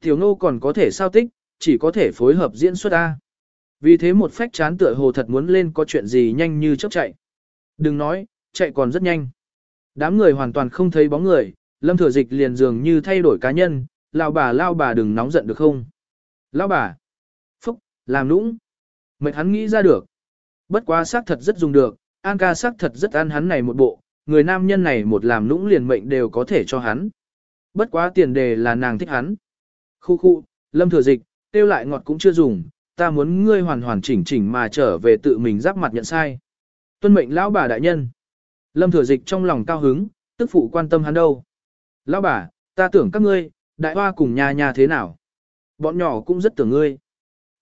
Tiểu Ngô còn có thể sao tích, chỉ có thể phối hợp diễn xuất A. Vì thế một phách chán tựa hồ thật muốn lên có chuyện gì nhanh như chớp chạy. Đừng nói, chạy còn rất nhanh. Đám người hoàn toàn không thấy bóng người, Lâm Thừa Dịch liền dường như thay đổi cá nhân, lao bà lao bà đừng nóng giận được không? Lao bà. Phúc, làm nũng. Mệt hắn nghĩ ra được. Bất quá xác thật rất dùng được, An ca xác thật rất ăn hắn này một bộ, người nam nhân này một làm nũng liền mệnh đều có thể cho hắn. Bất quá tiền đề là nàng thích hắn. Khu khu, lâm thừa dịch, tiêu lại ngọt cũng chưa dùng, ta muốn ngươi hoàn hoàn chỉnh chỉnh mà trở về tự mình giáp mặt nhận sai. Tuân mệnh lão bà đại nhân. Lâm thừa dịch trong lòng cao hứng, tức phụ quan tâm hắn đâu. Lão bà, ta tưởng các ngươi, đại hoa cùng nhà nhà thế nào. Bọn nhỏ cũng rất tưởng ngươi.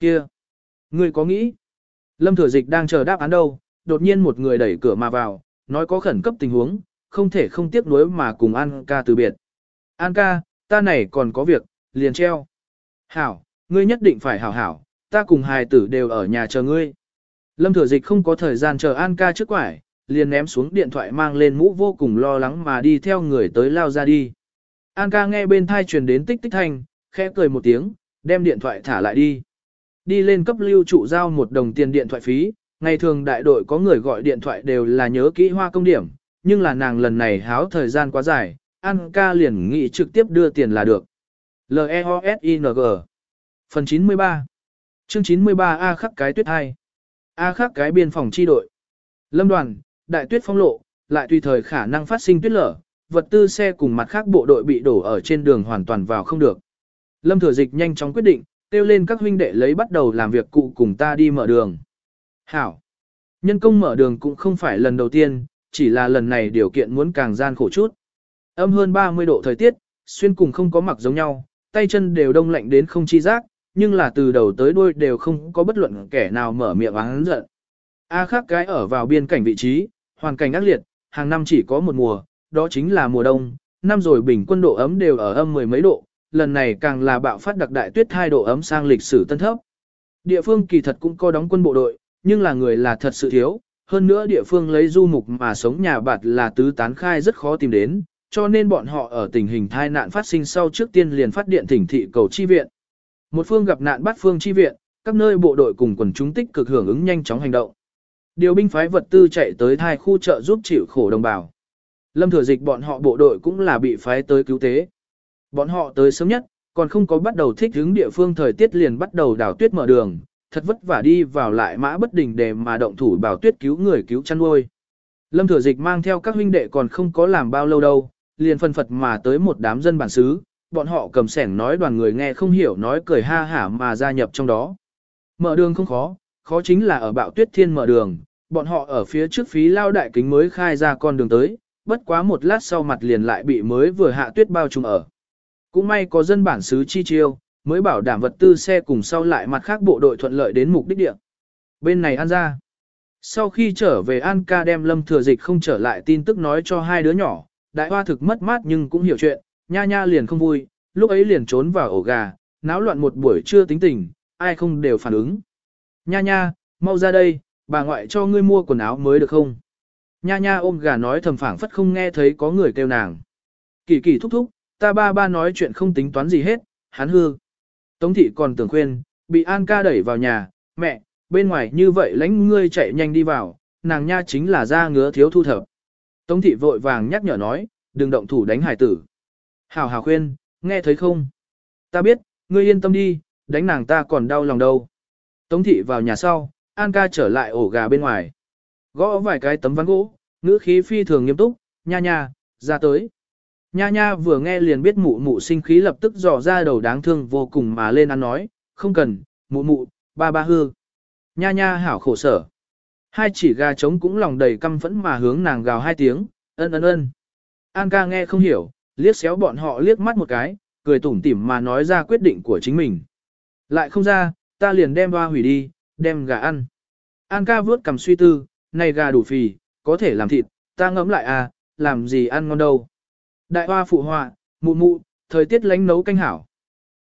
Kia, ngươi có nghĩ? Lâm thừa dịch đang chờ đáp án đâu, đột nhiên một người đẩy cửa mà vào, nói có khẩn cấp tình huống, không thể không tiếc nuối mà cùng An ca từ biệt. An ca, ta này còn có việc, liền treo. Hảo, ngươi nhất định phải hảo hảo, ta cùng hài tử đều ở nhà chờ ngươi. Lâm thừa dịch không có thời gian chờ An ca trước quải, liền ném xuống điện thoại mang lên mũ vô cùng lo lắng mà đi theo người tới lao ra đi. An ca nghe bên thai truyền đến tích tích thanh, khẽ cười một tiếng, đem điện thoại thả lại đi. Đi lên cấp lưu trụ giao một đồng tiền điện thoại phí, ngày thường đại đội có người gọi điện thoại đều là nhớ kỹ hoa công điểm, nhưng là nàng lần này háo thời gian quá dài, An ca liền nghĩ trực tiếp đưa tiền là được. L-E-O-S-I-N-G Phần 93 Chương 93A khắc cái tuyết hai A khắc cái biên phòng chi đội Lâm đoàn, đại tuyết phong lộ, lại tùy thời khả năng phát sinh tuyết lở, vật tư xe cùng mặt khác bộ đội bị đổ ở trên đường hoàn toàn vào không được. Lâm thừa dịch nhanh chóng quyết định, kêu lên các huynh đệ lấy bắt đầu làm việc cụ cùng ta đi mở đường. Hảo. Nhân công mở đường cũng không phải lần đầu tiên, chỉ là lần này điều kiện muốn càng gian khổ chút. Âm hơn 30 độ thời tiết, xuyên cùng không có mặc giống nhau, tay chân đều đông lạnh đến không chi giác, nhưng là từ đầu tới đuôi đều không có bất luận kẻ nào mở miệng oán giận. A khác cái ở vào biên cảnh vị trí, hoàn cảnh ác liệt, hàng năm chỉ có một mùa, đó chính là mùa đông, năm rồi bình quân độ ấm đều ở âm mười mấy độ, lần này càng là bạo phát đặc đại tuyết hai độ ấm sang lịch sử tân thấp. Địa phương kỳ thật cũng có đóng quân bộ đội, nhưng là người là thật sự thiếu, hơn nữa địa phương lấy du mục mà sống nhà bạt là tứ tán khai rất khó tìm đến, cho nên bọn họ ở tình hình thai nạn phát sinh sau trước tiên liền phát điện thỉnh thị cầu chi viện. Một phương gặp nạn bắt phương chi viện, các nơi bộ đội cùng quần chúng tích cực hưởng ứng nhanh chóng hành động. Điều binh phái vật tư chạy tới thai khu chợ giúp chịu khổ đồng bào. Lâm thừa dịch bọn họ bộ đội cũng là bị phái tới cứu tế. Bọn họ tới sớm nhất, còn không có bắt đầu thích hướng địa phương thời tiết liền bắt đầu đào tuyết mở đường, thật vất vả đi vào lại mã bất đình để mà động thủ bảo tuyết cứu người cứu chăn nuôi. Lâm thừa dịch mang theo các huynh đệ còn không có làm bao lâu đâu, liền phân phật mà tới một đám dân bản xứ, bọn họ cầm sẻng nói đoàn người nghe không hiểu nói cười ha hả mà gia nhập trong đó. Mở đường không khó, khó chính là ở bạo tuyết thiên mở đường, bọn họ ở phía trước phí lao đại kính mới khai ra con đường tới, bất quá một lát sau mặt liền lại bị mới vừa hạ tuyết bao trùm ở. Cũng may có dân bản xứ chi chiêu, mới bảo đảm vật tư xe cùng sau lại mặt khác bộ đội thuận lợi đến mục đích địa. Bên này An ra. Sau khi trở về An ca đem lâm thừa dịch không trở lại tin tức nói cho hai đứa nhỏ, đại hoa thực mất mát nhưng cũng hiểu chuyện, nha nha liền không vui, lúc ấy liền trốn vào ổ gà, náo loạn một buổi trưa tính tình, ai không đều phản ứng. Nha nha, mau ra đây, bà ngoại cho ngươi mua quần áo mới được không? Nha nha ôm gà nói thầm phảng phất không nghe thấy có người kêu nàng. Kỳ kỳ thúc thúc, ta ba ba nói chuyện không tính toán gì hết, hắn hư. Tống thị còn tưởng khuyên, bị An ca đẩy vào nhà, mẹ, bên ngoài như vậy lãnh ngươi chạy nhanh đi vào, nàng nha chính là da ngứa thiếu thu thập. Tống thị vội vàng nhắc nhở nói, đừng động thủ đánh hải tử. Hảo hảo khuyên, nghe thấy không? Ta biết, ngươi yên tâm đi, đánh nàng ta còn đau lòng đâu. Tống thị vào nhà sau, An ca trở lại ổ gà bên ngoài. Gõ vài cái tấm ván gỗ, ngữ khí phi thường nghiêm túc, nha nha, ra tới. Nha nha vừa nghe liền biết mụ mụ sinh khí lập tức dò ra đầu đáng thương vô cùng mà lên ăn nói, không cần, mụ mụ, ba ba hư. Nha nha hảo khổ sở. Hai chỉ gà trống cũng lòng đầy căm phẫn mà hướng nàng gào hai tiếng, ân ân ân. An ca nghe không hiểu, liếc xéo bọn họ liếc mắt một cái, cười tủm tỉm mà nói ra quyết định của chính mình. Lại không ra, ta liền đem hoa hủy đi, đem gà ăn. An ca vớt cầm suy tư, này gà đủ phì, có thể làm thịt, ta ngẫm lại à, làm gì ăn ngon đâu. Đại hoa phụ họa, mụ mụ, thời tiết lánh nấu canh hảo.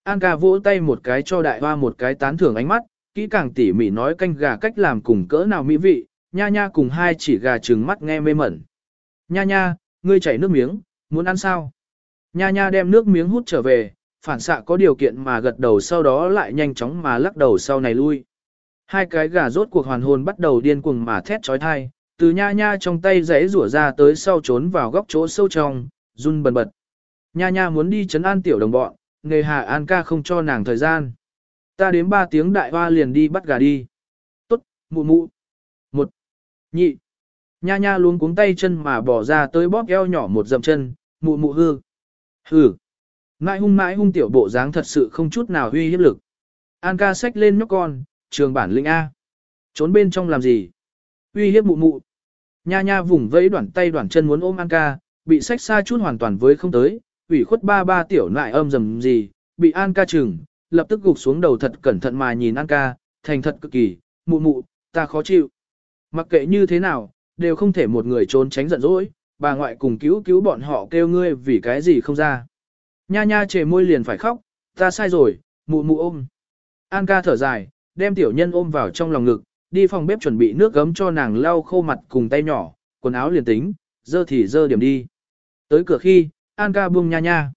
An ca vỗ tay một cái cho đại hoa một cái tán thưởng ánh mắt, kỹ càng tỉ mỉ nói canh gà cách làm cùng cỡ nào mỹ vị, nha nha cùng hai chỉ gà trừng mắt nghe mê mẩn. Nha nha, ngươi chảy nước miếng, muốn ăn sao? Nha nha đem nước miếng hút trở về, phản xạ có điều kiện mà gật đầu sau đó lại nhanh chóng mà lắc đầu sau này lui. Hai cái gà rốt cuộc hoàn hồn bắt đầu điên cuồng mà thét trói thai, từ nha nha trong tay giấy rủa ra tới sau trốn vào góc chỗ sâu trong, run bần bật. Nha nha muốn đi chấn an tiểu đồng bọn, nghề hà an ca không cho nàng thời gian. Ta đến ba tiếng đại hoa liền đi bắt gà đi. Tốt, mụ mụ. Một, nhị. Nha nha luôn cuống tay chân mà bỏ ra tới bóp eo nhỏ một dầm chân, mụ mụ hư. Hừ. Mãi hung mãi hung tiểu bộ dáng thật sự không chút nào huy hiếp lực. An ca xách lên nhóc con, trường bản linh A. Trốn bên trong làm gì? Uy hiếp mụ mụ. Nha nha vùng vẫy đoạn tay đoạn chân muốn ôm An ca, bị xách xa chút hoàn toàn với không tới, ủy khuất ba ba tiểu nại âm dầm gì, bị An ca chừng, lập tức gục xuống đầu thật cẩn thận mà nhìn An ca, thành thật cực kỳ, mụ mụ, ta khó chịu. Mặc kệ như thế nào, đều không thể một người trốn tránh giận dỗi, bà ngoại cùng cứu cứu bọn họ kêu ngươi vì cái gì không ra. Nha nha chề môi liền phải khóc, ta sai rồi, mụ mụ ôm. An ca thở dài, đem tiểu nhân ôm vào trong lòng ngực, đi phòng bếp chuẩn bị nước gấm cho nàng lau khô mặt cùng tay nhỏ, quần áo liền tính, dơ thì dơ điểm đi. Tới cửa khi, An ca buông nha nha.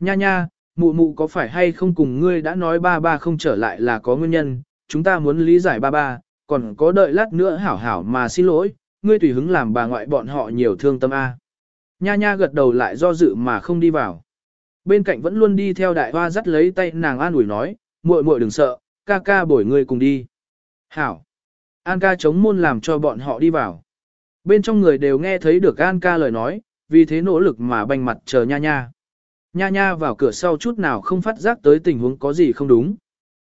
Nha nha, mụ mụ có phải hay không cùng ngươi đã nói ba ba không trở lại là có nguyên nhân, chúng ta muốn lý giải ba ba, còn có đợi lát nữa hảo hảo mà xin lỗi, ngươi tùy hứng làm bà ngoại bọn họ nhiều thương tâm A. Nha nha gật đầu lại do dự mà không đi vào. Bên cạnh vẫn luôn đi theo đại hoa dắt lấy tay nàng an ủi nói, muội muội đừng sợ, ca ca bổi ngươi cùng đi. Hảo. An ca chống môn làm cho bọn họ đi vào. Bên trong người đều nghe thấy được An ca lời nói, vì thế nỗ lực mà banh mặt chờ nha nha. Nha nha vào cửa sau chút nào không phát giác tới tình huống có gì không đúng.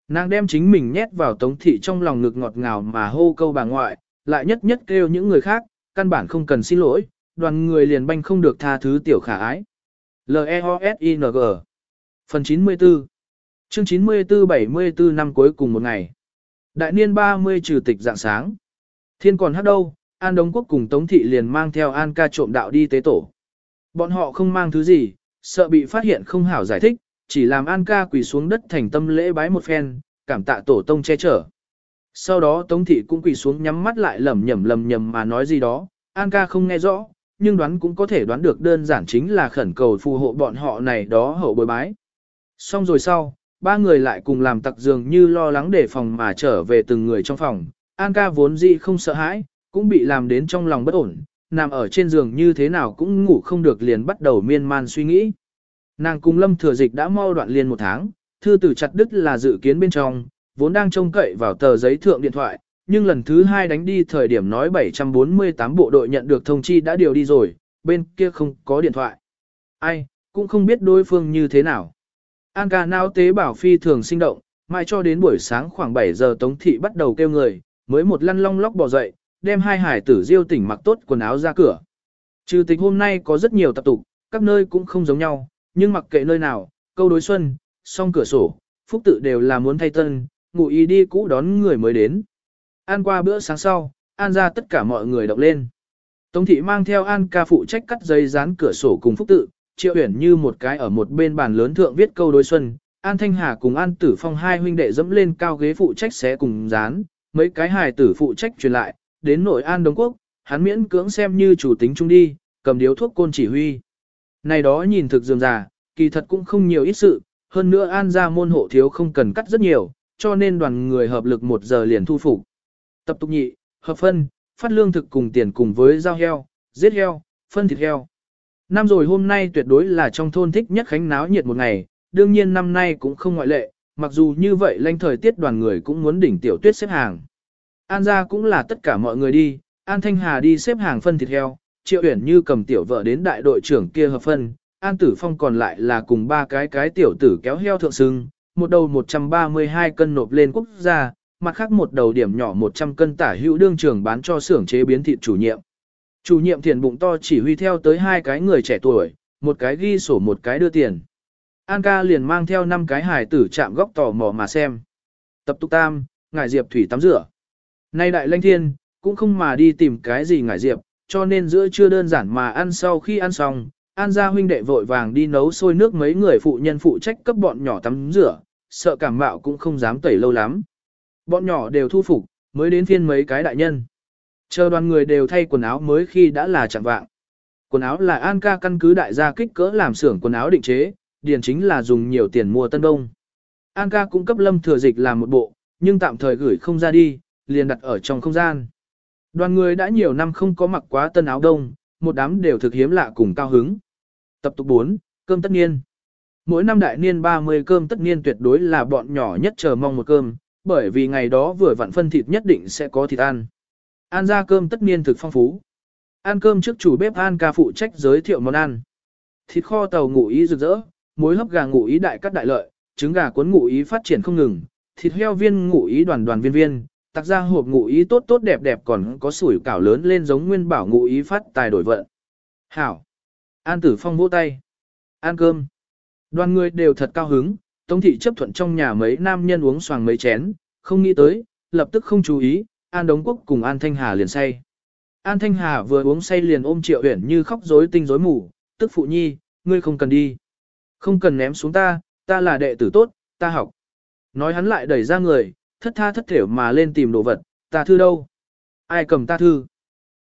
Nàng đem chính mình nhét vào tống thị trong lòng ngực ngọt ngào mà hô câu bà ngoại, lại nhất nhất kêu những người khác, căn bản không cần xin lỗi, đoàn người liền banh không được tha thứ tiểu khả ái. L-E-O-S-I-N-G Phần 94 Chương 94-74 năm cuối cùng một ngày Đại niên 30 trừ tịch dạng sáng Thiên còn hát đâu, An Đông Quốc cùng Tống Thị liền mang theo An ca trộm đạo đi tế tổ. Bọn họ không mang thứ gì, sợ bị phát hiện không hảo giải thích, chỉ làm An ca quỳ xuống đất thành tâm lễ bái một phen, cảm tạ tổ tông che chở. Sau đó Tống Thị cũng quỳ xuống nhắm mắt lại lầm nhầm lầm nhầm mà nói gì đó, An ca không nghe rõ, nhưng đoán cũng có thể đoán được đơn giản chính là khẩn cầu phù hộ bọn họ này đó hậu bồi bái. Xong rồi sau, ba người lại cùng làm tặc dường như lo lắng để phòng mà trở về từng người trong phòng, An ca vốn dĩ không sợ hãi, cũng bị làm đến trong lòng bất ổn, nằm ở trên giường như thế nào cũng ngủ không được liền bắt đầu miên man suy nghĩ. Nàng cùng lâm thừa dịch đã mau đoạn liền một tháng, thư tử chặt đứt là dự kiến bên trong, vốn đang trông cậy vào tờ giấy thượng điện thoại, nhưng lần thứ hai đánh đi thời điểm nói 748 bộ đội nhận được thông chi đã điều đi rồi, bên kia không có điện thoại. Ai, cũng không biết đối phương như thế nào. An ca nao tế bảo phi thường sinh động, mai cho đến buổi sáng khoảng 7 giờ Tống Thị bắt đầu kêu người, mới một lăn long lóc bò dậy, đem hai hải tử diêu tỉnh mặc tốt quần áo ra cửa. Trừ tịch hôm nay có rất nhiều tập tục, các nơi cũng không giống nhau, nhưng mặc kệ nơi nào, câu đối xuân, song cửa sổ, phúc tự đều là muốn thay tân, ngụ ý đi cũ đón người mới đến. An qua bữa sáng sau, An ra tất cả mọi người động lên. Tống thị mang theo An ca phụ trách cắt giấy dán cửa sổ cùng phúc tự, triệu uyển như một cái ở một bên bàn lớn thượng viết câu đối xuân. An Thanh Hà cùng An Tử Phong hai huynh đệ dẫm lên cao ghế phụ trách xé cùng dán, mấy cái hài tử phụ trách truyền lại, đến nội An Đông Quốc, hắn miễn cưỡng xem như chủ tính trung đi, cầm điếu thuốc côn chỉ huy. Này đó nhìn thực dường già, kỳ thật cũng không nhiều ít sự, hơn nữa An ra môn hộ thiếu không cần cắt rất nhiều, cho nên đoàn người hợp lực một giờ liền thu phục. Tập tục nhị, hợp phân, phát lương thực cùng tiền cùng với giao heo, giết heo, phân thịt heo. Năm rồi hôm nay tuyệt đối là trong thôn thích nhất khánh náo nhiệt một ngày, đương nhiên năm nay cũng không ngoại lệ, mặc dù như vậy lanh thời tiết đoàn người cũng muốn đỉnh tiểu tuyết xếp hàng. An ra cũng là tất cả mọi người đi, An Thanh Hà đi xếp hàng phân thịt heo, Triệu Uyển Như cầm tiểu vợ đến đại đội trưởng kia hợp phân, An Tử Phong còn lại là cùng ba cái cái tiểu tử kéo heo thượng sưng, một đầu 132 cân nộp lên quốc gia, mặt khác một đầu điểm nhỏ 100 cân tả hữu đương trường bán cho xưởng chế biến thịt chủ nhiệm. Chủ nhiệm thiền bụng to chỉ huy theo tới hai cái người trẻ tuổi, một cái ghi sổ một cái đưa tiền. An ca liền mang theo năm cái hài tử chạm góc tò mò mà xem. Tập tục tam, ngải diệp thủy tắm rửa. Nay đại lanh thiên, cũng không mà đi tìm cái gì ngải diệp, cho nên giữa chưa đơn giản mà ăn sau khi ăn xong, An gia huynh đệ vội vàng đi nấu sôi nước mấy người phụ nhân phụ trách cấp bọn nhỏ tắm rửa, sợ cảm mạo cũng không dám tẩy lâu lắm. Bọn nhỏ đều thu phục, mới đến phiên mấy cái đại nhân. Chờ đoàn người đều thay quần áo mới khi đã là chẳng vạng. Quần áo là An ca căn cứ đại gia kích cỡ làm xưởng quần áo định chế, điền chính là dùng nhiều tiền mua tân đông. An ca cũng cấp lâm thừa dịch làm một bộ, nhưng tạm thời gửi không ra đi, liền đặt ở trong không gian. Đoàn người đã nhiều năm không có mặc quá tân áo đông, một đám đều thực hiếm lạ cùng cao hứng. Tập tục 4, cơm tất niên. Mỗi năm đại niên 30 cơm tất niên tuyệt đối là bọn nhỏ nhất chờ mong một cơm, bởi vì ngày đó vừa vặn phân thịt nhất định sẽ có thịt ăn. ăn ra cơm tất niên thực phong phú. Ăn cơm trước chủ bếp An ca phụ trách giới thiệu món ăn. Thịt kho tàu ngủ ý rực rỡ, muối hấp gà ngủ ý đại cắt đại lợi, trứng gà cuốn ngủ ý phát triển không ngừng, thịt heo viên ngủ ý đoàn đoàn viên viên, tặc ra hộp ngụ ý tốt tốt đẹp đẹp còn có sủi cảo lớn lên giống nguyên bảo ngụ ý phát tài đổi vận. Hảo! An tử phong vỗ tay. Ăn cơm. Đoàn người đều thật cao hứng, Tống thị chấp thuận trong nhà mấy nam nhân uống xoàng mấy chén, không nghĩ tới, lập tức không chú ý, An Đống Quốc cùng An Thanh Hà liền say. An Thanh Hà vừa uống say liền ôm Triệu Uyển như khóc rối tinh rối mù, tức phụ nhi, ngươi không cần đi. Không cần ném xuống ta, ta là đệ tử tốt, ta học. Nói hắn lại đẩy ra người, thất tha thất thểu mà lên tìm đồ vật, ta thư đâu? Ai cầm ta thư?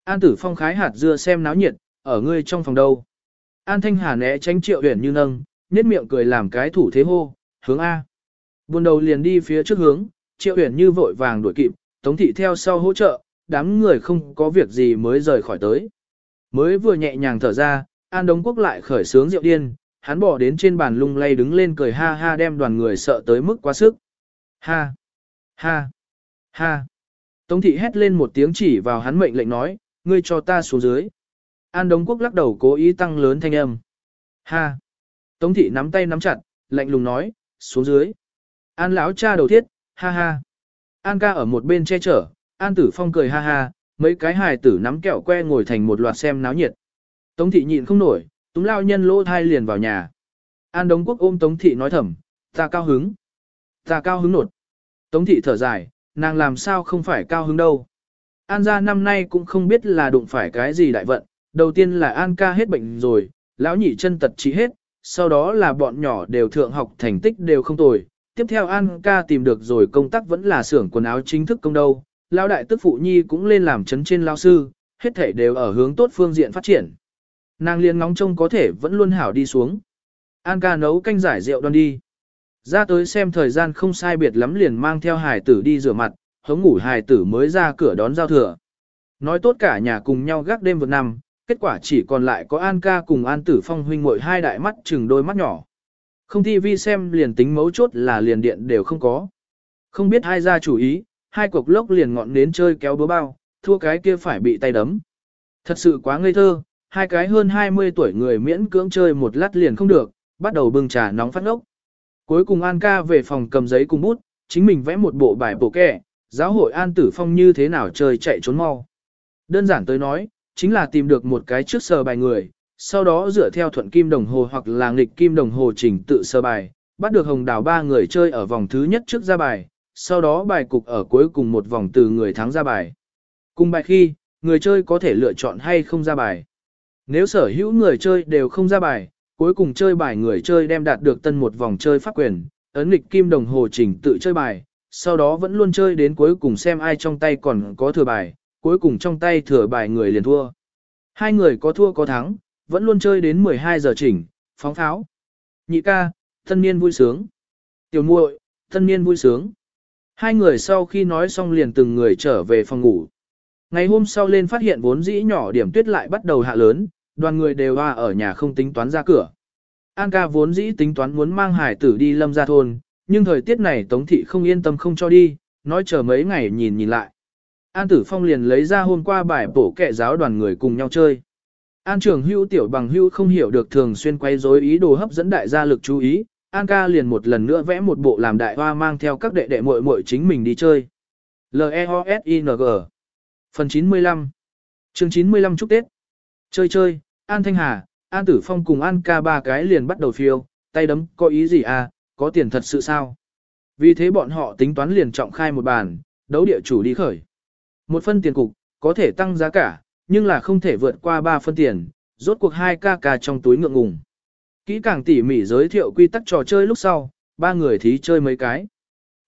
An tử phong khái hạt dưa xem náo nhiệt, ở ngươi trong phòng đâu? An thanh hà né tránh triệu huyền như nâng, nhếch miệng cười làm cái thủ thế hô, hướng A. Buồn đầu liền đi phía trước hướng, triệu huyền như vội vàng đuổi kịp, tống thị theo sau hỗ trợ, đám người không có việc gì mới rời khỏi tới. Mới vừa nhẹ nhàng thở ra, An Đông Quốc lại khởi sướng rượu điên, hắn bỏ đến trên bàn lung lay đứng lên cười ha ha đem đoàn người sợ tới mức quá sức. Ha! Ha! Ha! Tống thị hét lên một tiếng chỉ vào hắn mệnh lệnh nói, ngươi cho ta xuống dưới. An Đống Quốc lắc đầu cố ý tăng lớn thanh âm. Ha! Tống thị nắm tay nắm chặt, lạnh lùng nói, xuống dưới. An lão cha đầu thiết, ha ha. An ca ở một bên che chở, An tử phong cười ha ha, mấy cái hài tử nắm kẹo que ngồi thành một loạt xem náo nhiệt. Tống thị nhịn không nổi, túng lao nhân lỗ thai liền vào nhà. An Đống Quốc ôm Tống thị nói thầm, ta cao hứng. Ta cao hứng nột. Tống thị thở dài, nàng làm sao không phải cao hứng đâu. An gia năm nay cũng không biết là đụng phải cái gì đại vận, đầu tiên là An ca hết bệnh rồi, lão nhị chân tật trị hết, sau đó là bọn nhỏ đều thượng học thành tích đều không tồi. Tiếp theo An ca tìm được rồi công tác vẫn là xưởng quần áo chính thức công đâu, lão đại tức phụ nhi cũng lên làm chấn trên lao sư, hết thể đều ở hướng tốt phương diện phát triển. Nàng liền ngóng trông có thể vẫn luôn hảo đi xuống. An ca nấu canh giải rượu đoan đi. Ra tới xem thời gian không sai biệt lắm liền mang theo hài tử đi rửa mặt, hống ngủ hài tử mới ra cửa đón giao thừa. Nói tốt cả nhà cùng nhau gác đêm vượt năm, kết quả chỉ còn lại có An ca cùng An tử phong huynh muội hai đại mắt chừng đôi mắt nhỏ. Không thi vi xem liền tính mấu chốt là liền điện đều không có. Không biết hai ra chủ ý, hai cuộc lốc liền ngọn nến chơi kéo búa bao, thua cái kia phải bị tay đấm. Thật sự quá ngây thơ, hai cái hơn 20 tuổi người miễn cưỡng chơi một lát liền không được, bắt đầu bưng trà nóng phát ngốc. Cuối cùng An ca về phòng cầm giấy cùng bút, chính mình vẽ một bộ bài bổ kẻ, giáo hội An Tử Phong như thế nào chơi chạy trốn mau. Đơn giản tới nói, chính là tìm được một cái trước sờ bài người, sau đó dựa theo thuận kim đồng hồ hoặc là nghịch kim đồng hồ chỉnh tự sờ bài, bắt được hồng đào ba người chơi ở vòng thứ nhất trước ra bài, sau đó bài cục ở cuối cùng một vòng từ người thắng ra bài. Cùng bài khi, người chơi có thể lựa chọn hay không ra bài. Nếu sở hữu người chơi đều không ra bài, cuối cùng chơi bài người chơi đem đạt được tân một vòng chơi pháp quyền, ấn nghịch kim đồng hồ chỉnh tự chơi bài, sau đó vẫn luôn chơi đến cuối cùng xem ai trong tay còn có thừa bài, cuối cùng trong tay thừa bài người liền thua. Hai người có thua có thắng, vẫn luôn chơi đến 12 giờ chỉnh, phóng tháo. Nhị ca, thân niên vui sướng. Tiểu muội, thân niên vui sướng. Hai người sau khi nói xong liền từng người trở về phòng ngủ. Ngày hôm sau lên phát hiện vốn dĩ nhỏ điểm tuyết lại bắt đầu hạ lớn, đoàn người đều hoa ở nhà không tính toán ra cửa. An ca vốn dĩ tính toán muốn mang hải tử đi lâm ra thôn, nhưng thời tiết này Tống Thị không yên tâm không cho đi, nói chờ mấy ngày nhìn nhìn lại. An Tử Phong liền lấy ra hôm qua bài bổ kệ giáo đoàn người cùng nhau chơi. An trưởng hưu tiểu bằng hưu không hiểu được thường xuyên quay rối ý đồ hấp dẫn đại gia lực chú ý, An ca liền một lần nữa vẽ một bộ làm đại hoa mang theo các đệ đệ muội muội chính mình đi chơi. L-E-O-S-I-N-G Phần 95 chương 95 chúc Tết Chơi chơi, An Thanh Hà, An Tử Phong cùng An ca ba cái liền bắt đầu phiêu, tay đấm, có ý gì à, có tiền thật sự sao? Vì thế bọn họ tính toán liền trọng khai một bàn, đấu địa chủ đi khởi. Một phân tiền cục, có thể tăng giá cả, nhưng là không thể vượt qua ba phân tiền, rốt cuộc hai ca ca trong túi ngượng ngùng. Kỹ càng tỉ mỉ giới thiệu quy tắc trò chơi lúc sau, ba người thí chơi mấy cái.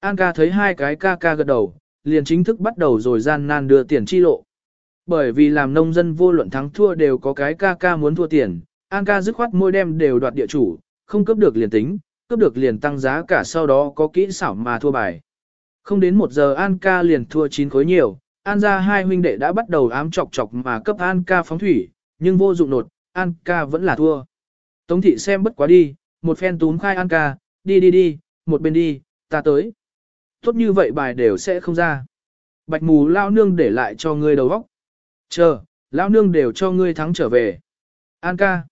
An ca thấy hai cái ca ca gật đầu, liền chính thức bắt đầu rồi gian nan đưa tiền chi lộ. Bởi vì làm nông dân vô luận thắng thua đều có cái ca ca muốn thua tiền, An ca dứt khoát môi đem đều đoạt địa chủ, không cấp được liền tính, cấp được liền tăng giá cả sau đó có kỹ xảo mà thua bài. Không đến một giờ An ca liền thua chín khối nhiều, An ra hai huynh đệ đã bắt đầu ám chọc chọc mà cấp An ca phóng thủy, nhưng vô dụng nột, An ca vẫn là thua. Tống thị xem bất quá đi, một phen túm khai An ca, đi đi đi, một bên đi, ta tới. Tốt như vậy bài đều sẽ không ra. Bạch mù lao nương để lại cho ngươi đầu óc. Chờ, lao nương đều cho ngươi thắng trở về. An ca,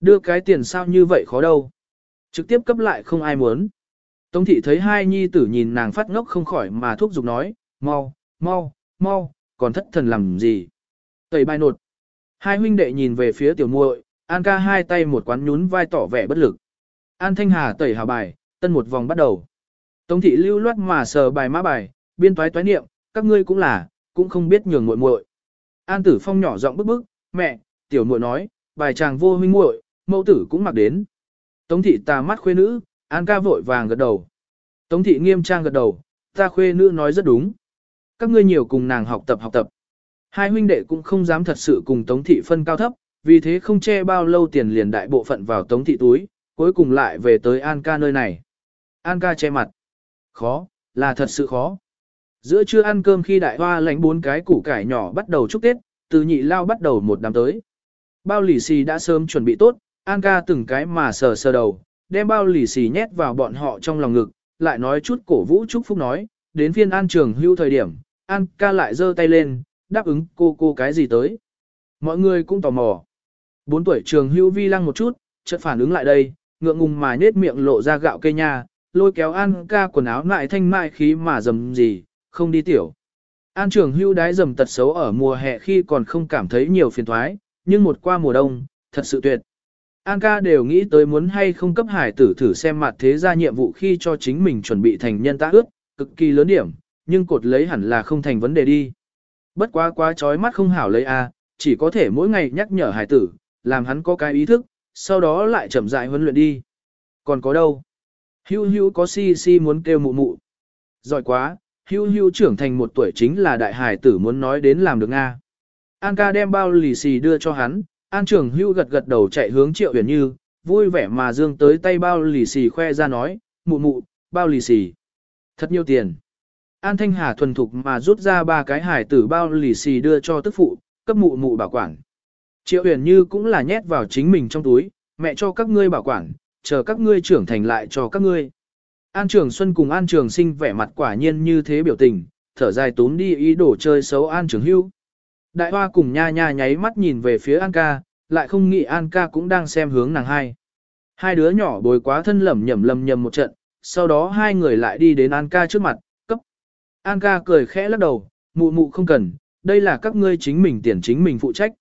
đưa cái tiền sao như vậy khó đâu. Trực tiếp cấp lại không ai muốn. Tống thị thấy hai nhi tử nhìn nàng phát ngốc không khỏi mà thúc giục nói, mau, mau, mau, còn thất thần làm gì. Tẩy bài nột. Hai huynh đệ nhìn về phía tiểu muội, An ca hai tay một quán nhún vai tỏ vẻ bất lực. An Thanh Hà tẩy hào bài, tân một vòng bắt đầu. Tống thị lưu loát mà sờ bài mã bài, biên toái toái niệm, các ngươi cũng là, cũng không biết nhường muội muội. An Tử Phong nhỏ giọng bức bức, mẹ, tiểu muội nói, bài chàng vô huynh muội, mẫu tử cũng mặc đến. Tống thị tà mắt khuê nữ, An ca vội vàng gật đầu. Tống thị nghiêm trang gật đầu, ta khuê nữ nói rất đúng. Các ngươi nhiều cùng nàng học tập học tập. Hai huynh đệ cũng không dám thật sự cùng Tống thị phân cao thấp, vì thế không che bao lâu tiền liền đại bộ phận vào Tống thị túi, cuối cùng lại về tới An ca nơi này. An ca che mặt. Khó, là thật sự khó. Giữa trưa ăn cơm khi đại hoa lãnh bốn cái củ cải nhỏ bắt đầu chúc Tết, từ nhị lao bắt đầu một đám tới. Bao lì xì đã sớm chuẩn bị tốt, An ca từng cái mà sờ sờ đầu, đem bao lì xì nhét vào bọn họ trong lòng ngực, lại nói chút cổ vũ chúc phúc nói, đến phiên An trường hưu thời điểm, An ca lại giơ tay lên, đáp ứng cô cô cái gì tới. Mọi người cũng tò mò. Bốn tuổi trường hưu vi lăng một chút, chợt phản ứng lại đây, ngượng ngùng mà nết miệng lộ ra gạo cây nha, lôi kéo An ca quần áo lại thanh mại khí mà dầm gì, không đi tiểu. An Trường hưu đái dầm tật xấu ở mùa hè khi còn không cảm thấy nhiều phiền thoái, nhưng một qua mùa đông, thật sự tuyệt. An ca đều nghĩ tới muốn hay không cấp hải tử thử xem mặt thế ra nhiệm vụ khi cho chính mình chuẩn bị thành nhân tá ước, cực kỳ lớn điểm, nhưng cột lấy hẳn là không thành vấn đề đi. Bất quá quá chói mắt không hảo lấy a, chỉ có thể mỗi ngày nhắc nhở hải tử, làm hắn có cái ý thức, sau đó lại chậm rãi huấn luyện đi. Còn có đâu? Hưu hưu có si si muốn kêu mụ mụ. Giỏi quá, hưu hưu trưởng thành một tuổi chính là đại hải tử muốn nói đến làm được Nga. An ca đem bao lì xì đưa cho hắn, an trưởng hưu gật gật đầu chạy hướng triệu huyền như, vui vẻ mà dương tới tay bao lì xì khoe ra nói, mụ mụ, bao lì xì. Thật nhiều tiền. An Thanh Hà thuần thục mà rút ra ba cái hải tử bao lì xì đưa cho tức phụ, cấp mụ mụ bảo quản. Triệu uyển như cũng là nhét vào chính mình trong túi, mẹ cho các ngươi bảo quản, chờ các ngươi trưởng thành lại cho các ngươi. An Trường Xuân cùng An Trường Sinh vẻ mặt quả nhiên như thế biểu tình, thở dài tốn đi ý đồ chơi xấu An Trường Hưu. Đại hoa cùng nha nha nháy mắt nhìn về phía An ca, lại không nghĩ An ca cũng đang xem hướng nàng hai. Hai đứa nhỏ bồi quá thân lầm nhầm lầm nhầm một trận, sau đó hai người lại đi đến An ca trước mặt, cấp. An ca cười khẽ lắc đầu, mụ mụ không cần, đây là các ngươi chính mình tiền chính mình phụ trách.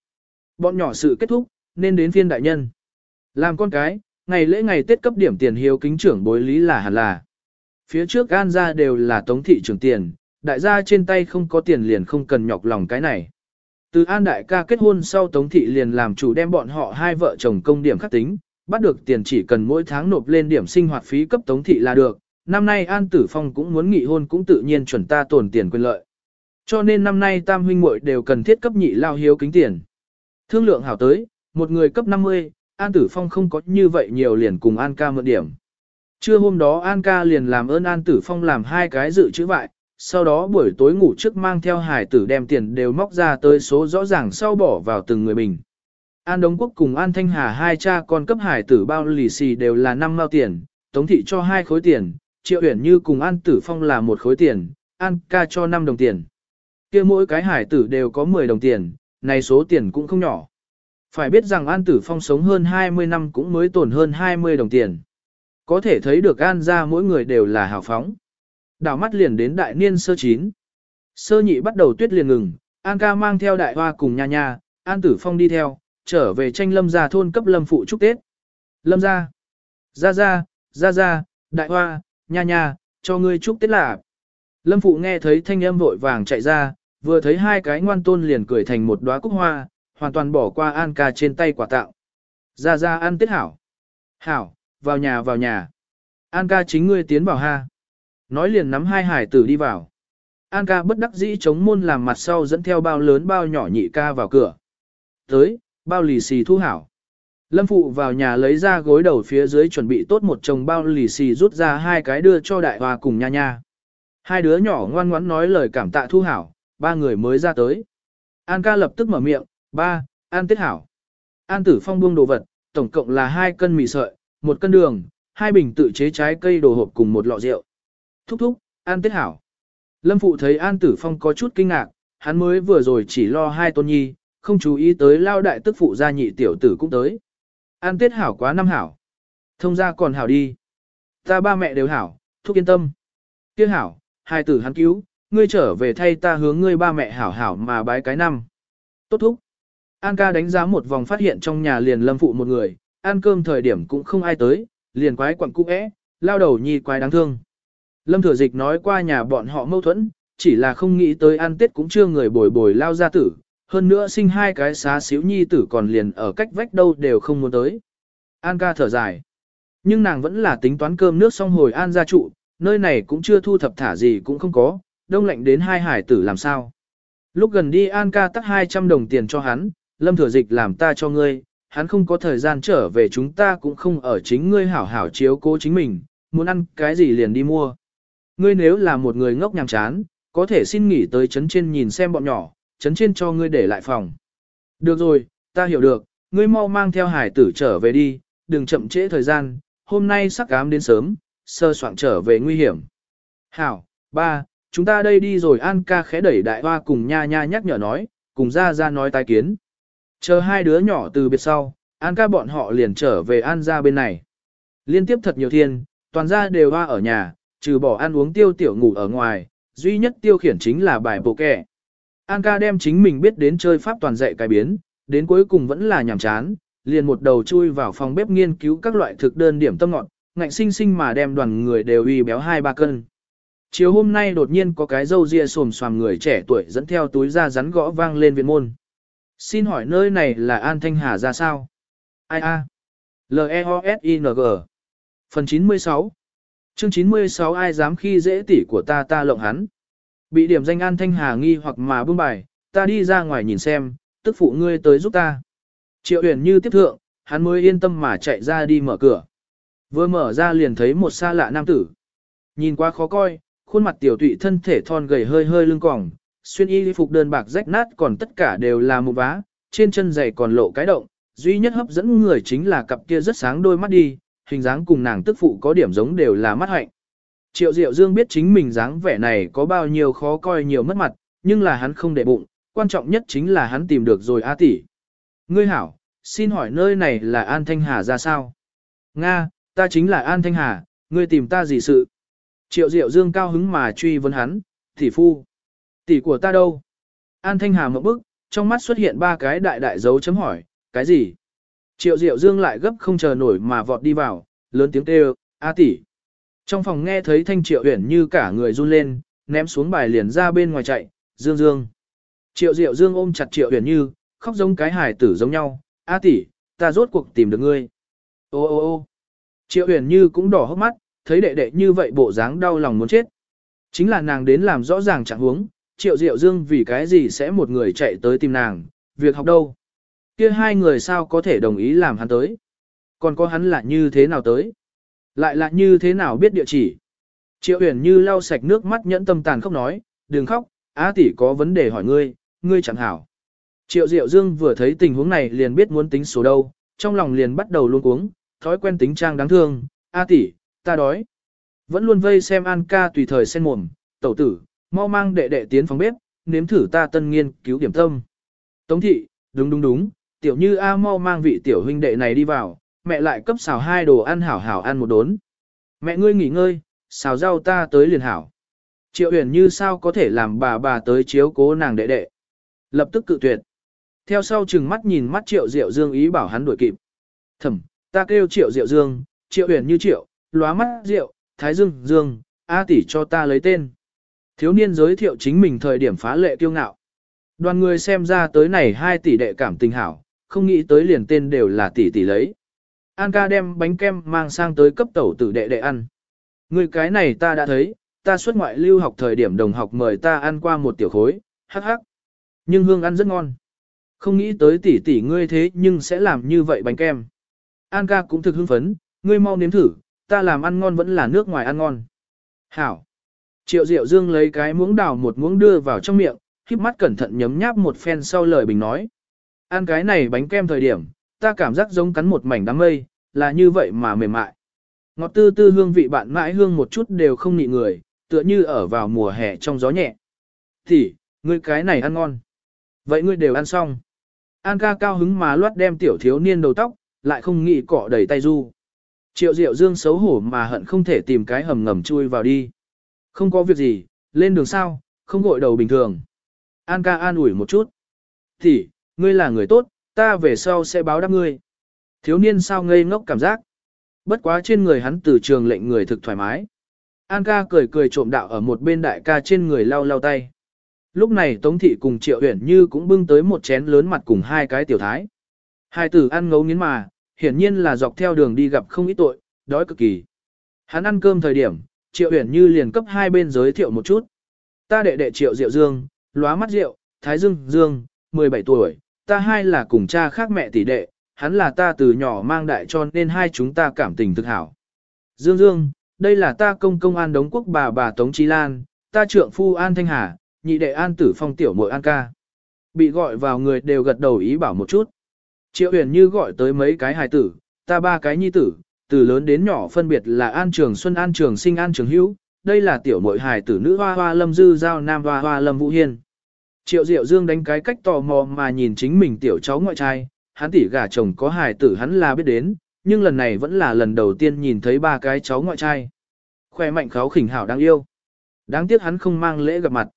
Bọn nhỏ sự kết thúc, nên đến phiên đại nhân. Làm con cái, ngày lễ ngày Tết cấp điểm tiền hiếu kính trưởng bối lý là hẳn là. Phía trước An ra đều là tống thị trưởng tiền, đại gia trên tay không có tiền liền không cần nhọc lòng cái này. Từ An đại ca kết hôn sau tống thị liền làm chủ đem bọn họ hai vợ chồng công điểm khắc tính, bắt được tiền chỉ cần mỗi tháng nộp lên điểm sinh hoạt phí cấp tống thị là được. Năm nay An Tử Phong cũng muốn nghị hôn cũng tự nhiên chuẩn ta tổn tiền quyền lợi. Cho nên năm nay tam huynh muội đều cần thiết cấp nhị lao hiếu kính tiền. Thương lượng hảo tới, một người cấp 50, An Tử Phong không có như vậy nhiều liền cùng An ca mượn điểm. Trưa hôm đó An ca liền làm ơn An Tử Phong làm hai cái dự trữ vại, sau đó buổi tối ngủ trước mang theo hải tử đem tiền đều móc ra tới số rõ ràng sau bỏ vào từng người mình. An Đống Quốc cùng An Thanh Hà hai cha con cấp hải tử bao lì xì đều là 5 mao tiền, Tống Thị cho hai khối tiền, Triệu Uyển Như cùng An Tử Phong là một khối tiền, An ca cho 5 đồng tiền. kia mỗi cái hải tử đều có 10 đồng tiền, này số tiền cũng không nhỏ. Phải biết rằng An Tử Phong sống hơn 20 năm cũng mới tổn hơn 20 đồng tiền. Có thể thấy được An ra mỗi người đều là hào phóng. Đảo mắt liền đến đại niên sơ chín. Sơ nhị bắt đầu tuyết liền ngừng, An ca mang theo đại hoa cùng nha nha, An Tử Phong đi theo, trở về tranh lâm gia thôn cấp lâm phụ chúc Tết. Lâm gia, gia gia, gia gia, đại hoa, nha nha, cho ngươi chúc Tết là. Lâm phụ nghe thấy thanh âm vội vàng chạy ra, vừa thấy hai cái ngoan tôn liền cười thành một đóa cúc hoa, hoàn toàn bỏ qua An ca trên tay quả tạo. gia gia ăn tết hảo. Hảo, vào nhà vào nhà. An ca chính ngươi tiến vào ha. Nói liền nắm hai hải tử đi vào. An ca bất đắc dĩ chống môn làm mặt sau dẫn theo bao lớn bao nhỏ nhị ca vào cửa. Tới, bao lì xì thu hảo. Lâm phụ vào nhà lấy ra gối đầu phía dưới chuẩn bị tốt một chồng bao lì xì rút ra hai cái đưa cho đại hòa cùng nha nha. Hai đứa nhỏ ngoan ngoãn nói lời cảm tạ thu hảo, ba người mới ra tới. An ca lập tức mở miệng, ba, An tiết Hảo. An Tử Phong buông đồ vật, tổng cộng là hai cân mì sợi, một cân đường, hai bình tự chế trái cây đồ hộp cùng một lọ rượu. Thúc thúc, An tiết Hảo. Lâm Phụ thấy An Tử Phong có chút kinh ngạc, hắn mới vừa rồi chỉ lo hai tôn nhi, không chú ý tới lao đại tức phụ gia nhị tiểu tử cũng tới. An Tết Hảo quá năm Hảo. Thông ra còn Hảo đi. Ta ba mẹ đều Hảo, thúc yên tâm. Tiếc Hảo, hai tử hắn cứu, ngươi trở về thay ta hướng ngươi ba mẹ Hảo Hảo mà bái cái năm. Tốt thúc. An ca đánh giá một vòng phát hiện trong nhà liền lâm phụ một người, ăn cơm thời điểm cũng không ai tới, liền quái quặng cũ é, lao đầu nhi quái đáng thương. Lâm thừa dịch nói qua nhà bọn họ mâu thuẫn, chỉ là không nghĩ tới ăn tết cũng chưa người bồi bồi lao ra tử, hơn nữa sinh hai cái xá xíu nhi tử còn liền ở cách vách đâu đều không muốn tới. An ca thở dài. Nhưng nàng vẫn là tính toán cơm nước xong hồi an gia trụ, nơi này cũng chưa thu thập thả gì cũng không có, đông lạnh đến hai hải tử làm sao. Lúc gần đi An ca tắt 200 đồng tiền cho hắn, lâm thừa dịch làm ta cho ngươi, hắn không có thời gian trở về chúng ta cũng không ở chính ngươi hảo hảo chiếu cố chính mình, muốn ăn cái gì liền đi mua. Ngươi nếu là một người ngốc nhàm chán, có thể xin nghỉ tới chấn trên nhìn xem bọn nhỏ, chấn trên cho ngươi để lại phòng. Được rồi, ta hiểu được, ngươi mau mang theo hải tử trở về đi, đừng chậm trễ thời gian, hôm nay sắc cám đến sớm, sơ soạn trở về nguy hiểm. Hảo, ba, chúng ta đây đi rồi An ca khẽ đẩy đại hoa cùng nha nha nhắc nhở nói, cùng ra ra nói tai kiến. Chờ hai đứa nhỏ từ biệt sau, An ca bọn họ liền trở về An ra bên này. Liên tiếp thật nhiều thiên, toàn ra đều hoa ở nhà, trừ bỏ ăn uống tiêu tiểu ngủ ở ngoài, duy nhất tiêu khiển chính là bài bộ kẻ. An ca đem chính mình biết đến chơi pháp toàn dạy cái biến, đến cuối cùng vẫn là nhàm chán, liền một đầu chui vào phòng bếp nghiên cứu các loại thực đơn điểm tâm ngọn, ngạnh sinh sinh mà đem đoàn người đều uy béo hai ba cân. Chiều hôm nay đột nhiên có cái dâu ria xồm xoàm người trẻ tuổi dẫn theo túi ra rắn gõ vang lên viện môn. Xin hỏi nơi này là An Thanh Hà ra sao? Ai a? L-E-O-S-I-N-G Phần 96 Chương 96 ai dám khi dễ tỷ của ta ta lộng hắn. Bị điểm danh An Thanh Hà nghi hoặc mà bưng bài, ta đi ra ngoài nhìn xem, tức phụ ngươi tới giúp ta. Triệu uyển như tiếp thượng, hắn mới yên tâm mà chạy ra đi mở cửa. Vừa mở ra liền thấy một xa lạ nam tử. Nhìn quá khó coi, khuôn mặt tiểu tụy thân thể thon gầy hơi hơi lưng còng, xuyên y phục đơn bạc rách nát còn tất cả đều là một vá, trên chân giày còn lộ cái động, duy nhất hấp dẫn người chính là cặp kia rất sáng đôi mắt đi, hình dáng cùng nàng tức phụ có điểm giống đều là mắt hạnh. Triệu Diệu Dương biết chính mình dáng vẻ này có bao nhiêu khó coi nhiều mất mặt, nhưng là hắn không để bụng, quan trọng nhất chính là hắn tìm được rồi A tỷ. Ngươi hảo, xin hỏi nơi này là An Thanh Hà ra sao? Nga, ta chính là An Thanh Hà, ngươi tìm ta gì sự? Triệu Diệu Dương cao hứng mà truy vấn hắn, tỷ phu. Tỷ của ta đâu? An Thanh Hà một bức, trong mắt xuất hiện ba cái đại đại dấu chấm hỏi, cái gì? Triệu Diệu Dương lại gấp không chờ nổi mà vọt đi vào, lớn tiếng kêu, A tỷ. Trong phòng nghe thấy thanh triệu uyển như cả người run lên, ném xuống bài liền ra bên ngoài chạy, Dương Dương. Triệu Diệu Dương ôm chặt triệu uyển như, khóc giống cái hài tử giống nhau, A tỷ, ta rốt cuộc tìm được ngươi. Ô ô ô Triệu uyển như cũng đỏ hốc mắt, thấy đệ đệ như vậy bộ dáng đau lòng muốn chết. Chính là nàng đến làm rõ ràng trạng huống, Triệu Diệu Dương vì cái gì sẽ một người chạy tới tìm nàng, việc học đâu. Kia hai người sao có thể đồng ý làm hắn tới. Còn có hắn là như thế nào tới. Lại là như thế nào biết địa chỉ. Triệu Uyển như lau sạch nước mắt nhẫn tâm tàn khóc nói, đừng khóc, á tỷ có vấn đề hỏi ngươi, ngươi chẳng hảo. Triệu Diệu Dương vừa thấy tình huống này liền biết muốn tính số đâu, trong lòng liền bắt đầu luôn cuống, thói quen tính trang đáng thương, a tỷ, ta đói. Vẫn luôn vây xem An ca tùy thời sen mồm, tẩu tử, mau mang đệ đệ tiến phòng bếp, nếm thử ta tân nghiên cứu điểm tâm. Tống thị, đúng đúng đúng, tiểu như A mau mang vị tiểu huynh đệ này đi vào, mẹ lại cấp xào hai đồ ăn hảo hảo ăn một đốn. Mẹ ngươi nghỉ ngơi, xào rau ta tới liền hảo. Triệu huyền như sao có thể làm bà bà tới chiếu cố nàng đệ đệ. Lập tức cự tuyệt. Theo sau chừng mắt nhìn mắt triệu diệu dương ý bảo hắn đuổi kịp. Thẩm, ta kêu triệu diệu dương, triệu huyền như triệu, lóa mắt diệu, thái dương dương, A tỷ cho ta lấy tên. Thiếu niên giới thiệu chính mình thời điểm phá lệ kiêu ngạo. Đoàn người xem ra tới này hai tỷ đệ cảm tình hảo, không nghĩ tới liền tên đều là tỷ tỷ lấy. An ca đem bánh kem mang sang tới cấp tẩu tử đệ đệ ăn. Người cái này ta đã thấy, ta xuất ngoại lưu học thời điểm đồng học mời ta ăn qua một tiểu khối, hắc hắc. Nhưng hương ăn rất ngon. Không nghĩ tới tỷ tỷ ngươi thế nhưng sẽ làm như vậy bánh kem. An ca cũng thực hưng phấn, ngươi mau nếm thử, ta làm ăn ngon vẫn là nước ngoài ăn ngon. Hảo. Triệu Diệu Dương lấy cái muỗng đào một muỗng đưa vào trong miệng, khiếp mắt cẩn thận nhấm nháp một phen sau lời bình nói. Ăn cái này bánh kem thời điểm, ta cảm giác giống cắn một mảnh đám mây, là như vậy mà mềm mại. Ngọt tư tư hương vị bạn mãi hương một chút đều không nị người, tựa như ở vào mùa hè trong gió nhẹ. Thì, ngươi cái này ăn ngon. Vậy ngươi đều ăn xong. An ca cao hứng mà loát đem tiểu thiếu niên đầu tóc, lại không nghĩ cọ đầy tay du. Triệu Diệu Dương xấu hổ mà hận không thể tìm cái hầm ngầm chui vào đi. Không có việc gì, lên đường sao, không gội đầu bình thường. An ca an ủi một chút. Thì, ngươi là người tốt, ta về sau sẽ báo đáp ngươi. Thiếu niên sao ngây ngốc cảm giác. Bất quá trên người hắn từ trường lệnh người thực thoải mái. An ca cười cười trộm đạo ở một bên đại ca trên người lau lau tay. Lúc này Tống Thị cùng Triệu Uyển Như cũng bưng tới một chén lớn mặt cùng hai cái tiểu thái. Hai tử ăn ngấu nghiến mà, hiển nhiên là dọc theo đường đi gặp không ít tội, đói cực kỳ. Hắn ăn cơm thời điểm, Triệu Uyển Như liền cấp hai bên giới thiệu một chút. Ta đệ đệ Triệu Diệu Dương, lóa mắt Diệu, Thái Dương Dương, 17 tuổi, ta hai là cùng cha khác mẹ tỷ đệ, hắn là ta từ nhỏ mang đại cho nên hai chúng ta cảm tình thực hảo. Dương Dương, đây là ta công công an đống quốc bà bà Tống Trí Lan, ta trượng phu An Thanh Hà, nhị đệ An Tử Phong tiểu muội An ca. Bị gọi vào người đều gật đầu ý bảo một chút. Triệu huyền như gọi tới mấy cái hài tử, ta ba cái nhi tử, từ lớn đến nhỏ phân biệt là An Trường Xuân An Trường Sinh An Trường Hữu, đây là tiểu muội hài tử nữ hoa hoa lâm dư giao nam hoa hoa lâm vũ hiên. Triệu Diệu Dương đánh cái cách tò mò mà nhìn chính mình tiểu cháu ngoại trai, hắn tỷ gả chồng có hài tử hắn là biết đến, nhưng lần này vẫn là lần đầu tiên nhìn thấy ba cái cháu ngoại trai. Khoe mạnh kháo khỉnh hảo đáng yêu. Đáng tiếc hắn không mang lễ gặp mặt.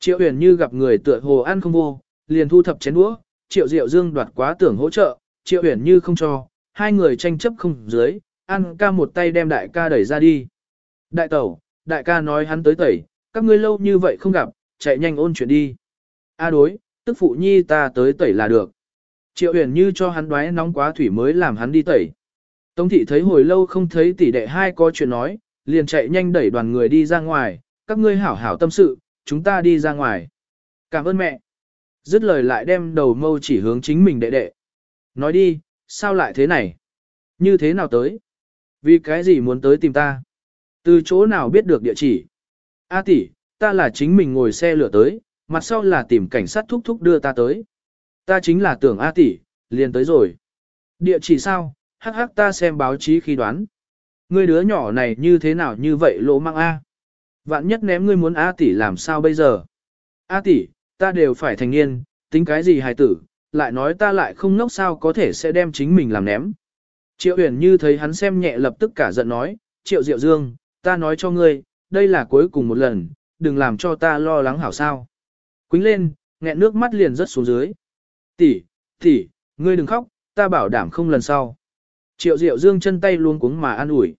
Triệu huyền như gặp người tựa hồ ăn không vô, liền thu thập chén đũa, triệu diệu dương đoạt quá tưởng hỗ trợ, triệu huyền như không cho, hai người tranh chấp không dưới, ăn ca một tay đem đại ca đẩy ra đi. Đại tẩu, đại ca nói hắn tới tẩy, các ngươi lâu như vậy không gặp, chạy nhanh ôn chuyện đi. A đối, tức phụ nhi ta tới tẩy là được. Triệu huyền như cho hắn đoái nóng quá thủy mới làm hắn đi tẩy. Tống thị thấy hồi lâu không thấy tỷ đệ hai có chuyện nói, liền chạy nhanh đẩy đoàn người đi ra ngoài, các ngươi hảo hảo tâm sự, chúng ta đi ra ngoài. Cảm ơn mẹ. Dứt lời lại đem đầu mâu chỉ hướng chính mình đệ đệ. Nói đi, sao lại thế này? Như thế nào tới? Vì cái gì muốn tới tìm ta? Từ chỗ nào biết được địa chỉ? A tỷ, ta là chính mình ngồi xe lửa tới, mặt sau là tìm cảnh sát thúc thúc đưa ta tới. Ta chính là tưởng A tỷ, liền tới rồi. Địa chỉ sao? Hắc hắc ta xem báo chí khi đoán. Ngươi đứa nhỏ này như thế nào như vậy lỗ mang A? Vạn nhất ném ngươi muốn A tỷ làm sao bây giờ? A tỷ, ta đều phải thành niên, tính cái gì hài tử, lại nói ta lại không nốc sao có thể sẽ đem chính mình làm ném. Triệu huyền như thấy hắn xem nhẹ lập tức cả giận nói, Triệu Diệu Dương, ta nói cho ngươi, đây là cuối cùng một lần, đừng làm cho ta lo lắng hảo sao. Quýnh lên, nghẹn nước mắt liền rớt xuống dưới. Tỷ, tỷ, ngươi đừng khóc, ta bảo đảm không lần sau. Triệu Diệu Dương chân tay luôn cuống mà an ủi.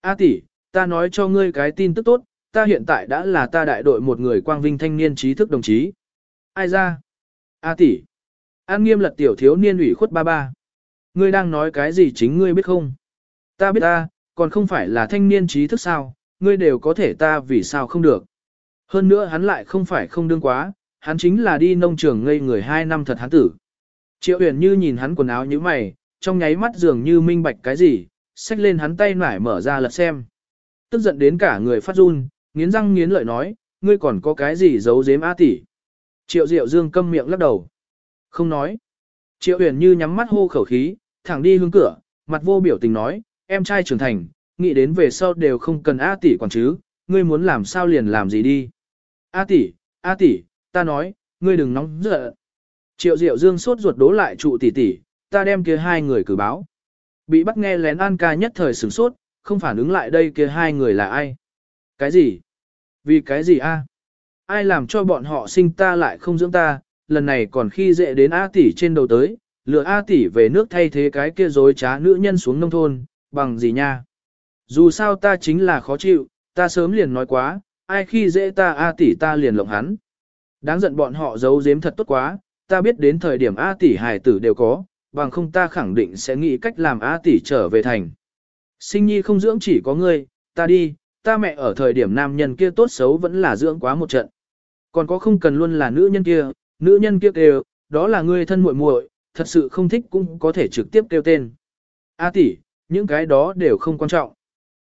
A tỷ, ta nói cho ngươi cái tin tức tốt, ta hiện tại đã là ta đại đội một người quang vinh thanh niên trí thức đồng chí. Ai ra? A tỷ. An nghiêm lật tiểu thiếu niên ủy khuất ba ba. Ngươi đang nói cái gì chính ngươi biết không? Ta biết ta, còn không phải là thanh niên trí thức sao, ngươi đều có thể ta vì sao không được. Hơn nữa hắn lại không phải không đương quá, hắn chính là đi nông trường ngây người hai năm thật hắn tử. Triệu uyển như nhìn hắn quần áo như mày, trong nháy mắt dường như minh bạch cái gì, xách lên hắn tay nải mở ra lật xem. Tức giận đến cả người phát run, nghiến răng nghiến lợi nói, ngươi còn có cái gì giấu giếm A tỷ. Triệu Diệu Dương câm miệng lắc đầu. Không nói. Triệu uyển như nhắm mắt hô khẩu khí, thẳng đi hướng cửa, mặt vô biểu tình nói, em trai trưởng thành, nghĩ đến về sau đều không cần A tỷ quản chứ, ngươi muốn làm sao liền làm gì đi. A tỷ, A tỷ, ta nói, ngươi đừng nóng giận. Triệu Diệu Dương sốt ruột đố lại trụ tỷ tỷ, ta đem kia hai người cử báo. Bị bắt nghe lén An ca nhất thời sửng sốt, không phản ứng lại đây kia hai người là ai. Cái gì? Vì cái gì a? Ai làm cho bọn họ sinh ta lại không dưỡng ta, lần này còn khi dễ đến A tỷ trên đầu tới, lừa A tỷ về nước thay thế cái kia dối trá nữ nhân xuống nông thôn, bằng gì nha? Dù sao ta chính là khó chịu, ta sớm liền nói quá, ai khi dễ ta A tỷ ta liền lộng hắn. Đáng giận bọn họ giấu giếm thật tốt quá, ta biết đến thời điểm A tỷ hài tử đều có, bằng không ta khẳng định sẽ nghĩ cách làm A tỷ trở về thành. Sinh nhi không dưỡng chỉ có ngươi, ta đi, ta mẹ ở thời điểm nam nhân kia tốt xấu vẫn là dưỡng quá một trận. Còn có không cần luôn là nữ nhân kia, nữ nhân kia kêu, đó là ngươi thân muội muội, thật sự không thích cũng có thể trực tiếp kêu tên. A tỷ, những cái đó đều không quan trọng.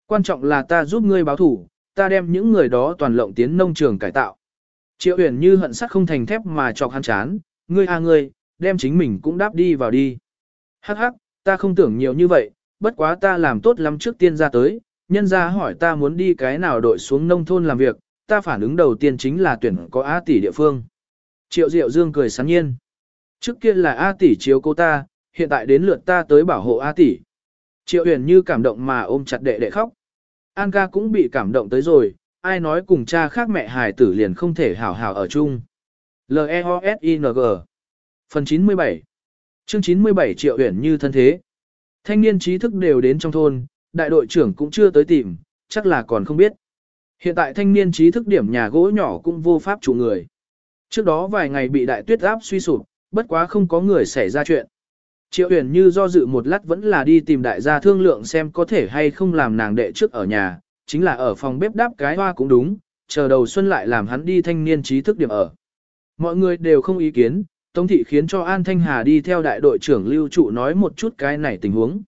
Quan trọng là ta giúp ngươi báo thủ, ta đem những người đó toàn lộng tiến nông trường cải tạo. Triệu Uyển như hận sắt không thành thép mà chọc hắn chán, ngươi a ngươi, đem chính mình cũng đáp đi vào đi. Hắc hắc, ta không tưởng nhiều như vậy, bất quá ta làm tốt lắm trước tiên ra tới, nhân ra hỏi ta muốn đi cái nào đội xuống nông thôn làm việc, ta phản ứng đầu tiên chính là tuyển có A tỷ địa phương. Triệu Diệu Dương cười sán nhiên. Trước kia là A tỷ chiếu cô ta, hiện tại đến lượt ta tới bảo hộ A tỷ. Triệu Uyển như cảm động mà ôm chặt đệ đệ khóc. An ca cũng bị cảm động tới rồi, ai nói cùng cha khác mẹ hài tử liền không thể hảo hảo ở chung. L-E-O-S-I-N-G Phần 97 Chương 97 Triệu huyển như thân thế. Thanh niên trí thức đều đến trong thôn, đại đội trưởng cũng chưa tới tìm, chắc là còn không biết. Hiện tại thanh niên trí thức điểm nhà gỗ nhỏ cũng vô pháp chủ người. Trước đó vài ngày bị đại tuyết áp suy sụp, bất quá không có người xảy ra chuyện. Triệu Uyển như do dự một lát vẫn là đi tìm đại gia thương lượng xem có thể hay không làm nàng đệ trước ở nhà, chính là ở phòng bếp đáp cái hoa cũng đúng, chờ đầu xuân lại làm hắn đi thanh niên trí thức điểm ở. Mọi người đều không ý kiến, Tống thị khiến cho An Thanh Hà đi theo đại đội trưởng lưu trụ nói một chút cái này tình huống.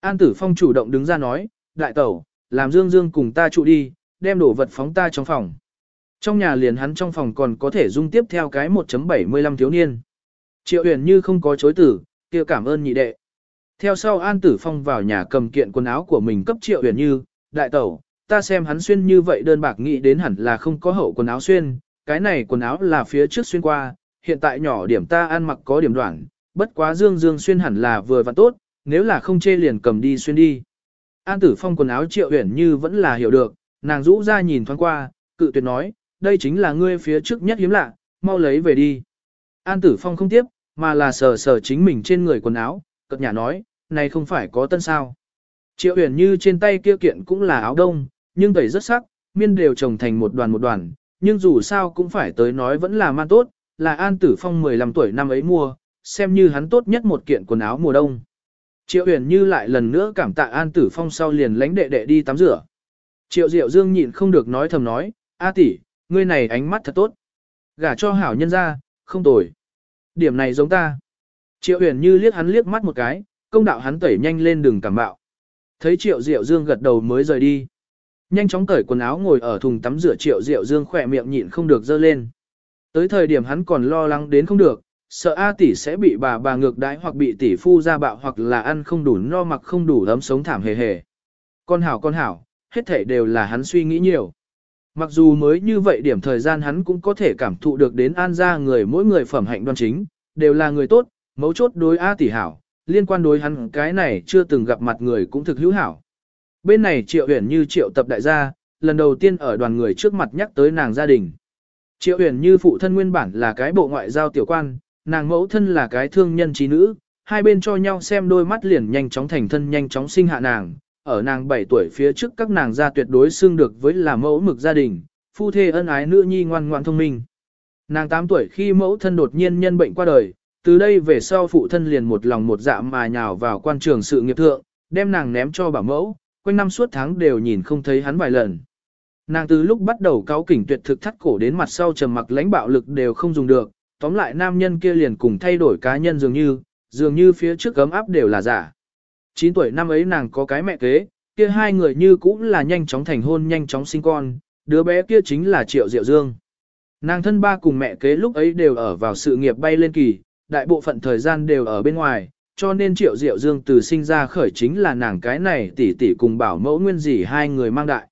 An Tử Phong chủ động đứng ra nói, đại tẩu, làm Dương Dương cùng ta trụ đi, đem đồ vật phóng ta trong phòng. Trong nhà liền hắn trong phòng còn có thể dung tiếp theo cái 1.75 thiếu niên. Triệu huyền như không có chối tử, kia cảm ơn nhị đệ. Theo sau An Tử Phong vào nhà cầm kiện quần áo của mình cấp Triệu huyền như, đại tẩu, ta xem hắn xuyên như vậy đơn bạc nghĩ đến hẳn là không có hậu quần áo xuyên, cái này quần áo là phía trước xuyên qua, hiện tại nhỏ điểm ta ăn mặc có điểm đoạn, bất quá dương dương xuyên hẳn là vừa và tốt, nếu là không chê liền cầm đi xuyên đi. An tử phong quần áo triệu uyển như vẫn là hiểu được, nàng rũ ra nhìn thoáng qua, cự tuyệt nói, đây chính là ngươi phía trước nhất hiếm lạ, mau lấy về đi. An Tử Phong không tiếp, mà là sờ sờ chính mình trên người quần áo, cật nhà nói, này không phải có tân sao. Triệu uyển như trên tay kia kiện cũng là áo đông, nhưng tẩy rất sắc, miên đều trồng thành một đoàn một đoàn, nhưng dù sao cũng phải tới nói vẫn là man tốt, là An Tử Phong 15 tuổi năm ấy mua, xem như hắn tốt nhất một kiện quần áo mùa đông. Triệu Uyển như lại lần nữa cảm tạ An Tử Phong sau liền lánh đệ đệ đi tắm rửa. Triệu Diệu Dương nhịn không được nói thầm nói, A tỷ, ngươi này ánh mắt thật tốt. Gả cho hảo nhân ra, không tồi. Điểm này giống ta. Triệu Uyển như liếc hắn liếc mắt một cái, công đạo hắn tẩy nhanh lên đường cảm bạo. Thấy Triệu Diệu Dương gật đầu mới rời đi. Nhanh chóng cởi quần áo ngồi ở thùng tắm rửa Triệu Diệu Dương khỏe miệng nhịn không được dơ lên. Tới thời điểm hắn còn lo lắng đến không được, sợ A tỷ sẽ bị bà bà ngược đãi hoặc bị tỷ phu ra bạo hoặc là ăn không đủ no mặc không đủ ấm sống thảm hề hề. Con hảo con hảo, hết thể đều là hắn suy nghĩ nhiều. Mặc dù mới như vậy điểm thời gian hắn cũng có thể cảm thụ được đến an ra người mỗi người phẩm hạnh đoan chính, đều là người tốt, mấu chốt đối A tỷ hảo, liên quan đối hắn cái này chưa từng gặp mặt người cũng thực hữu hảo. Bên này triệu uyển như triệu tập đại gia, lần đầu tiên ở đoàn người trước mặt nhắc tới nàng gia đình. Triệu uyển như phụ thân nguyên bản là cái bộ ngoại giao tiểu quan, nàng mẫu thân là cái thương nhân trí nữ, hai bên cho nhau xem đôi mắt liền nhanh chóng thành thân nhanh chóng sinh hạ nàng, ở nàng 7 tuổi phía trước các nàng gia tuyệt đối xưng được với là mẫu mực gia đình, phu thê ân ái nữ nhi ngoan ngoan thông minh. Nàng 8 tuổi khi mẫu thân đột nhiên nhân bệnh qua đời, từ đây về sau phụ thân liền một lòng một dạ mà nhào vào quan trường sự nghiệp thượng, đem nàng ném cho bà mẫu, quanh năm suốt tháng đều nhìn không thấy hắn vài lần. Nàng từ lúc bắt đầu cáo kỉnh tuyệt thực thắt cổ đến mặt sau trầm mặc lãnh bạo lực đều không dùng được, tóm lại nam nhân kia liền cùng thay đổi cá nhân dường như, dường như phía trước cấm áp đều là giả. 9 tuổi năm ấy nàng có cái mẹ kế, kia hai người như cũng là nhanh chóng thành hôn nhanh chóng sinh con, đứa bé kia chính là Triệu Diệu Dương. Nàng thân ba cùng mẹ kế lúc ấy đều ở vào sự nghiệp bay lên kỳ, đại bộ phận thời gian đều ở bên ngoài, cho nên Triệu Diệu Dương từ sinh ra khởi chính là nàng cái này tỷ tỷ cùng bảo mẫu nguyên dì hai người mang đại.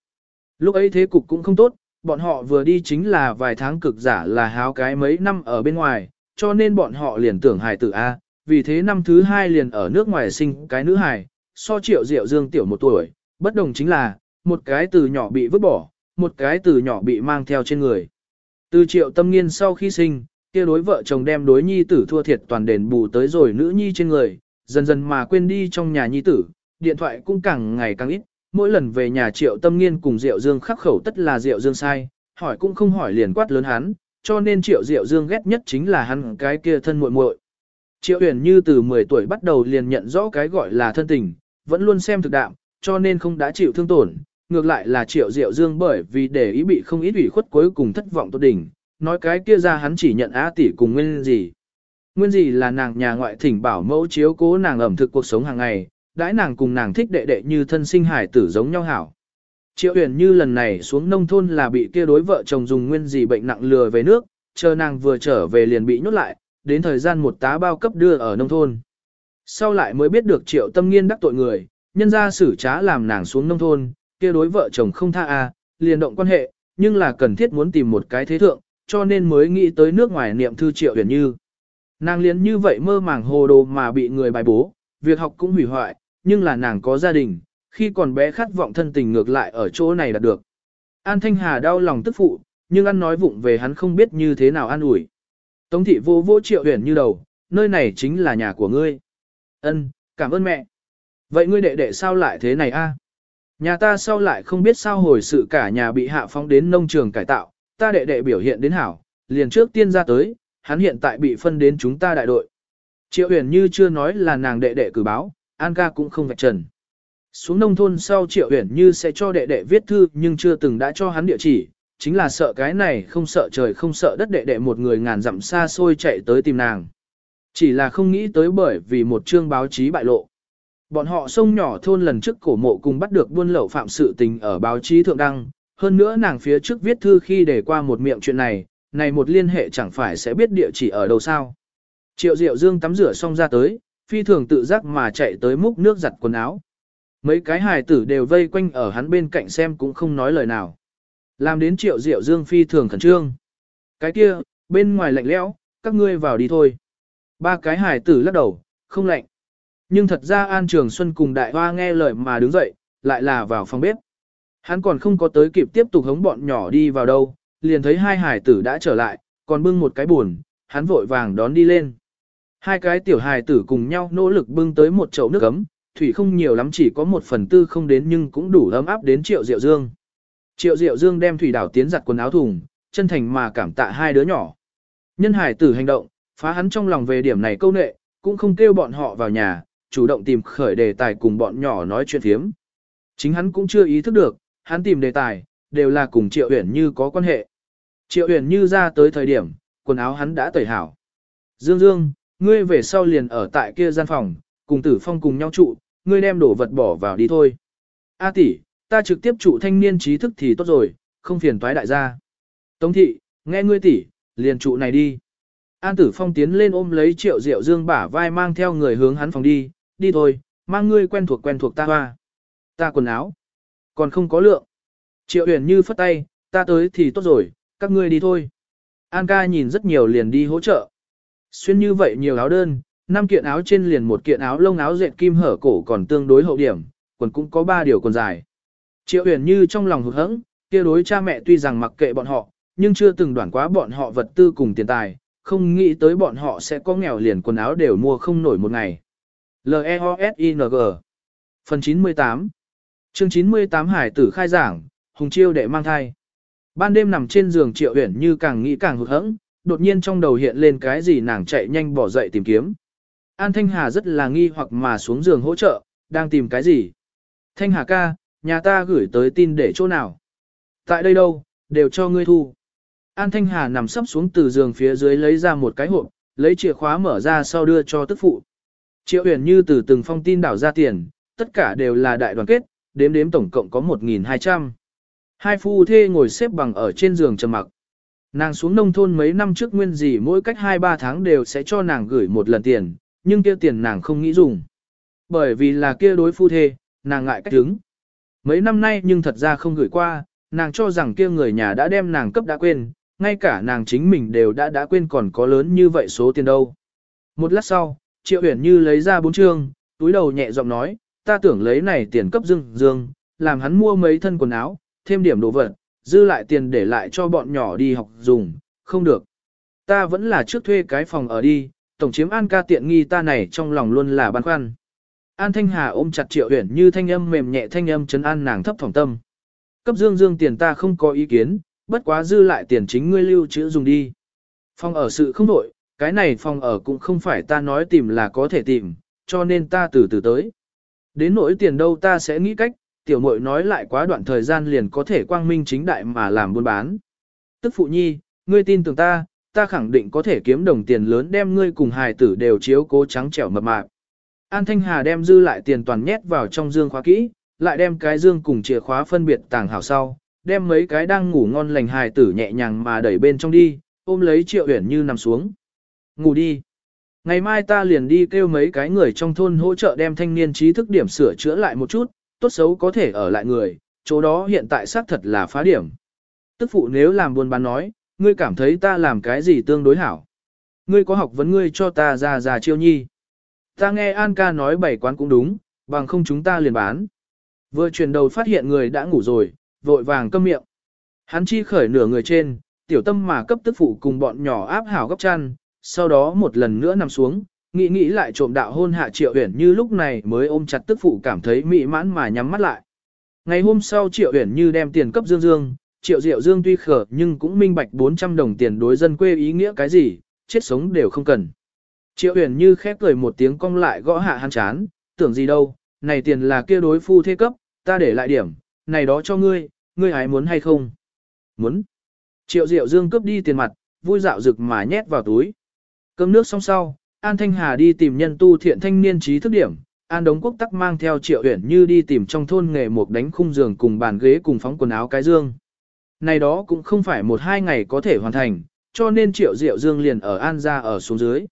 Lúc ấy thế cục cũng không tốt, bọn họ vừa đi chính là vài tháng cực giả là háo cái mấy năm ở bên ngoài, cho nên bọn họ liền tưởng hài tử A, vì thế năm thứ hai liền ở nước ngoài sinh cái nữ hài, so triệu diệu dương tiểu một tuổi, bất đồng chính là, một cái từ nhỏ bị vứt bỏ, một cái từ nhỏ bị mang theo trên người. Từ triệu tâm nghiên sau khi sinh, kia đối vợ chồng đem đối nhi tử thua thiệt toàn đền bù tới rồi nữ nhi trên người, dần dần mà quên đi trong nhà nhi tử, điện thoại cũng càng ngày càng ít, mỗi lần về nhà triệu tâm nghiên cùng Diệu Dương khắc khẩu tất là Diệu Dương sai, hỏi cũng không hỏi liền quát lớn hắn, cho nên triệu Diệu Dương ghét nhất chính là hắn cái kia thân muội muội. Triệu Uyển Như từ 10 tuổi bắt đầu liền nhận rõ cái gọi là thân tình, vẫn luôn xem thực đạm, cho nên không đã chịu thương tổn, ngược lại là Triệu Diệu Dương bởi vì để ý bị không ít ủy khuất cuối cùng thất vọng tốt đỉnh, nói cái kia ra hắn chỉ nhận á tỷ cùng nguyên gì. Nguyên gì là nàng nhà ngoại thỉnh bảo mẫu chiếu cố nàng ẩm thực cuộc sống hàng ngày, đãi nàng cùng nàng thích đệ đệ như thân sinh hải tử giống nhau hảo. Triệu Uyển Như lần này xuống nông thôn là bị kia đối vợ chồng dùng nguyên gì bệnh nặng lừa về nước, chờ nàng vừa trở về liền bị nhốt lại, đến thời gian một tá bao cấp đưa ở nông thôn. Sau lại mới biết được triệu tâm nghiên đắc tội người, nhân ra xử trá làm nàng xuống nông thôn, kia đối vợ chồng không tha a, liền động quan hệ, nhưng là cần thiết muốn tìm một cái thế thượng, cho nên mới nghĩ tới nước ngoài niệm thư triệu huyền như. Nàng liền như vậy mơ màng hồ đồ mà bị người bài bố, việc học cũng hủy hoại, nhưng là nàng có gia đình, khi còn bé khát vọng thân tình ngược lại ở chỗ này đạt được. An Thanh Hà đau lòng tức phụ, nhưng ăn nói vụng về hắn không biết như thế nào an ủi. Tống thị vô vô triệu huyền như đầu, nơi này chính là nhà của ngươi. Ân, cảm ơn mẹ. Vậy ngươi đệ đệ sao lại thế này a? Nhà ta sau lại không biết sao hồi sự cả nhà bị hạ phóng đến nông trường cải tạo, ta đệ đệ biểu hiện đến hảo, liền trước tiên ra tới, hắn hiện tại bị phân đến chúng ta đại đội. Triệu huyền như chưa nói là nàng đệ đệ cử báo, An ca cũng không vạch trần. Xuống nông thôn sau Triệu huyền như sẽ cho đệ đệ viết thư nhưng chưa từng đã cho hắn địa chỉ, chính là sợ cái này không sợ trời không sợ đất đệ đệ một người ngàn dặm xa xôi chạy tới tìm nàng. Chỉ là không nghĩ tới bởi vì một chương báo chí bại lộ. Bọn họ sông nhỏ thôn lần trước cổ mộ cùng bắt được buôn lậu phạm sự tình ở báo chí thượng đăng, hơn nữa nàng phía trước viết thư khi để qua một miệng chuyện này, này một liên hệ chẳng phải sẽ biết địa chỉ ở đâu sao. Triệu Diệu Dương tắm rửa xong ra tới, phi thường tự giác mà chạy tới múc nước giặt quần áo. Mấy cái hài tử đều vây quanh ở hắn bên cạnh xem cũng không nói lời nào. Làm đến triệu diệu dương phi thường khẩn trương. Cái kia, bên ngoài lạnh lẽo, các ngươi vào đi thôi. Ba cái hài tử lắc đầu, không lạnh. Nhưng thật ra An Trường Xuân cùng Đại Hoa nghe lời mà đứng dậy, lại là vào phòng bếp. Hắn còn không có tới kịp tiếp tục hống bọn nhỏ đi vào đâu, liền thấy hai hải tử đã trở lại, còn bưng một cái buồn, hắn vội vàng đón đi lên. Hai cái tiểu hài tử cùng nhau nỗ lực bưng tới một chậu nước ấm, thủy không nhiều lắm chỉ có một phần tư không đến nhưng cũng đủ ấm áp đến triệu diệu dương. Triệu diệu dương đem thủy đảo tiến giặt quần áo thùng, chân thành mà cảm tạ hai đứa nhỏ. Nhân hải tử hành động, phá hắn trong lòng về điểm này câu nệ, cũng không kêu bọn họ vào nhà, chủ động tìm khởi đề tài cùng bọn nhỏ nói chuyện thiếm. Chính hắn cũng chưa ý thức được, hắn tìm đề tài, đều là cùng Triệu Uyển Như có quan hệ. Triệu Uyển Như ra tới thời điểm, quần áo hắn đã tẩy hảo. Dương Dương, ngươi về sau liền ở tại kia gian phòng, cùng tử phong cùng nhau trụ, ngươi đem đồ vật bỏ vào đi thôi. A tỷ, ta trực tiếp trụ thanh niên trí thức thì tốt rồi, không phiền toái đại gia. Tống thị, nghe ngươi tỷ, liền trụ này đi. An tử phong tiến lên ôm lấy triệu diệu dương bả vai mang theo người hướng hắn phòng đi, đi thôi, mang ngươi quen thuộc quen thuộc ta hoa. Ta quần áo, còn không có lượng. Triệu huyền như phất tay, ta tới thì tốt rồi, các ngươi đi thôi. An ca nhìn rất nhiều liền đi hỗ trợ. Xuyên như vậy nhiều áo đơn, năm kiện áo trên liền một kiện áo lông áo dệt kim hở cổ còn tương đối hậu điểm, quần cũng có ba điều quần dài. Triệu huyền như trong lòng hụt hẫng, kia đối cha mẹ tuy rằng mặc kệ bọn họ, nhưng chưa từng đoản quá bọn họ vật tư cùng tiền tài, không nghĩ tới bọn họ sẽ có nghèo liền quần áo đều mua không nổi một ngày. L-E-O-S-I-N-G Phần 98 Chương 98 Hải tử khai giảng, Hùng Chiêu đệ mang thai. Ban đêm nằm trên giường Triệu Uyển như càng nghĩ càng hụt hẫng, đột nhiên trong đầu hiện lên cái gì nàng chạy nhanh bỏ dậy tìm kiếm. An Thanh Hà rất là nghi hoặc mà xuống giường hỗ trợ, đang tìm cái gì. Thanh Hà ca, nhà ta gửi tới tin để chỗ nào. Tại đây đâu, đều cho ngươi thu. An Thanh Hà nằm sấp xuống từ giường phía dưới lấy ra một cái hộp, lấy chìa khóa mở ra sau đưa cho tức phụ. Triệu huyền như từ từng phong tin đảo ra tiền, tất cả đều là đại đoàn kết, đếm đếm tổng cộng có 1.200. Hai phu thê ngồi xếp bằng ở trên giường trầm mặc. Nàng xuống nông thôn mấy năm trước nguyên gì mỗi cách 2-3 tháng đều sẽ cho nàng gửi một lần tiền, nhưng kia tiền nàng không nghĩ dùng. Bởi vì là kia đối phu thê, nàng ngại cách đứng. Mấy năm nay nhưng thật ra không gửi qua, nàng cho rằng kia người nhà đã đem nàng cấp đã quên, ngay cả nàng chính mình đều đã đã quên còn có lớn như vậy số tiền đâu. Một lát sau, Triệu Uyển Như lấy ra bốn trường, túi đầu nhẹ giọng nói, ta tưởng lấy này tiền cấp Dương Dương, làm hắn mua mấy thân quần áo, thêm điểm đồ vật, dư lại tiền để lại cho bọn nhỏ đi học dùng, không được. Ta vẫn là trước thuê cái phòng ở đi, tổng chiếm An ca tiện nghi ta này trong lòng luôn là băn khoăn. An Thanh Hà ôm chặt Triệu Uyển Như thanh âm mềm nhẹ thanh âm chấn an nàng thấp thỏm tâm. Cấp Dương Dương tiền ta không có ý kiến, bất quá dư lại tiền chính ngươi lưu trữ dùng đi. Phòng ở sự không đổi, cái này phòng ở cũng không phải ta nói tìm là có thể tìm, cho nên ta từ từ tới. Đến nỗi tiền đâu ta sẽ nghĩ cách, tiểu muội nói lại quá đoạn thời gian liền có thể quang minh chính đại mà làm buôn bán. Tức phụ nhi, ngươi tin tưởng ta, ta khẳng định có thể kiếm đồng tiền lớn đem ngươi cùng hài tử đều chiếu cố trắng trẻo mập mạp. An Thanh Hà đem dư lại tiền toàn nhét vào trong dương khóa kỹ, lại đem cái dương cùng chìa khóa phân biệt tàng hảo sau, đem mấy cái đang ngủ ngon lành hài tử nhẹ nhàng mà đẩy bên trong đi, ôm lấy Triệu Uyển Như nằm xuống. Ngủ đi. Ngày mai ta liền đi kêu mấy cái người trong thôn hỗ trợ đem thanh niên trí thức điểm sửa chữa lại một chút, tốt xấu có thể ở lại người, chỗ đó hiện tại xác thật là phá điểm. Tức phụ nếu làm buôn bán nói, ngươi cảm thấy ta làm cái gì tương đối hảo. Ngươi có học vấn ngươi cho ta ra ra chiêu nhi. Ta nghe An ca nói bảy quán cũng đúng, bằng không chúng ta liền bán. Vừa chuyển đầu phát hiện người đã ngủ rồi, vội vàng câm miệng. Hắn chi khởi nửa người trên, tiểu tâm mà cấp tức phụ cùng bọn nhỏ áp hảo gấp chăn, sau đó một lần nữa nằm xuống, nghĩ nghĩ lại trộm đạo hôn hạ triệu uyển như lúc này mới ôm chặt tức phụ cảm thấy mỹ mãn mà nhắm mắt lại. Ngày hôm sau triệu uyển như đem tiền cấp dương dương, triệu diệu dương tuy khở nhưng cũng minh bạch 400 đồng tiền đối dân quê ý nghĩa cái gì, chết sống đều không cần. Triệu uyển như khép cười một tiếng cong lại gõ hạ hắn chán, tưởng gì đâu, này tiền là kia đối phu thế cấp, ta để lại điểm, này đó cho ngươi, ngươi hái muốn hay không? Muốn. Triệu Diệu Dương cướp đi tiền mặt, vui dạo rực mà nhét vào túi. Cơm nước xong sau, An Thanh Hà đi tìm nhân tu thiện thanh niên trí thức điểm, An Đống Quốc tắc mang theo Triệu Uyển Như đi tìm trong thôn nghề một đánh khung giường cùng bàn ghế cùng phóng quần áo cái dương. Này đó cũng không phải một hai ngày có thể hoàn thành, cho nên Triệu Diệu Dương liền ở An ra ở xuống dưới.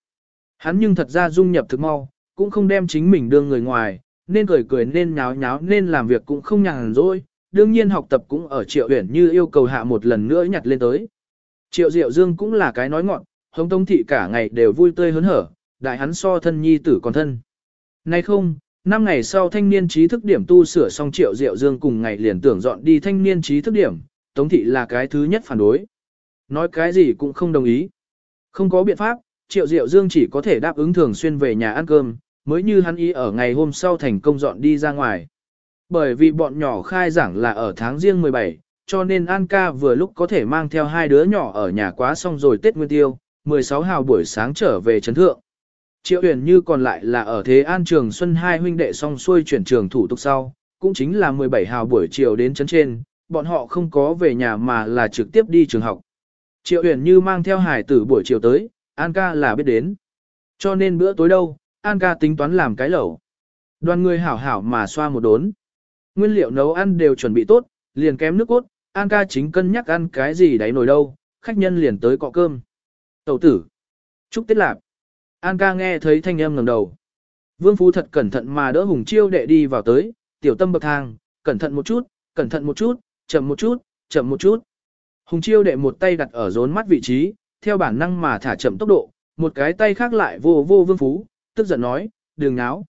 Hắn nhưng thật ra dung nhập thực mau, cũng không đem chính mình đưa người ngoài, nên cười cười nên nháo nháo nên làm việc cũng không nhàn rỗi, đương nhiên học tập cũng ở Triệu Uyển như yêu cầu hạ một lần nữa nhặt lên tới. Triệu Diệu Dương cũng là cái nói ngọn, hống tông thị cả ngày đều vui tươi hớn hở, đại hắn so thân nhi tử còn thân. Nay không, Năm ngày sau thanh niên trí thức điểm tu sửa xong triệu diệu dương cùng ngày liền tưởng dọn đi thanh niên trí thức điểm, Tống Thị là cái thứ nhất phản đối. Nói cái gì cũng không đồng ý. Không có biện pháp, triệu diệu dương chỉ có thể đáp ứng thường xuyên về nhà ăn cơm, mới như hắn ý ở ngày hôm sau thành công dọn đi ra ngoài. Bởi vì bọn nhỏ khai giảng là ở tháng riêng 17, cho nên An ca vừa lúc có thể mang theo hai đứa nhỏ ở nhà quá xong rồi Tết Nguyên Tiêu, 16 hào buổi sáng trở về trấn thượng. Triệu Uyển Như còn lại là ở Thế An Trường Xuân hai huynh đệ song xuôi chuyển trường thủ tục sau, cũng chính là 17 hào buổi chiều đến trấn trên, bọn họ không có về nhà mà là trực tiếp đi trường học. Triệu Uyển Như mang theo hải tử buổi chiều tới, An ca là biết đến. Cho nên bữa tối đâu, An ca tính toán làm cái lẩu. Đoàn người hảo hảo mà xoa một đốn. Nguyên liệu nấu ăn đều chuẩn bị tốt, liền kém nước cốt, An ca chính cân nhắc ăn cái gì đấy nồi đâu, khách nhân liền tới cọ cơm. Tẩu tử. Chúc Tết Lạp. An ca nghe thấy thanh âm ngẩng đầu. Vương Phú thật cẩn thận mà đỡ Hùng Chiêu đệ đi vào tới, tiểu tâm bậc thang, cẩn thận một chút, cẩn thận một chút, chậm một chút, chậm một chút. Hùng Chiêu đệ một tay đặt ở rốn mắt vị trí, theo bản năng mà thả chậm tốc độ, một cái tay khác lại vô vô Vương Phú, tức giận nói, đừng náo.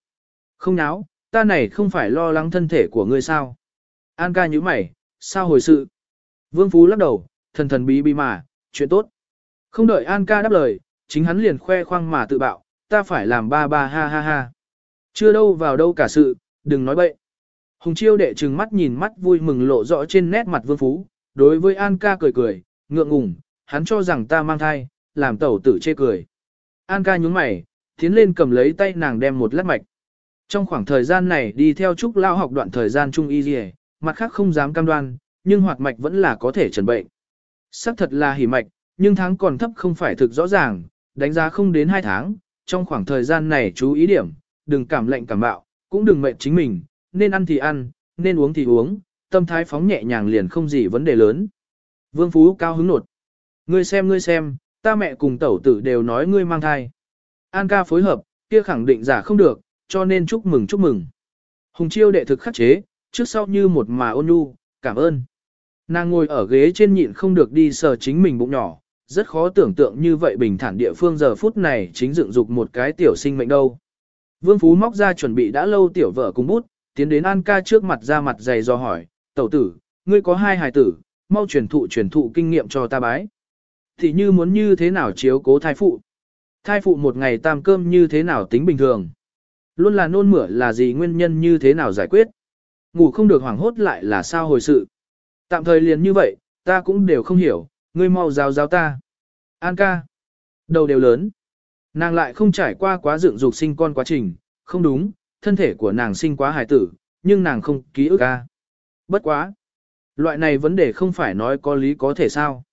Không náo, ta này không phải lo lắng thân thể của ngươi sao. An ca như mày, sao hồi sự? Vương Phú lắc đầu, thần thần bí bí mà, chuyện tốt. Không đợi An ca đáp lời, chính hắn liền khoe khoang mà tự bạo, ta phải làm ba ba ha ha ha. Chưa đâu vào đâu cả sự, đừng nói bậy. Hùng chiêu đệ trừng mắt nhìn mắt vui mừng lộ rõ trên nét mặt vương phú, đối với An ca cười cười, ngượng ngùng, hắn cho rằng ta mang thai, làm tẩu tử chê cười. An ca nhúng mày, tiến lên cầm lấy tay nàng đem một lát mạch. Trong khoảng thời gian này đi theo Trúc Lao học đoạn thời gian trung y gì mặt khác không dám cam đoan, nhưng hoạt mạch vẫn là có thể trần bệnh. Sắc thật là hỉ mạch, nhưng tháng còn thấp không phải thực rõ ràng, đánh giá không đến 2 tháng, trong khoảng thời gian này chú ý điểm, đừng cảm lạnh cảm bạo, cũng đừng mệt chính mình, nên ăn thì ăn, nên uống thì uống, tâm thái phóng nhẹ nhàng liền không gì vấn đề lớn. Vương Phú cao hứng nột. Ngươi xem ngươi xem, ta mẹ cùng tẩu tử đều nói ngươi mang thai. An ca phối hợp, kia khẳng định giả không được, cho nên chúc mừng chúc mừng. Hùng chiêu đệ thực khắc chế, trước sau như một mà ôn nhu, cảm ơn. Nàng ngồi ở ghế trên nhịn không được đi sờ chính mình bụng nhỏ, rất khó tưởng tượng như vậy bình thản địa phương giờ phút này chính dựng dục một cái tiểu sinh mệnh đâu. Vương Phú móc ra chuẩn bị đã lâu tiểu vợ cùng bút, tiến đến An ca trước mặt ra mặt dày do hỏi, tẩu tử, ngươi có hai hài tử, mau truyền thụ truyền thụ kinh nghiệm cho ta bái. Thì như muốn như thế nào chiếu cố thai phụ? Thai phụ một ngày tam cơm như thế nào tính bình thường? Luôn là nôn mửa là gì nguyên nhân như thế nào giải quyết? Ngủ không được hoảng hốt lại là sao hồi sự? Tạm thời liền như vậy, ta cũng đều không hiểu, ngươi mau giáo giáo ta. An ca. Đầu đều lớn. Nàng lại không trải qua quá dựng dục sinh con quá trình, không đúng, thân thể của nàng sinh quá hài tử, nhưng nàng không ký ức ca. Bất quá. Loại này vấn đề không phải nói có lý có thể sao.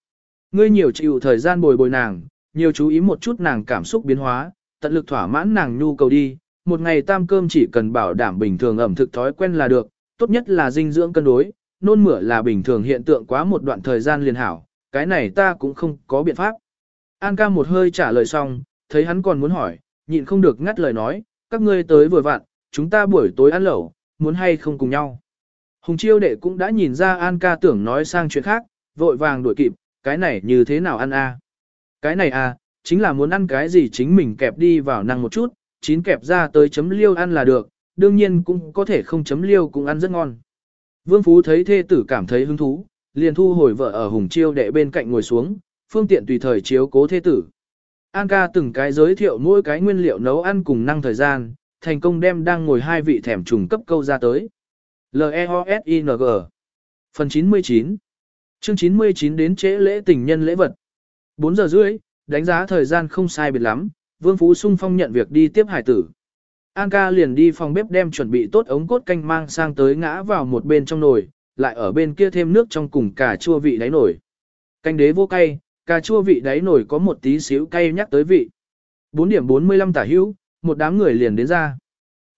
Ngươi nhiều chịu thời gian bồi bồi nàng, nhiều chú ý một chút nàng cảm xúc biến hóa, tận lực thỏa mãn nàng nhu cầu đi. Một ngày tam cơm chỉ cần bảo đảm bình thường ẩm thực thói quen là được, tốt nhất là dinh dưỡng cân đối, nôn mửa là bình thường hiện tượng quá một đoạn thời gian liền hảo, cái này ta cũng không có biện pháp. An ca một hơi trả lời xong, thấy hắn còn muốn hỏi, nhịn không được ngắt lời nói, các ngươi tới vừa vặn, chúng ta buổi tối ăn lẩu, muốn hay không cùng nhau. Hùng chiêu đệ cũng đã nhìn ra An ca tưởng nói sang chuyện khác, vội vàng đuổi kịp, cái này như thế nào ăn a? Cái này à, chính là muốn ăn cái gì chính mình kẹp đi vào năng một chút, chín kẹp ra tới chấm liêu ăn là được, đương nhiên cũng có thể không chấm liêu cũng ăn rất ngon. Vương Phú thấy thê tử cảm thấy hứng thú, liền thu hồi vợ ở hùng chiêu đệ bên cạnh ngồi xuống, phương tiện tùy thời chiếu cố thế tử. An ca từng cái giới thiệu mỗi cái nguyên liệu nấu ăn cùng năng thời gian, thành công đem đang ngồi hai vị thèm trùng cấp câu ra tới. L-E-O-S-I-N-G Phần 99 Chương 99 đến trễ lễ tình nhân lễ vật 4 giờ rưỡi, đánh giá thời gian không sai biệt lắm, Vương Phú sung phong nhận việc đi tiếp hải tử. An ca liền đi phòng bếp đem chuẩn bị tốt ống cốt canh mang sang tới ngã vào một bên trong nồi, lại ở bên kia thêm nước trong cùng cà chua vị đáy nổi Canh đế vô cay, cà chua vị đáy nổi có một tí xíu cay nhắc tới vị. 4 điểm 45 tả hữu, một đám người liền đến ra.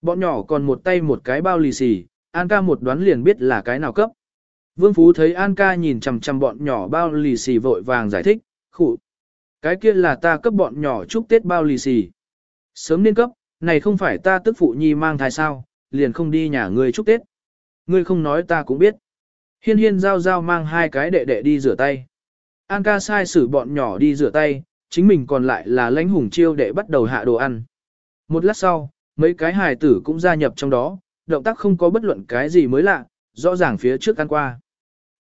Bọn nhỏ còn một tay một cái bao lì xì, An ca một đoán liền biết là cái nào cấp. Vương Phú thấy An ca nhìn chằm chằm bọn nhỏ bao lì xì vội vàng giải thích, khủ. Cái kia là ta cấp bọn nhỏ chúc Tết bao lì xì. Sớm nên cấp, này không phải ta tức phụ nhi mang thai sao, liền không đi nhà ngươi chúc Tết. Ngươi không nói ta cũng biết. Hiên hiên giao giao mang hai cái đệ đệ đi rửa tay. An ca sai xử bọn nhỏ đi rửa tay, chính mình còn lại là lãnh hùng chiêu đệ bắt đầu hạ đồ ăn. Một lát sau, mấy cái hài tử cũng gia nhập trong đó, động tác không có bất luận cái gì mới lạ, rõ ràng phía trước ăn qua.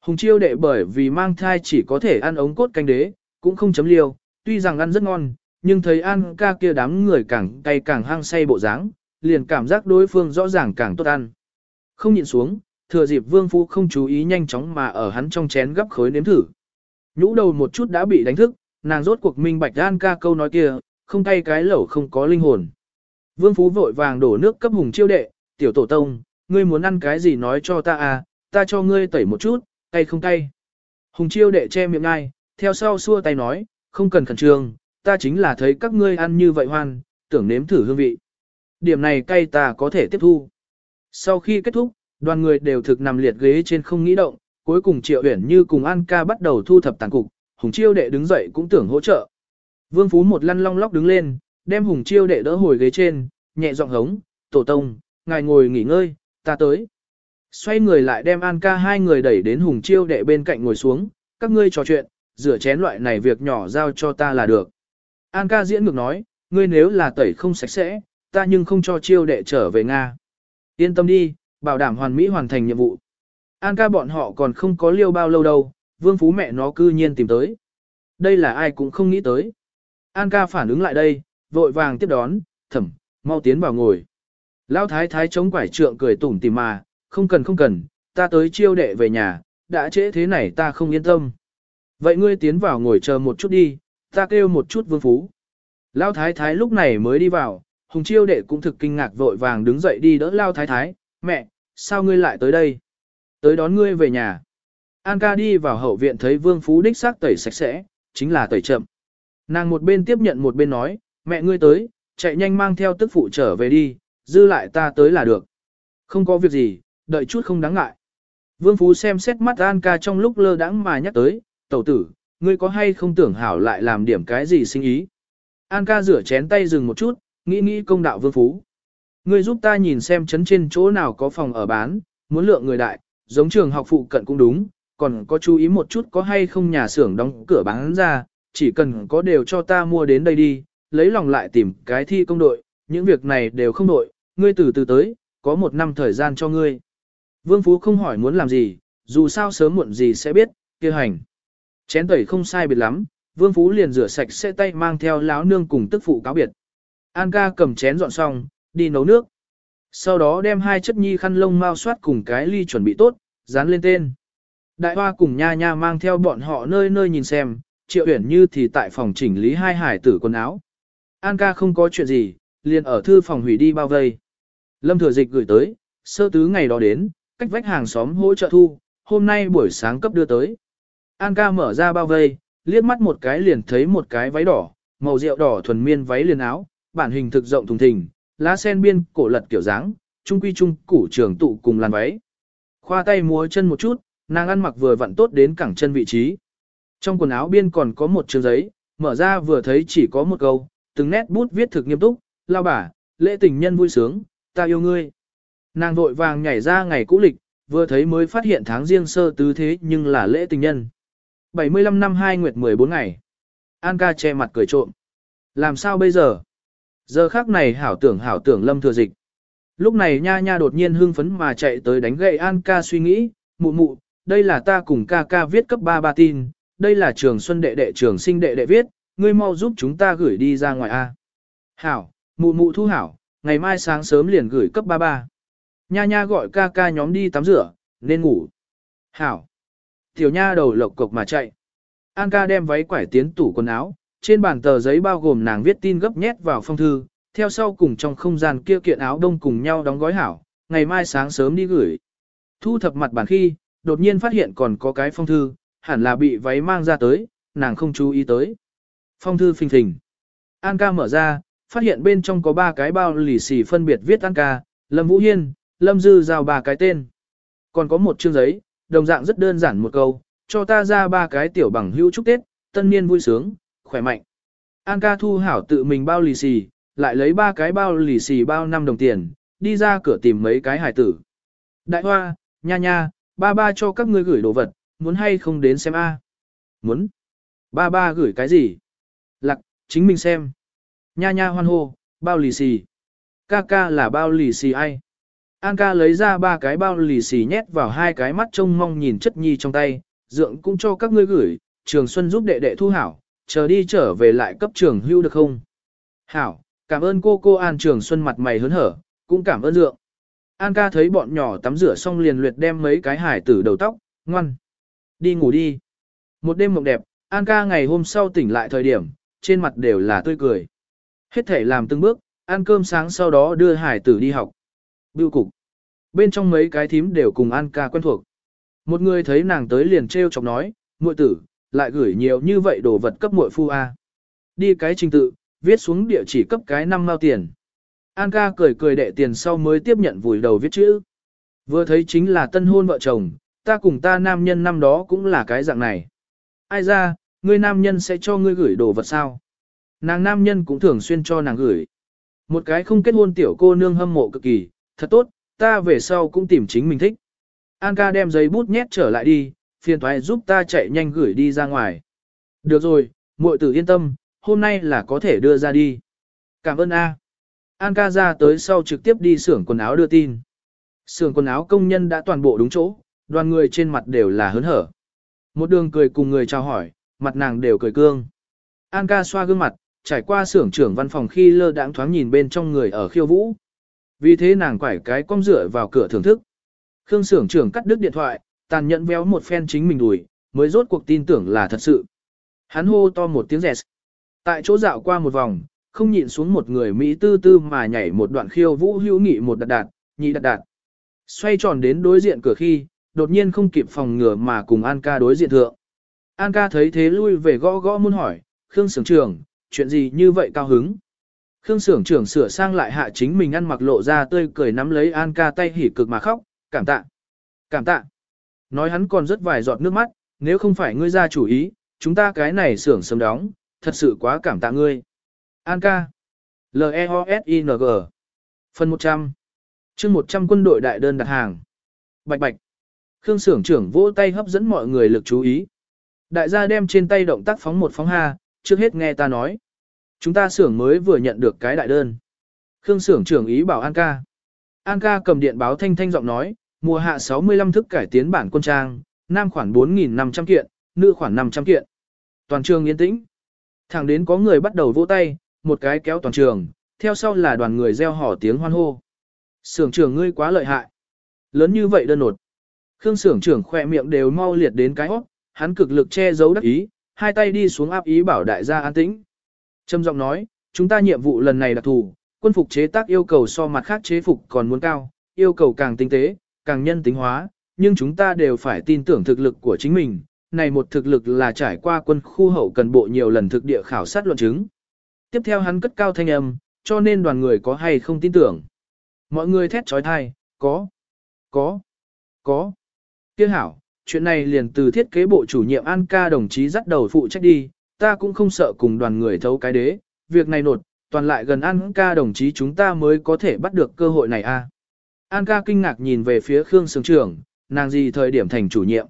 Hùng chiêu đệ bởi vì mang thai chỉ có thể ăn ống cốt canh đế, cũng không chấm liêu, tuy rằng ăn rất ngon, nhưng thấy An ca kia đám người càng cay càng hăng say bộ dáng, liền cảm giác đối phương rõ ràng càng tốt ăn. Không nhịn xuống, thừa dịp vương phu không chú ý nhanh chóng mà ở hắn trong chén gấp khối nếm thử. Nhũ đầu một chút đã bị đánh thức, nàng rốt cuộc minh bạch an ca câu nói kia, không tay cái lẩu không có linh hồn. Vương Phú vội vàng đổ nước cấp hùng chiêu đệ, tiểu tổ tông, ngươi muốn ăn cái gì nói cho ta à, ta cho ngươi tẩy một chút, tay không tay. Hùng chiêu đệ che miệng ngay, theo sau xua tay nói, không cần khẩn trương, ta chính là thấy các ngươi ăn như vậy hoan, tưởng nếm thử hương vị. Điểm này cay ta có thể tiếp thu. Sau khi kết thúc, đoàn người đều thực nằm liệt ghế trên không nghĩ động, cuối cùng Triệu Uyển Như cùng An Ca bắt đầu thu thập tàn cục, Hùng Chiêu đệ đứng dậy cũng tưởng hỗ trợ. Vương Phú một lăn long lóc đứng lên, đem Hùng Chiêu đệ đỡ hồi ghế trên, nhẹ giọng hống, "Tổ tông, ngài ngồi nghỉ ngơi, ta tới." Xoay người lại đem An Ca hai người đẩy đến Hùng Chiêu đệ bên cạnh ngồi xuống, "Các ngươi trò chuyện, rửa chén loại này việc nhỏ giao cho ta là được." An Ca diễn ngược nói, "Ngươi nếu là tẩy không sạch sẽ, ta nhưng không cho Chiêu đệ trở về Nga." Yên tâm đi, bảo đảm hoàn mỹ hoàn thành nhiệm vụ. An ca bọn họ còn không có liêu bao lâu đâu, vương phú mẹ nó cư nhiên tìm tới. Đây là ai cũng không nghĩ tới. An ca phản ứng lại đây, vội vàng tiếp đón, thẩm, mau tiến vào ngồi. Lão thái thái chống quải trượng cười tủm tỉm mà, không cần không cần, ta tới chiêu đệ về nhà, đã trễ thế này ta không yên tâm. Vậy ngươi tiến vào ngồi chờ một chút đi, ta kêu một chút vương phú. Lão thái thái lúc này mới đi vào, hùng chiêu đệ cũng thực kinh ngạc vội vàng đứng dậy đi đỡ Lão thái thái, mẹ, sao ngươi lại tới đây? Tới đón ngươi về nhà. An ca đi vào hậu viện thấy vương phú đích xác tẩy sạch sẽ, chính là tẩy chậm. Nàng một bên tiếp nhận một bên nói, mẹ ngươi tới, chạy nhanh mang theo tức phụ trở về đi, dư lại ta tới là được. Không có việc gì, đợi chút không đáng ngại. Vương Phú xem xét mắt An ca trong lúc lơ đãng mà nhắc tới, tẩu tử, ngươi có hay không tưởng hảo lại làm điểm cái gì sinh ý. An ca rửa chén tay dừng một chút, nghĩ nghĩ công đạo Vương Phú. Ngươi giúp ta nhìn xem chấn trên chỗ nào có phòng ở bán, muốn lượng người đại, giống trường học phụ cận cũng đúng, còn có chú ý một chút có hay không nhà xưởng đóng cửa bán ra, chỉ cần có đều cho ta mua đến đây đi, lấy lòng lại tìm cái thi công đội, những việc này đều không đội, ngươi từ từ tới, có một năm thời gian cho ngươi. Vương Phú không hỏi muốn làm gì, dù sao sớm muộn gì sẽ biết, kia hành. Chén tẩy không sai biệt lắm, Vương Phú liền rửa sạch sẽ tay mang theo láo nương cùng tức phụ cáo biệt. An ca cầm chén dọn xong, đi nấu nước. Sau đó đem hai chất nhi khăn lông mau soát cùng cái ly chuẩn bị tốt, dán lên tên. Đại hoa cùng nha nha mang theo bọn họ nơi nơi nhìn xem, triệu uyển như thì tại phòng chỉnh lý hai hải tử quần áo. An ca không có chuyện gì, liền ở thư phòng hủy đi bao vây. Lâm thừa dịch gửi tới, sơ tứ ngày đó đến, cách vách hàng xóm hỗ trợ thu, hôm nay buổi sáng cấp đưa tới. An ca mở ra bao vây, liếc mắt một cái liền thấy một cái váy đỏ, màu rượu đỏ thuần miên váy liền áo, bản hình thực rộng thùng thình, lá sen biên cổ lật kiểu dáng, trung quy trung củ trường tụ cùng làn váy. Khoa tay múa chân một chút, nàng ăn mặc vừa vặn tốt đến cẳng chân vị trí. Trong quần áo biên còn có một trường giấy, mở ra vừa thấy chỉ có một câu, từng nét bút viết thực nghiêm túc, lao bà, lễ tình nhân vui sướng, ta yêu ngươi. Nàng vội vàng nhảy ra ngày cũ lịch, vừa thấy mới phát hiện tháng riêng sơ tứ thế nhưng là lễ tình nhân. 75 năm 2 nguyệt 14 ngày. An ca che mặt cười trộm. Làm sao bây giờ? Giờ khác này hảo tưởng hảo tưởng lâm thừa dịch. Lúc này nha nha đột nhiên hưng phấn mà chạy tới đánh gậy An ca suy nghĩ, mụ mụ, đây là ta cùng ca ca viết cấp 3 ba tin, đây là trường xuân đệ đệ trường sinh đệ đệ viết, ngươi mau giúp chúng ta gửi đi ra ngoài A. Hảo, mụ mụ thu hảo, ngày mai sáng sớm liền gửi cấp 33. Nha nha gọi ca ca nhóm đi tắm rửa, nên ngủ. Hảo. Tiểu nha đầu lộc cộc mà chạy. An ca đem váy quải tiến tủ quần áo, trên bàn tờ giấy bao gồm nàng viết tin gấp nhét vào phong thư, theo sau cùng trong không gian kia kiện áo đông cùng nhau đóng gói hảo, ngày mai sáng sớm đi gửi. Thu thập mặt bản khi, đột nhiên phát hiện còn có cái phong thư, hẳn là bị váy mang ra tới, nàng không chú ý tới. Phong thư phình phình. An ca mở ra, phát hiện bên trong có ba cái bao lì xì phân biệt viết An ca, Lâm Vũ Hiên, Lâm Dư giao ba cái tên. Còn có một chương giấy, đồng dạng rất đơn giản một câu, cho ta ra ba cái tiểu bằng hữu chúc Tết, tân niên vui sướng, khỏe mạnh. An ca thu hảo tự mình bao lì xì, lại lấy ba cái bao lì xì bao năm đồng tiền, đi ra cửa tìm mấy cái hải tử. Đại hoa, nha nha, ba ba cho các ngươi gửi đồ vật, muốn hay không đến xem a? Muốn. Ba ba gửi cái gì? Lặc, chính mình xem. Nha nha hoan hô, bao lì xì. Ca ca là bao lì xì ai? An ca lấy ra ba cái bao lì xì nhét vào hai cái mắt trông mong nhìn chất nhi trong tay, dượng cũng cho các ngươi gửi, trường xuân giúp đệ đệ thu hảo, chờ đi trở về lại cấp trường hưu được không? Hảo, cảm ơn cô cô An trường xuân mặt mày hớn hở, cũng cảm ơn dượng. An ca thấy bọn nhỏ tắm rửa xong liền luyệt đem mấy cái hải tử đầu tóc, ngoan. Đi ngủ đi. Một đêm mộng đẹp, An ca ngày hôm sau tỉnh lại thời điểm, trên mặt đều là tươi cười. Hết thể làm từng bước, ăn cơm sáng sau đó đưa hải tử đi học. Bưu cục. Bên trong mấy cái thím đều cùng An ca quen thuộc. Một người thấy nàng tới liền treo chọc nói, muội tử, lại gửi nhiều như vậy đồ vật cấp muội phu a. Đi cái trình tự, viết xuống địa chỉ cấp cái năm mao tiền. An ca cười cười đệ tiền sau mới tiếp nhận vùi đầu viết chữ. Vừa thấy chính là tân hôn vợ chồng, ta cùng ta nam nhân năm đó cũng là cái dạng này. Ai ra, ngươi nam nhân sẽ cho ngươi gửi đồ vật sao? Nàng nam nhân cũng thường xuyên cho nàng gửi. Một cái không kết hôn tiểu cô nương hâm mộ cực kỳ, thật tốt, ta về sau cũng tìm chính mình thích. An ca đem giấy bút nhét trở lại đi, phiền thoái giúp ta chạy nhanh gửi đi ra ngoài. Được rồi, muội tử yên tâm, hôm nay là có thể đưa ra đi. Cảm ơn A. An ca ra tới sau trực tiếp đi xưởng quần áo đưa tin. Xưởng quần áo công nhân đã toàn bộ đúng chỗ, đoàn người trên mặt đều là hớn hở. Một đường cười cùng người chào hỏi, mặt nàng đều cười cương. An ca xoa gương mặt, trải qua xưởng trưởng văn phòng khi lơ đãng thoáng nhìn bên trong người ở khiêu vũ. Vì thế nàng quải cái cong rửa vào cửa thưởng thức. Khương xưởng trưởng cắt đứt điện thoại, tàn nhẫn véo một phen chính mình đùi, mới rốt cuộc tin tưởng là thật sự. Hắn hô to một tiếng rẹt. Tại chỗ dạo qua một vòng, không nhịn xuống một người Mỹ tư tư mà nhảy một đoạn khiêu vũ hữu nghị một đạt đạt, nhị đạt đạt. Xoay tròn đến đối diện cửa khi, đột nhiên không kịp phòng ngừa mà cùng An ca đối diện thượng. An ca thấy thế lui về gõ gõ muốn hỏi, Khương Sưởng trưởng, chuyện gì như vậy cao hứng? Khương Sưởng trưởng sửa sang lại hạ chính mình ăn mặc lộ ra tươi cười nắm lấy An ca tay hỉ cực mà khóc, cảm tạ. Cảm tạ. Nói hắn còn rất vài giọt nước mắt, nếu không phải ngươi ra chủ ý, chúng ta cái này xưởng sớm đóng, thật sự quá cảm tạ ngươi. An ca. L-E-O-S-I-N-G. Phần 100. chương 100 quân đội đại đơn đặt hàng. Bạch bạch. Khương xưởng trưởng vỗ tay hấp dẫn mọi người lực chú ý. Đại gia đem trên tay động tác phóng một phóng ha, trước hết nghe ta nói. Chúng ta xưởng mới vừa nhận được cái đại đơn. Khương xưởng trưởng ý bảo An ca. An ca cầm điện báo thanh thanh giọng nói, mùa hạ 65 thức cải tiến bản quân trang, nam khoảng 4.500 kiện, nữ khoảng 500 kiện. Toàn trường yên tĩnh. Thẳng đến có người bắt đầu vỗ tay, một cái kéo toàn trường, theo sau là đoàn người reo hò tiếng hoan hô. Sưởng trưởng ngươi quá lợi hại. Lớn như vậy đơn nột. Khương sưởng trưởng khỏe miệng đều mau liệt đến cái hót, hắn cực lực che giấu đắc ý, hai tay đi xuống áp ý bảo đại gia an tĩnh. Trâm giọng nói, chúng ta nhiệm vụ lần này đặc thù, quân phục chế tác yêu cầu so mặt khác chế phục còn muốn cao, yêu cầu càng tinh tế, càng nhân tính hóa, nhưng chúng ta đều phải tin tưởng thực lực của chính mình. Này một thực lực là trải qua quân khu hậu cần bộ nhiều lần thực địa khảo sát luận chứng. Tiếp theo hắn cất cao thanh âm, cho nên đoàn người có hay không tin tưởng. Mọi người thét trói thai, có, có, có. Tiếc hảo, chuyện này liền từ thiết kế bộ chủ nhiệm An ca đồng chí dắt đầu phụ trách đi, ta cũng không sợ cùng đoàn người thấu cái đế, việc này nột, toàn lại gần An ca đồng chí chúng ta mới có thể bắt được cơ hội này a. An ca kinh ngạc nhìn về phía Khương Sưởng trưởng, nàng gì thời điểm thành chủ nhiệm.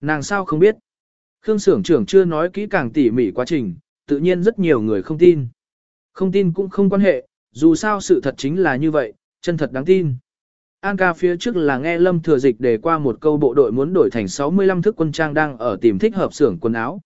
Nàng sao không biết. Khương Sưởng trưởng chưa nói kỹ càng tỉ mỉ quá trình, tự nhiên rất nhiều người không tin. Không tin cũng không quan hệ, dù sao sự thật chính là như vậy, chân thật đáng tin. An ca phía trước là nghe Lâm Thừa Dịch đề qua một câu bộ đội muốn đổi thành 65 thức quân trang đang ở tìm thích hợp xưởng quần áo.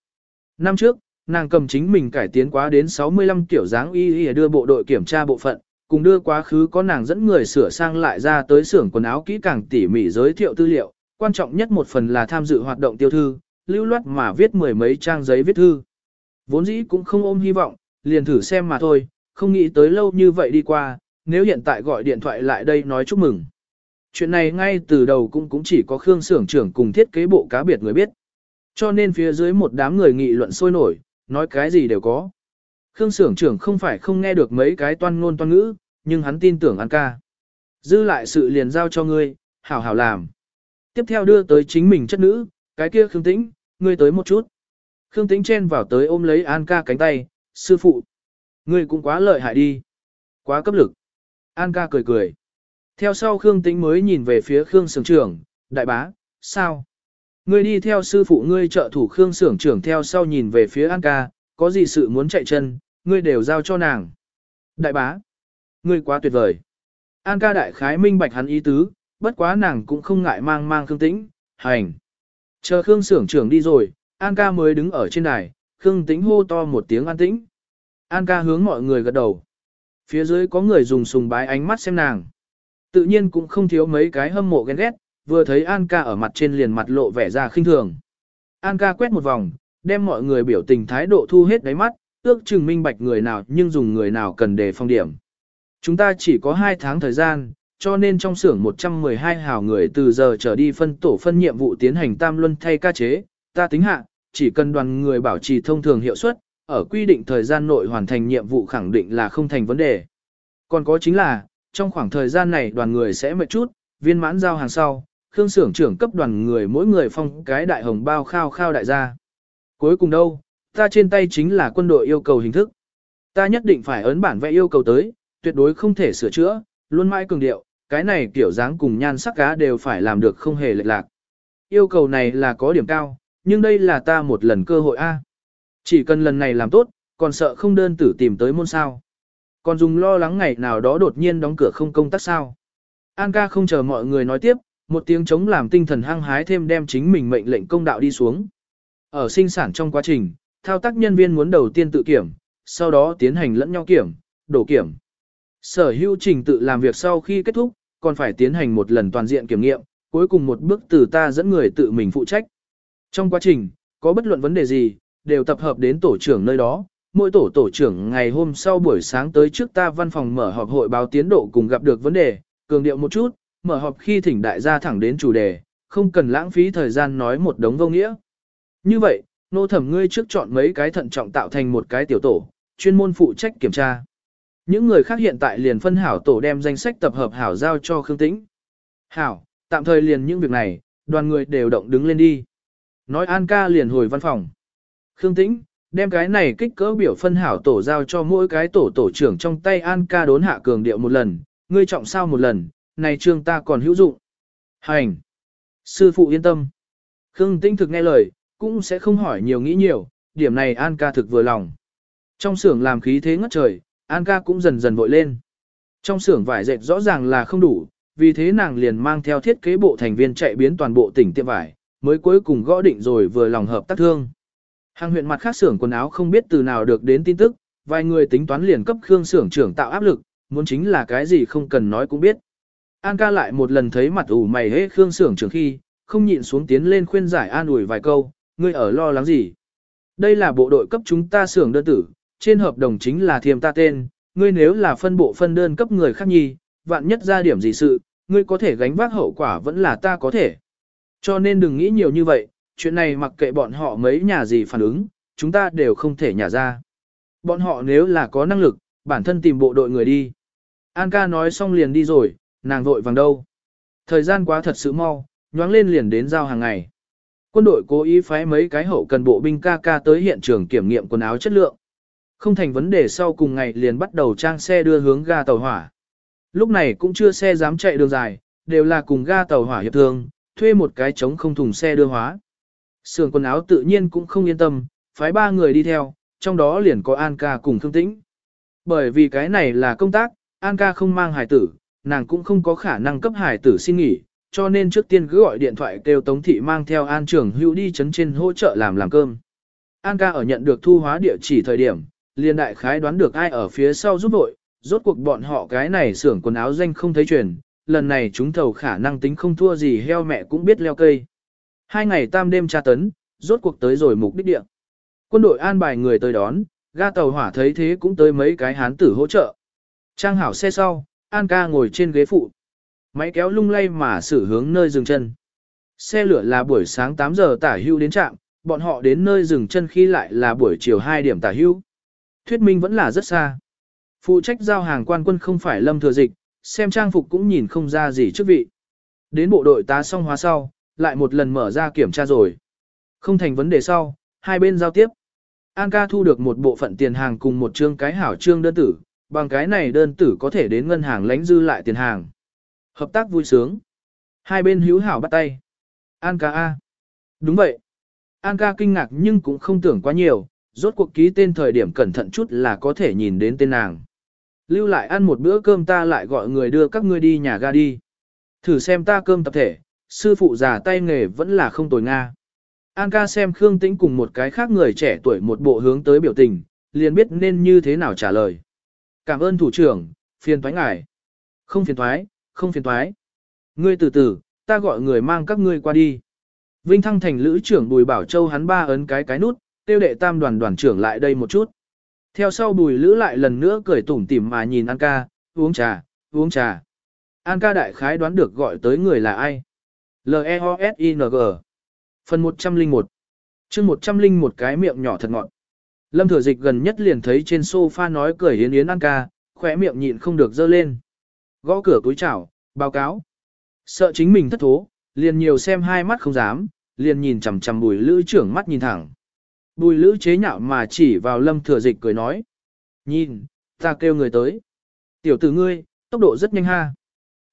Năm trước, nàng cầm chính mình cải tiến quá đến 65 kiểu dáng y y đưa bộ đội kiểm tra bộ phận, cùng đưa quá khứ có nàng dẫn người sửa sang lại ra tới xưởng quần áo kỹ càng tỉ mỉ giới thiệu tư liệu, quan trọng nhất một phần là tham dự hoạt động tiêu thư, lưu loát mà viết mười mấy trang giấy viết thư. Vốn dĩ cũng không ôm hy vọng, liền thử xem mà thôi, không nghĩ tới lâu như vậy đi qua, nếu hiện tại gọi điện thoại lại đây nói chúc mừng. Chuyện này ngay từ đầu cũng cũng chỉ có Khương Sưởng trưởng cùng thiết kế bộ cá biệt người biết. Cho nên phía dưới một đám người nghị luận sôi nổi, nói cái gì đều có. Khương Sưởng trưởng không phải không nghe được mấy cái toan ngôn toan ngữ, nhưng hắn tin tưởng An ca. Dư lại sự liền giao cho ngươi, hảo hảo làm. Tiếp theo đưa tới chính mình chất nữ, cái kia Khương Tĩnh, ngươi tới một chút. Khương Tĩnh chen vào tới ôm lấy An ca cánh tay, sư phụ. Ngươi cũng quá lợi hại đi. Quá cấp lực. An ca cười cười. Theo sau Khương Tĩnh mới nhìn về phía Khương Sưởng trưởng, đại bá, sao? Ngươi đi theo sư phụ ngươi trợ thủ Khương Sưởng trưởng theo sau nhìn về phía An ca, có gì sự muốn chạy chân, ngươi đều giao cho nàng. Đại bá, Ngươi quá tuyệt vời. An ca đại khái minh bạch hắn ý tứ, bất quá nàng cũng không ngại mang mang Khương Tĩnh, hành. Chờ Khương xưởng trưởng đi rồi, An ca mới đứng ở trên đài, Khương Tĩnh hô to một tiếng an tĩnh. An ca hướng mọi người gật đầu. Phía dưới có người dùng sùng bái ánh mắt xem nàng. Tự nhiên cũng không thiếu mấy cái hâm mộ ghen ghét, vừa thấy An ca ở mặt trên liền mặt lộ vẻ ra khinh thường. An ca quét một vòng, đem mọi người biểu tình thái độ thu hết đáy mắt, ước chừng minh bạch người nào nhưng dùng người nào cần để phong điểm. Chúng ta chỉ có 2 tháng thời gian, cho nên trong xưởng 112 hào người từ giờ trở đi phân tổ phân nhiệm vụ tiến hành tam luân thay ca chế, ta tính hạ, chỉ cần đoàn người bảo trì thông thường hiệu suất, ở quy định thời gian nội hoàn thành nhiệm vụ khẳng định là không thành vấn đề. Còn có chính là, trong khoảng thời gian này đoàn người sẽ mệt chút, viên mãn giao hàng sau, Khương xưởng trưởng cấp đoàn người mỗi người phong cái đại hồng bao khao khao đại gia. Cuối cùng đâu, ta trên tay chính là quân đội yêu cầu hình thức. Ta nhất định phải ấn bản vẽ yêu cầu tới, tuyệt đối không thể sửa chữa, luôn mãi cường điệu, cái này kiểu dáng cùng nhan sắc cá đều phải làm được không hề lệch lạc. Yêu cầu này là có điểm cao, nhưng đây là ta một lần cơ hội A. Chỉ cần lần này làm tốt, còn sợ không đơn tử tìm tới môn sao. Còn dùng lo lắng ngày nào đó đột nhiên đóng cửa không công tác sao. An ca không chờ mọi người nói tiếp, một tiếng chống làm tinh thần hăng hái thêm đem chính mình mệnh lệnh công đạo đi xuống. Ở sinh sản trong quá trình, thao tác nhân viên muốn đầu tiên tự kiểm, sau đó tiến hành lẫn nhau kiểm, đổ kiểm. Sở hữu trình tự làm việc sau khi kết thúc, còn phải tiến hành một lần toàn diện kiểm nghiệm, cuối cùng một bước từ ta dẫn người tự mình phụ trách. Trong quá trình, có bất luận vấn đề gì, đều tập hợp đến tổ trưởng nơi đó. Mỗi tổ tổ trưởng ngày hôm sau buổi sáng tới trước ta văn phòng mở họp hội báo tiến độ cùng gặp được vấn đề, cường điệu một chút, mở họp khi thỉnh đại gia thẳng đến chủ đề, không cần lãng phí thời gian nói một đống vô nghĩa. Như vậy, nô thẩm ngươi trước chọn mấy cái thận trọng tạo thành một cái tiểu tổ, chuyên môn phụ trách kiểm tra. Những người khác hiện tại liền phân hảo tổ đem danh sách tập hợp hảo giao cho Khương Tĩnh. Hảo, tạm thời liền những việc này, đoàn người đều động đứng lên đi. Nói An ca liền hồi văn phòng. Khương Tĩnh, đem cái này kích cỡ biểu phân hảo tổ giao cho mỗi cái tổ tổ trưởng trong tay An ca đốn hạ cường điệu một lần, ngươi trọng sao một lần, này trương ta còn hữu dụng. Hành. Sư phụ yên tâm. Khương Tĩnh thực nghe lời, cũng sẽ không hỏi nhiều nghĩ nhiều, điểm này An ca thực vừa lòng. Trong xưởng làm khí thế ngất trời, An ca cũng dần dần vội lên. Trong xưởng vải dệt rõ ràng là không đủ, vì thế nàng liền mang theo thiết kế bộ thành viên chạy biến toàn bộ tỉnh tiệm vải, mới cuối cùng gõ định rồi vừa lòng hợp tác thương. Hàng huyện mặt khác xưởng quần áo không biết từ nào được đến tin tức, vài người tính toán liền cấp Khương xưởng trưởng tạo áp lực, muốn chính là cái gì không cần nói cũng biết. An ca lại một lần thấy mặt ủ mày hế Khương xưởng trưởng khi, không nhịn xuống tiến lên khuyên giải an ủi vài câu, ngươi ở lo lắng gì. Đây là bộ đội cấp chúng ta xưởng đơn tử, trên hợp đồng chính là thiềm ta tên, ngươi nếu là phân bộ phân đơn cấp người khác nhi, vạn nhất ra điểm gì sự, ngươi có thể gánh vác hậu quả vẫn là ta có thể. Cho nên đừng nghĩ nhiều như vậy, chuyện này mặc kệ bọn họ mấy nhà gì phản ứng, chúng ta đều không thể nhả ra. Bọn họ nếu là có năng lực, bản thân tìm bộ đội người đi. An ca nói xong liền đi rồi, nàng vội vàng đâu. Thời gian quá thật sự mau, nhoáng lên liền đến giao hàng ngày. Quân đội cố ý phái mấy cái hậu cần bộ binh ca ca tới hiện trường kiểm nghiệm quần áo chất lượng. Không thành vấn đề sau cùng ngày liền bắt đầu trang xe đưa hướng ga tàu hỏa. Lúc này cũng chưa xe dám chạy đường dài, đều là cùng ga tàu hỏa hiệp thương, thuê một cái trống không thùng xe đưa hóa. Sườn quần áo tự nhiên cũng không yên tâm, phái ba người đi theo, trong đó liền có An ca cùng Thương Tĩnh. Bởi vì cái này là công tác, An ca không mang hải tử, nàng cũng không có khả năng cấp hải tử xin nghỉ, cho nên trước tiên cứ gọi điện thoại kêu Tống Thị mang theo An trưởng hữu đi chấn trên hỗ trợ làm làm cơm. An ca ở nhận được thu hóa địa chỉ thời điểm, liền đại khái đoán được ai ở phía sau giúp vội, rốt cuộc bọn họ cái này xưởng quần áo danh không thấy truyền, lần này chúng thầu khả năng tính không thua gì heo mẹ cũng biết leo cây. Hai ngày tam đêm tra tấn, rốt cuộc tới rồi mục đích địa. Quân đội an bài người tới đón, ga tàu hỏa thấy thế cũng tới mấy cái hán tử hỗ trợ. Trang hảo xe sau, An ca ngồi trên ghế phụ. Máy kéo lung lay mà xử hướng nơi dừng chân. Xe lửa là buổi sáng 8 giờ tả hưu đến trạm, bọn họ đến nơi dừng chân khi lại là buổi chiều 2 điểm tả hưu. Thuyết minh vẫn là rất xa. Phụ trách giao hàng quan quân không phải lâm thừa dịch, xem trang phục cũng nhìn không ra gì trước vị. Đến bộ đội tá xong hóa sau, lại một lần mở ra kiểm tra rồi. Không thành vấn đề sau, hai bên giao tiếp. An ca thu được một bộ phận tiền hàng cùng một chương cái hảo trương đơn tử, bằng cái này đơn tử có thể đến ngân hàng lãnh dư lại tiền hàng. Hợp tác vui sướng. Hai bên hữu hảo bắt tay. An ca A. Đúng vậy. An ca kinh ngạc nhưng cũng không tưởng quá nhiều, rốt cuộc ký tên thời điểm cẩn thận chút là có thể nhìn đến tên nàng. Lưu lại ăn một bữa cơm ta lại gọi người đưa các ngươi đi nhà ga đi. Thử xem ta cơm tập thể, sư phụ già tay nghề vẫn là không tồi Nga. An ca xem Khương Tĩnh cùng một cái khác người trẻ tuổi một bộ hướng tới biểu tình, liền biết nên như thế nào trả lời. Cảm ơn thủ trưởng, phiền thoái ngài. Không phiền thoái, không phiền thoái. Ngươi từ từ, ta gọi người mang các ngươi qua đi. Vinh Thăng thành lữ trưởng Bùi Bảo Châu hắn ba ấn cái cái nút, tiêu đệ tam đoàn đoàn trưởng lại đây một chút. Theo sau Bùi Lữ lại lần nữa cười tủm tỉm mà nhìn An ca, uống trà, uống trà. An ca đại khái đoán được gọi tới người là ai. L-E-O-S-I-N-G Phần 101 chương 101 cái miệng nhỏ thật ngọt. Lâm thừa dịch gần nhất liền thấy trên sofa nói cười yến yến An ca, khỏe miệng nhịn không được dơ lên. Gõ cửa túi chảo, báo cáo. Sợ chính mình thất thố, liền nhiều xem hai mắt không dám, liền nhìn chằm chằm bùi lữ trưởng mắt nhìn thẳng. Bùi lữ chế nhạo mà chỉ vào lâm thừa dịch cười nói. Nhìn, ta kêu người tới. Tiểu tử ngươi, tốc độ rất nhanh ha.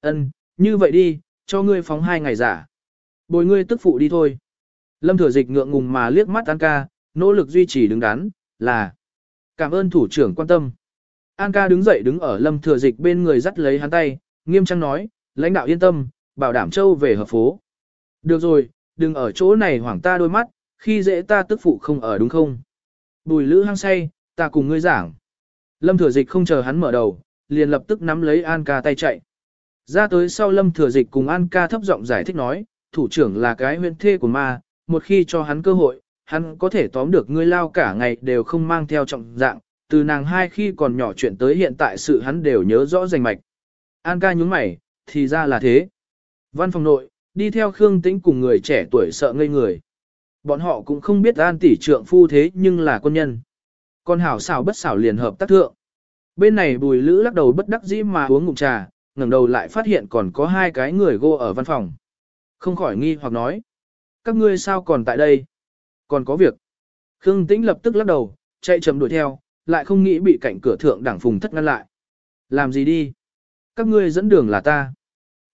Ân, như vậy đi, cho ngươi phóng hai ngày giả. Bồi ngươi tức phụ đi thôi. Lâm thừa dịch ngượng ngùng mà liếc mắt An ca, nỗ lực duy trì đứng đắn, là. Cảm ơn thủ trưởng quan tâm. An ca đứng dậy đứng ở lâm thừa dịch bên người dắt lấy hắn tay, nghiêm trang nói, lãnh đạo yên tâm, bảo đảm châu về hợp phố. Được rồi, đừng ở chỗ này hoảng ta đôi mắt, khi dễ ta tức phụ không ở đúng không? Bùi lữ hăng say, ta cùng ngươi giảng. Lâm thừa dịch không chờ hắn mở đầu, liền lập tức nắm lấy An ca tay chạy. Ra tới sau lâm thừa dịch cùng An ca thấp giọng giải thích nói, thủ trưởng là cái huyện thê của ma, một khi cho hắn cơ hội, hắn có thể tóm được ngươi lao cả ngày đều không mang theo trọng dạng, từ nàng hai khi còn nhỏ chuyện tới hiện tại sự hắn đều nhớ rõ rành mạch. An ca nhúng mày, thì ra là thế. Văn phòng nội, đi theo Khương Tĩnh cùng người trẻ tuổi sợ ngây người. Bọn họ cũng không biết An tỷ trượng phu thế nhưng là quân nhân. Con hảo xảo bất xảo liền hợp tác thượng. Bên này bùi lữ lắc đầu bất đắc dĩ mà uống ngụm trà, ngẩng đầu lại phát hiện còn có hai cái người gô ở văn phòng. Không khỏi nghi hoặc nói. Các ngươi sao còn tại đây? Còn có việc. Khương Tĩnh lập tức lắc đầu, chạy chậm đuổi theo, lại không nghĩ bị cạnh cửa thượng đảng phùng thất ngăn lại. Làm gì đi? Các ngươi dẫn đường là ta.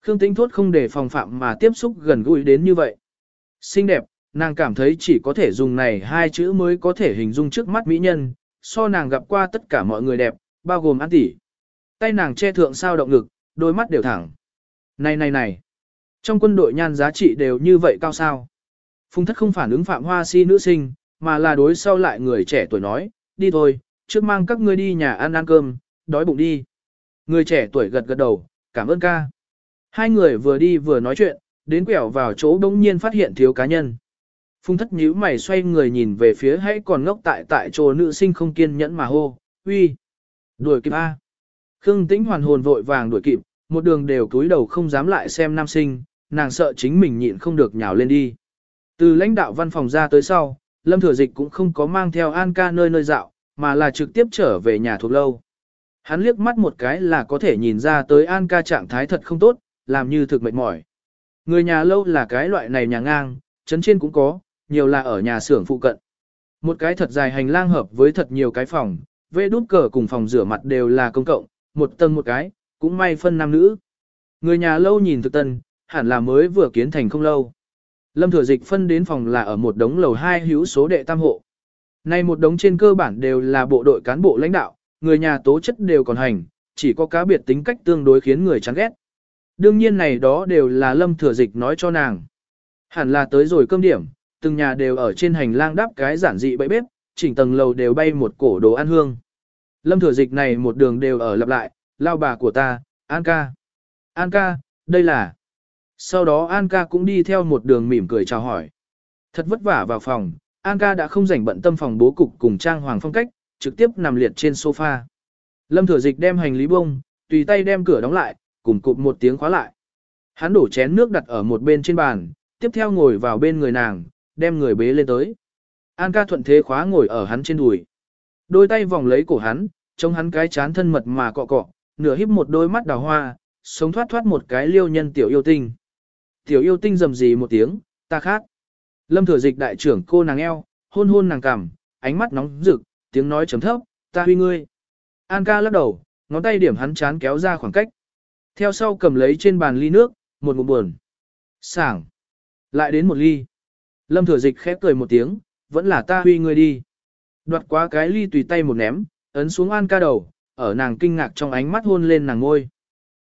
Khương Tĩnh thốt không để phòng phạm mà tiếp xúc gần gũi đến như vậy. Xinh đẹp, nàng cảm thấy chỉ có thể dùng này hai chữ mới có thể hình dung trước mắt mỹ nhân, so nàng gặp qua tất cả mọi người đẹp, bao gồm An tỷ. Tay nàng che thượng sao động ngực, đôi mắt đều thẳng. Này này này, trong quân đội nhan giá trị đều như vậy cao sao? Phùng thất không phản ứng phạm hoa si nữ sinh, mà là đối sau lại người trẻ tuổi nói, đi thôi, trước mang các ngươi đi nhà ăn ăn cơm, đói bụng đi. Người trẻ tuổi gật gật đầu, cảm ơn ca. Hai người vừa đi vừa nói chuyện, đến quẹo vào chỗ đông nhiên phát hiện thiếu cá nhân. Phùng thất nhíu mày xoay người nhìn về phía hãy còn ngốc tại tại chỗ nữ sinh không kiên nhẫn mà hô, uy, đuổi kịp A. Khương tĩnh hoàn hồn vội vàng đuổi kịp, một đường đều cúi đầu không dám lại xem nam sinh, nàng sợ chính mình nhịn không được nhào lên đi. Từ lãnh đạo văn phòng ra tới sau, Lâm Thừa Dịch cũng không có mang theo An ca nơi nơi dạo, mà là trực tiếp trở về nhà thuộc lâu. Hắn liếc mắt một cái là có thể nhìn ra tới An ca trạng thái thật không tốt, làm như thực mệt mỏi. Người nhà lâu là cái loại này nhà ngang, chấn trên cũng có, nhiều là ở nhà xưởng phụ cận. Một cái thật dài hành lang hợp với thật nhiều cái phòng, vê đút cờ cùng phòng rửa mặt đều là công cộng, một tầng một cái, cũng may phân nam nữ. Người nhà lâu nhìn thực tân, hẳn là mới vừa kiến thành không lâu. Lâm Thừa Dịch phân đến phòng là ở một đống lầu hai hữu số đệ tam hộ. Nay một đống trên cơ bản đều là bộ đội cán bộ lãnh đạo, người nhà tố chất đều còn hành, chỉ có cá biệt tính cách tương đối khiến người chán ghét. Đương nhiên này đó đều là Lâm Thừa Dịch nói cho nàng. Hẳn là tới rồi cơm điểm, từng nhà đều ở trên hành lang đắp cái giản dị bẫy bếp, chỉnh tầng lầu đều bay một cổ đồ ăn hương. Lâm Thừa Dịch này một đường đều ở lặp lại, lao bà của ta, An ca. An ca, đây là... Sau đó An ca cũng đi theo một đường mỉm cười chào hỏi. Thật vất vả vào phòng, An ca đã không rảnh bận tâm phòng bố cục cùng trang hoàng phong cách, trực tiếp nằm liệt trên sofa. Lâm thừa dịch đem hành lý bông, tùy tay đem cửa đóng lại, cùng cụp một tiếng khóa lại. Hắn đổ chén nước đặt ở một bên trên bàn, tiếp theo ngồi vào bên người nàng, đem người bế lên tới. An ca thuận thế khóa ngồi ở hắn trên đùi. Đôi tay vòng lấy cổ hắn, trông hắn cái chán thân mật mà cọ cọ, nửa híp một đôi mắt đào hoa, sống thoát thoát một cái liêu nhân tiểu yêu tinh. Tiểu yêu tinh rầm rì một tiếng, ta khác. Lâm thừa dịch đại trưởng cô nàng eo, hôn hôn nàng cằm, ánh mắt nóng rực, tiếng nói chấm thấp, ta huy ngươi. An ca lắc đầu, ngón tay điểm hắn chán kéo ra khoảng cách. Theo sau cầm lấy trên bàn ly nước, một ngụm buồn. Sảng. Lại đến một ly. Lâm thừa dịch khép cười một tiếng, vẫn là ta huy ngươi đi. Đoạt quá cái ly tùy tay một ném, ấn xuống An ca đầu, ở nàng kinh ngạc trong ánh mắt hôn lên nàng ngôi.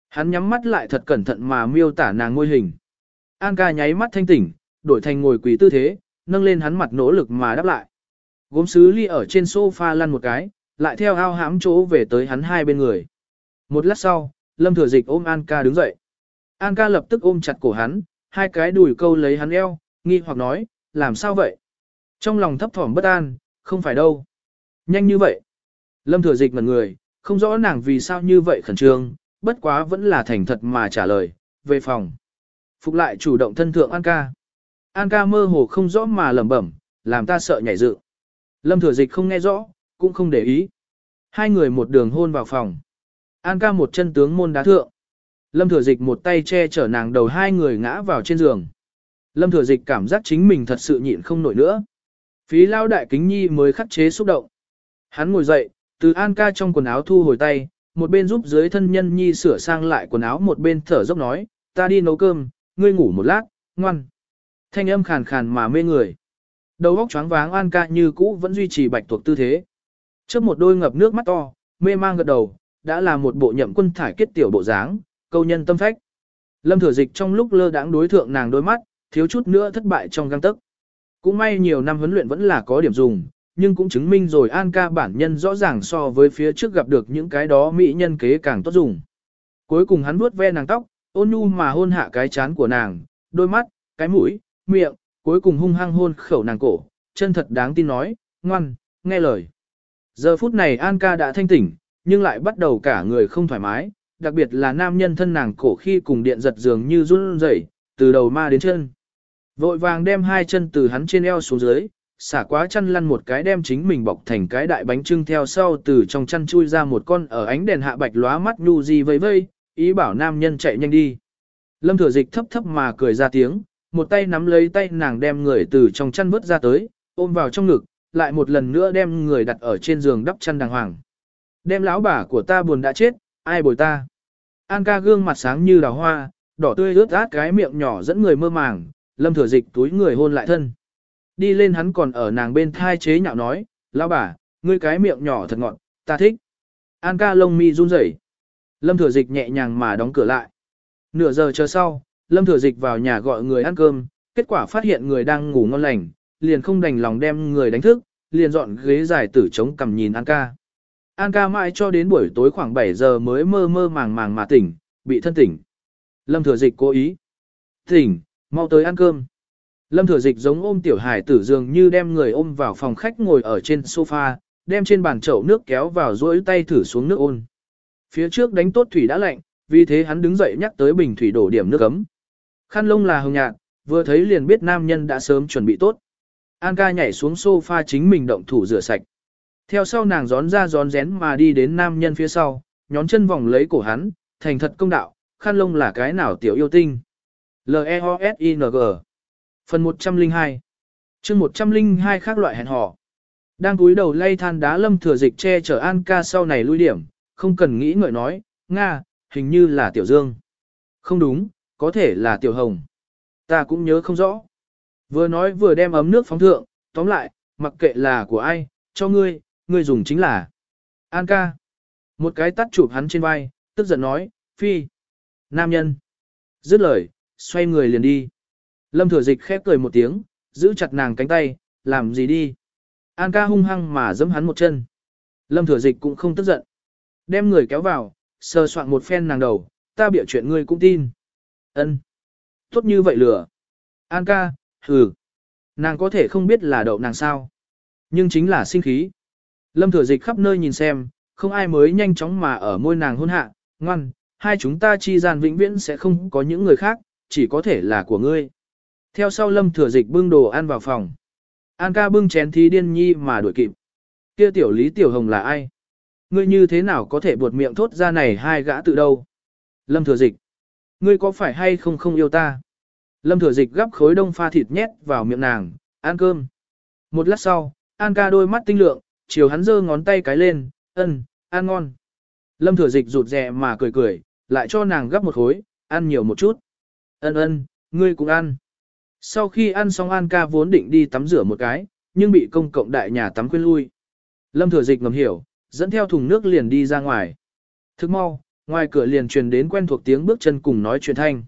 Hắn nhắm mắt lại thật cẩn thận mà miêu tả nàng ngôi hình. An ca nháy mắt thanh tỉnh, đổi thành ngồi quỳ tư thế, nâng lên hắn mặt nỗ lực mà đáp lại. Gốm sứ ly ở trên sofa lăn một cái, lại theo ao hãm chỗ về tới hắn hai bên người. Một lát sau, Lâm Thừa Dịch ôm An ca đứng dậy. An ca lập tức ôm chặt cổ hắn, hai cái đùi câu lấy hắn eo, nghi hoặc nói, làm sao vậy? Trong lòng thấp thỏm bất an, không phải đâu. Nhanh như vậy. Lâm Thừa Dịch ngẩn người, không rõ nàng vì sao như vậy khẩn trương, bất quá vẫn là thành thật mà trả lời, về phòng. Phục lại chủ động thân thượng An ca. An ca mơ hồ không rõ mà lẩm bẩm, làm ta sợ nhảy dự. Lâm Thừa Dịch không nghe rõ, cũng không để ý. Hai người một đường hôn vào phòng. An ca một chân tướng môn đá thượng. Lâm Thừa Dịch một tay che chở nàng đầu hai người ngã vào trên giường. Lâm Thừa Dịch cảm giác chính mình thật sự nhịn không nổi nữa. Phí lao đại kính nhi mới khắc chế xúc động. Hắn ngồi dậy, từ An ca trong quần áo thu hồi tay, một bên giúp dưới thân nhân nhi sửa sang lại quần áo một bên thở dốc nói, ta đi nấu cơm, ngươi ngủ một lát, ngoan. Thanh âm khàn khàn mà mê người. Đầu óc choáng váng An ca như cũ vẫn duy trì bạch thuộc tư thế. Trước một đôi ngập nước mắt to, mê mang gật đầu, đã là một bộ nhậm quân thải kết tiểu bộ dáng, câu nhân tâm phách. Lâm thừa dịch trong lúc lơ đãng đối thượng nàng đôi mắt, thiếu chút nữa thất bại trong găng tức. Cũng may nhiều năm huấn luyện vẫn là có điểm dùng, nhưng cũng chứng minh rồi An ca bản nhân rõ ràng so với phía trước gặp được những cái đó mỹ nhân kế càng tốt dùng. Cuối cùng hắn vuốt ve nàng tóc, ôn nhu mà hôn hạ cái chán của nàng, đôi mắt, cái mũi, miệng, cuối cùng hung hăng hôn khẩu nàng cổ, chân thật đáng tin nói, ngoan, nghe lời. Giờ phút này An ca đã thanh tỉnh, nhưng lại bắt đầu cả người không thoải mái, đặc biệt là nam nhân thân nàng cổ khi cùng điện giật dường như run rẩy, từ đầu ma đến chân. Vội vàng đem hai chân từ hắn trên eo xuống dưới, xả quá chăn lăn một cái đem chính mình bọc thành cái đại bánh trưng theo sau từ trong chăn chui ra một con ở ánh đèn hạ bạch lóa mắt nhu gì vây vây, ý bảo nam nhân chạy nhanh đi. Lâm thừa dịch thấp thấp mà cười ra tiếng, một tay nắm lấy tay nàng đem người từ trong chăn vớt ra tới, ôm vào trong ngực, lại một lần nữa đem người đặt ở trên giường đắp chăn đàng hoàng. Đem lão bà của ta buồn đã chết, ai bồi ta. An ca gương mặt sáng như đào hoa, đỏ tươi ướt át cái miệng nhỏ dẫn người mơ màng, lâm thừa dịch túi người hôn lại thân. Đi lên hắn còn ở nàng bên thai chế nhạo nói, lão bà, ngươi cái miệng nhỏ thật ngọt, ta thích. An ca lông mi run rẩy. Lâm thừa dịch nhẹ nhàng mà đóng cửa lại. Nửa giờ chờ sau, Lâm thừa dịch vào nhà gọi người ăn cơm, kết quả phát hiện người đang ngủ ngon lành, liền không đành lòng đem người đánh thức, liền dọn ghế dài tử chống cầm nhìn An ca. An ca mãi cho đến buổi tối khoảng 7 giờ mới mơ mơ màng màng mà tỉnh, bị thân tỉnh. Lâm thừa dịch cố ý. Tỉnh, mau tới ăn cơm. Lâm thừa dịch giống ôm tiểu hải tử dường như đem người ôm vào phòng khách ngồi ở trên sofa, đem trên bàn chậu nước kéo vào duỗi tay thử xuống nước ôn. Phía trước đánh tốt thủy đã lạnh, vì thế hắn đứng dậy nhắc tới bình thủy đổ điểm nước ấm. Khăn lông là hồng nhạt, vừa thấy liền biết nam nhân đã sớm chuẩn bị tốt. An ca nhảy xuống sofa chính mình động thủ rửa sạch. Theo sau nàng gión ra gión rén mà đi đến nam nhân phía sau, nhón chân vòng lấy cổ hắn, thành thật công đạo, khăn lông là cái nào tiểu yêu tinh. L-E-O-S-I-N-G Phần 102 chương 102 khác loại hẹn hò. Đang cúi đầu lay than đá lâm thừa dịch che chở An ca sau này lui điểm, không cần nghĩ ngợi nói, Nga, hình như là tiểu dương. Không đúng, có thể là tiểu hồng. Ta cũng nhớ không rõ. Vừa nói vừa đem ấm nước phóng thượng, tóm lại, mặc kệ là của ai, cho ngươi, ngươi dùng chính là. An ca. Một cái tắt chụp hắn trên vai, tức giận nói, phi. Nam nhân. Dứt lời, xoay người liền đi. Lâm thừa dịch khép cười một tiếng, giữ chặt nàng cánh tay, làm gì đi. An ca hung hăng mà giẫm hắn một chân. Lâm thừa dịch cũng không tức giận. Đem người kéo vào, sờ soạn một phen nàng đầu, ta bịa chuyện ngươi cũng tin. Ân, Tốt như vậy lửa. An ca, hừ. Nàng có thể không biết là đậu nàng sao. Nhưng chính là sinh khí. Lâm thừa dịch khắp nơi nhìn xem, không ai mới nhanh chóng mà ở môi nàng hôn hạ, ngoan, hai chúng ta chi gian vĩnh viễn sẽ không có những người khác, chỉ có thể là của ngươi. Theo sau lâm thừa dịch bưng đồ ăn vào phòng. An ca bưng chén thí điên nhi mà đuổi kịp. Kia tiểu lý tiểu hồng là ai? Ngươi như thế nào có thể buột miệng thốt ra này hai gã tự đâu? Lâm thừa dịch. Ngươi có phải hay không không yêu ta? Lâm thừa dịch gắp khối đông pha thịt nhét vào miệng nàng, ăn cơm. Một lát sau, An ca đôi mắt tinh lượng, chiều hắn giơ ngón tay cái lên, ân, ăn ngon. Lâm thừa dịch rụt rè mà cười cười, lại cho nàng gắp một khối, ăn nhiều một chút. Ân ân, ngươi cũng ăn. Sau khi ăn xong An ca vốn định đi tắm rửa một cái, nhưng bị công cộng đại nhà tắm khuyên lui. Lâm thừa dịch ngầm hiểu, dẫn theo thùng nước liền đi ra ngoài. Thức mau, ngoài cửa liền truyền đến quen thuộc tiếng bước chân cùng nói chuyện thanh.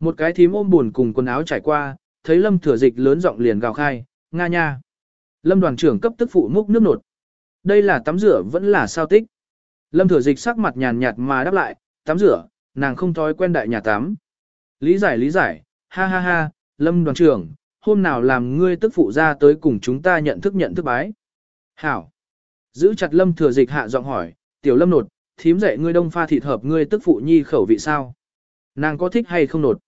Một cái thím ôm buồn cùng quần áo trải qua, thấy Lâm Thừa Dịch lớn giọng liền gào khai, nga nha. Lâm đoàn trưởng cấp tức phụ múc nước nột. Đây là tắm rửa vẫn là sao tích. Lâm Thừa Dịch sắc mặt nhàn nhạt mà đáp lại, tắm rửa, nàng không thói quen đại nhà tắm. Lý giải lý giải, ha ha ha, Lâm đoàn trưởng, hôm nào làm ngươi tức phụ ra tới cùng chúng ta nhận thức nhận thức bái. Hảo. Giữ chặt Lâm Thừa Dịch hạ giọng hỏi, tiểu Lâm nột, thím dạy ngươi đông pha thịt hợp ngươi tức phụ nhi khẩu vị sao? Nàng có thích hay không nột?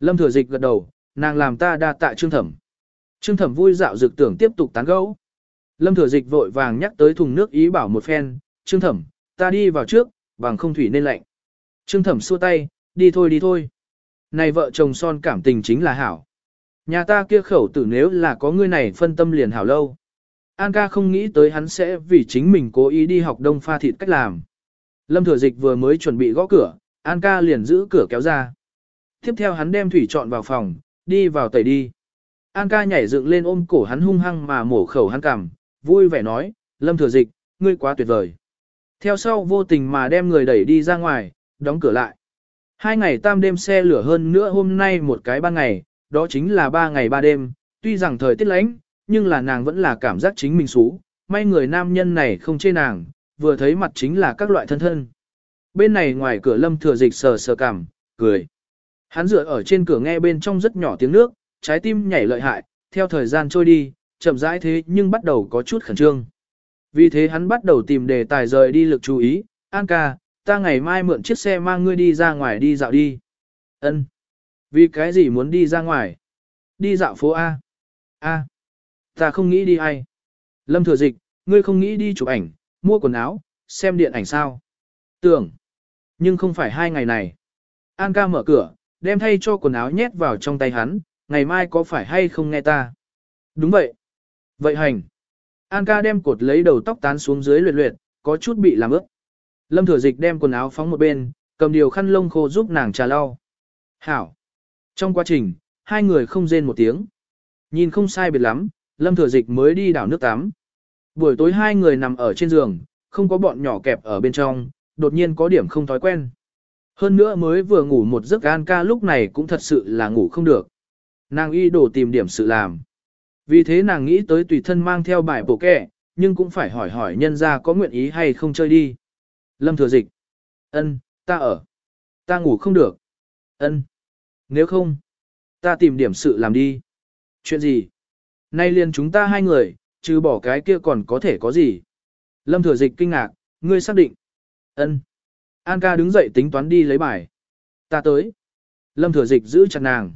Lâm Thừa Dịch gật đầu, nàng làm ta đa tạ trương thẩm. Trương thẩm vui dạo dược tưởng tiếp tục tán gẫu. Lâm Thừa Dịch vội vàng nhắc tới thùng nước ý bảo một phen, trương thẩm, ta đi vào trước, bằng không thủy nên lạnh. Trương thẩm xua tay, đi thôi đi thôi. Này vợ chồng son cảm tình chính là hảo. Nhà ta kia khẩu tử nếu là có ngươi này phân tâm liền hảo lâu. An ca không nghĩ tới hắn sẽ vì chính mình cố ý đi học đông pha thịt cách làm. Lâm thừa dịch vừa mới chuẩn bị gõ cửa, An ca liền giữ cửa kéo ra. Tiếp theo hắn đem thủy trọn vào phòng, đi vào tẩy đi. An ca nhảy dựng lên ôm cổ hắn hung hăng mà mổ khẩu hắn cằm, vui vẻ nói, Lâm thừa dịch, ngươi quá tuyệt vời. Theo sau vô tình mà đem người đẩy đi ra ngoài, đóng cửa lại. Hai ngày tam đêm xe lửa hơn nữa hôm nay một cái ba ngày, đó chính là ba ngày ba đêm, tuy rằng thời tiết lạnh, nhưng là nàng vẫn là cảm giác chính mình xú, may người nam nhân này không chê nàng, vừa thấy mặt chính là các loại thân thân. Bên này ngoài cửa lâm thừa dịch sờ sờ cảm, cười. Hắn dựa ở trên cửa nghe bên trong rất nhỏ tiếng nước, trái tim nhảy lợi hại, theo thời gian trôi đi, chậm rãi thế nhưng bắt đầu có chút khẩn trương. Vì thế hắn bắt đầu tìm đề tài rời đi lực chú ý, An ca, ta ngày mai mượn chiếc xe mang ngươi đi ra ngoài đi dạo đi. Ân. Vì cái gì muốn đi ra ngoài? Đi dạo phố A. A. Ta không nghĩ đi ai. Lâm thừa dịch, ngươi không nghĩ đi chụp ảnh, mua quần áo, xem điện ảnh sao? Tưởng. Nhưng không phải hai ngày này. An ca mở cửa, đem thay cho quần áo nhét vào trong tay hắn, ngày mai có phải hay không nghe ta? Đúng vậy. Vậy hành. An ca đem cột lấy đầu tóc tán xuống dưới luyện luyện, có chút bị làm ướt. Lâm thừa dịch đem quần áo phóng một bên, cầm điều khăn lông khô giúp nàng trà lau. Hảo. Trong quá trình, hai người không rên một tiếng. Nhìn không sai biệt lắm, Lâm thừa dịch mới đi đảo nước tắm. Buổi tối hai người nằm ở trên giường, không có bọn nhỏ kẹp ở bên trong, đột nhiên có điểm không thói quen. Hơn nữa mới vừa ngủ một giấc An ca lúc này cũng thật sự là ngủ không được. Nàng y đổ tìm điểm sự làm. Vì thế nàng nghĩ tới tùy thân mang theo bài bộ kẹ, nhưng cũng phải hỏi hỏi nhân ra có nguyện ý hay không chơi đi. Lâm thừa dịch. ân, ta ở. Ta ngủ không được. ân, Nếu không, ta tìm điểm sự làm đi. Chuyện gì? Nay liền chúng ta hai người, trừ bỏ cái kia còn có thể có gì? Lâm thừa dịch kinh ngạc, ngươi xác định. ân. An ca đứng dậy tính toán đi lấy bài. Ta tới. Lâm thừa dịch giữ chặt nàng.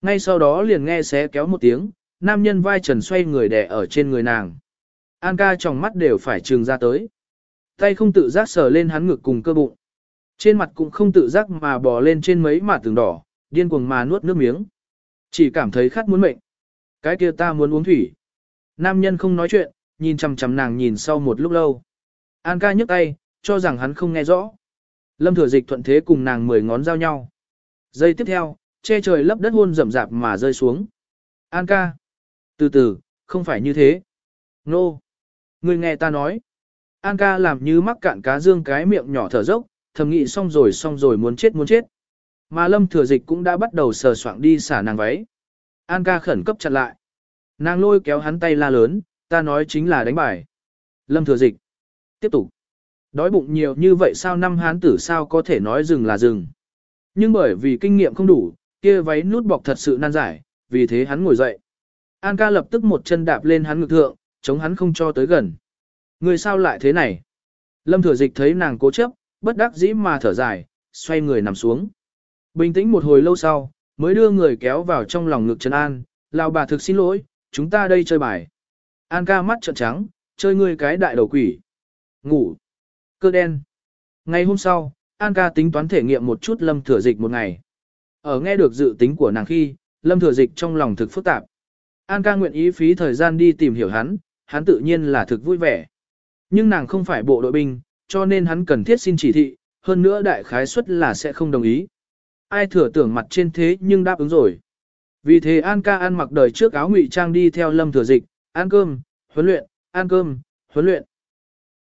Ngay sau đó liền nghe xé kéo một tiếng, nam nhân vai trần xoay người đè ở trên người nàng. An ca trong mắt đều phải trừng ra tới. Tay không tự giác sờ lên hắn ngực cùng cơ bụng. Trên mặt cũng không tự giác mà bò lên trên mấy mả tường đỏ, điên cuồng mà nuốt nước miếng. Chỉ cảm thấy khát muốn mệnh. Cái kia ta muốn uống thủy. Nam nhân không nói chuyện, nhìn chằm chằm nàng nhìn sau một lúc lâu. An ca nhấc tay, cho rằng hắn không nghe rõ. Lâm thừa dịch thuận thế cùng nàng mười ngón giao nhau. Giây tiếp theo, che trời lấp đất hôn rậm rạp mà rơi xuống. An ca. Từ từ, không phải như thế. Nô. No. Người nghe ta nói. An ca làm như mắc cạn cá dương cái miệng nhỏ thở dốc, thầm nghĩ xong rồi xong rồi muốn chết muốn chết. Mà lâm thừa dịch cũng đã bắt đầu sờ soạng đi xả nàng váy. An ca khẩn cấp chặn lại. Nàng lôi kéo hắn tay la lớn, ta nói chính là đánh bài. Lâm thừa dịch. Tiếp tục. Đói bụng nhiều như vậy sao năm hán tử sao có thể nói dừng là dừng. Nhưng bởi vì kinh nghiệm không đủ, kia váy nút bọc thật sự nan giải, vì thế hắn ngồi dậy. An ca lập tức một chân đạp lên hắn ngực thượng, chống hắn không cho tới gần. Người sao lại thế này? Lâm thừa dịch thấy nàng cố chấp, bất đắc dĩ mà thở dài, xoay người nằm xuống. Bình tĩnh một hồi lâu sau, mới đưa người kéo vào trong lòng ngực Trần An, Lão bà thực xin lỗi, chúng ta đây chơi bài. An ca mắt trợn trắng, chơi ngươi cái đại đầu quỷ. Ngủ. Cơ đen. Ngày hôm sau, An ca tính toán thể nghiệm một chút lâm thừa dịch một ngày. Ở nghe được dự tính của nàng khi, lâm thừa dịch trong lòng thực phức tạp. An ca nguyện ý phí thời gian đi tìm hiểu hắn, hắn tự nhiên là thực vui vẻ. Nhưng nàng không phải bộ đội binh, cho nên hắn cần thiết xin chỉ thị, hơn nữa đại khái suất là sẽ không đồng ý. Ai thừa tưởng mặt trên thế nhưng đáp ứng rồi. Vì thế An ca ăn mặc đời trước áo ngụy trang đi theo lâm thừa dịch, ăn cơm, huấn luyện, ăn cơm, huấn luyện.